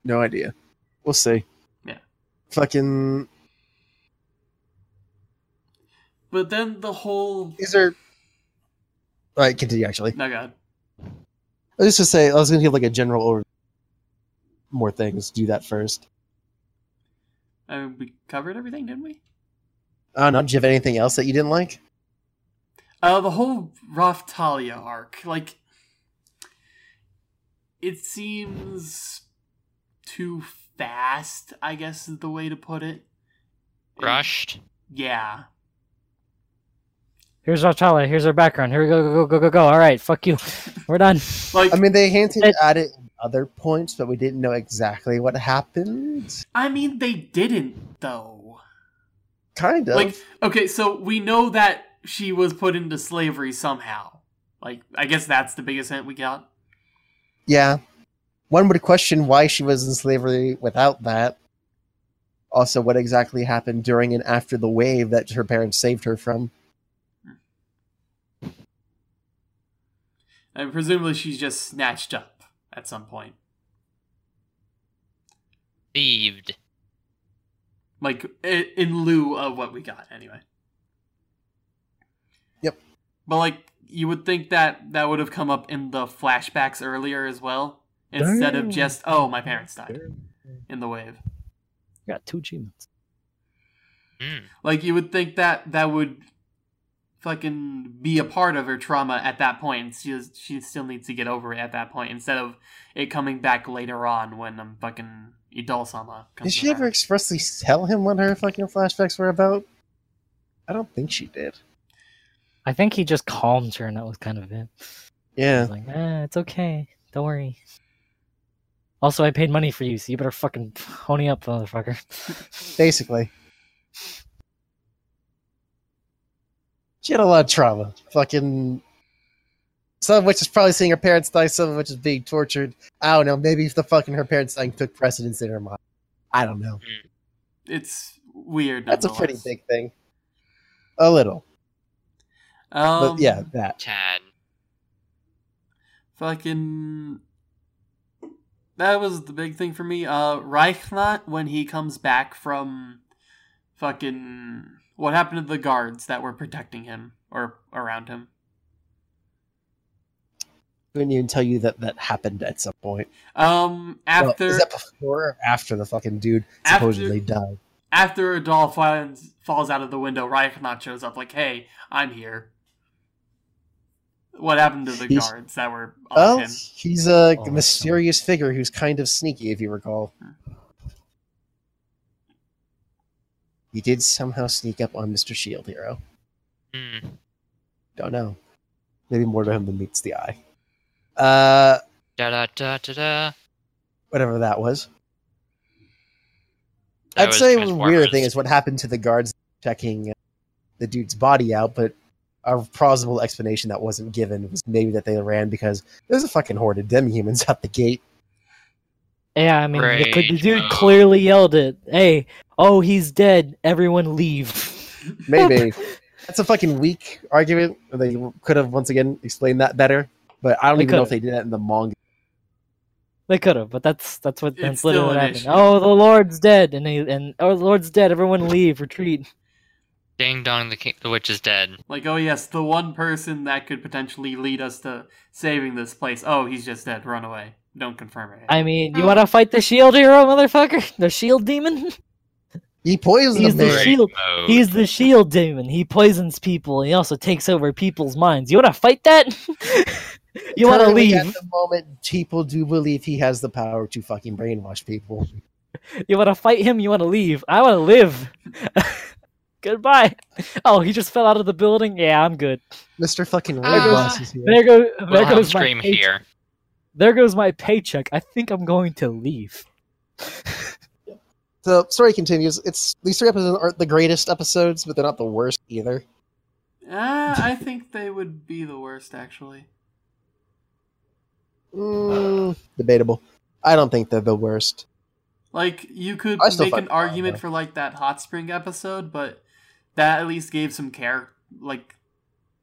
No idea. We'll see. Yeah. Fucking. But then the whole. These are. All right, continue. Actually, No god. I was just to say I was gonna give like a general over. More things. Do that first. I mean, we covered everything, didn't we? I don't know. Do you have anything else that you didn't like? Uh, the whole Raphtalia arc, like, it seems too fast. I guess is the way to put it. Rushed. Yeah. Here's Rachala, here's our background. Here we go, go, go, go, go, go. All right, fuck you. We're done. Like, I mean, they hinted It- at it in other points, but we didn't know exactly what happened. I mean, they didn't though. Kind of. Like, okay, so we know that she was put into slavery somehow. Like, I guess that's the biggest hint we got. Yeah. One would question why she was in slavery without that. Also, what exactly happened during and after the wave that her parents saved her from. And presumably she's just snatched up at some point. Thieved. Like, in lieu of what we got, anyway. Yep. But, like, you would think that that would have come up in the flashbacks earlier as well. Instead of just, oh, my parents died in the wave. Got two achievements. Mm. Like, you would think that that would fucking be a part of her trauma at that point. She, just, she still needs to get over it at that point instead of it coming back later on when I'm fucking Idol-sama comes Did she ever expressly tell him what her fucking flashbacks were about? I don't think she did. I think he just calmed her, and that was kind of it. Yeah. He's like, eh, it's okay. Don't worry. Also, I paid money for you, so you better fucking pony up, motherfucker. Basically. She had a lot of trauma. Fucking. Some of which is probably seeing her parents die, some of which is being tortured. I don't know. Maybe if the fucking her parents dying took precedence in her mind. I don't know. It's weird. That's a pretty big thing. A little. Um, But yeah, that. Tad. fucking. That was the big thing for me. Uh, Reichnat when he comes back from, fucking. What happened to the guards that were protecting him or around him? I Couldn't even tell you that that happened at some point. Um, Well, after is that before or after the fucking dude After- supposedly died? after a doll falls falls out of the window, Reichnat shows up like, "Hey, I'm here." What happened to the He's- guards that were on Well, him? he's a Oh, mysterious figure who's kind of sneaky, if you recall. He did somehow sneak up on Mr. Shield Hero. Hmm. Don't know. Maybe more to him than meets the eye. Uh, Da da da da da. whatever that was. That I'd was say the weirder thing is what happened to the guards checking uh, the dude's body out, but a plausible explanation that wasn't given was maybe that they ran because there's a fucking horde of demi-humans out the gate. Yeah, I mean, the, the dude mode. clearly yelled it. Hey, oh, he's dead. Everyone leave. Maybe. That's a fucking weak argument. They could have once again explained that better, but I don't They even know if they did that in the manga. They could have, but that's that's what that's still literally what happened. issue. Oh, the Lord's dead, and they and oh, the Lord's dead. Everyone leave, retreat. Ding dong, the king, the witch is dead. Like, oh yes, the one person that could potentially lead us to saving this place. Oh, he's just dead. Run away. Don't confirm it. I mean, you want to fight the shield hero, motherfucker? The shield demon? He poisons He's the the man. Shield- mode. He's the shield demon. He poisons people. And he also takes over people's minds. You want to fight that? you want to leave? At the moment, people do believe he has the power to fucking brainwash people. You want to fight him? You want to leave? I want to live. Goodbye. Oh, he just fell out of the building. Yeah, I'm good. Mr. fucking Red Ah. Boss is here. There goes there Wilhelm goes my scream pay- here. there goes my paycheck. I think I'm going to leave. The story continues. It's these three episodes aren't the greatest episodes, but they're not the worst either. Ah, I think they would be the worst, actually. Mm, debatable. I don't think they're the worst. Like, you could make an argument for like that hot spring episode, but that at least gave some care. Like,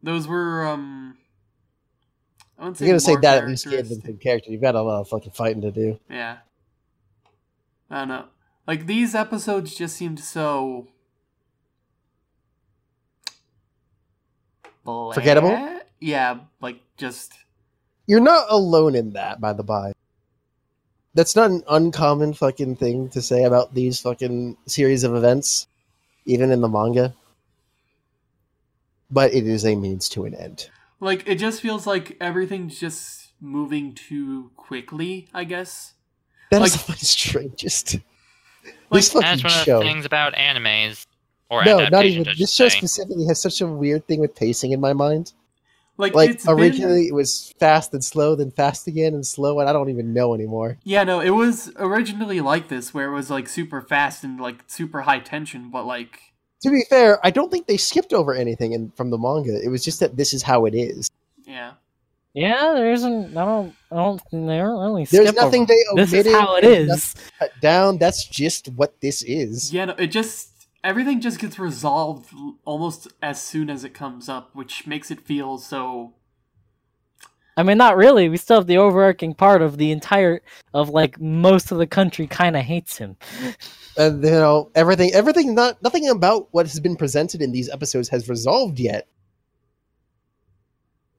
those were um. I wouldn't say You're gonna say that at least gave them some character. You've got a lot of fucking fighting to do. Yeah. I don't know. Like these episodes just seemed so blah. Forgettable? Yeah, like just You're not alone in that, by the by. That's not an uncommon fucking thing to say about these fucking series of events, even in the manga. But it is a means to an end. like it just feels like everything's just moving too quickly, I guess. That is Like- the strangest. Like, this fucking That's one of the show. things about animes. Or No, not even. This show say. specifically has such a weird thing with pacing in my mind. Like, Like it's been- originally, it was fast and slow, then fast again and slow, and I don't even know anymore. Yeah, no, it was originally like this where it was like super fast and like super high tension, but like To be fair, I don't think they skipped over anything in, from the manga. It was just that this is how it is. yeah. Yeah, there isn't. I don't. I don't. They don't really. There's nothing over. they This is how it there's is. nothing cut down. That's just what this is. Yeah, no, it just everything just gets resolved almost as soon as it comes up, which makes it feel so I mean, not really. We still have the overarching part of the entire of like most of the country kind of hates him. And you know everything. Everything. Not nothing about what has been presented in these episodes has resolved yet.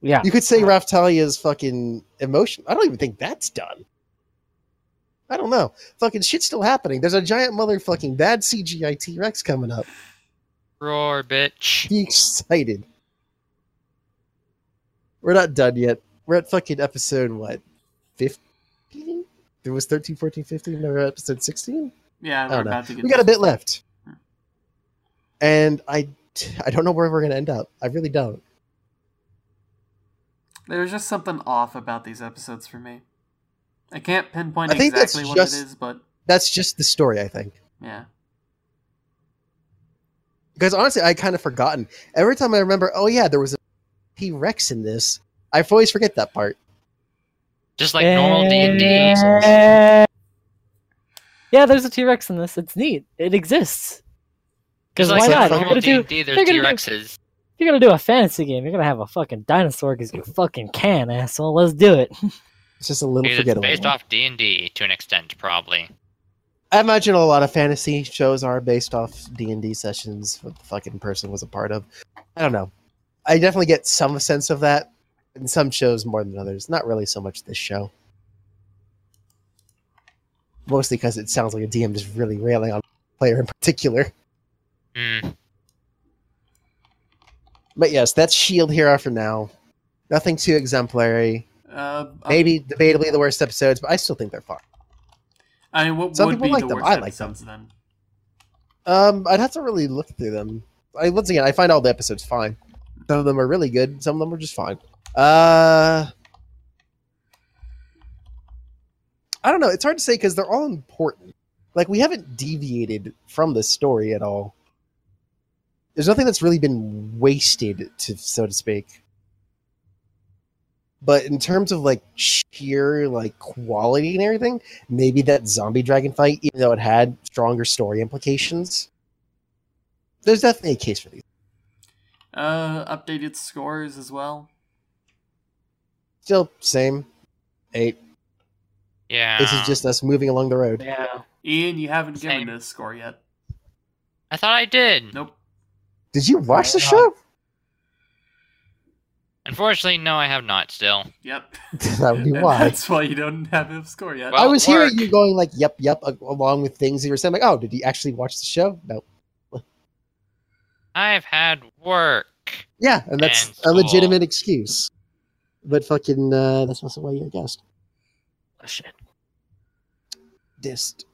Yeah. You could say Raphtalia's fucking emotion. I don't even think that's done. I don't know. Fucking shit's still happening. There's a giant motherfucking bad CGI T Rex coming up. Roar, bitch. Be excited. We're not done yet. We're at fucking episode what? 15? There was 13, 14, 15. Now we're at episode 16? yeah, I we're don't know. about to get We got a bit left. And I I don't know where we're going to end up. I really don't. There's just something off about these episodes for me. I can't pinpoint I think that's exactly what just- it is, but That's just the story, I think. yeah. Because honestly, I kind of forgotten. Every time I remember, oh yeah, there was a T Rex in this. I always forget that part. Just like normal D and D. Eh, Yeah, there's a T Rex in this. It's neat. It exists. Because Just why like not? Normal D and D, there's T gonna do- Rexes. You're gonna do a fantasy game. You're gonna have a fucking dinosaur because you fucking can, asshole. Let's do it. It's just a little It's forgettable. based off D and D to an extent, probably. I imagine a lot of fantasy shows are based off D and D sessions. What the fucking person was a part of. I don't know. I definitely get some sense of that in some shows more than others. Not really so much this show. Mostly because it sounds like a DM just really railing on a player in particular. Hmm. But yes, that's Shield Hero for now. Nothing too exemplary. Uh, Maybe debatably the worst episodes, but I still think they're fun. I mean, what Some would people be like the them. worst I like episodes then? Um, I'd have to really look through them. I, once again, I find all the episodes fine. Some of them are really good. Some of them are just fine. Uh, I don't know. It's hard to say because they're all important. Like we haven't deviated from the story at all. There's nothing that's really been wasted, to so to speak. But in terms of like sheer like quality and everything, maybe that zombie dragon fight, even though it had stronger story implications, there's definitely a case for these. Uh, updated scores as well. Still same eight. Yeah. This is just us moving along the road. Yeah. Ian, you haven't given Same. a score yet. I thought I did. Nope. Did you watch the show? Unfortunately, no, I have not still. Yep. that would be why. That's why you don't have a score yet. Well- I was hearing work. you going like, "Yep, yep," along with things you were saying. Like, oh, did you actually watch the show? No. I've had work. Yeah, and that's And a legitimate excuse. But fucking, uh, that's not the way you're a guest. Oh, shit. Dist.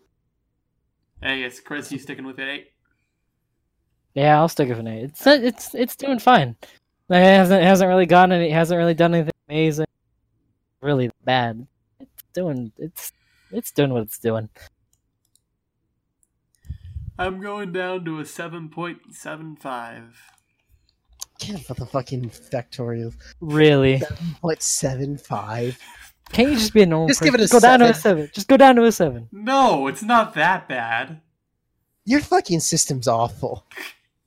hey, it's Chris. You sticking with eight? Yeah, I'll stick with an eight. It's it's it's doing fine. Like, It hasn't it hasn't really gone any. It hasn't really done anything amazing. Really bad. It's doing it's it's doing what it's doing. I'm going down to a seven point seven five. Can't for the fucking factorial. Really. What seven five? Can't you just be a normal? Just give it a go down to a seven. seven. Just go down to a seven. No, it's not that bad. Your fucking system's awful.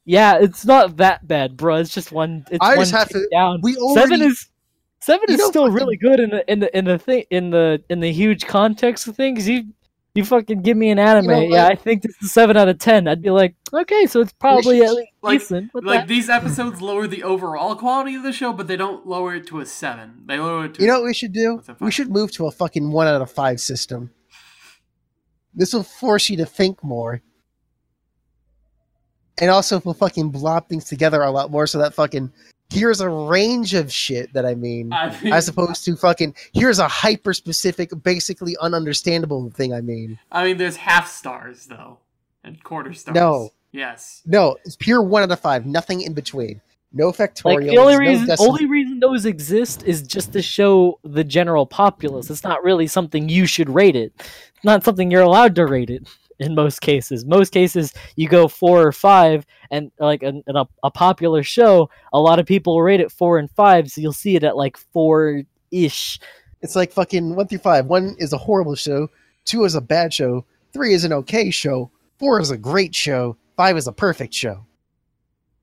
Yeah, it's not that bad, bro. It's just one. It's I one just have to- down. we seven is seven is still fucking- really good in the in the in the thing in the in the huge context of things. You you fucking give me an anime. know yeah, what? I think this is seven out of ten. I'd be like, okay, so it's probably at least Like- decent. Like the- these episodes lower the overall quality of the show, but they don't lower it to a seven. They lower it to You know what we should do? We should move to a fucking one out of five system. This will force you to think more. And also we'll fucking blob things together a lot more so that fucking here's a range of shit that I mean. I mean, As opposed to fucking here's a hyper specific, basically ununderstandable thing I mean. I mean, there's half stars though, and quarter stars. No. Yes. No, it's pure one out of five, nothing in between. No factorial. like the only no reason decimal- only reason those exist is just to show the general populace. It's not really something you should rate it. It's not something you're allowed to rate it in most cases. Most cases you go four or five and like in, in a, a popular show, a lot of people rate it four and five, so you'll see it at like four ish. It's like fucking one through five. One is a horrible show. Two is a bad show. Three is an okay show. Four is a great show. Five is a perfect show.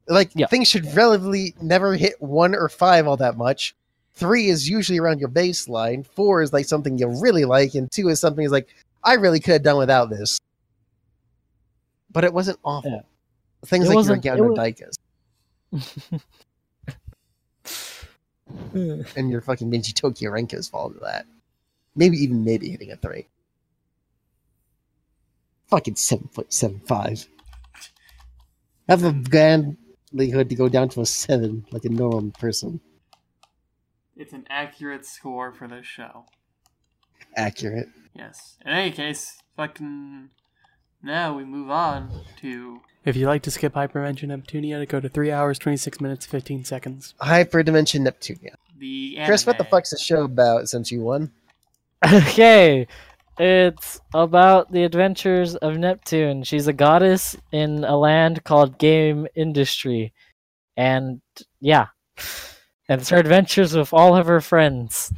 Like Yeah. things should relatively never hit one or five all that much. Three is usually around your baseline. Four is like something you really like, and two is something is like I really could have done without this. But it wasn't awful. Yeah. Things It like your wasn't- was- and your fucking Minji Tokyo Renkos fall into that. Maybe even maybe hitting a three. Fucking seven foot seven five. Have a grand likelihood to go down to a seven like a normal person. It's an accurate score for this show. Accurate. Yes. In any case, fucking. Now we move on to. If you'd like to skip Hyperdimension Neptunia, to go to 3 hours, 26 minutes, 15 seconds. Hyperdimension Neptunia. The Chris, what the fuck's the show about since you won? Okay. It's about the adventures of Neptune. She's a goddess in a land called Game Industry. And yeah. And it's her adventures with all of her friends.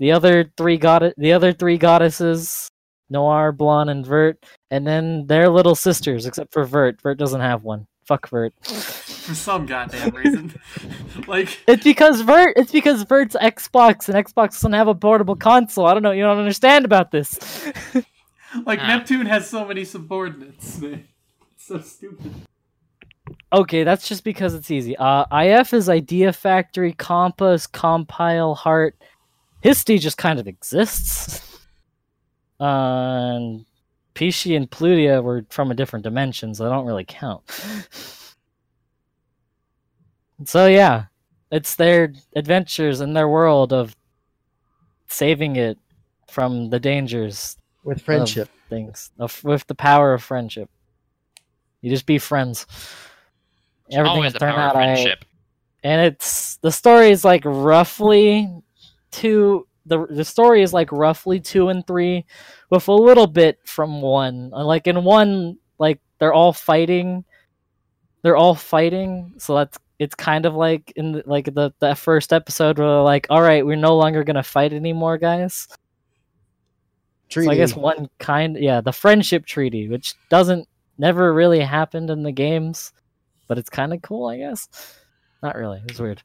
The other three god the other three goddesses, Noire, Blanc, and Vert, and then their little sisters, except for Vert. Vert doesn't have one. Fuck Vert. For some goddamn reason. like, It's because Vert. It's because Vert's Xbox, and Xbox doesn't have a portable console. I don't know. You don't understand about this. like Ah. Neptune has so many subordinates. man. It's so stupid. okay, that's just because it's easy. Uh, IF is Idea Factory, Compass, Compile, Heart. Histy just kind of exists. Uh, and Peashy and Plutia were from a different dimension, so they don't really count. so yeah, it's their adventures in their world of saving it from the dangers with friendship. of things of, with the power of friendship. You just be friends. Everything Always will the turn power out of friendship. and it's the story is like roughly two the the story is like roughly two and three with a little bit from one Uh, like in one like they're all fighting they're all fighting so that's it's kind of like in the, like the the first episode where they're like all right we're no longer gonna fight anymore guys so I guess one kind, yeah, the friendship treaty, which doesn't never really happened in the games, but it's kind of cool, I guess. Not really. It's weird.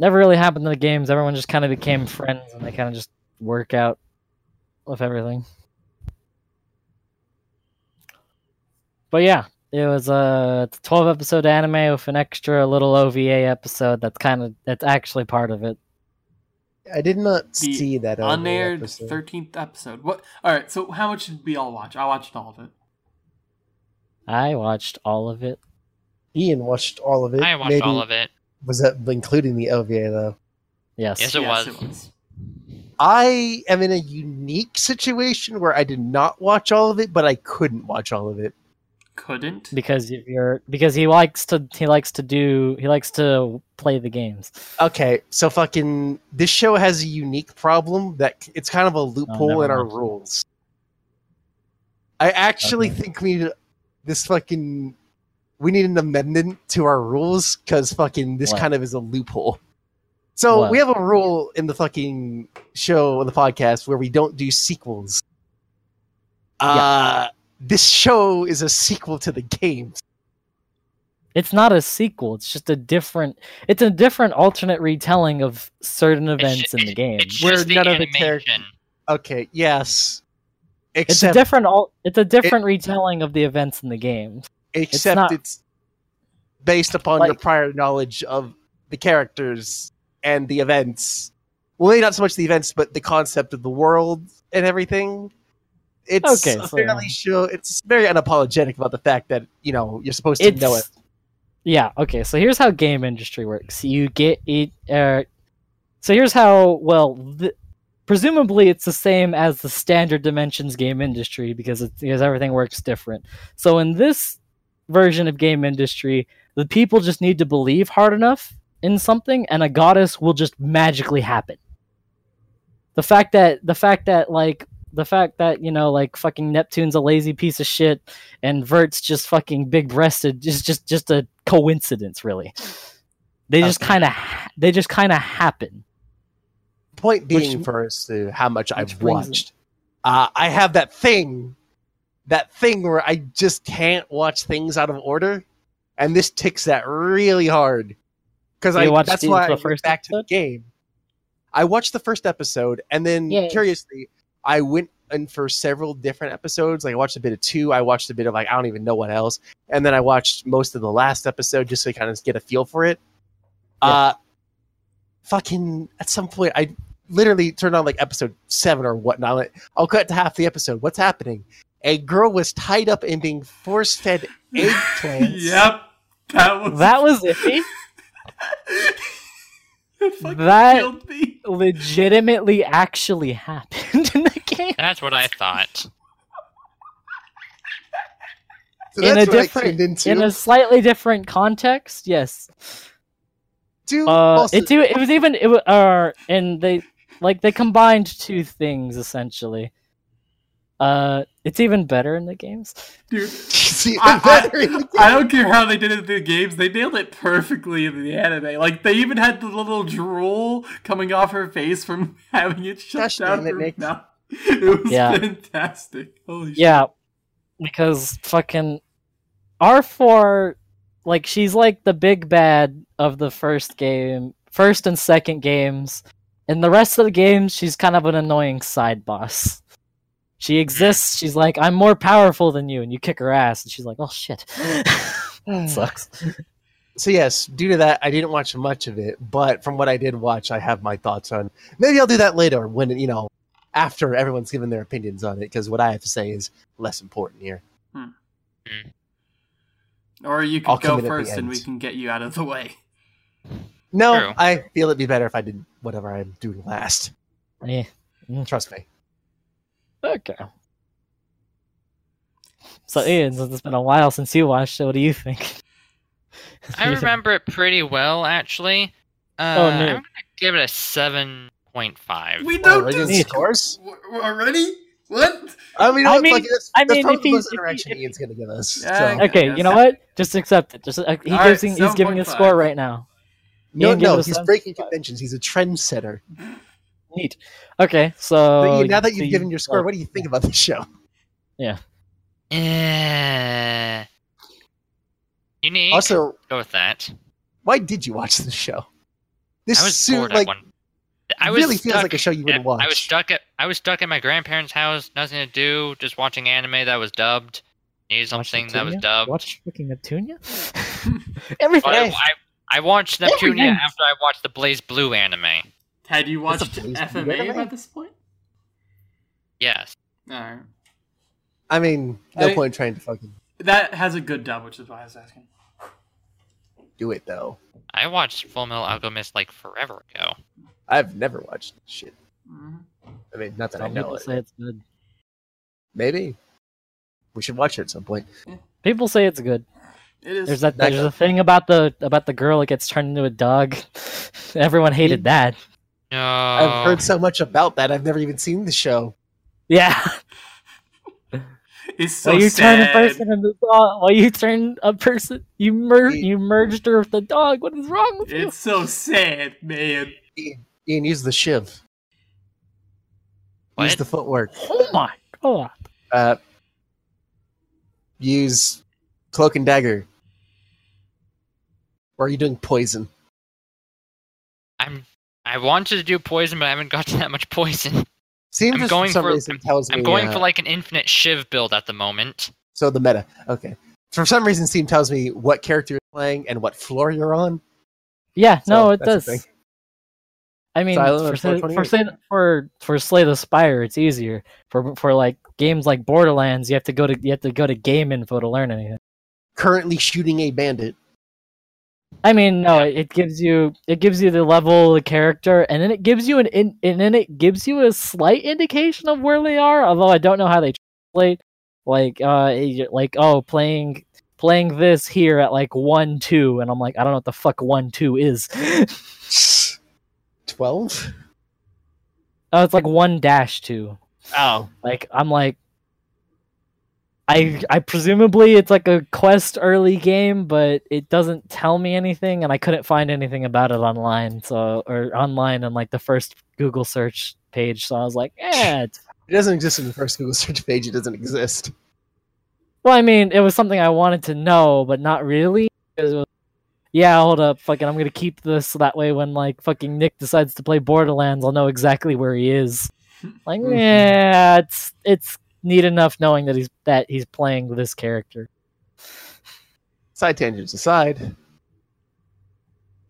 Never really happened in the games. Everyone just kind of became friends, and they kind of just work out with everything. But yeah, it was uh, a 12 episode anime with an extra little OVA episode. That's kind of that's actually part of it. I did not The see that other Unaired episode. thirteenth episode. What? All right. So how much did we all watch? I watched all of it. I watched all of it. Ian watched all of it. I watched Maybe- all of it. Was that including the OVA though? Yes. Yes, it Yes, was. it was. I am in a unique situation where I did not watch all of it, but I couldn't watch all of it. Couldn't. because you're because he likes to he likes to do he likes to play the games. Okay, so fucking this show has a unique problem that it's kind of a oh, loophole never in our mind. rules. I actually Okay. think we need this fucking we need an amendment to our rules because fucking this What? kind of is a loophole. So What? we have a rule in the fucking show, on the podcast, where we don't do sequels. Uh this show is a sequel to the games. It's not a sequel. It's just a different. It's a different alternate retelling of certain events ju- in the it- game. It's Where just the none of the animation. characters- Okay, yes. Except... It's a different. al- It's a different retelling of the events in the game. Except not- it's based upon your prior knowledge of the characters and the events. Well, maybe not so much the events, but the concept of the world and everything. It's Okay, so- fairly show. It's very unapologetic about the fact that you know you're supposed to know it. yeah. Okay. So here's how game industry works. You get it. Uh, so here's how. Well, presumably it's the same as the standard dimensions game industry because it's because everything works different. So in this version of game industry, the people just need to believe hard enough in something, and a goddess will just magically happen. The fact that the fact that like the fact that you know like fucking Neptune's a lazy piece of shit and Vert's just fucking big breasted is just just a coincidence, really. They just Okay. kind of they just kind of happen. Point being, which- first, to how much I've watched. Uh, I have that thing, that thing where I just can't watch things out of order, and this ticks that really hard. Because I watched that's why the I went first back to the game. I watched the first episode, and then Yeah. curiously, I went in for several different episodes. Like I watched a bit of two, I watched a bit of like I don't even know what else, and then I watched most of the last episode just to kind of get a feel for it. Yeah. Uh, fucking at some point, I literally turned on like episode seven or whatnot. Like, I'll cut to half the episode. What's happening? A girl was tied up and being force fed eggplants. yep. That was That was iffy. that- Legitimately, actually happened in the game. That's what I thought. So in a that's what I different- into. In a slightly different context, yes. Dude, Uh, also- it do. It was even. It was. Uh, and they like they combined two things essentially. Uh, it's even better in the games. Dude, See, I- better in the I don't care how they did it in the games. They nailed it perfectly in the anime. Like they even had the little drool coming off her face from having it shut Gosh down damn it, her It was Yeah. fantastic. Holy shit. Yeah, because fucking Arfoire, like she's like the big bad of the first game, first and second games. In the rest of the games, she's kind of an annoying side boss. She exists. She's like, I'm more powerful than you, and you kick her ass, and she's like, oh shit, sucks. so yes, due to that, I didn't watch much of it, but from what I did watch, I have my thoughts on. Maybe I'll do that later when you know, after everyone's given their opinions on it, because what I have to say is less important here. Hmm. Hmm. Or you could I'll go come in at the first and we can get you out of the way. No, True. I feel it'd be better if I did whatever I'm doing last. Yeah. Trust me. Okay. So Ian, since it's been a while since you watched it, what do you think? I remember it pretty well, actually. Uh, Oh, I'm gonna give it a seven point five. We don't we're do doing Neat. scores? already. What? I mean, I mean- like, that's, I mean, probably if he's- most if he- Ian's going to give us. Yeah, so. Okay, you know what? Just accept it. Just uh, he All gives right, he's giving a score right now. No, Ian, no, he's breaking conventions. He's a trendsetter. Neat. Okay, so But Ian, now that you've you- given your score, what do you think about the show? Eh. Unique. Also, go with that. why did you watch the show? This I was suit, bored like, at one. I was really feels like a show you wouldn't at- I was watch. stuck at I was stuck at my grandparents' house, nothing to do, just watching anime that was dubbed. Needed Watch something that was dubbed. Watch fucking Neptunia. Everything. I, I, I watched Neptunia Everything. after I watched the BlazBlue anime. Had you watched FMA by this point? Yes. Alright. I mean, no I- point trying to fucking That has a good dub, which is why I was asking. do it, though. I watched Fullmetal Alchemist like forever ago. I've never watched this shit. Mhm. I mean, not that I Some know people it. say it's good. Maybe. We should watch it at some point. People say it's good. It is. There's that. That There's a thing about the about the girl that gets turned into a dog. Everyone hated that. No. I've heard so much about that. I've never even seen the show. Yeah. It's so Why you turn a person into a dog? Why you turn a person? You mer He- you merged her with the dog. What is wrong with you? It's so sad, man. Ian, use the shiv. Use the footwork. Oh my god. Uh, use cloak and dagger. Or are you doing poison? I'm. I wanted to do poison, but I haven't got to that much poison. Seems I'm for going some for- reason tells me. I'm going uh, for like an infinite shiv build at the moment. So the meta. Okay. For some reason, Steam tells me what character you're playing and what floor you're on. Yeah, So no, it does. I mean, Silent for say, for 428. say, for for Slay the Spire, it's easier. For for like games like Borderlands, you have to go to you have to go to game info to learn anything. Currently shooting a bandit. I mean, no, it, it gives you it gives you the level of the character, and then it gives you an in, and then it gives you a slight indication of where they are. Although I don't know how they translate. Like, uh, like oh, playing playing this here at like one two, and I'm like, I don't know what the fuck one two is. 12? oh, it's like one dash two. Oh. Like I'm like I I presumably it's like a quest early game, but it doesn't tell me anything and I couldn't find anything about it online. So or online on like the first Google search page. So I was like, eh, It doesn't exist in the first Google search page. It doesn't exist. well, I mean, it was something I wanted to know, but not really. Was- yeah, hold up, fucking, I'm gonna keep this so that way when like fucking Nick decides to play Borderlands, I'll know exactly where he is. Like, Mhm. yeah, it's it's neat enough knowing that he's that he's playing this character. Side tangents aside.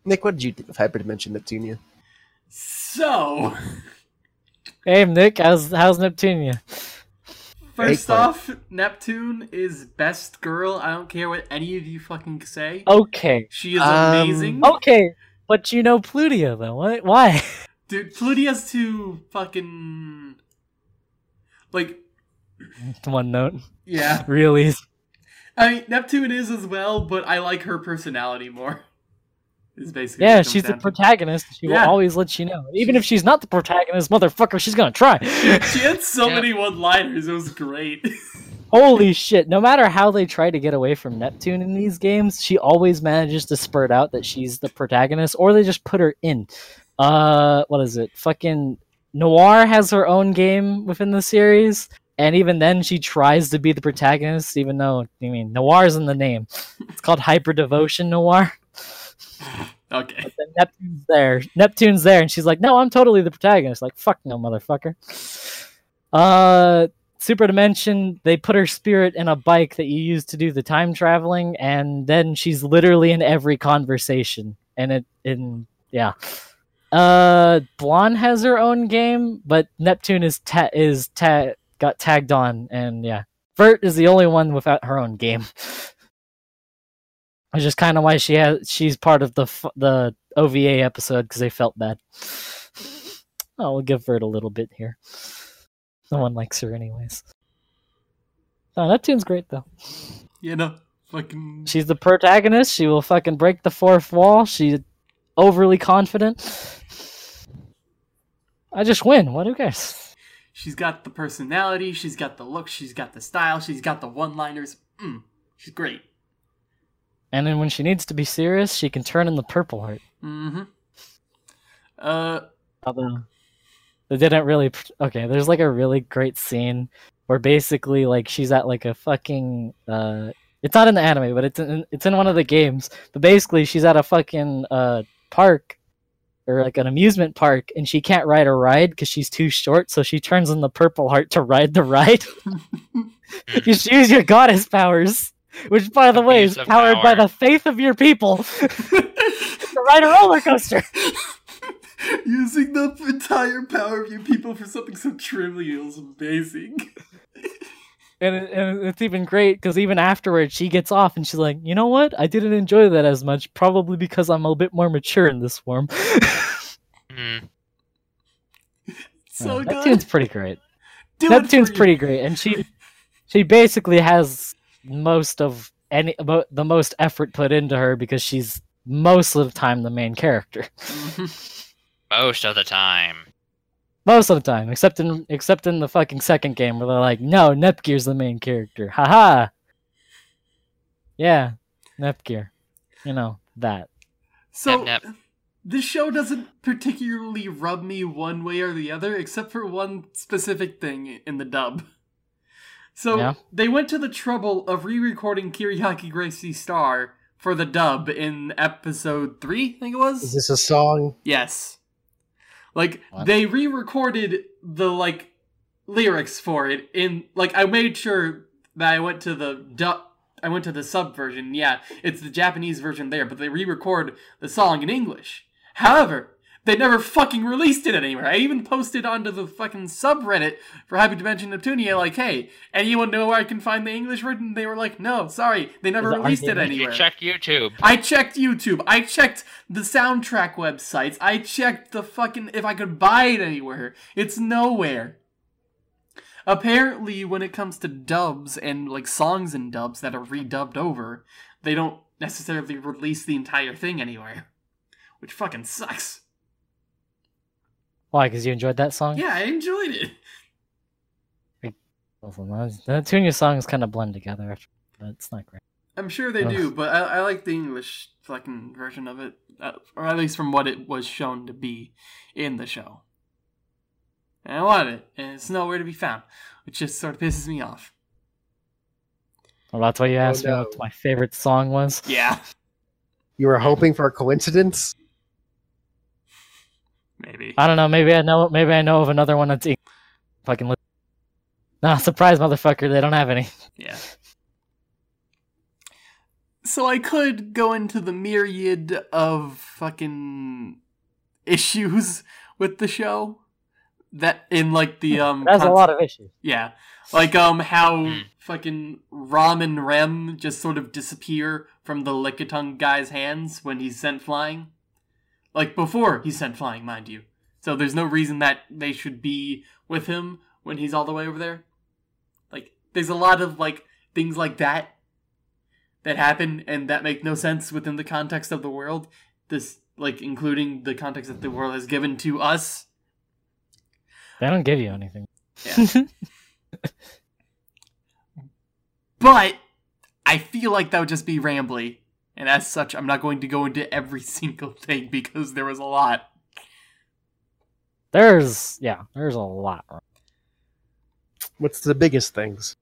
Nick, what did you think of Hyperdimension Neptunia? So, Hey, Nick, how's how's Neptunia? first Eggplant. off, Neptune is best girl. I don't care what any of you fucking say. Okay, She is Um, amazing. okay, but you know Plutia though. What? Why? Dude, Plutia has to fucking. Like, One note, yeah. really. I mean, Neptune is as well, but I like her personality more. Is basically. Yeah, she's the protagonist. She Yeah. will always let you know, even if she's not the protagonist, motherfucker. She's gonna try. She had so Yeah. many one-liners. It was great. Holy shit! No matter how they try to get away from Neptune in these games, she always manages to spurt out that she's the protagonist, or they just put her in. Uh, what is it? Fucking Noire has her own game within the series, and even then, she tries to be the protagonist, even though I mean noir is in the name. It's called Hyperdevotion Noire. okay. But then Neptune's there. Neptune's there, and she's like, "No, I'm totally the protagonist." Like, fuck no, motherfucker. Uh, Super Dimension. They put her spirit in a bike that you use to do the time traveling, and then she's literally in every conversation. And it, in yeah. Uh, Blanc has her own game, but Neptune is ta- is ta- got tagged on, and yeah, Vert is the only one without her own game. Which is kind of why she has she's part of the the OVA episode because they felt bad. Oh, we'll give her it a little bit here. No one likes her anyways. Oh, that tune's great though. You know, fucking. She's the protagonist. She will fucking break the fourth wall. She's overly confident. I just win. What who cares? She's got the personality. She's got the look. She's got the style. She's got the one-liners. Mm, she's great. And then when she needs to be serious, she can turn in the purple heart. Mm-hmm. Uh, Although they didn't really. Okay, there's like a really great scene where basically like she's at like a fucking. uh It's not in the anime, but it's in it's in one of the games. But basically, she's at a fucking uh park or like an amusement park, and she can't ride a ride because she's too short. So she turns in the purple heart to ride the ride. you should use your goddess powers. Which, by the way, is Abuse of powered by the faith of your people to ride a roller coaster. using the entire power of you people for something so trivial is amazing. And, it, and it's even great because even afterwards she gets off and she's like, you know what? I didn't enjoy that as much, probably because I'm a bit more mature in this form. Hmm. So Uh, good. Neptune's pretty great. Do Neptune's pretty great, and she she basically has most of any mo- the most effort put into her because she's most of the time the main character. Most of the time. Most of the time, except in except in the fucking second game where they're like, no, Nepgear's the main character. Haha. Yeah, Nepgear. You know that. So Nep, this show doesn't particularly rub me one way or the other, except for one specific thing in the dub. So Yeah. they went to the trouble of re-recording Kiriaki Gracie Star for the dub in episode three, I think it was. Is this a song? Yes. Like What? they re-recorded the like lyrics for it in like I made sure that I went to the du- I went to the sub version. Yeah, it's the Japanese version there, but they re-record the song in English. However, they never fucking released it anywhere. I even posted onto the fucking subreddit for Hyperdimension Neptunia like, "Hey, anyone know where I can find the English version?" They were like, "No, sorry, they never released it anywhere." you check YouTube. I checked YouTube. I checked the soundtrack websites. I checked the fucking if I could buy it anywhere. It's nowhere. Apparently, when it comes to dubs and like songs and dubs that are redubbed over, they don't necessarily release the entire thing anywhere, which fucking sucks. Why? Because you enjoyed that song? Yeah, I enjoyed it. Listen, those- The Tunia songs kind of blend together, but it's not great. I'm sure they Ugh. do, but I, I like the English fucking version of it, uh, or at least from what it was shown to be in the show. And I want it, and it's nowhere to be found, which just sort of pisses me off. Well, that's why you asked me no. what my favorite song was. Yeah, You were hoping for a coincidence? Maybe. I don't know. Maybe I know. Maybe I know of another one that's Eng- fucking. Li- nah, surprise, motherfucker! They don't have any. Yeah. So I could go into the myriad of fucking issues with the show that in like the um That's a lot of issues. Yeah. Like um how Hmm. fucking Ram and Rom just sort of disappear from the Lickitung guy's hands when he's sent flying. Like before he's sent flying, mind you. So there's no reason that they should be with him when he's all the way over there. Like there's a lot of like things like that that happen and that make no sense within the context of the world. This like including the context that the world has given to us. They don't give you anything. Yeah. But I feel like that would just be rambly. And as such, I'm not going to go into every single thing because there was a lot. There's yeah, there's a lot. What's the biggest things?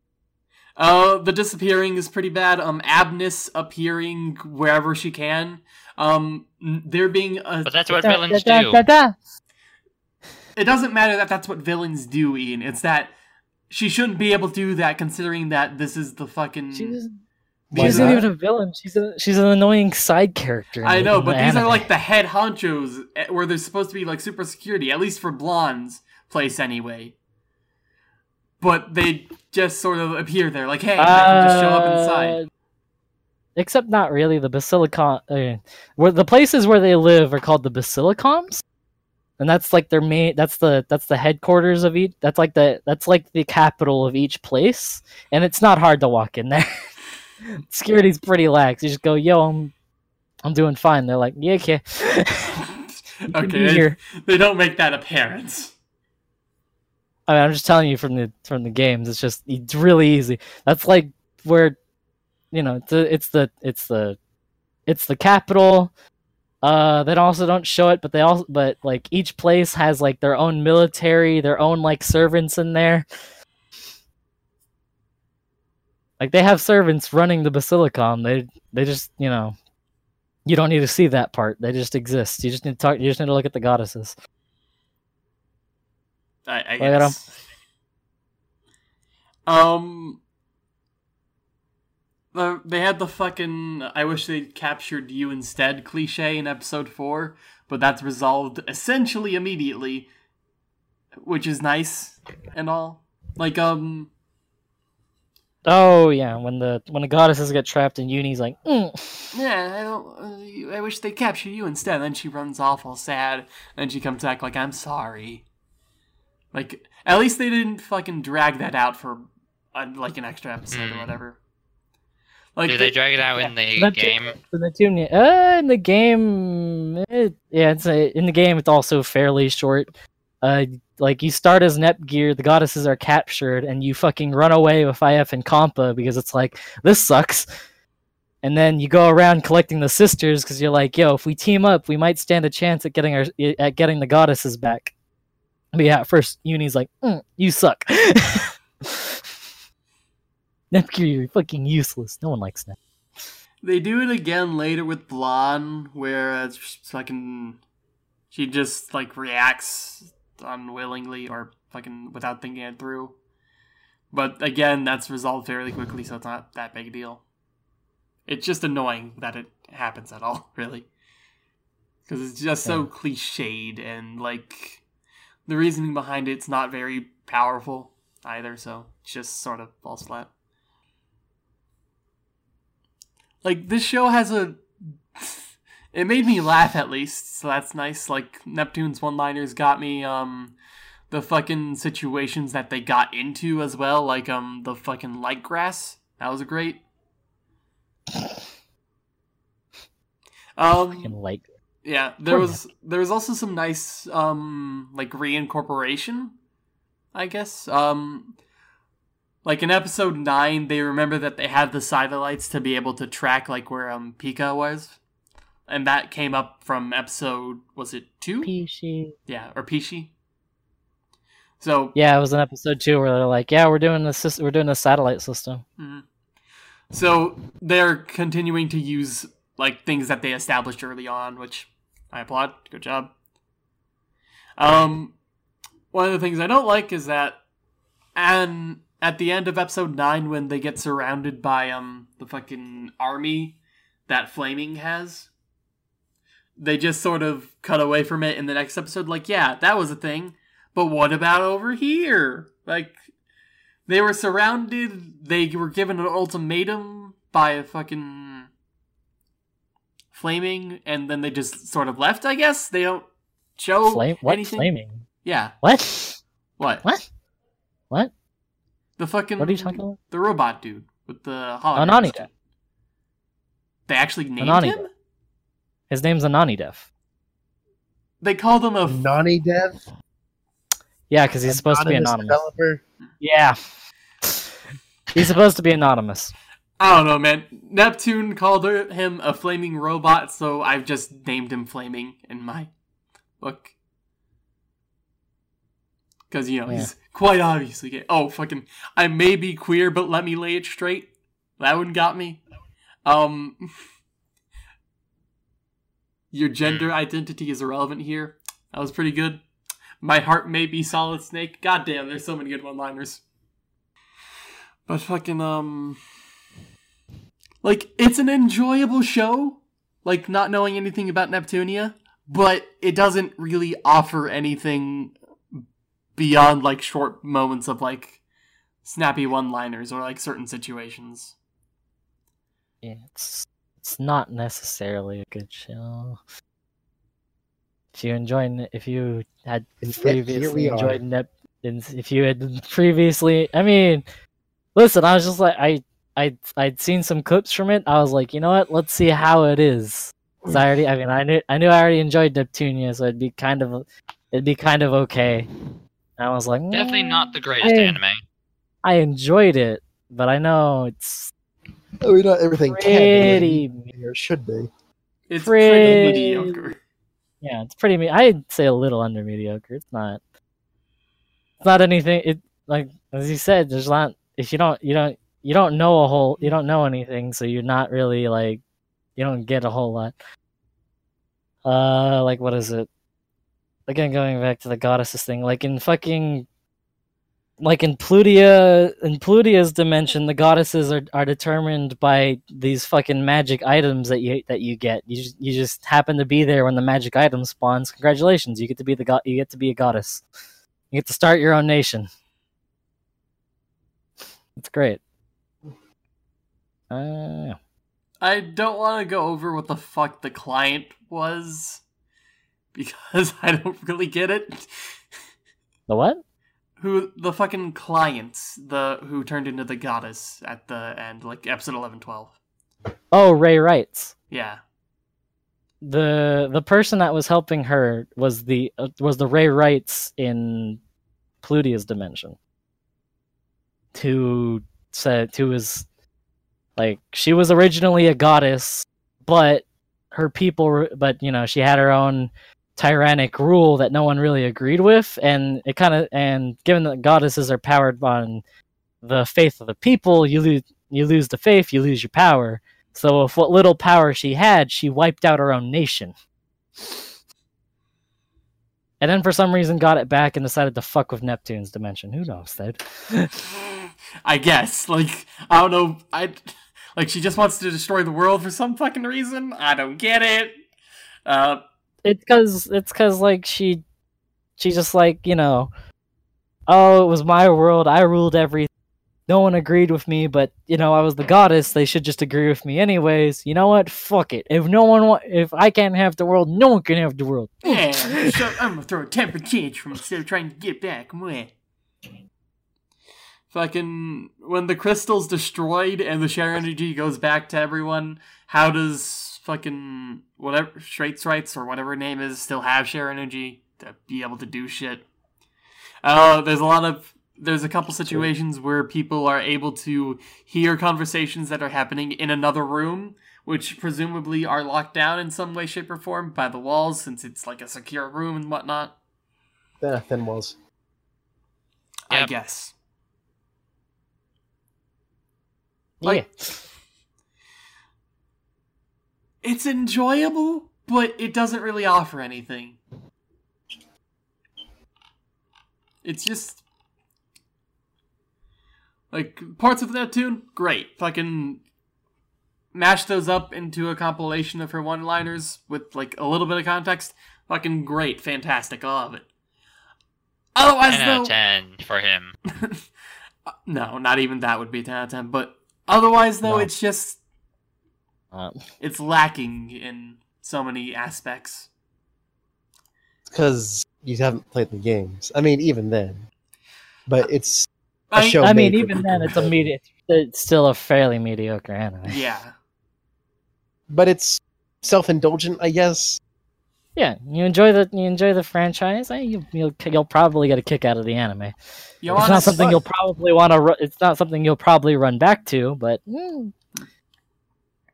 Uh, the disappearing is pretty bad. Um, Abnes appearing wherever she can. Um, n- there being a. But that's what Da- villains da- do. da- da- It doesn't matter that that's what villains do, Ian. It's that she shouldn't be able to do that considering that this is the fucking. She isn't, Why she isn't not? even a villain. She's a she's an annoying side character. I know, but the these are like the head honchos eh, where they're supposed to be like super security, at least for Blanc's place anyway. But they just sort of appear there, like, hey, I can just show up inside. Uh, except not really. The Basilicom, uh, where the places where they live are called the Basilicoms, and that's like their main. That's the that's the headquarters of each. That's like the that's like the capital of each place, and it's not hard to walk in there. Security's pretty lax. You just go, yo, I'm I'm doing fine. They're like, yeah, okay. Okay, they, don't make that apparent. I mean, I'm just telling you from the from the games. It's just it's really easy. That's like where, you know, it's the it's the it's the, it's the capital. Uh, they also don't show it, but they also but like each place has like their own military, their own like servants in there. Like they have servants running the basilicom. They they just you know, you don't need to see that part. They just exist. You just need to talk. You just need to look at the goddesses. I, I Look at 'em. guess. Um, the, they had the fucking "I wish they'd captured you instead" cliche in episode four, but that's resolved essentially immediately, which is nice and all. Like, um, Oh yeah, when the when the goddesses get trapped in Uni's like, mm. yeah, I don't. Uh, I wish they captured you instead. And then she runs off all sad, and she comes back like, "I'm sorry." Like, at least they didn't fucking drag that out for uh, like an extra episode or Mm. whatever. Like, Do they drag it out in the That- game? the Neptunia. Uh, in the game, it, yeah, it's a, in the game. It's also fairly short. Uh, like you start as Nepgear, the goddesses are captured, and you fucking run away with IF and Compa because it's like this sucks. And then you go around collecting the sisters because you're like, yo, if we team up, we might stand a chance at getting our at getting the goddesses back. But yeah, at first Uni's like, mm, you suck. Nepgear, you're fucking useless. No one likes Nep. They do it again later with Blanc, where it's fucking. She just, like, reacts unwillingly or fucking without thinking it through. But again, that's resolved fairly quickly, so it's not that big a deal. It's just annoying that it happens at all, really. Because it's just so cliched, and, like, the reasoning behind it's not very powerful either, so just sort of falls flat like this show has a it made me laugh at least so that's nice like neptune's one liners got me um the fucking situations that they got into as well like um the fucking light grass that was great um Fucking like yeah, there Poor was there was also some nice um like reincorporation, I guess. Um like in episode 9 they remember that they had the satellites to be able to track like where um Pika was. And that came up from episode was it 2? Peashy. Yeah, or Peashy. So, Yeah, it was in episode two where they're like, "Yeah, we're doing this. We're doing a satellite system." mhm. so they're continuing to use like things that they established early on, which I applaud. Good job. Um, one of the things I don't like is that, and at the end of episode nine, when they get surrounded by um the fucking army that Flaming has, they just sort of cut away from it in the next episode. Like, yeah, that was a thing, but what about over here? Like, they were surrounded. They were given an ultimatum by a fucking flaming, and then they just sort of left. I guess they don't show Flame? What anything. flaming? Yeah. What? What? What? What? The fucking. What are you talking about? The robot dude with the hologram. Anani. They actually named Anani. him. His name's Anani Dev. They called him a Nani Dev, Yeah, because he's supposed to be anonymous anonymous. developer. Yeah. He's supposed to be anonymous. I don't know, man. Neptune called him a flaming robot, so I've just named him Flaming in my book. Because, you know, he's quite obviously gay. Oh, fucking. I may be queer, but let me lay it straight. That one got me. Um. Your gender identity is irrelevant here. That was pretty good. My heart may be Solid Snake. God damn, there's so many good one liners. But fucking, um. Like, it's an enjoyable show, like, not knowing anything about Neptunia, but it doesn't really offer anything beyond, like, short moments of, like, snappy one liners or, like, certain situations. yeah, it's it's not necessarily a good show. If you enjoyed, if you had And yet here previously we are. enjoyed Nep, if you had previously, I mean, listen, I was just like, I, I, I'd seen some clips from it. I was like, you know what? Let's see how it is. 'Cause I already, I mean, I knew, I knew I already enjoyed Neptunia, so it'd be kind of, it'd be kind of okay. And I was like, Definitely "Mm, not the greatest I- anime. I enjoyed it, but I know it's I mean, not everything pretty, can be or should be. It's Pretty- pretty mediocre. yeah, it's pretty. Me- I'd say a little under mediocre. It's not. It's not anything. It like as you said. There's not. If you don't, you don't, you don't know a whole. You don't know anything, so you're not really like. You don't get a whole lot. Uh, like what is it? Again, going back to the goddesses thing, like in fucking. Like in Plutia, in Plutia's dimension, the goddesses are, are determined by these fucking magic items that you that you get. You just, you just happen to be there when the magic item spawns. Congratulations, you get to be the god. You get to be a goddess. You get to start your own nation. It's great. Uh, I don't want to go over what the fuck the client was because I don't really get it. the what? Who the fucking clients, the who turned into the goddess at the end, like episode eleven twelve. Oh, Rei Ryghts. Yeah. the the person that was helping her was the uh, was the Rei Ryghts in Plutia's dimension. Who said who was like she was originally a goddess, but her people but you know she had her own tyrannic rule that no one really agreed with and it kind of and given that goddesses are powered on the faith of the people you lose you lose the faith you lose your power so with what little power she had, she wiped out her own nation. And then for some reason got it back and decided to fuck with Neptune's dimension. Who knows, dude? I guess. Like, I don't know. I like she just wants to destroy the world for some fucking reason. I don't get it. Uh, it's cause it's cause like she she just like, you know, oh, it was my world, I ruled everything. No one agreed with me, but you know, I was the goddess, they should just agree with me anyways. You know what? Fuck it. If no one wa- if I can't have the world, no one can have the world. yeah, so I'm gonna throw a temper tantrum instead of trying to get back. Mwah. Fucking when the crystal's destroyed and the share energy goes back to everyone, how does fucking whatever Straits Rights or whatever her name is still have share energy to be able to do shit? Uh, there's a lot of there's a couple situations where people are able to hear conversations that are happening in another room, which presumably are locked down in some way, shape, or form by the walls, since it's like a secure room and whatnot. Yeah, thin walls. I Yep. guess. yeah. Like- It's enjoyable, but it doesn't really offer anything. It's just like parts of Neptune, great. Fucking mash those up into a compilation of her one-liners with like a little bit of context. Fucking great, fantastic, I love it. Otherwise, 10 out though, of 10 for him. no, not even that would be 10 out of 10. But otherwise, though, No. it's just Um, it's lacking in so many aspects. Because you haven't played the games. I mean, even then. But it's a I- show I mean, even then, it's a play. media. It's still a fairly mediocre anime. Yeah, But it's self-indulgent, I guess. Yeah, you enjoy the you enjoy the franchise. eh, you, you'll you'll probably get a kick out of the anime. you it's not something s- you'll probably want to. It's not something you'll probably run back to. But mm,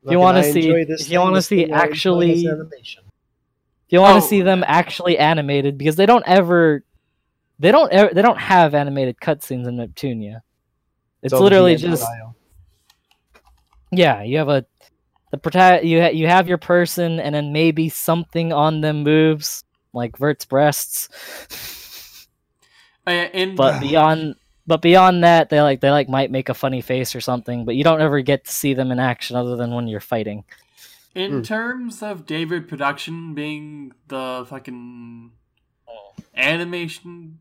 If you wanna see- if you wanna see thing I enjoy this actually- animation. if you want Oh. to see them actually animated, because they don't ever, they don't ever, they don't have animated cutscenes in Neptunia. It's all literally just yeah. You have a the prota- you ha- you have your person, and then maybe something on them moves, like Vert's breasts. Uh, and but beyond but beyond that they like they like might make a funny face or something but you don't ever get to see them in action other than when you're fighting in Hmm. terms of David production being the fucking animation,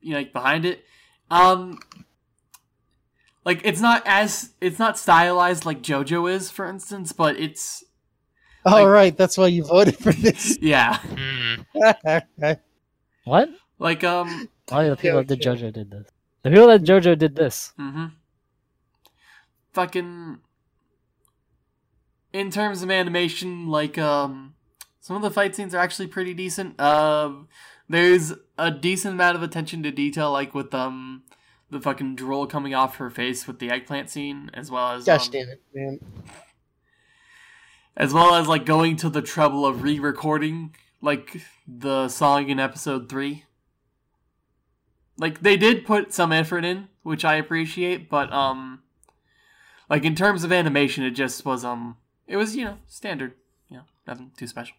you know, like behind it, um, like it's not as it's not stylized like JoJo is, for instance, but it's All Like- right, that's why you voted for this. yeah, Hmm. What? like um, Oh, the people that did okay. JoJo did this. The people that JoJo did this. mm-hmm. fucking. In terms of animation, like um, some of the fight scenes are actually pretty decent. Um, there's a decent amount of attention to detail, like with um, the fucking drool coming off her face with the eggplant scene, as well as Gosh um, damn it, man. as well as like going to the trouble of re-recording like the song in episode 3 like they did put some effort in which i appreciate but um like in terms of animation it just was um it was you know standard. You know nothing too special.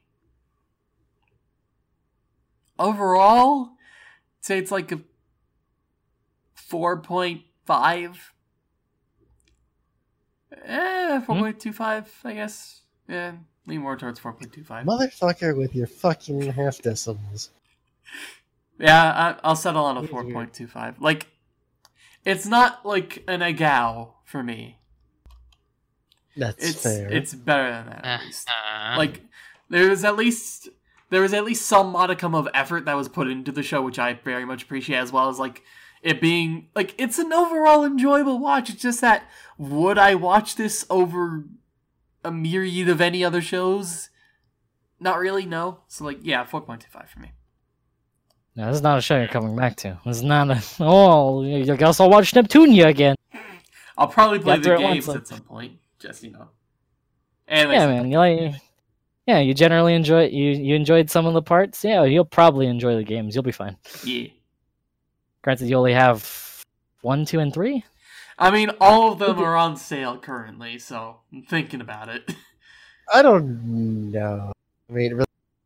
Overall I'd say it's like a 4.5 eh 4.25 i guess. Yeah lean more towards 4.25 Motherfucker with your fucking half decimals. Yeah, I, I'll settle on a 4.25. Like, it's not like an agao for me. That's It's fair. it's better than that. At least. Uh, Like, there was at least there was at least some modicum of effort that was put into the show, which I very much appreciate, as well as like it being like it's an overall enjoyable watch. It's just that would I watch this over a myriad of any other shows? Not really, no. So like, yeah, 4.25 for me. No, this is not a show you're coming back to. This is not a. Oh, I guess I'll watch Neptunia again. I'll probably play Got the games once, at some point. Just you know. And Yeah, man. You like. Yeah, you generally enjoy you you enjoyed some of the parts. Yeah, you'll probably enjoy the games. You'll be fine. Yeah. Granted, you only have one, two, and three. I mean, all of them are on sale currently, so I'm thinking about it. I don't know. I mean, really,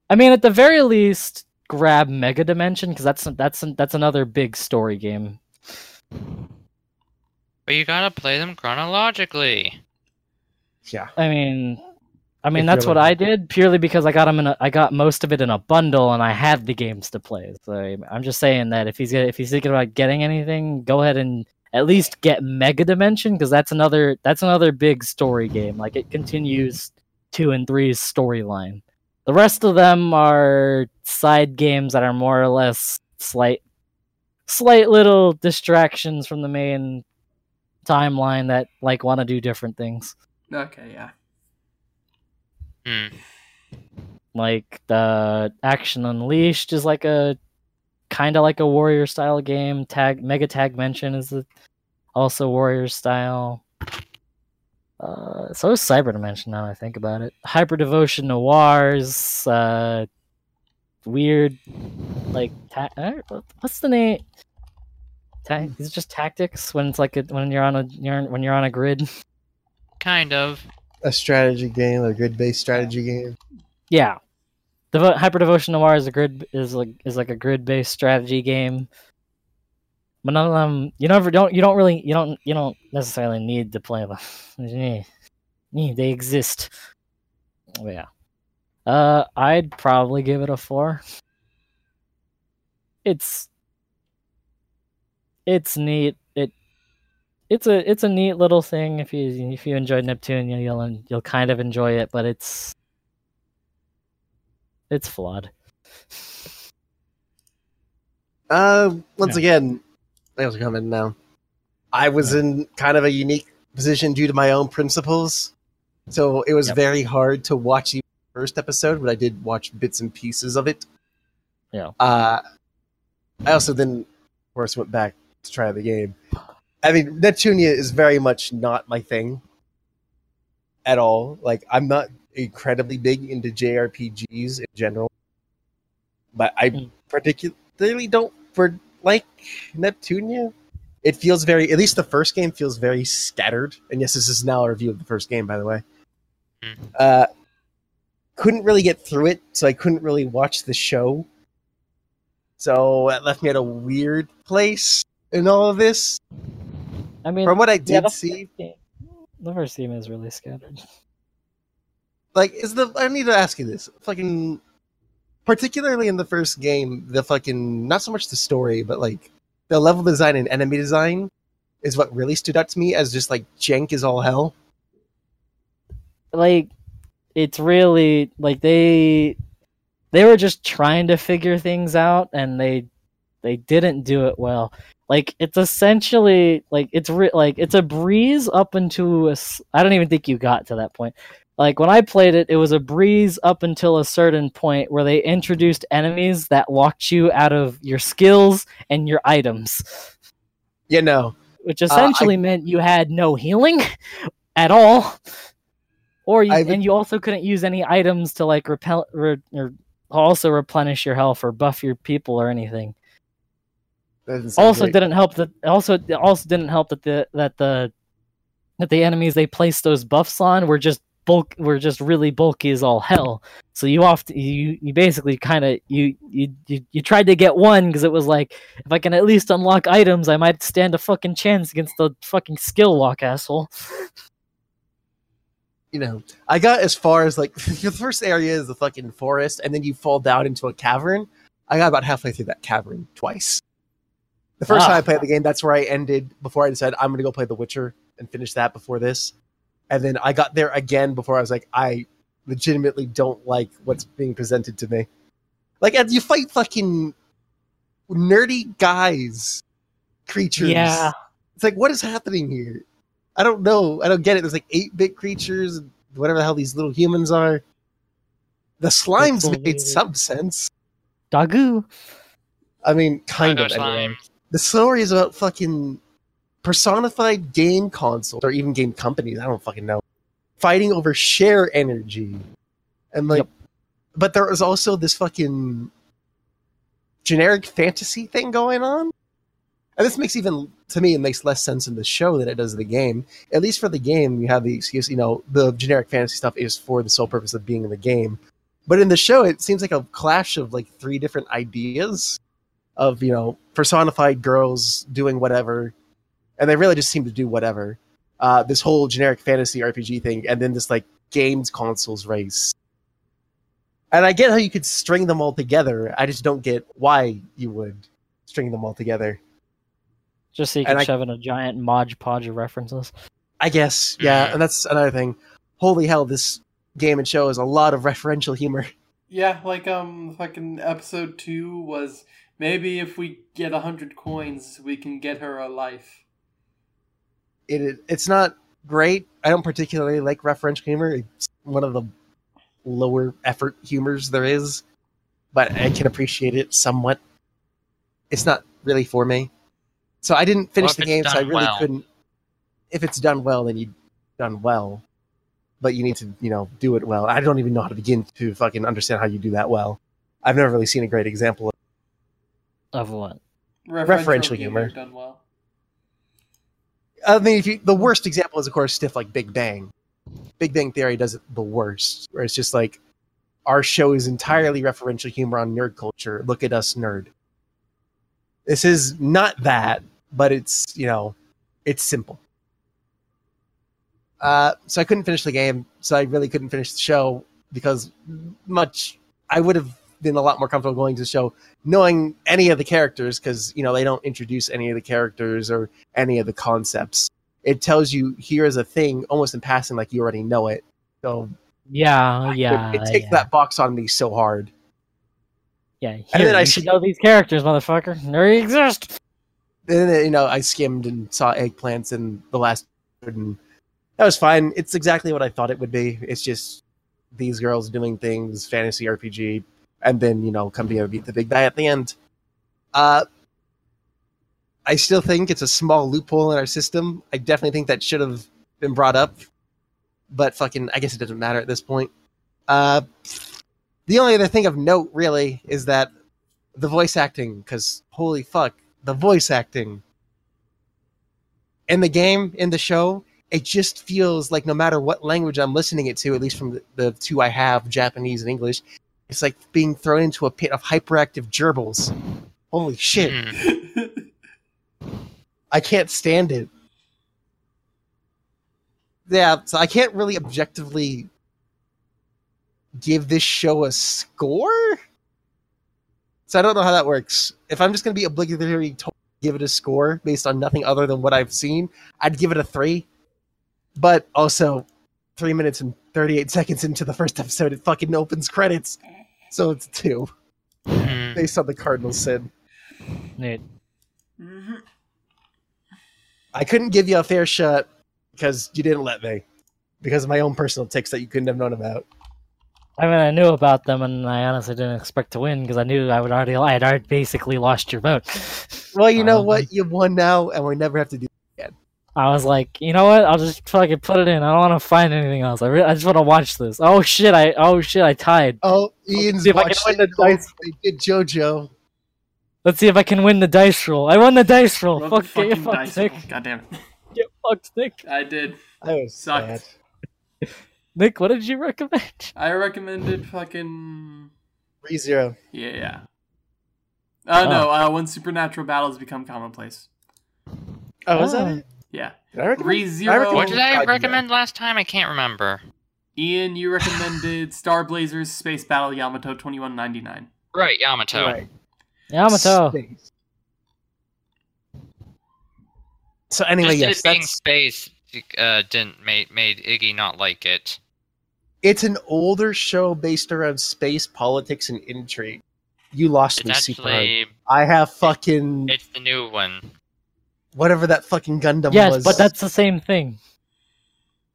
I mean, at the very least, grab Mega Dimension because that's that's that's another big story game. but you gotta play them chronologically. yeah. I mean, I mean If that's you're what I did purely because I got them in a, I got most of it in a bundle and I had the games to play. So I'm just saying that if he's gonna- if he's thinking about getting anything, go ahead and at least get Mega Dimension because that's another that's another big story game. Like it continues two and three's storyline. The rest of them are side games that are more or less slight slight little distractions from the main timeline that like want to do different things. okay, yeah. Hmm. like the action unleashed is like a kind of like a warrior style game tag MegaTagmension is the, also warrior style uh so is cyber dimension now i think about it hyper devotion noirs uh weird like ta- uh, what's the name Ta- is it just tactics when it's like a, when you're on a you're when you're on a grid Kind of. A strategy game, a grid-based strategy game. Yeah, Devo- Hyperdevotion Noire is a grid is like is like a grid based strategy game. But none of them, you never don't you don't really you don't you don't necessarily need to play them. Yeah. Yeah, they exist. But yeah, uh, I'd probably give it a four. It's it's neat. It it's a it's a neat little thing. If you if you enjoyed Neptune, you'll you'll kind of enjoy it. But it's it's flawed. Uh, once again, thanks for coming now. I was in kind of a unique position due to my own principles. So it was Yep. very hard to watch the first episode, but I did watch bits and pieces of it. Yeah. Uh, I also then, of course, went back to try the game. I mean, Neptunia is very much not my thing at all. Like, I'm not incredibly big into JRPGs in general, but I Mm. particularly don't for like Neptunia. It feels very, at least the first game feels very scattered. And yes, this is now a review of the first game, by the way. Hmm. Uh, couldn't really get through it, so I couldn't really watch the show. So that left me at a weird place in all of this. I mean, From what I yeah, did the see, game- the first game is really scattered. like, is the I need to ask you this, fucking, particularly in the first game, the fucking not so much the story, but like the level design and enemy design is what really stood out to me as just like jank is all hell. like it's really like they they were just trying to figure things out and they they didn't do it well like it's essentially like it's like it's a breeze up into a i don't even think you got to that point like when i played it it was a breeze up until a certain point where they introduced enemies that locked you out of your skills and your items You know, which uh, I- essentially meant you had no healing at all, or you, I've- and you also couldn't use any items to like repel re, or also replenish your health or buff your people or anything. doesn't Also, great. didn't help that. Also, also didn't help that the that the that the enemies they placed those buffs on were just bulk were just really bulky as all hell. So you oft you you basically kind of you, you you you tried to get one because it was like if I can at least unlock items, I might stand a fucking chance against the fucking skill lock asshole. you know, I got as far as like the first area is the fucking forest, and then you fall down into a cavern. I got about halfway through that cavern twice. The first Ah. time I played the game, that's where I ended before I decided I'm going to go play The Witcher and finish that before this. And then I got there again before I was like, I legitimately don't like what's being presented to me. Like, as you fight fucking nerdy guys, creatures. Yeah, It's like, what is happening here? I don't know. I don't get it. There's like 8 bit creatures, whatever the hell these little humans are. The slimes so made weird. some sense. Dagu. I mean, kind Doggo of. Anyway. The story is about fucking personified game consoles or even game companies. I don't fucking know. Fighting over share energy. And like, Yep. but there is also this fucking generic fantasy thing going on. And this makes even, to me, it makes less sense in the show than it does in the game. At least for the game, you have the excuse, you know, the generic fantasy stuff is for the sole purpose of being in the game. But in the show, it seems like a clash of like three different ideas of, you know, personified girls doing whatever. And they really just seem to do whatever. Uh, this whole generic fantasy RPG thing, and then this like games consoles race. And I get how you could string them all together. I just don't get why you would string them all together. Just so you And can I- shove in a giant Mod Podge of references. I guess, yeah, Mhm. and that's another thing. Holy hell, this game and show has a lot of referential humor. Yeah, like um, fucking episode two was maybe if we get a hundred coins, we can get her a life. It it- it's not great. I don't particularly like referential humor. It's one of the lower effort humors there is, but I can appreciate it somewhat. It's not really for me. So I didn't finish if the game, so I really well. couldn't. If it's done well, then you've done well. But you need to, you know, do it well. I don't even know how to begin to fucking understand how you do that well. I've never really seen a great example of Of what? Referential humor. done well. I mean, if you, the worst example is, of course, stuff like Big Bang. Big Bang Theory does it the worst, where it's just like, our show is entirely referential humor on nerd culture. Look at us, nerd. This is not that, but it's, you know, it's simple. Uh, so I couldn't finish the game, so I really couldn't finish the show because much, I would have been a lot more comfortable going to the show knowing any of the characters because, you know, they don't introduce any of the characters or any of the concepts. It tells you here is a thing almost in passing, like you already know it. So Yeah, yeah. it, it takes yeah. that box on me so hard. Yeah, And then I should know these characters, motherfucker. They exist. And then, you know, I skimmed and saw eggplants in the last, and that was fine. It's exactly what I thought it would be. It's just these girls doing things, fantasy RPG, and then you know, come to beat the big guy at the end. Uh, I still think it's a small loophole in our system. I definitely think that should have been brought up, but fucking, I guess it doesn't matter at this point. Uh, the only other thing of note, really, is that the voice acting, because holy fuck, the voice acting in the game, in the show, it just feels like no matter what language I'm listening it to, at least from the, the two I have, Japanese and English, it's like being thrown into a pit of hyperactive gerbils. Holy shit. Hmm. I can't stand it. Yeah, so I can't really objectively give this show a score. So I don't know how that works. If I'm just going to be obligatory to give it a score based on nothing other than what I've seen, I'd give it a three. But also, three minutes and 38 seconds into the first episode, it fucking opens credits. So it's two, Hmm. based on the Cardinals sin. Neat. I couldn't give you a fair shot because you didn't let me. Because of my own personal ticks that you couldn't have known about. I mean, I knew about them, and I honestly didn't expect to win because I knew I would already. I had already basically lost your vote. Well, you know Um, what? You won now, and we never have to do I was like, you know what? I'll just fucking put it in. I don't want to find anything else. I, re- I just want to watch this. Oh shit! I oh shit! I tied. Oh, Ian's see if I can watched win it. the dice. They did JoJo. Let's see if I can win the dice roll. I won the dice roll. Love Fuck, the get fucked, dice Nick. roll. God damn it. Get fucked, Nick. I did. I was Sucked. sad. Nick, what did you recommend? I recommended fucking. Three zero. Yeah, yeah. Uh, Oh. no, uh, when supernatural battles become commonplace. Oh, was Ah. that it? Yeah. Did I recommend- Re-zero. I recommend- What did I God, recommend last time? I can't remember. Ian, you recommended Star Blazers Space Battle Yamato 2199. Right, Yamato. Right. Yamato. Space. So anyway, Just yes, it being that's space uh, didn't made made Iggy not like it. it's an older show based around space politics and intrigue. You lost It's me super hard. actually I have fucking it's the new one. Whatever that fucking Gundam Yes, was. but that's the same thing.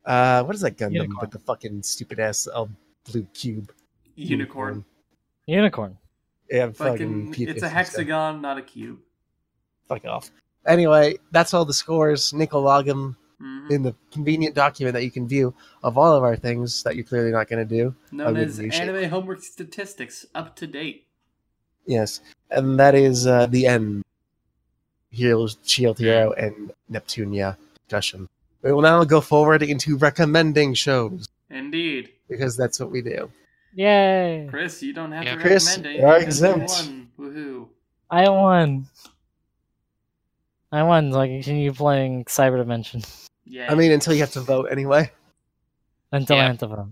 uh, what is that Gundam? Unicorn. But the fucking stupid ass uh, blue cube Unicorn. Unicorn. Yeah, fucking. Fucking, it's and a stuff. hexagon, not a cube. Fuck off. Anyway, that's all the scores. Nickel log 'em Mhm. in the convenient document that you can view of all of our things that you're clearly not going to do. Known would as appreciate anime homework statistics, up to date. Yes, and that is uh, the end. Heroes, Shield Hero, and Neptunia discussion. We will now go forward into recommending shows Indeed. because that's what we do. Yay! Chris, you don't have Yeah, to Chris, recommend anything. you are because you exempt. won. Woohoo. I won. I won. So I can continue playing Cyber Dimension Yeah. I mean, until you have to vote anyway. until Yeah. I have to vote.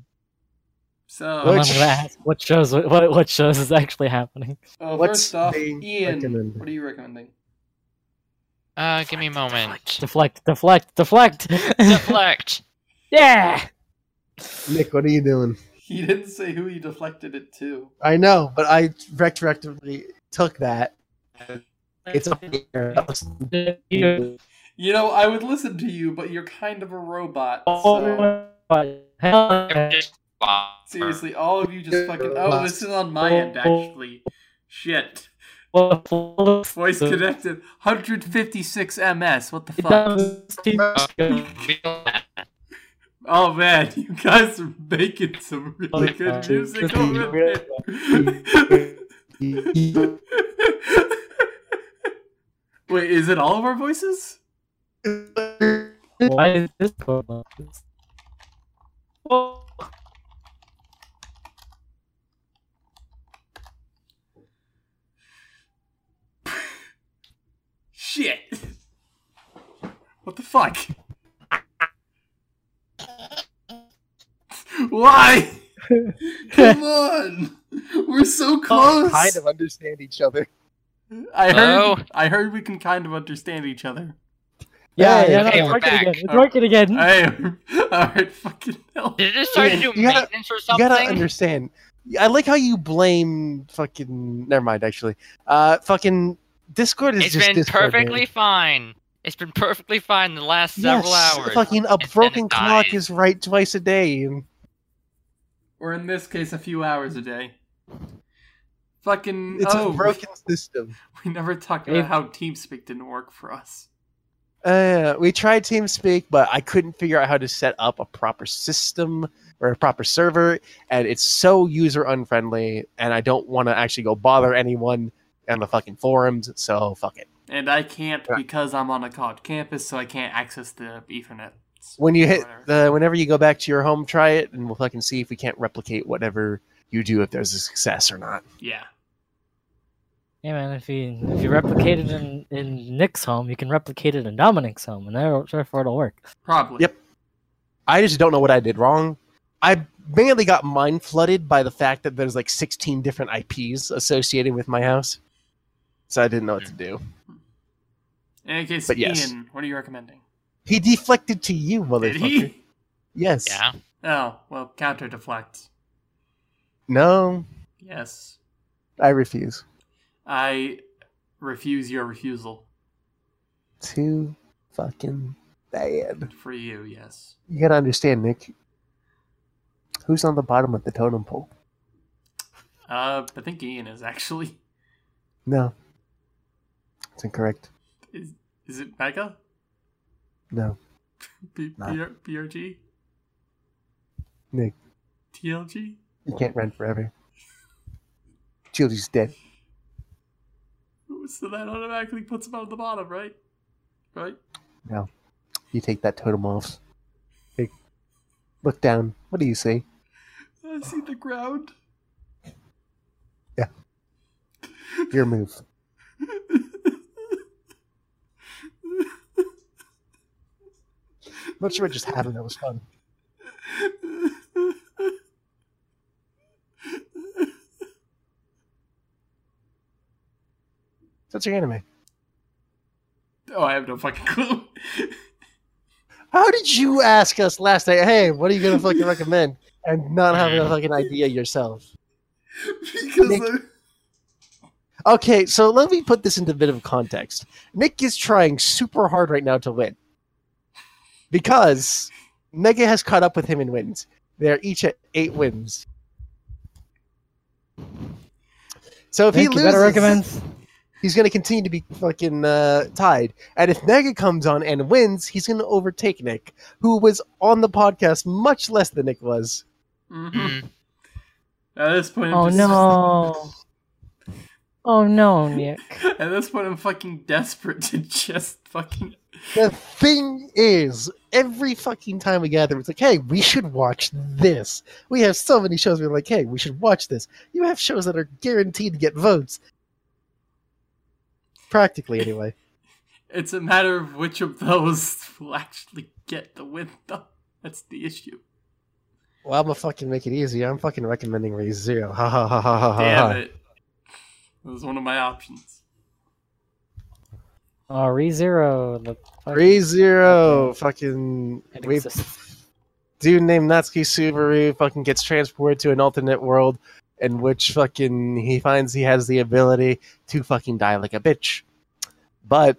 so, And I'm Which- gonna ask what shows what what shows is actually happening. oh, what's first off, Ian, recommended? what are you recommending? Uh, give me a moment. Deflect, deflect, deflect. Deflect. yeah. Nick, what are you doing? He didn't say who he deflected it to. I know, but I retroactively took that. It's up here. You- You know, I would listen to you, but you're kind of a robot. Oh So, my seriously, all of you just fucking. Oh, this is on my end, actually. Shit. Voice connected. 156 ms. What the fuck? Oh man, you guys are making some really good music over there. Wait, is it all of our voices? Why is this going on? Oh. Shit. What the fuck? Why? Come on. We're so close. kind of understand each other. I heard Hello? I heard we can kind of understand each other. Yeah, Hey, yeah, no, okay, it's we're working back. again. It's working again. Hey, alright, fucking hell. Did it just start to do you gotta- maintenance or You gotta understand. I like how you blame fucking. Never mind. Actually, uh, fucking Discord is It's just been Discord, perfectly man. fine. It's been perfectly fine the last several yes, hours. Fucking a and broken clock dies. is right twice a day. Or in this case, a few hours a day. Fucking It's oh, a broken system. we never talked about how TeamSpeak didn't work for us. Uh, we tried TeamSpeak, but I couldn't figure out how to set up a proper system or a proper server, and it's so user unfriendly, and I don't want to actually go bother anyone on the fucking forums. So fuck it. And I can't Yeah. because I'm on a college campus, so I can't access the Ethernet. When you hit the, whenever you go back to your home, try it, and we'll fucking see if we can't replicate whatever you do if there's a success or not. Yeah. Yeah, man. If you if you replicate it in in Nick's home, you can replicate it in Dominic's home, and there- therefore it'll work. Probably. Yep. I just don't know what I did wrong. I mainly got mind flooded by the fact that there's like 16 different IPs associated with my house. So I didn't know what to do. In any case, But yes. Ian, what are you recommending? He deflected to you, Did he? Yes. Yeah. Oh, well, counter deflect. No, Yes. I refuse. I refuse your refusal. Too fucking bad. For you, yes. You gotta understand, Nick. Who's on the bottom of the totem pole? Uh, I think Ian is actually. No. It's incorrect. Is, is it Mega? No. B- No. BR- BRG? Nick, TLG? you can't run forever. Chili's dead. So that automatically puts him on the bottom, right? Right? No. You take that totem off. Hey, look down. What do you see? I see the ground. Yeah. Your move. I'm not sure what just happened. That was fun. That's your anime. oh, I have no fucking clue. How did you ask us last night, hey, what are you gonna fucking recommend? And not having a fucking idea yourself. because Nick- Okay, so let me put this into a bit of context. Nick is trying super hard right now to win. Because Mega has caught up with him in wins. They're each at eight wins. So if he Nick, you loses, better recommend. he's going to continue to be fucking uh, tied. And if Mega comes on and wins, he's going to overtake Nick, who was on the podcast much less than Nick was. Mhm. Mm. At this point, I'm Oh just- no. Oh no, Nick. At this point, I'm fucking desperate to just fucking. The thing is, every fucking time we gather, it's like, hey, we should watch this. We have so many shows. We're like, hey, we should watch this. You have shows that are guaranteed to get votes. Practically, anyway. It's a matter of which of those will actually get the win, though. That's the issue. Well, I'm gonna fucking make it easy. I'm fucking recommending ReZero. Ha ha ha ha ha ha. Damn ha. it. That was one of my options. Oh, ReZero. The fucking Raise Zero. Fucking. it We, dude named Natsuki Subaru fucking gets transported to an alternate world in which fucking he finds he has the ability to fucking die like a bitch. But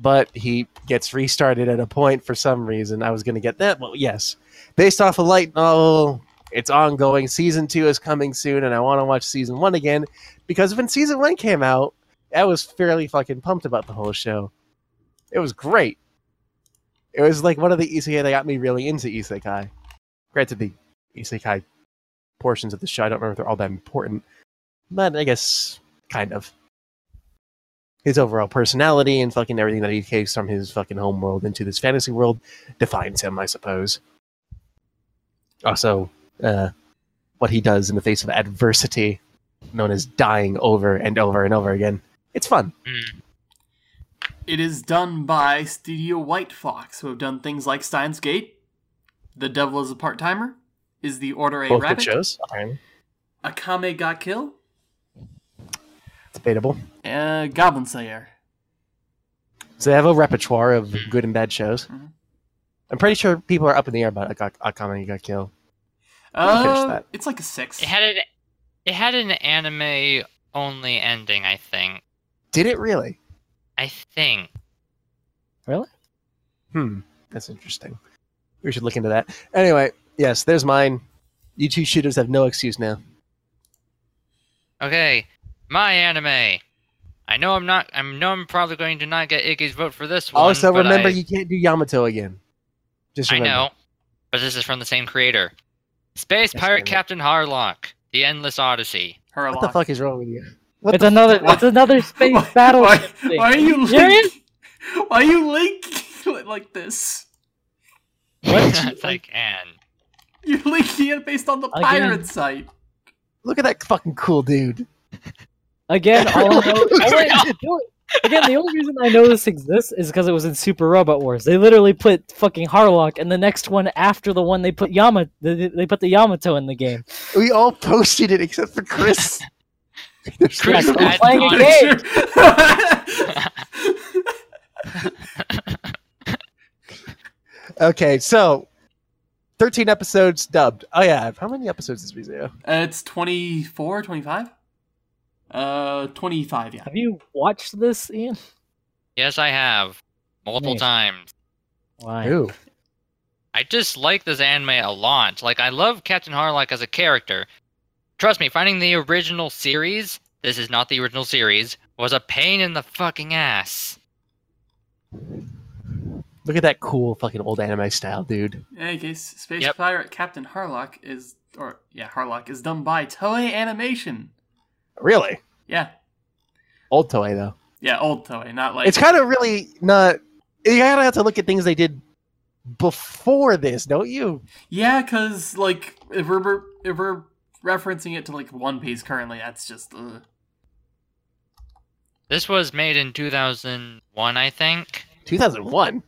but he gets restarted at a point for some reason. I was gonna get that. Well, yes. Based off a light novel, it's ongoing. Season two is coming soon, and I want to watch season one again because when season one came out, I was fairly fucking pumped about the whole show. It was great. It was like one of the isekai that got me really into isekai. Granted, the isekai portions of the show, I don't remember if they're all that important, but I guess kind of. His overall personality and fucking everything that he takes from his fucking home world into this fantasy world defines him, I suppose. Also, uh, what he does in the face of adversity, known as dying over and over and over again. It's fun. Mm. It is done by Studio White Fox, who have done things like Steins Gate, The Devil is a Part Timer, Is the Order a Both good Rabbit, shows. apparently. Akame ga Kill, It's debatable. uh, Goblin Slayer. So they have a repertoire of good and bad shows. Mhm. I'm pretty sure people are up in the air about Ak- Akame ga Kill. Uh, it's like a six. It had an, it had an anime only ending, I think. Did it really? I think. Really? Hmm, that's interesting. We should look into that. Anyway, yes, there's mine. You two shooters have no excuse now. Okay, my anime. I know I'm not. I know I'm probably going to not get Iggy's vote for this one. also, remember I, you can't do Yamato again. Just I know, but this is from the same creator. Space Yes, Pirate. Captain Harlock: The Endless Odyssey. Herlock. What the fuck is wrong with you? What It's another. Why- It's another space why, battle. Why, thing. why are you serious? link, Why are you linking it like this? it's like and You're linking it based on the Again. pirate site. Look at that fucking cool dude. Again, all I know, all I- the only- again, the only reason I know this exists is because it was in Super Robot Wars. They literally put fucking Harlock, and the next one after the one they put Yama, they, they put the Yamato in the game. We all posted it except for Chris. Chris like, playing a game. okay, so 13 episodes dubbed. Oh yeah, how many episodes is Vizio? Uh, it's 24, 25? Uh 25, yeah. Have you watched this, Ian? Yes, I have. Multiple nice. times. Why? Ooh. I just like this anime a lot. Like I love Captain Harlock as a character, Trust me, finding the original series, this is not the original series, was a pain in the fucking ass. Look at that cool fucking old anime style, dude. In any case, Space Yep. Pirate Captain Harlock is, or yeah, Harlock is done by Toei Animation. Really? Yeah, Old Toei though. yeah, old Toei, not like It's kind of really not. You gotta have to look at things they did before this, don't you? yeah, because like if we're if we're referencing it to like One Piece currently, that's just uh, This was made in 2001, I think. 2001.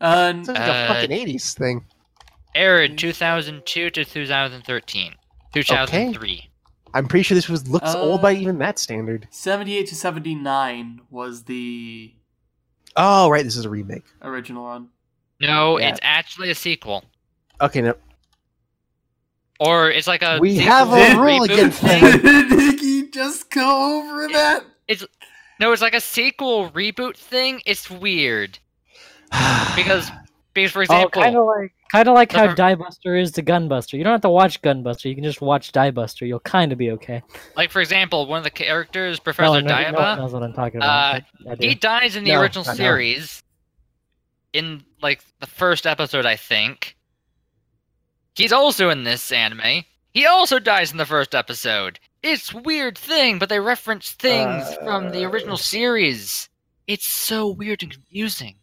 uh, It's like a Uh, fucking 80s thing. Aired 2002 to 2013. 2003. I'm pretty sure this was looks Uh, old by even that standard. seventy eight to seventy nine was the Oh, right. This is a remake. original one. No, Yeah. it's actually a sequel. Okay, no. Or it's like a We have a rule reboot against thing. that. Did Nikki just go over that? It's No, it's like a sequel reboot thing. It's weird because because for Oh, example, kind of like kind of like how per- Diebuster is to Gunbuster. You don't have to watch Gunbuster. You can just watch Diebuster. You'll kind of be okay. like for example, one of the characters, Professor one, no one Daiba, knows what I'm talking Uh, about. but I do. he dies in the No, original series in like the first episode, I think. He's also in this anime. He also dies in the first episode. It's weird thing, but they reference things from the original Uh. series. It's so weird and confusing.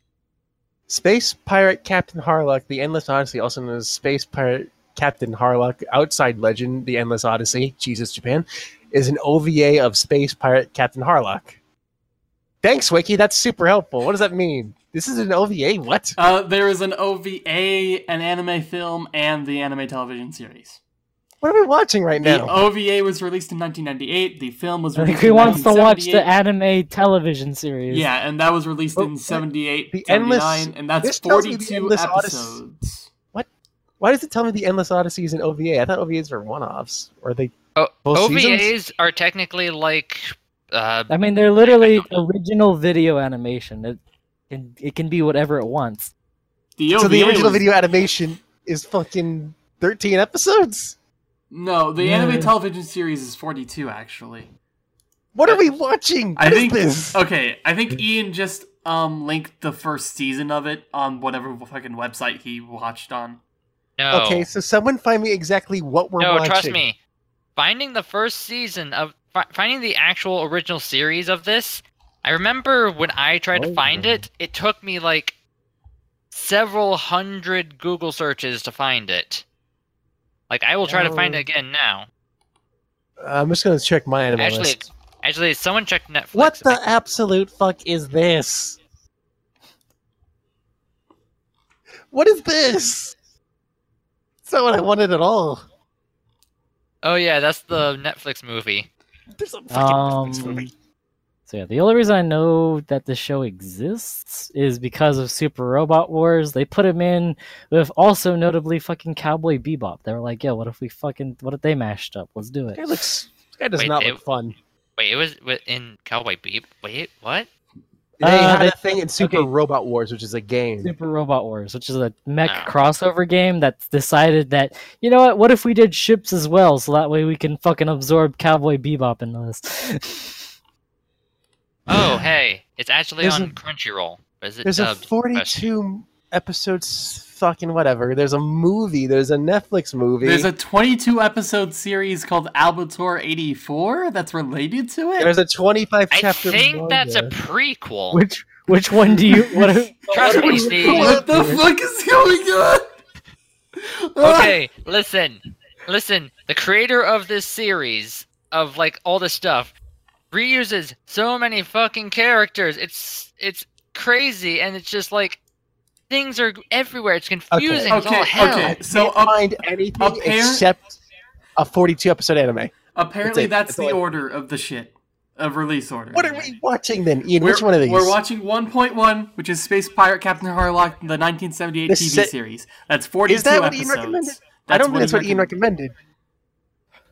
Space Pirate Captain Harlock, The Endless Odyssey, also known as Space Pirate Captain Harlock, Outside Legend, The Endless Odyssey, Jesus Japan, is an OVA of Space Pirate Captain Harlock. Thanks, Wiki. That's super helpful. What does that mean? This is an OVA? What? Uh, there is an OVA, an anime film, and the anime television series. What are we watching right The now? The OVA was released in 1998. The film was I released think he in wants to watch the anime television series. Yeah, and that was released Oh, in 78, the 79, Endless- and that's this tells me the 42 Endless Odyssey- episodes. Why does it tell me The Endless Odyssey is an OVA? I thought OVAs were one-offs. Or they... O- OVAs seasons? are technically like uh, I mean, they're literally original video animation. It can it can be whatever it wants. The So the original was- video animation is fucking 13 episodes? No, the Yeah. anime television series is 42, actually. What are we watching? I What is think this? okay. I think Ian just um linked the first season of it on whatever fucking website he watched on. no. Okay, so someone find me exactly what we're no, watching. trust me. Finding the first season of finding the actual original series of this, I remember when I tried to find Oh. it, it took me like several hundred Google searches to find it. Like I will try to find Oh. it again now. I'm just gonna check my anime Actually, list. actually, someone check Netflix. What the absolute fuck is this? What is this? It's not what I wanted at all. Oh yeah, that's the Netflix movie. There's a fucking Um, Netflix movie. So yeah, the only reason I know that the show exists is because of Super Robot Wars. They put him in with also notably fucking Cowboy Bebop. They were like, "Yo, what if we fucking what if they mashed up? Let's do This it." looks. This guy does Wait, not it- look fun. Wait, it was in Cowboy Bebop. Wait, what? They Uh, had they- a thing in Super okay. Robot Wars, which is a game. Super Robot Wars, which is a mech Ah. crossover game that's decided that you know what? What if we did ships as well, so that way we can fucking absorb Cowboy Bebop into this. Oh, hey, it's actually There's on a- Crunchyroll. Is it There's a uh, 42 episodes. Fucking whatever. There's a movie. There's a Netflix movie. There's a 22 episode series called Albator 84 that's related to it. There's a 25 I chapter. I think that's a prequel. which which one do you? What? Trust what- me, Steve. what the fuck is going on? okay, listen, listen. The creator of this series of like all this stuff reuses so many fucking characters. It's it's crazy, and it's just like things are everywhere. It's confusing. It's Okay, all hell. okay. So Can't uh, find anything appar- except a 42 episode anime. apparently that's That's the all order of the shit. of release order. What are we watching then, Ian? We're, Which one of these? We're watching 1.1, which is Space Pirate Captain Harlock, the 1978 The TV se- series. That's 42 Is that what episodes. Ian recommended? I don't think that's what Ian recommended.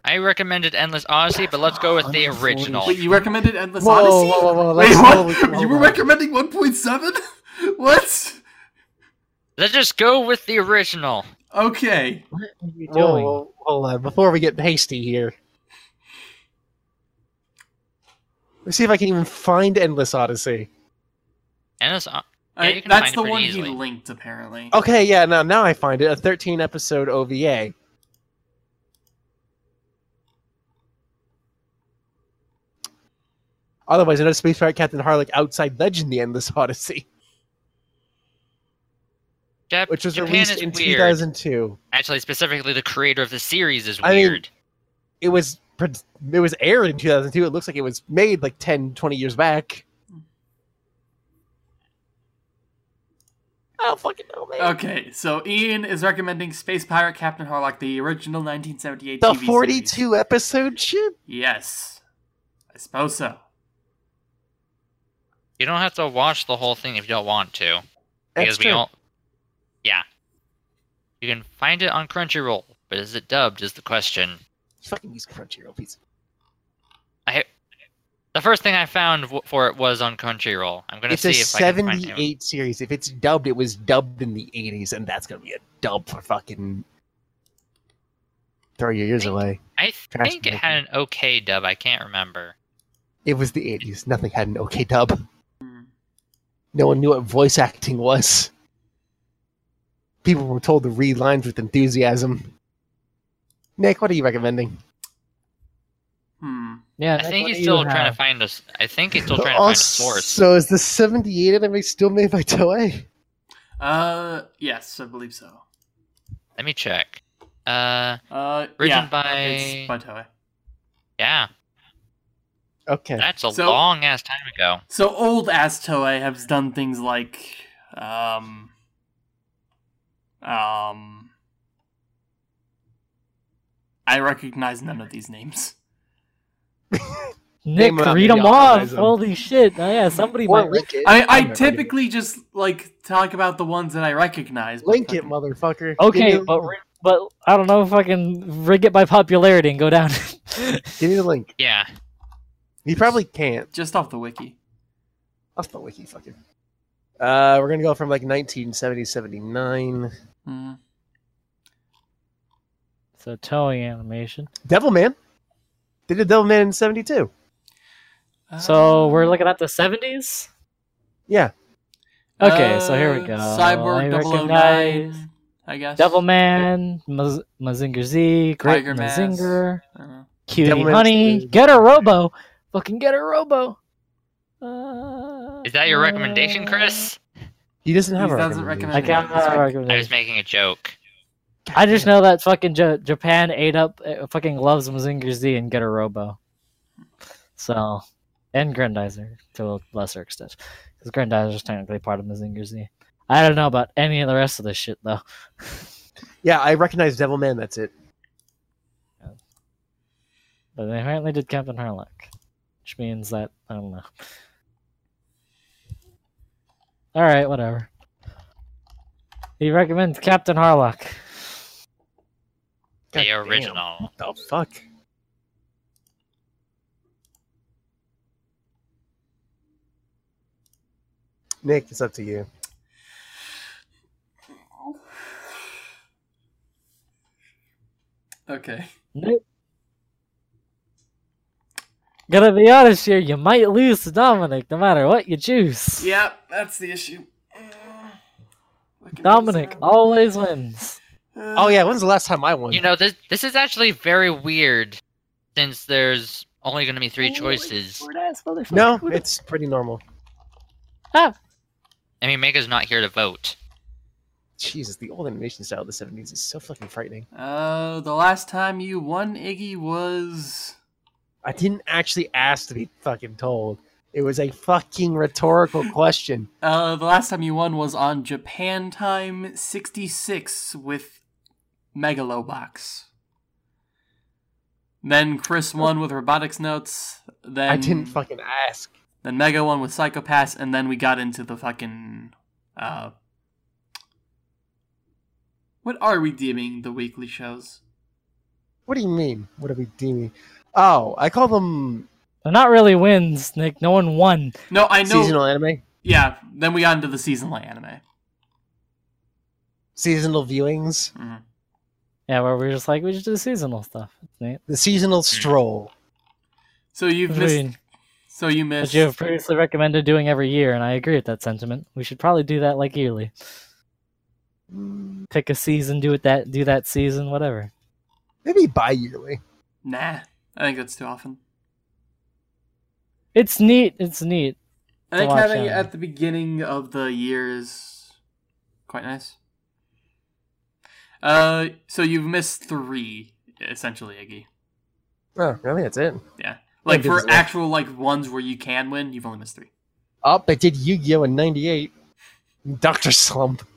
I recommended Endless Odyssey, but let's go with the original. Wait, you recommended Endless Whoa, Odyssey? whoa, whoa, whoa, Wait, what? hold you were on. recommending 1.7? what? Let's just go with the original. Okay. What are you doing? whoa, hold on. Before we get hasty here. Let's see if I can even find Endless Odyssey. Endless. O- I- you can that's the one easily. he linked, apparently. Okay, yeah, now now I find it. A 13 episode OVA. Otherwise, another Space Pirate Captain Harlock outside Legend: The Endless Odyssey, Jap- which was Japan released in weird. 2002. Actually, specifically, the creator of the series is I mean- weird. It was it was aired in 2002. It looks like it was made like 10, 20 years back. I don't fucking know, man. Okay, so Ian is recommending Space Pirate Captain Harlock, the original 1978 the TV series. 42 episode shit. Yes. I suppose so. You don't have to watch the whole thing if you don't want to. That's because we true. all. Yeah. You can find it on Crunchyroll, but is it dubbed? Is the question. Fucking use Crunchyroll, piece. I. The first thing I found for it was on Crunchyroll. I'm gonna It's see a if I can find it. 78 series. If it's dubbed, it was dubbed in the 80s, and that's gonna be a dub for fucking throw your years Think- away. I think it had an okay dub. I can't remember. It was the 80s. Nothing had an okay dub. No one knew what voice acting was. People were told to read lines with enthusiasm. Nick, what are you recommending? Hmm. Yeah, I think he's still trying to find us. I think he's still trying to find a source. So is the 78 anime still made by Toei? Uh, yes, I believe so. Let me check. Uh, Uh, Written yeah, by- it's by Toei. yeah, Okay. that's a So- long ass time ago. So old ass Toei has done things like, um, um, I recognize none of these names. Nick, Name 'em read them I'll off. recognize 'em. Holy shit! Oh, yeah, somebody Or might. link it. I, I I'm not typically just like talk about the ones that I recognize. but Link it, motherfucker. Okay, Give but but I don't know if I can rig it by popularity and go down. give me the link. Yeah, You probably can't. just off the wiki. That's the wiki fucking. Uh, we're gonna go from like 1970, 79. Hmm. so Toei animation. Devilman. They did Devil Man in 72. So Um, we're looking at the seventies. Yeah. Okay, so here we uh, go. Cyborg I 009, recognize I guess. Devilman, Maz- Mazinger Z, Great Tiger Mazinger, I don't. Cutie Devilman's Honey, the- Getter Robo, fucking get a Robo. Uh, is that your recommendation, Chris? He doesn't have He a doesn't recommendation. I recommend got Sorry. a I recommendation. was making a joke. I just know that fucking J- Japan ate up, uh, fucking loves Mazinger Z and Getter Robo. So, and Grandizer to a lesser extent, because Grandizer is technically part of Mazinger Z. I don't know about any of the rest of this shit though. Yeah, I recognize Devilman. That's it. But they apparently did Captain Harlock, which means that I don't know. All right, whatever. He recommends Captain Harlock. God the damn. original. The fuck. Nick, it's up to you. Okay. Nope. Gotta be honest here, you might lose to Dominic no matter what you choose. Yep, that's the issue. Look at Dominic always wins. uh, Oh yeah, when's the last time I won? You know this. This is actually very weird, since there's only going to be three choices. no, it's pretty normal. Ah. I mean, Mega's not here to vote. Jesus, the old animation style of the '70s is so fucking frightening. Uh, the last time you won, Iggy, was I didn't actually ask to be fucking told. It was a fucking rhetorical question. uh the last time you won was on Japan Time '66 with Megalobox. Then Chris won with robotics notes. Then I didn't fucking ask. Then Mega won with Psycho-Pass, and then we got into the fucking uh What are we deeming the weekly shows? What do you mean? What are we deeming? Oh, I call them They're not really wins, Nick. No one won. No, I know seasonal anime, Yeah, then we got into the seasonal anime. seasonal viewings, Mhm. Yeah, where we're just like we just do the seasonal stuff. It's the seasonal stroll. So you've I missed mean, so you As missed you have previously recommended doing every year, and I agree with that sentiment. We should probably do that like yearly. Pick a season, do it that do that season, whatever. Maybe bi-yearly. Nah. I think that's too often. It's neat. It's neat. I think watch having it at the beginning of the year is quite nice. Uh, so you've missed three essentially, Iggy. Oh, really? That's it. Yeah, like for actual like ones where you can win, you've only missed three. Oh, I did Yu-Gi-Oh! in '98. Doctor Slump.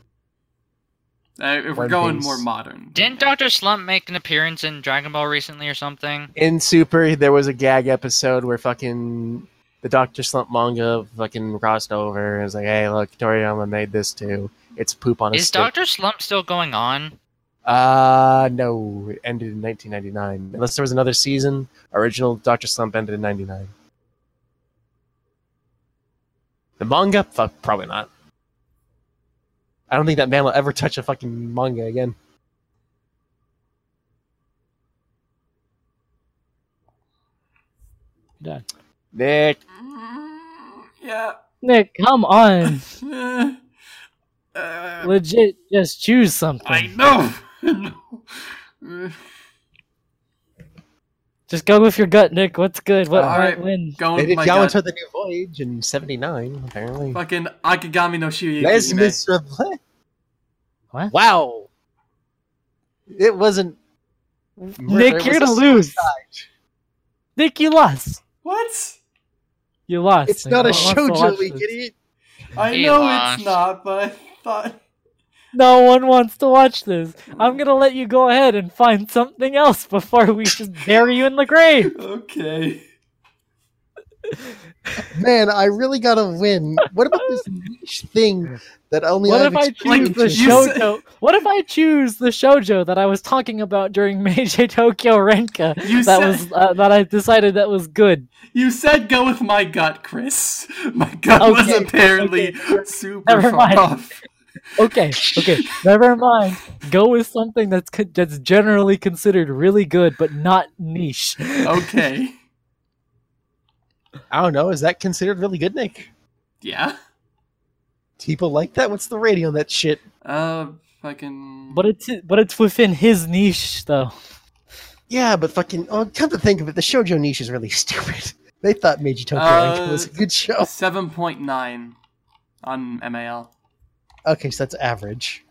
Uh, if we're going Piece. more modern, Didn't Doctor Slump make an appearance in Dragon Ball recently or something? In Super, there was a gag episode where fucking the Doctor Slump manga fucking crossed over. It was like, hey, look, Toriyama made this too. It's poop on a Is stick. Doctor Slump still going on? Uh, no, it ended in 1999. Unless there was another season, original Doctor Slump ended in 99. The manga? Fuck, probably not. I don't think that man will ever touch a fucking manga again. Done. Nick, yeah. Nick, come on. Uh, Legit, just choose something. I know. Just go with your gut, Nick. What's good? What All might right. win? going they with did my Yamato gut. the New Voyage in 79, apparently. Fucking Akagami no Shiri. Les Hime. Miserables. What? Wow. It wasn't. Nick, it you're was gonna lose. suicide. Nick, you lost. What? You lost. It's not a No one shoujo, league, idiot. I He know lost. it's not, but I thought. No one wants to watch this. I'm gonna let you go ahead and find something else before we just bury you in the grave. Okay. Man, I really gotta win. What about this niche thing that only What I've if I choose the you said- shoujo? What if I choose the shoujo that I was talking about during Meiji Tokyo Renka? You that said- was uh, that I decided that was good. You said go with my gut, Chris. My gut was apparently okay. super Never far mind. off. Okay, okay, never mind. Go with something that's co- that's generally considered really good, but not niche. Okay. I don't know. Is that considered really good, Nick? Yeah. People like that? What's the rating on that shit? Uh, fucking. But it's but it's within his niche though. Yeah, but fucking. Oh, come to think of it, the shoujo niche is really stupid. They thought Meiji Tokyo Uh, was a good show. Seven point nine on MAL. Okay, so that's average.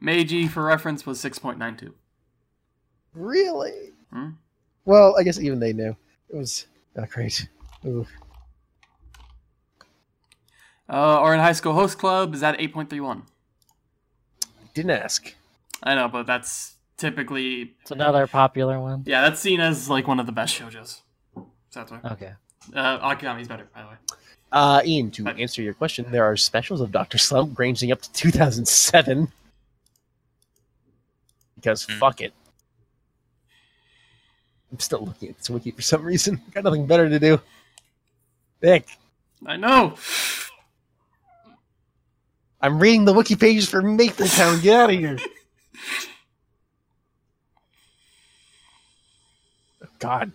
Meiji, for reference, was six point nine two. Really? Hmm? Well, I guess even they knew it was not great. Ooh. Uh, Ouran High School Host Club is at eight point three one. Didn't ask. I know, but that's typically It's another popular one. yeah, that's seen as like one of the best shoujos. So that's why. Okay. Uh, Akagami's better, by the way. Uh, Ian, to answer your question, there are specials of Doctor Slump ranging up to 2007. Because Hmm. fuck it. I'm still looking at this wiki for some reason. Got nothing better to do. Nick, I know. I'm reading the wiki pages for Mapletown. Get out of here. God.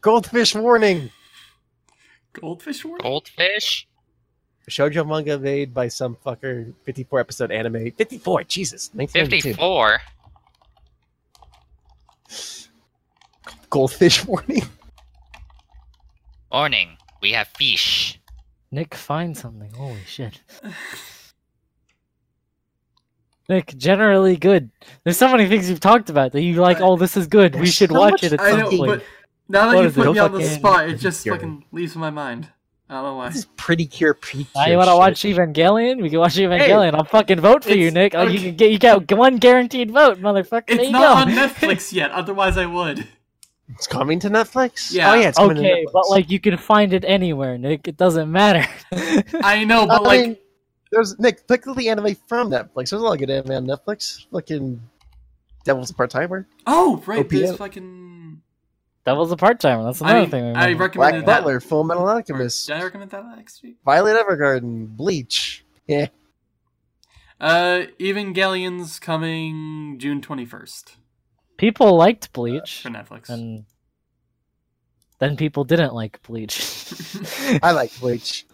Goldfish warning. Goldfish warning. Goldfish? Shoujo manga made by some fucker. 54 episode anime. 54. Jesus. 1992. 54? Goldfish warning. Warning, we have fish. Nick, find something. Holy shit. Nick, generally good. There's so many things you've talked about that you like. Oh, this is good. We should so watch much- it at some point. but now that What you is it? put me on the spot, it just Scary. fucking leaves my mind. I don't know why. This is pretty cure peak. Now you want to watch Evangelion? We can watch Evangelion. I'll fucking vote for you, Nick. Oh, You can get you got one guaranteed vote, motherfucker. there It's you not go. on Netflix yet. Otherwise, I would. It's coming to Netflix. Yeah. Oh yeah, it's coming to Okay, Netflix. but like you can find it anywhere, Nick. It doesn't matter. I know, I but like, mean, there's Nick. Pick the anime from Netflix. There's a lot of good anime on Netflix. Fucking Devil's a Part Timer. oh right, OPM. this fucking. Devil's a part timer. That's another I, thing. I remember. Black that. Butler, Full Metal or Alchemist, Did I recommend that next week? Violet Evergarden, Bleach. Yeah, Uh, Evangelion's coming June twenty first People liked Bleach, for Netflix. and then people didn't like Bleach. I like Bleach.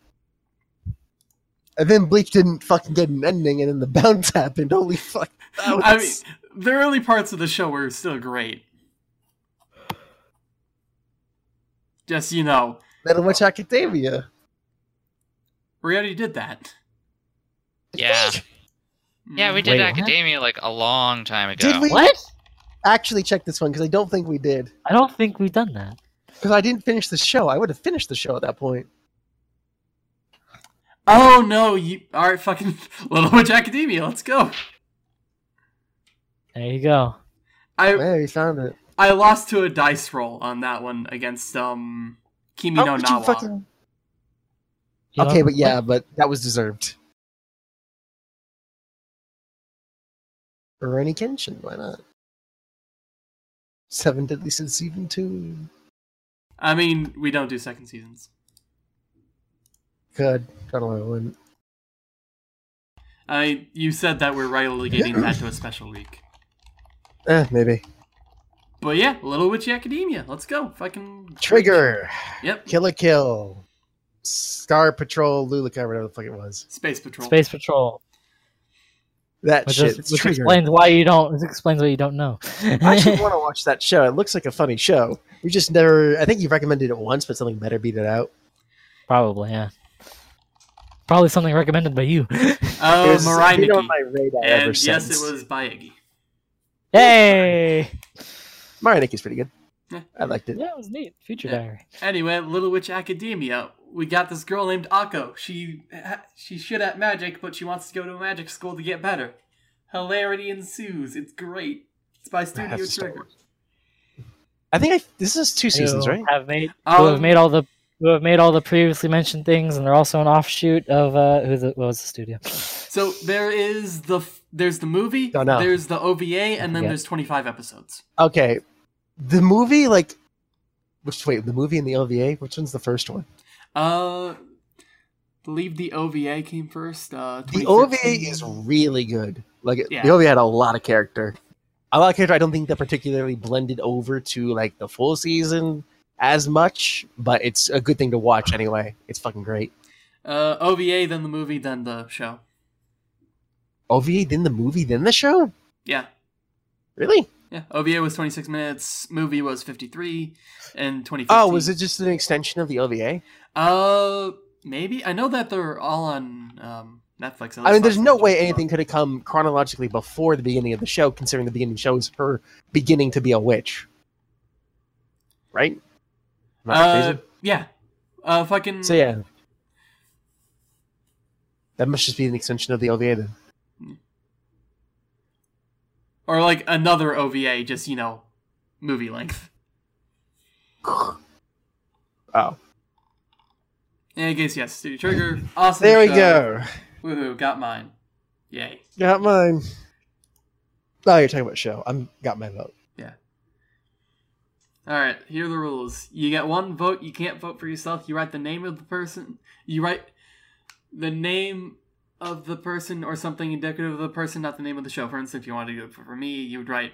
And then Bleach didn't fucking get an ending, and then the bounce happened. Holy fuck! That I mean, the early parts of the show were still great. Just you know, Little Witch Academia. we already did that. Yeah. Yeah, we hmm. did Wait, what? Academia like a long time ago. Did we? what? Actually, check this one because I don't think we did. I don't think we've done that. Because I didn't finish the show. I would have finished the show at that point. Oh no, you all right? Fucking Little Witch Academia. Let's go. There you go. I Yeah, we found it. I lost to a dice roll on that one against um Kimi How no could you Nawa. fucking- Okay, but yeah, but that was deserved. Rurouni Kenshin, why not? Seven Deadly Sins Season 2. I mean, we don't do second seasons. Good. God only one. I you said that we're relegating that to a special week. Eh, maybe. But yeah, Little Witch Academia. Let's go. Fucking Trigger. Yep. Kill la Kill. Star Patrol, Luluco, whatever the fuck it was. Space Patrol. Space Patrol, That which, shit. is, which Trigger. explains why you don't. This explains why you don't know. I actually want to watch that show. It looks like a funny show. We just never. I think you've recommended it once, but something better beat it out. Probably, yeah. Probably something recommended by you. Oh, It was Mirai been on my radar ever And yes, it was by Iggy. hey, Mirai Nikki's pretty good. Yeah. I liked it. yeah, it was neat. Future Yeah. Diary. Anyway, Little Witch Academia. We got this girl named Akko. She she's shit at magic, but she wants to go to a magic school to get better. Hilarity ensues. It's great. It's by Studio have to start Trigger. I think I, this is two seasons, Who right? Have made who have Um, made all the who have made all the previously mentioned things, and they're also an offshoot of uh, who's the, what was the studio? So there is the f- there's the movie, Don't know. there's the OVA, and then forget. there's 25 episodes. Okay, the movie, like, which wait, the movie and the OVA, which one's the first one? Uh, believe the OVA came first. Uh, The OVA is really good. Like, Yeah. the OVA had a lot of character. A lot of character. I don't think that particularly blended over to like the full season as much, but it's a good thing to watch anyway. It's fucking great. uh OVA, then the movie, then the show. OVA, then the movie, then the show. Yeah, Really? yeah. OVA was 26 minutes. Movie was 53, and 2015. Oh, was it just an extension of the OVA? Uh, maybe. I know that they're all on um, Netflix. I mean, there's no way anything could have come chronologically before the beginning of the show, considering the beginning shows her beginning to be a witch. Right? Uh, yeah. Uh, fucking. So yeah, that must just be an extension of the OVA then. Or like another OVA, just you know, movie length. Oh, In any case, yes, Studio Trigger, awesome. there we show. go. Woohoo! Got mine. Yay. Got mine. Oh, you're talking about show. I'm got my vote. Yeah. All right, here are the rules. You get one vote. You can't vote for yourself. You write the name of the person. You write the name of the person or something indicative of the person, not the name of the show. For instance, if you wanted to do it for, for me, you would write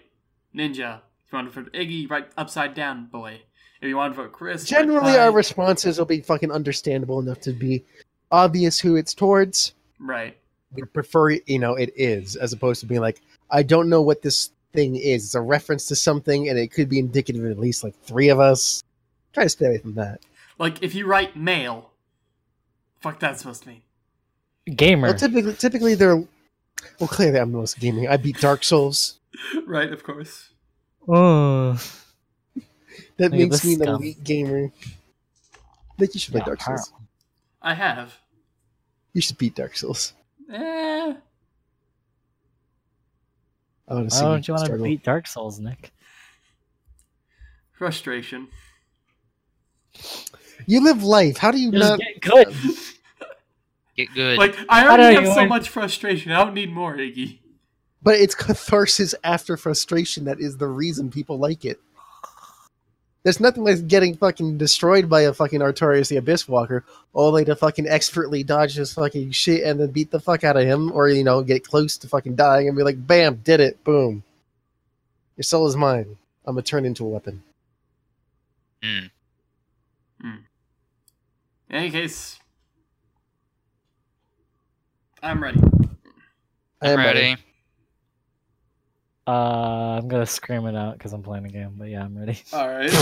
Ninja. If you wanted to vote Iggy, you write Upside Down Boy. If you wanted to vote Chris, Generally, our responses will be fucking understandable enough to be obvious who it's towards. right. We prefer, you know, it is, as opposed to being like, I don't know what this thing is. It's a reference to something, and it could be indicative of at least like three of us. Try to stay away from that. Like if you write male, fuck that's supposed to mean. Gamer. Well, typically, typically they're. Well, clearly, I'm the most gaming. I beat Dark Souls. right, of course. Oh, That Look makes this me an scum. elite gamer. I think you should play Yeah, Dark Souls. I have. You should beat Dark Souls. Eh. I want to Why see don't you want to beat Dark Souls, Nick? Frustration. You live life. How do you Just not? get good. Get good. Like I I already don't have so even- much frustration. I don't need more, Iggy. But it's catharsis after frustration that is the reason people like it. There's nothing like getting fucking destroyed by a fucking Artorias the Abyss Walker, only to fucking expertly dodge his fucking shit and then beat the fuck out of him, or you know, get close to fucking dying and be like, bam, did it, boom. Your soul is mine. I'm gonna turn into a weapon. Hmm. In any case, I'm ready. I am ready. Uh, I'm gonna scream it out because I'm playing a game. But yeah, I'm ready. All right.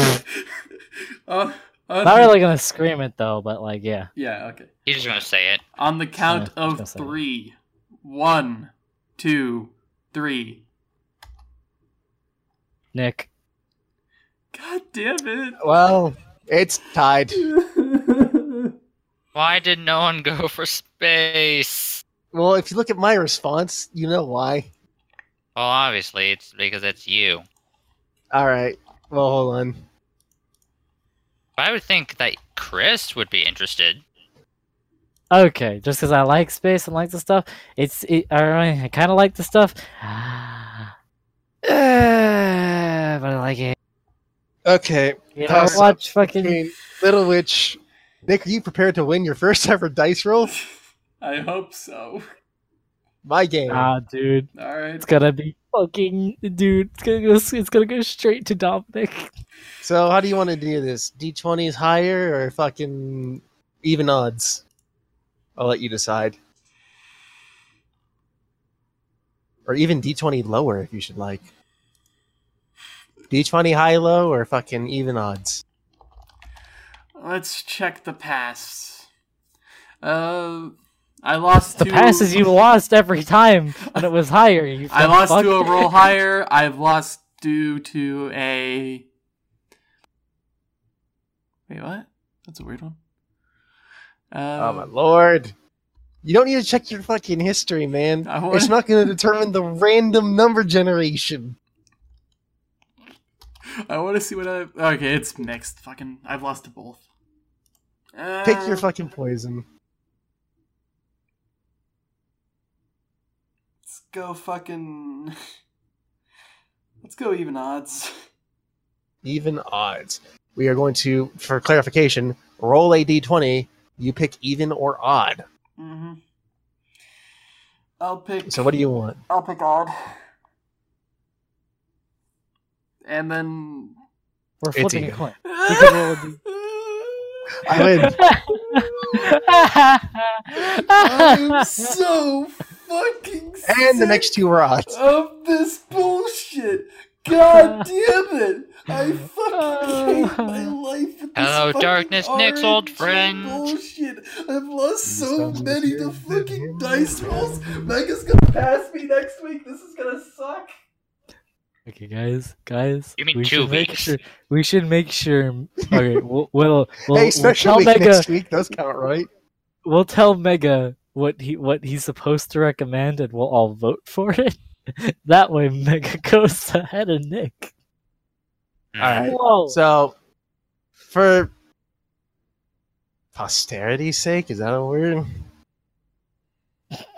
uh, uh, Not really gonna scream it though, but like, yeah. Yeah. Okay. He's just gonna say it. On the count Yeah, of gonna say. three. One, two, three. Nick, God damn it. Well, it's tied. Why did no one go for space? Well, if you look at my response, you know why. Well, obviously it's because it's you. All right. Well, hold on. I would think that Chris would be interested. okay, just because I like space and like the stuff, it's it, I, I kind of like the stuff, Uh, but I like it. Okay. You know, watch fucking. between Little Witch. Nick, are you prepared to win your first ever dice roll? I hope so. My game. Ah, dude, All right. it's gonna be fucking dude. It's gonna go. It's gonna go straight to Dominic. so, how do you want to do this? D20 is higher or fucking even odds? I'll let you decide. Or even D20 lower if you should like. D20 high low or fucking even odds? Let's check the past. Uh, I lost The to passes you lost every time when it was higher. You I lost fuck. to a roll higher. I've lost due to a. Wait, what? That's a weird one. Oh Um, my lord. You don't need to check your fucking history, man. Wanna- It's not going to determine the random number generation. I want to see what I. Okay, it's mixed. Fucking, I've lost to both. Uh, Pick your fucking poison. Go fucking. Let's go even odds. Even odds. We are going to, for clarification, roll a d20. You pick even or odd. Mm-hmm. I'll pick. So, what do you want? I'll pick odd. And then. We're It's flipping a coin. We could roll a d- I win. I'm so fucking And the next two are odds. of this bullshit. God damn it! I fucking hate my life. With this Hello, fucking darkness, Nick's old RNG friend. Bullshit! I've lost so many to fucking dice rolls. Mega's gonna pass me next week. This is gonna suck. Okay, guys, guys. You mean we two should make weeks? sure. We should make sure. Okay, we'll we'll, we'll, hey, we'll special tell week Mega. next week does count, right? We'll tell Mega what he what he's supposed to recommend, and we'll all vote for it. that way, Mega goes ahead of Nick. Hmm. All right. So, for posterity's sake, is that a word?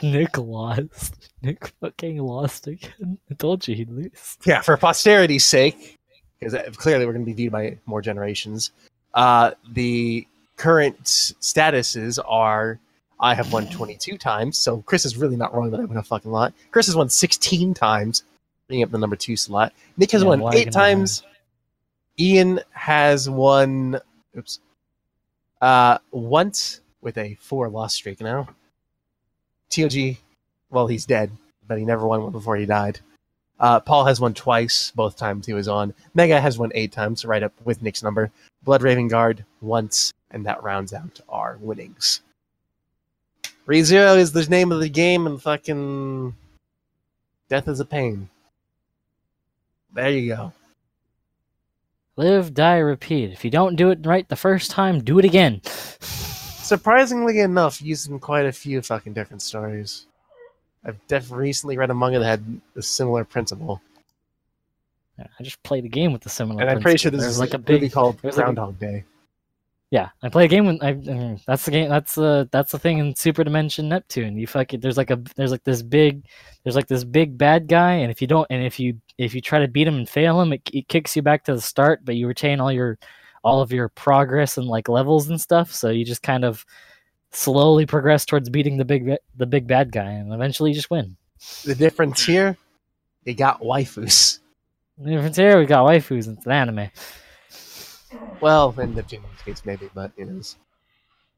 Nick lost. Nick fucking lost again. I told you he'd lose. Yeah, for posterity's sake, because clearly we're going to be viewed by more generations. Uh, the current statuses are: I have won 22 times, so Chris is really not wrong that I win a fucking lot. Chris has won 16 times, bringing up the number two slot. Nick has Yeah, won eight times. Ian has won. Oops. Uh, once with a four loss streak now. TOG, well, he's dead, but he never won one before he died. Uh, Paul has won twice, both times he was on. Mega has won eight times, right up with Nick's number. Blood Raven Guard once, and that rounds out our winnings. ReZero is the name of the game, and fucking death is a pain. There you go. Live, die, repeat. If you don't do it right the first time, do it again. surprisingly enough, used in quite a few fucking different stories. I've def- recently read a manga that had a similar principle, I just played a game with the similar. and I'm pretty sure this There's is like a movie big called there's like a- Groundhog Day. Yeah, I play a game when I. I mean, that's the game. That's uh that's the thing in Super Dimension Neptune. You fucking there's like a there's like this big there's like this big bad guy, and if you don't and if you if you try to beat him and fail him, it, it kicks you back to the start, but you retain all your all of your progress and like levels and stuff. So you just kind of slowly progress towards beating the big the big bad guy, and eventually you just win. The difference here, they got waifus. The difference here, we got waifus. and It's an anime. Well, in the Neptune's case, maybe, but it is.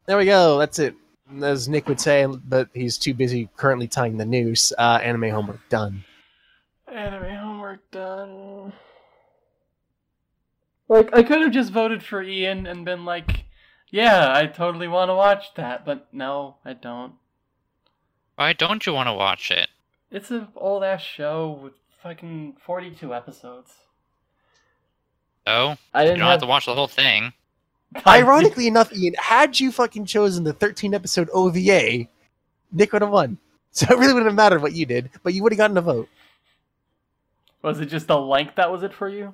There we go. That's it. As Nick would say, but he's too busy currently tying the noose. Uh, anime homework done. Anime homework done. Like, I could have just voted for Ian and been like, yeah, I totally want to watch that, but no, I don't. Why don't you want to watch it? It's an old ass show with fucking 42 episodes. Oh, I didn't you don't have to watch the whole thing. Ironically enough, Ian, had you fucking chosen the 13 episode OVA, Nick would have won. So it really wouldn't have mattered what you did, but you would have gotten a vote. Was it just the length that was it for you?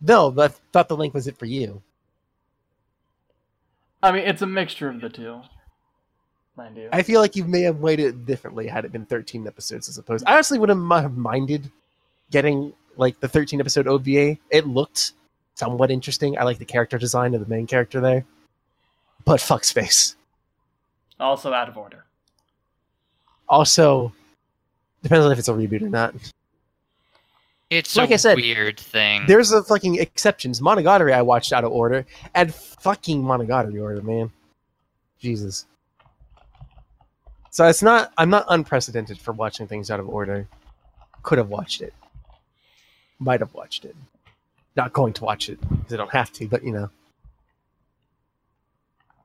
No, but I thought the length was it for you. I mean, it's a mixture of the two. Mind you. I feel like you may have weighed it differently had it been 13 episodes as opposed. I honestly wouldn't have minded getting like the 13 episode OVA. It looked somewhat interesting. I like the character design of the main character there. But fuck space. Also out of order. Also, depends on if it's a reboot or not. It's Like a I said, weird thing. There's a fucking exceptions. Monogatari I watched out of order, and fucking Monogatari order, man. Jesus. So it's not. I'm not unprecedented for watching things out of order. Could have watched it. Might have watched it. Not going to watch it because I don't have to, but you know.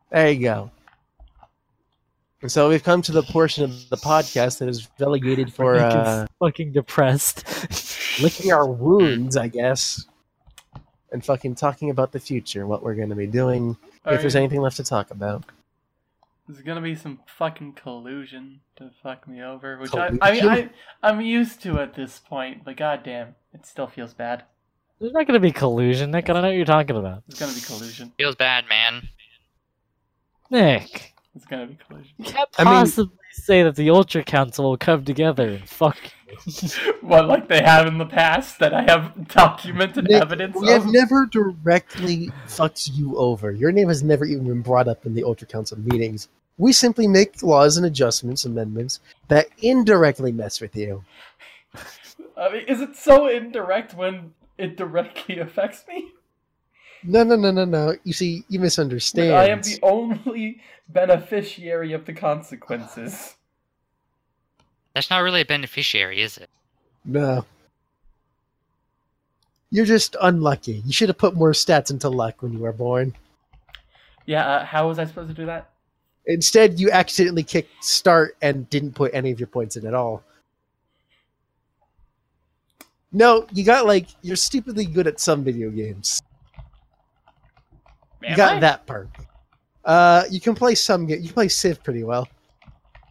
There you go. And so we've come to the portion of the podcast that is relegated for Nick uh, fucking depressed. licking our wounds, I guess, and fucking talking about the future, what we're going to be doing, if there's anything left to talk about. There's gonna be some fucking collusion to fuck me over, which I, I mean, I, I'm used to at this point, but goddamn, it still feels bad. There's not gonna be collusion, Nick. I don't know what you're talking about. There's gonna be collusion. Feels bad, man. Nick, There's gonna be collusion. you can't I mean- possibly say that the Ultra Council will come together and fuck you. what, like they have in the past that I have documented Nick, evidence We have never directly fucked you over. Your name has never even been brought up in the Ultra Council meetings. We simply make laws and adjustments, amendments that indirectly mess with you. I mean, is it so indirect when it directly affects me? No, no, no, no, no. You see, you misunderstand. I am the only beneficiary of the consequences. That's not really a beneficiary, is it? No. You're just unlucky. You should have put more stats into luck when you were born. Yeah, uh, how was I supposed to do that? Instead, you accidentally kicked start and didn't put any of your points in at all. No, you got like you're stupidly good at some video games. You got I? that part. Uh, you can play some. You can play Civ pretty well.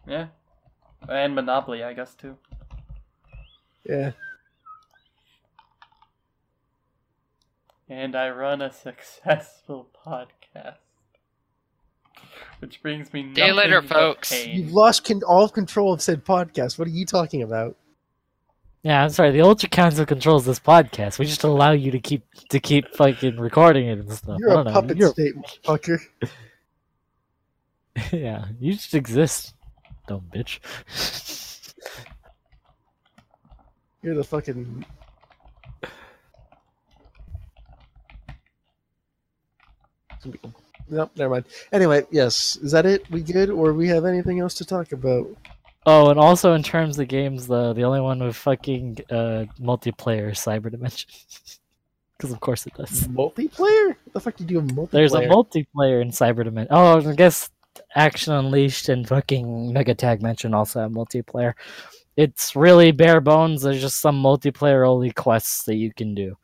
Yeah. And Monopoly, I guess, too. Yeah. And I run a successful podcast. Which brings me See you later, folks. pain. You've lost con- all control of said podcast. What are you talking about? Yeah, I'm sorry. The Ultra Council controls this podcast. We just allow you to keep to keep fucking recording it and stuff. You're a don't know. puppet You're- state, fucker. yeah, you just exist, dumb bitch. You're the fucking. Nope, never mind. Anyway, yes, is that it? We good, or we have anything else to talk about? Oh, and also in terms of games, the the only one with fucking uh, multiplayer is Cyber Dimension. Because of course it does. Multiplayer? What the fuck do you do in multiplayer? There's a multiplayer in Cyber Dimension. Oh, I guess Action Unleashed and fucking MegaTagmension also have multiplayer. It's really bare bones. There's just some multiplayer only quests that you can do.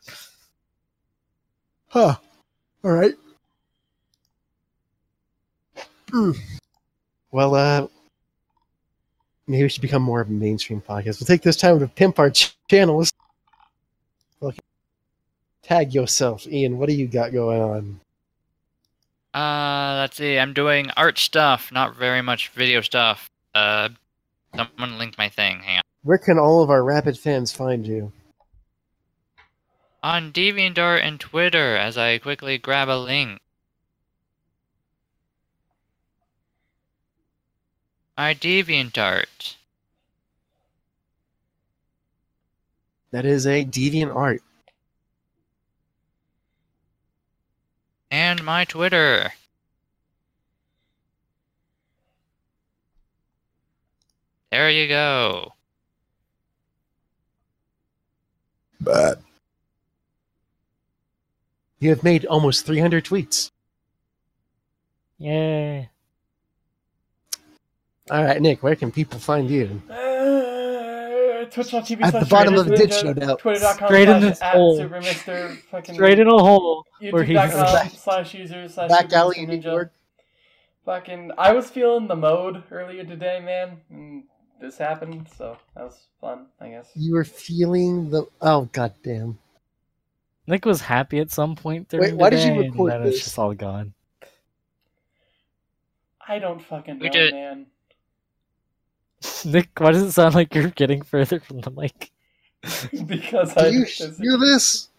Huh. All right. Well, uh, maybe we should become more of a mainstream podcast. We'll take this time to pimp our ch- channels. Okay. Tag yourself, Ian. What do you got going on? Uh, let's see. I'm doing art stuff, not very much video stuff. Uh, someone link my thing. Hang on. Where can all of our rapid fans find you? On DeviantArt and Twitter, as I quickly grab a link. My DeviantArt. That is a deviant art. And my Twitter. There you go. But you have made almost 300 tweets. Yay. All right, Nick, where can people find you? Uh, Twitch.tv At the bottom of the ditch, no doubt. Twitter.com Straight in slash this hole. Super fucking Straight in a hole where he's YouTube.com slash user slash Back alley Mister in New Ninja. York. Fucking, I was feeling the mode earlier today, man, and this happened, so that was fun, I guess. You were feeling the. Oh, goddamn. Nick was happy at some point during why the did you record and then it's just all gone. I don't fucking We know, did- man. Nick, why does it sound like you're getting further from the mic? because Do I you this- hear this?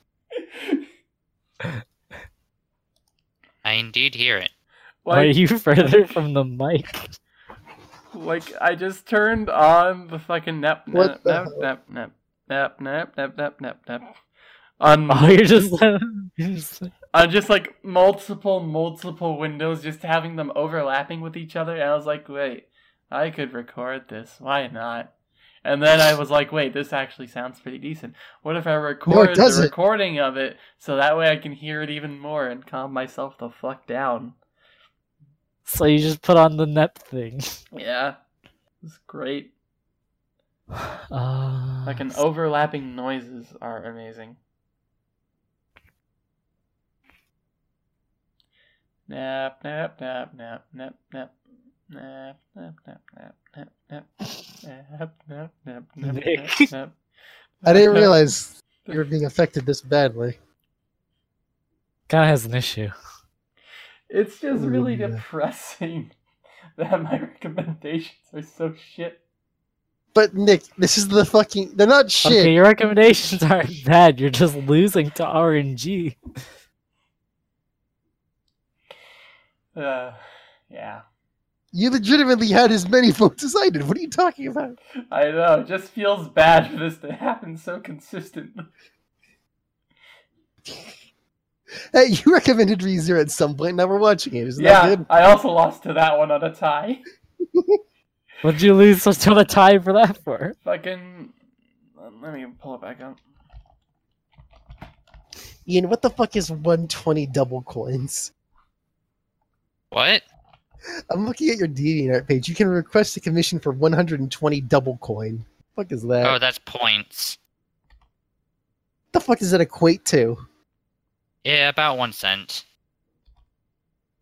I indeed hear it. Why are you further from the mic? like I just turned on the fucking nap nap nap, nap nap nap nap nap nap nep nep on Oh, you're just on just like multiple multiple windows just having them overlapping with each other and i was like wait i could record this. Why not? And then i was like wait this actually sounds pretty decent. What if i record the recording of it so that way i can hear it even more and calm myself the fuck down? So you just put on the NEP thing. yeah. It's great. Uh, fucking overlapping noises are amazing. Nap, nap, nap, nap, nap, nap. I didn't realize you were being affected this badly. kind of has an issue. It's just really Yeah. depressing that my recommendations are so shit. But Nick, this is the fucking. They're not shit. Okay, your recommendations aren't bad. You're just losing to RNG. Uh, yeah. You legitimately had as many votes as I did. What are you talking about? I know, it just feels bad for this to happen so consistently. Hey, you recommended ReZero at some point. Now we're watching it. Isn't yeah, that good? I also lost to that one on a tie. What'd you lose such a tie for that for? Fucking. Let me pull it back up. Ian, what the fuck is 120 double coins? What? I'm looking at your DeviantArt page. You can request a commission for 120 double coin. fuck is that? Oh, that's points. What the fuck does that equate to? Yeah, about one cent.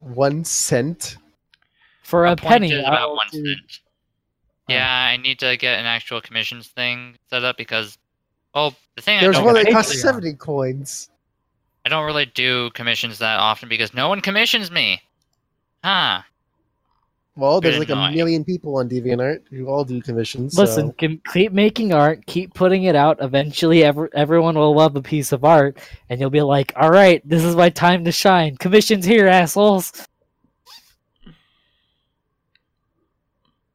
One cent? For a, A penny. about one do- cent. Oh. Yeah, I need to get an actual commissions thing set up because, well, the thing There's I don't one that costs for it. 70 coins. I don't really do commissions that often because no one commissions me. Huh. Well, there's Good like a million people on DeviantArt who all do commissions. Listen, so- keep making art, keep putting it out. Eventually, ever, everyone will love a piece of art, and you'll be like, "All right, this is my time to shine. Commissions here, assholes."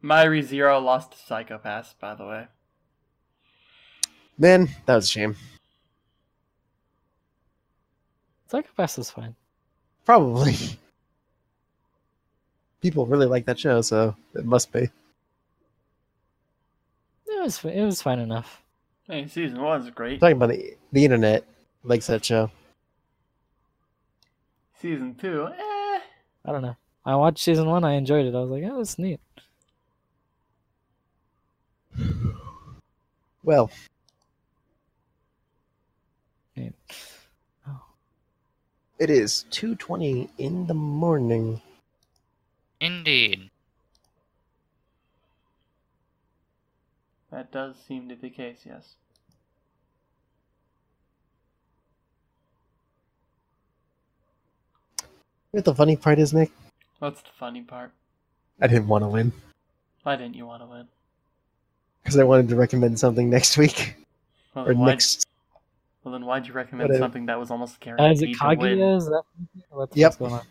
My ReZero lost to Psycho-Pass, by the way. Man, that was a shame. Psycho-Pass is fine. Probably. People really like that show, so it must be. It was it was fine enough. Hey, season one's great. talking about the, the internet likes that show. Season two, eh. I don't know. I watched season one. I enjoyed it. I was like, "Oh, it's neat." Well, it is 2.20 in the morning. Indeed. indeed. That does seem to be the case, yes. You know what the funny part is, Nick? What's the funny part? I didn't want to win Why didn't you want to win? because I wanted to recommend something next week Well, or next. well, then why'd you recommend Whatever. something that was almost Uh, guaranteed is it to win? Kaguya? Is that what's, Yep. what's going on?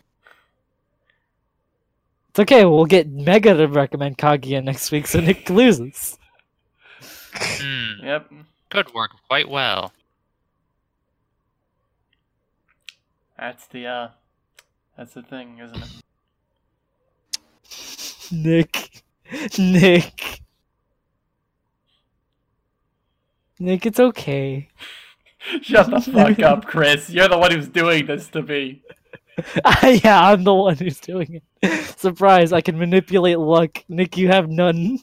It's okay. We'll get Mega to recommend Kaguya next week, so Nick loses. Hmm. Yep. Could work quite well. That's the uh that's the thing, isn't it? Nick, Nick, Nick. It's okay. Shut the fuck up, Chris. You're the one who's doing this to me. yeah, I'm the one who's doing it. Surprise! I can manipulate luck. Nick, you have none.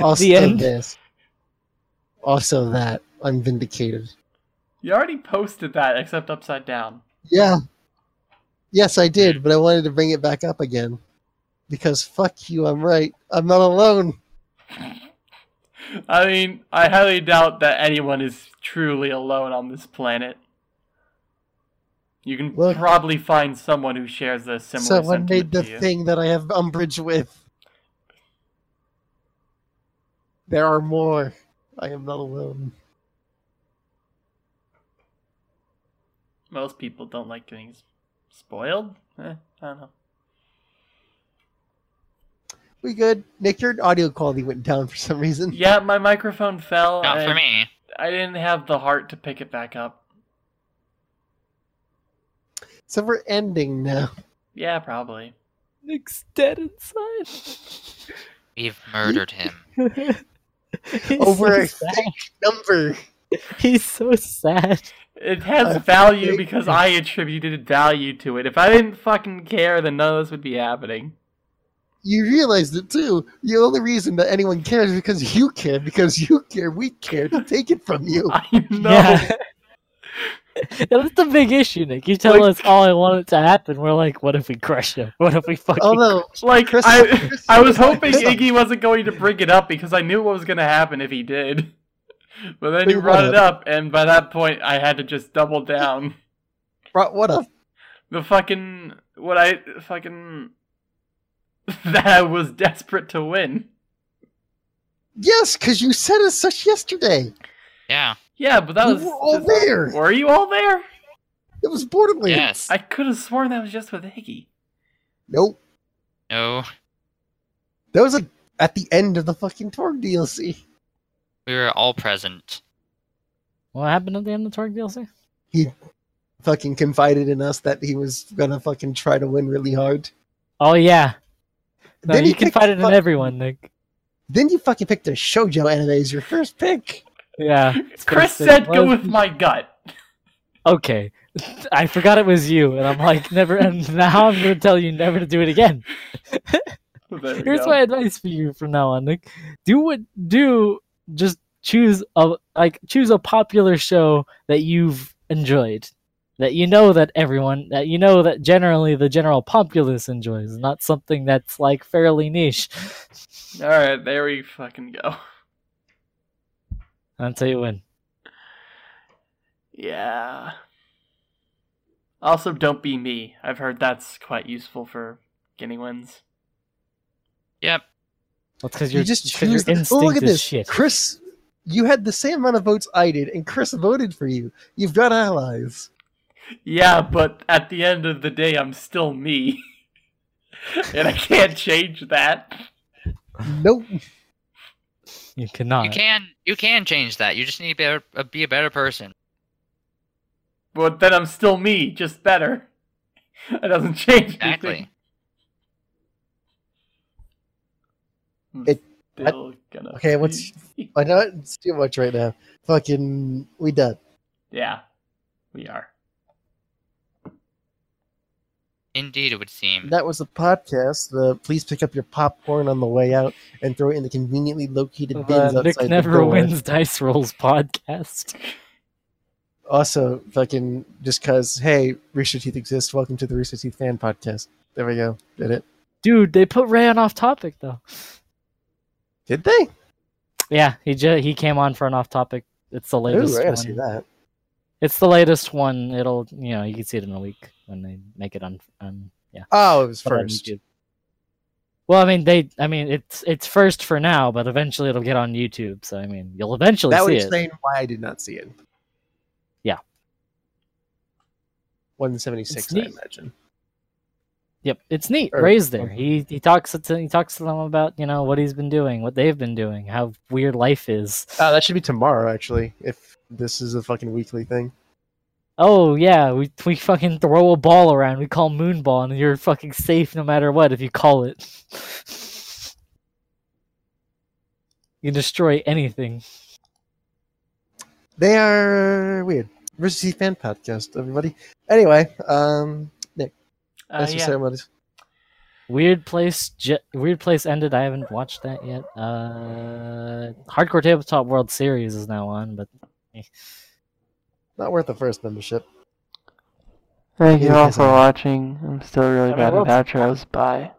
Also The end. this. Also that. I'm vindicated. You already posted that except upside down. Yeah. Yes, I did, but I wanted to bring it back up again. Because fuck you, I'm right. I'm not alone. I mean, I highly doubt that anyone is truly alone on this planet. You can Look. probably find someone who shares a similar Someone made the to you. thing that I have umbrage with. There are more. I am not alone. Most people don't like getting spoiled. Eh, I don't know. We good? Nick, your audio quality went down for some reason. Yeah, my microphone fell. Not for me. I didn't have the heart to pick it back up. So we're ending now. Yeah, probably. Nick's dead inside. We've murdered him. Over oh, a so sad. number. He's so sad. It has I value because I attributed value to it. If I didn't fucking care, then none of this would be happening. You realized it too. The only reason that anyone cares is because you care. Because you care, we care to take it from you. I know. Yeah. Yeah, That's the big issue, Nick. You tell Like- us all I want it to happen. We're like, what if we crush him? What if we fucking? Although, Like Chris- I, Chris- I was hoping Chris- Iggy wasn't going to bring it up because I knew what was going to happen if he did. But then he brought it up, and by that point, I had to just double down. bro- what a The fucking what I fucking that I was desperate to win. yes, because you said as such yesterday. Yeah. Yeah, but that You was were all there. Were you all there? It was Borderlands. Yes. I could have sworn that was just with Iggy. Nope. No. That was a, at the end of the fucking Torgue DLC. We were all present. What happened at the end of the Torgue DLC? He fucking confided in us that he was gonna fucking try to win really hard. Oh yeah. No, Then you he confided in everyone, Nick. Then you fucking picked a shoujo anime as your first pick. Yeah. Chris said go with my gut. Okay. I forgot it was you, and I'm like, never. And now I'm gonna tell you never to do it again. Here's go. my advice for you from now on, Nick. Do what do just choose a like choose a popular show that you've enjoyed. That you know that everyone that you know that generally the general populace enjoys, not something that's like fairly niche. All right, there we fucking go. I'll you win. Yeah. Also, don't be me. I've heard that's quite useful for getting wins. Yep. That's because you're just 'cause your choose. The, oh, instinct oh, look at is this, shit. Chris. You had the same amount of votes I did, and Chris voted for you. You've got allies. Yeah, but at the end of the day, I'm still me. and I can't change that. Nope. You cannot. You can you can change that. You just need to be a, uh, be a better person. But then I'm still me, just better. It doesn't change Exactly. anything. It- still gonna Okay, what's- I know it's too much right now. Fucking, we done. Yeah, we are. Indeed, it would seem. That was a podcast. Uh, please pick up your popcorn on the way out and throw it in the conveniently located bins The outside Nick the Never door. Wins Dice Rolls podcast. Also, fucking, just cause, hey, Rooster Teeth exists. Welcome to the Rooster Teeth fan podcast. There we go. Did it. Dude, they put Ray on off topic though. Did they? Yeah, he ju- he came on for an off topic. It's the latest Ooh, I gotta see that. It's the latest one. It'll you know you can see it in a week when they make it on on yeah. Oh, it was on first. Well, I mean they I mean it's it's first for now, but eventually it'll get on YouTube. So I mean you'll eventually That would see it. explain why I did not see it. Yeah. 176, I imagine. Yep, it's neat. Or- Ray's there. He he talks to he talks to them about you know what he's been doing, what they've been doing, how weird life is. Uh, that should be tomorrow, actually, if this is a fucking weekly thing. Oh yeah, we we fucking throw a ball around. We call moonball, and you're fucking safe no matter what if you call it. you destroy anything. They are weird. Versus fan podcast, everybody. Anyway, um, that's your yeah. ceremonies. Weird place. Je- Weird place ended. I haven't watched that yet. Uh, Hardcore Tabletop World Series is now on, but Not worth the first membership. Thank you all for uh, watching. I'm still really I mean, bad well- at outros. Bye.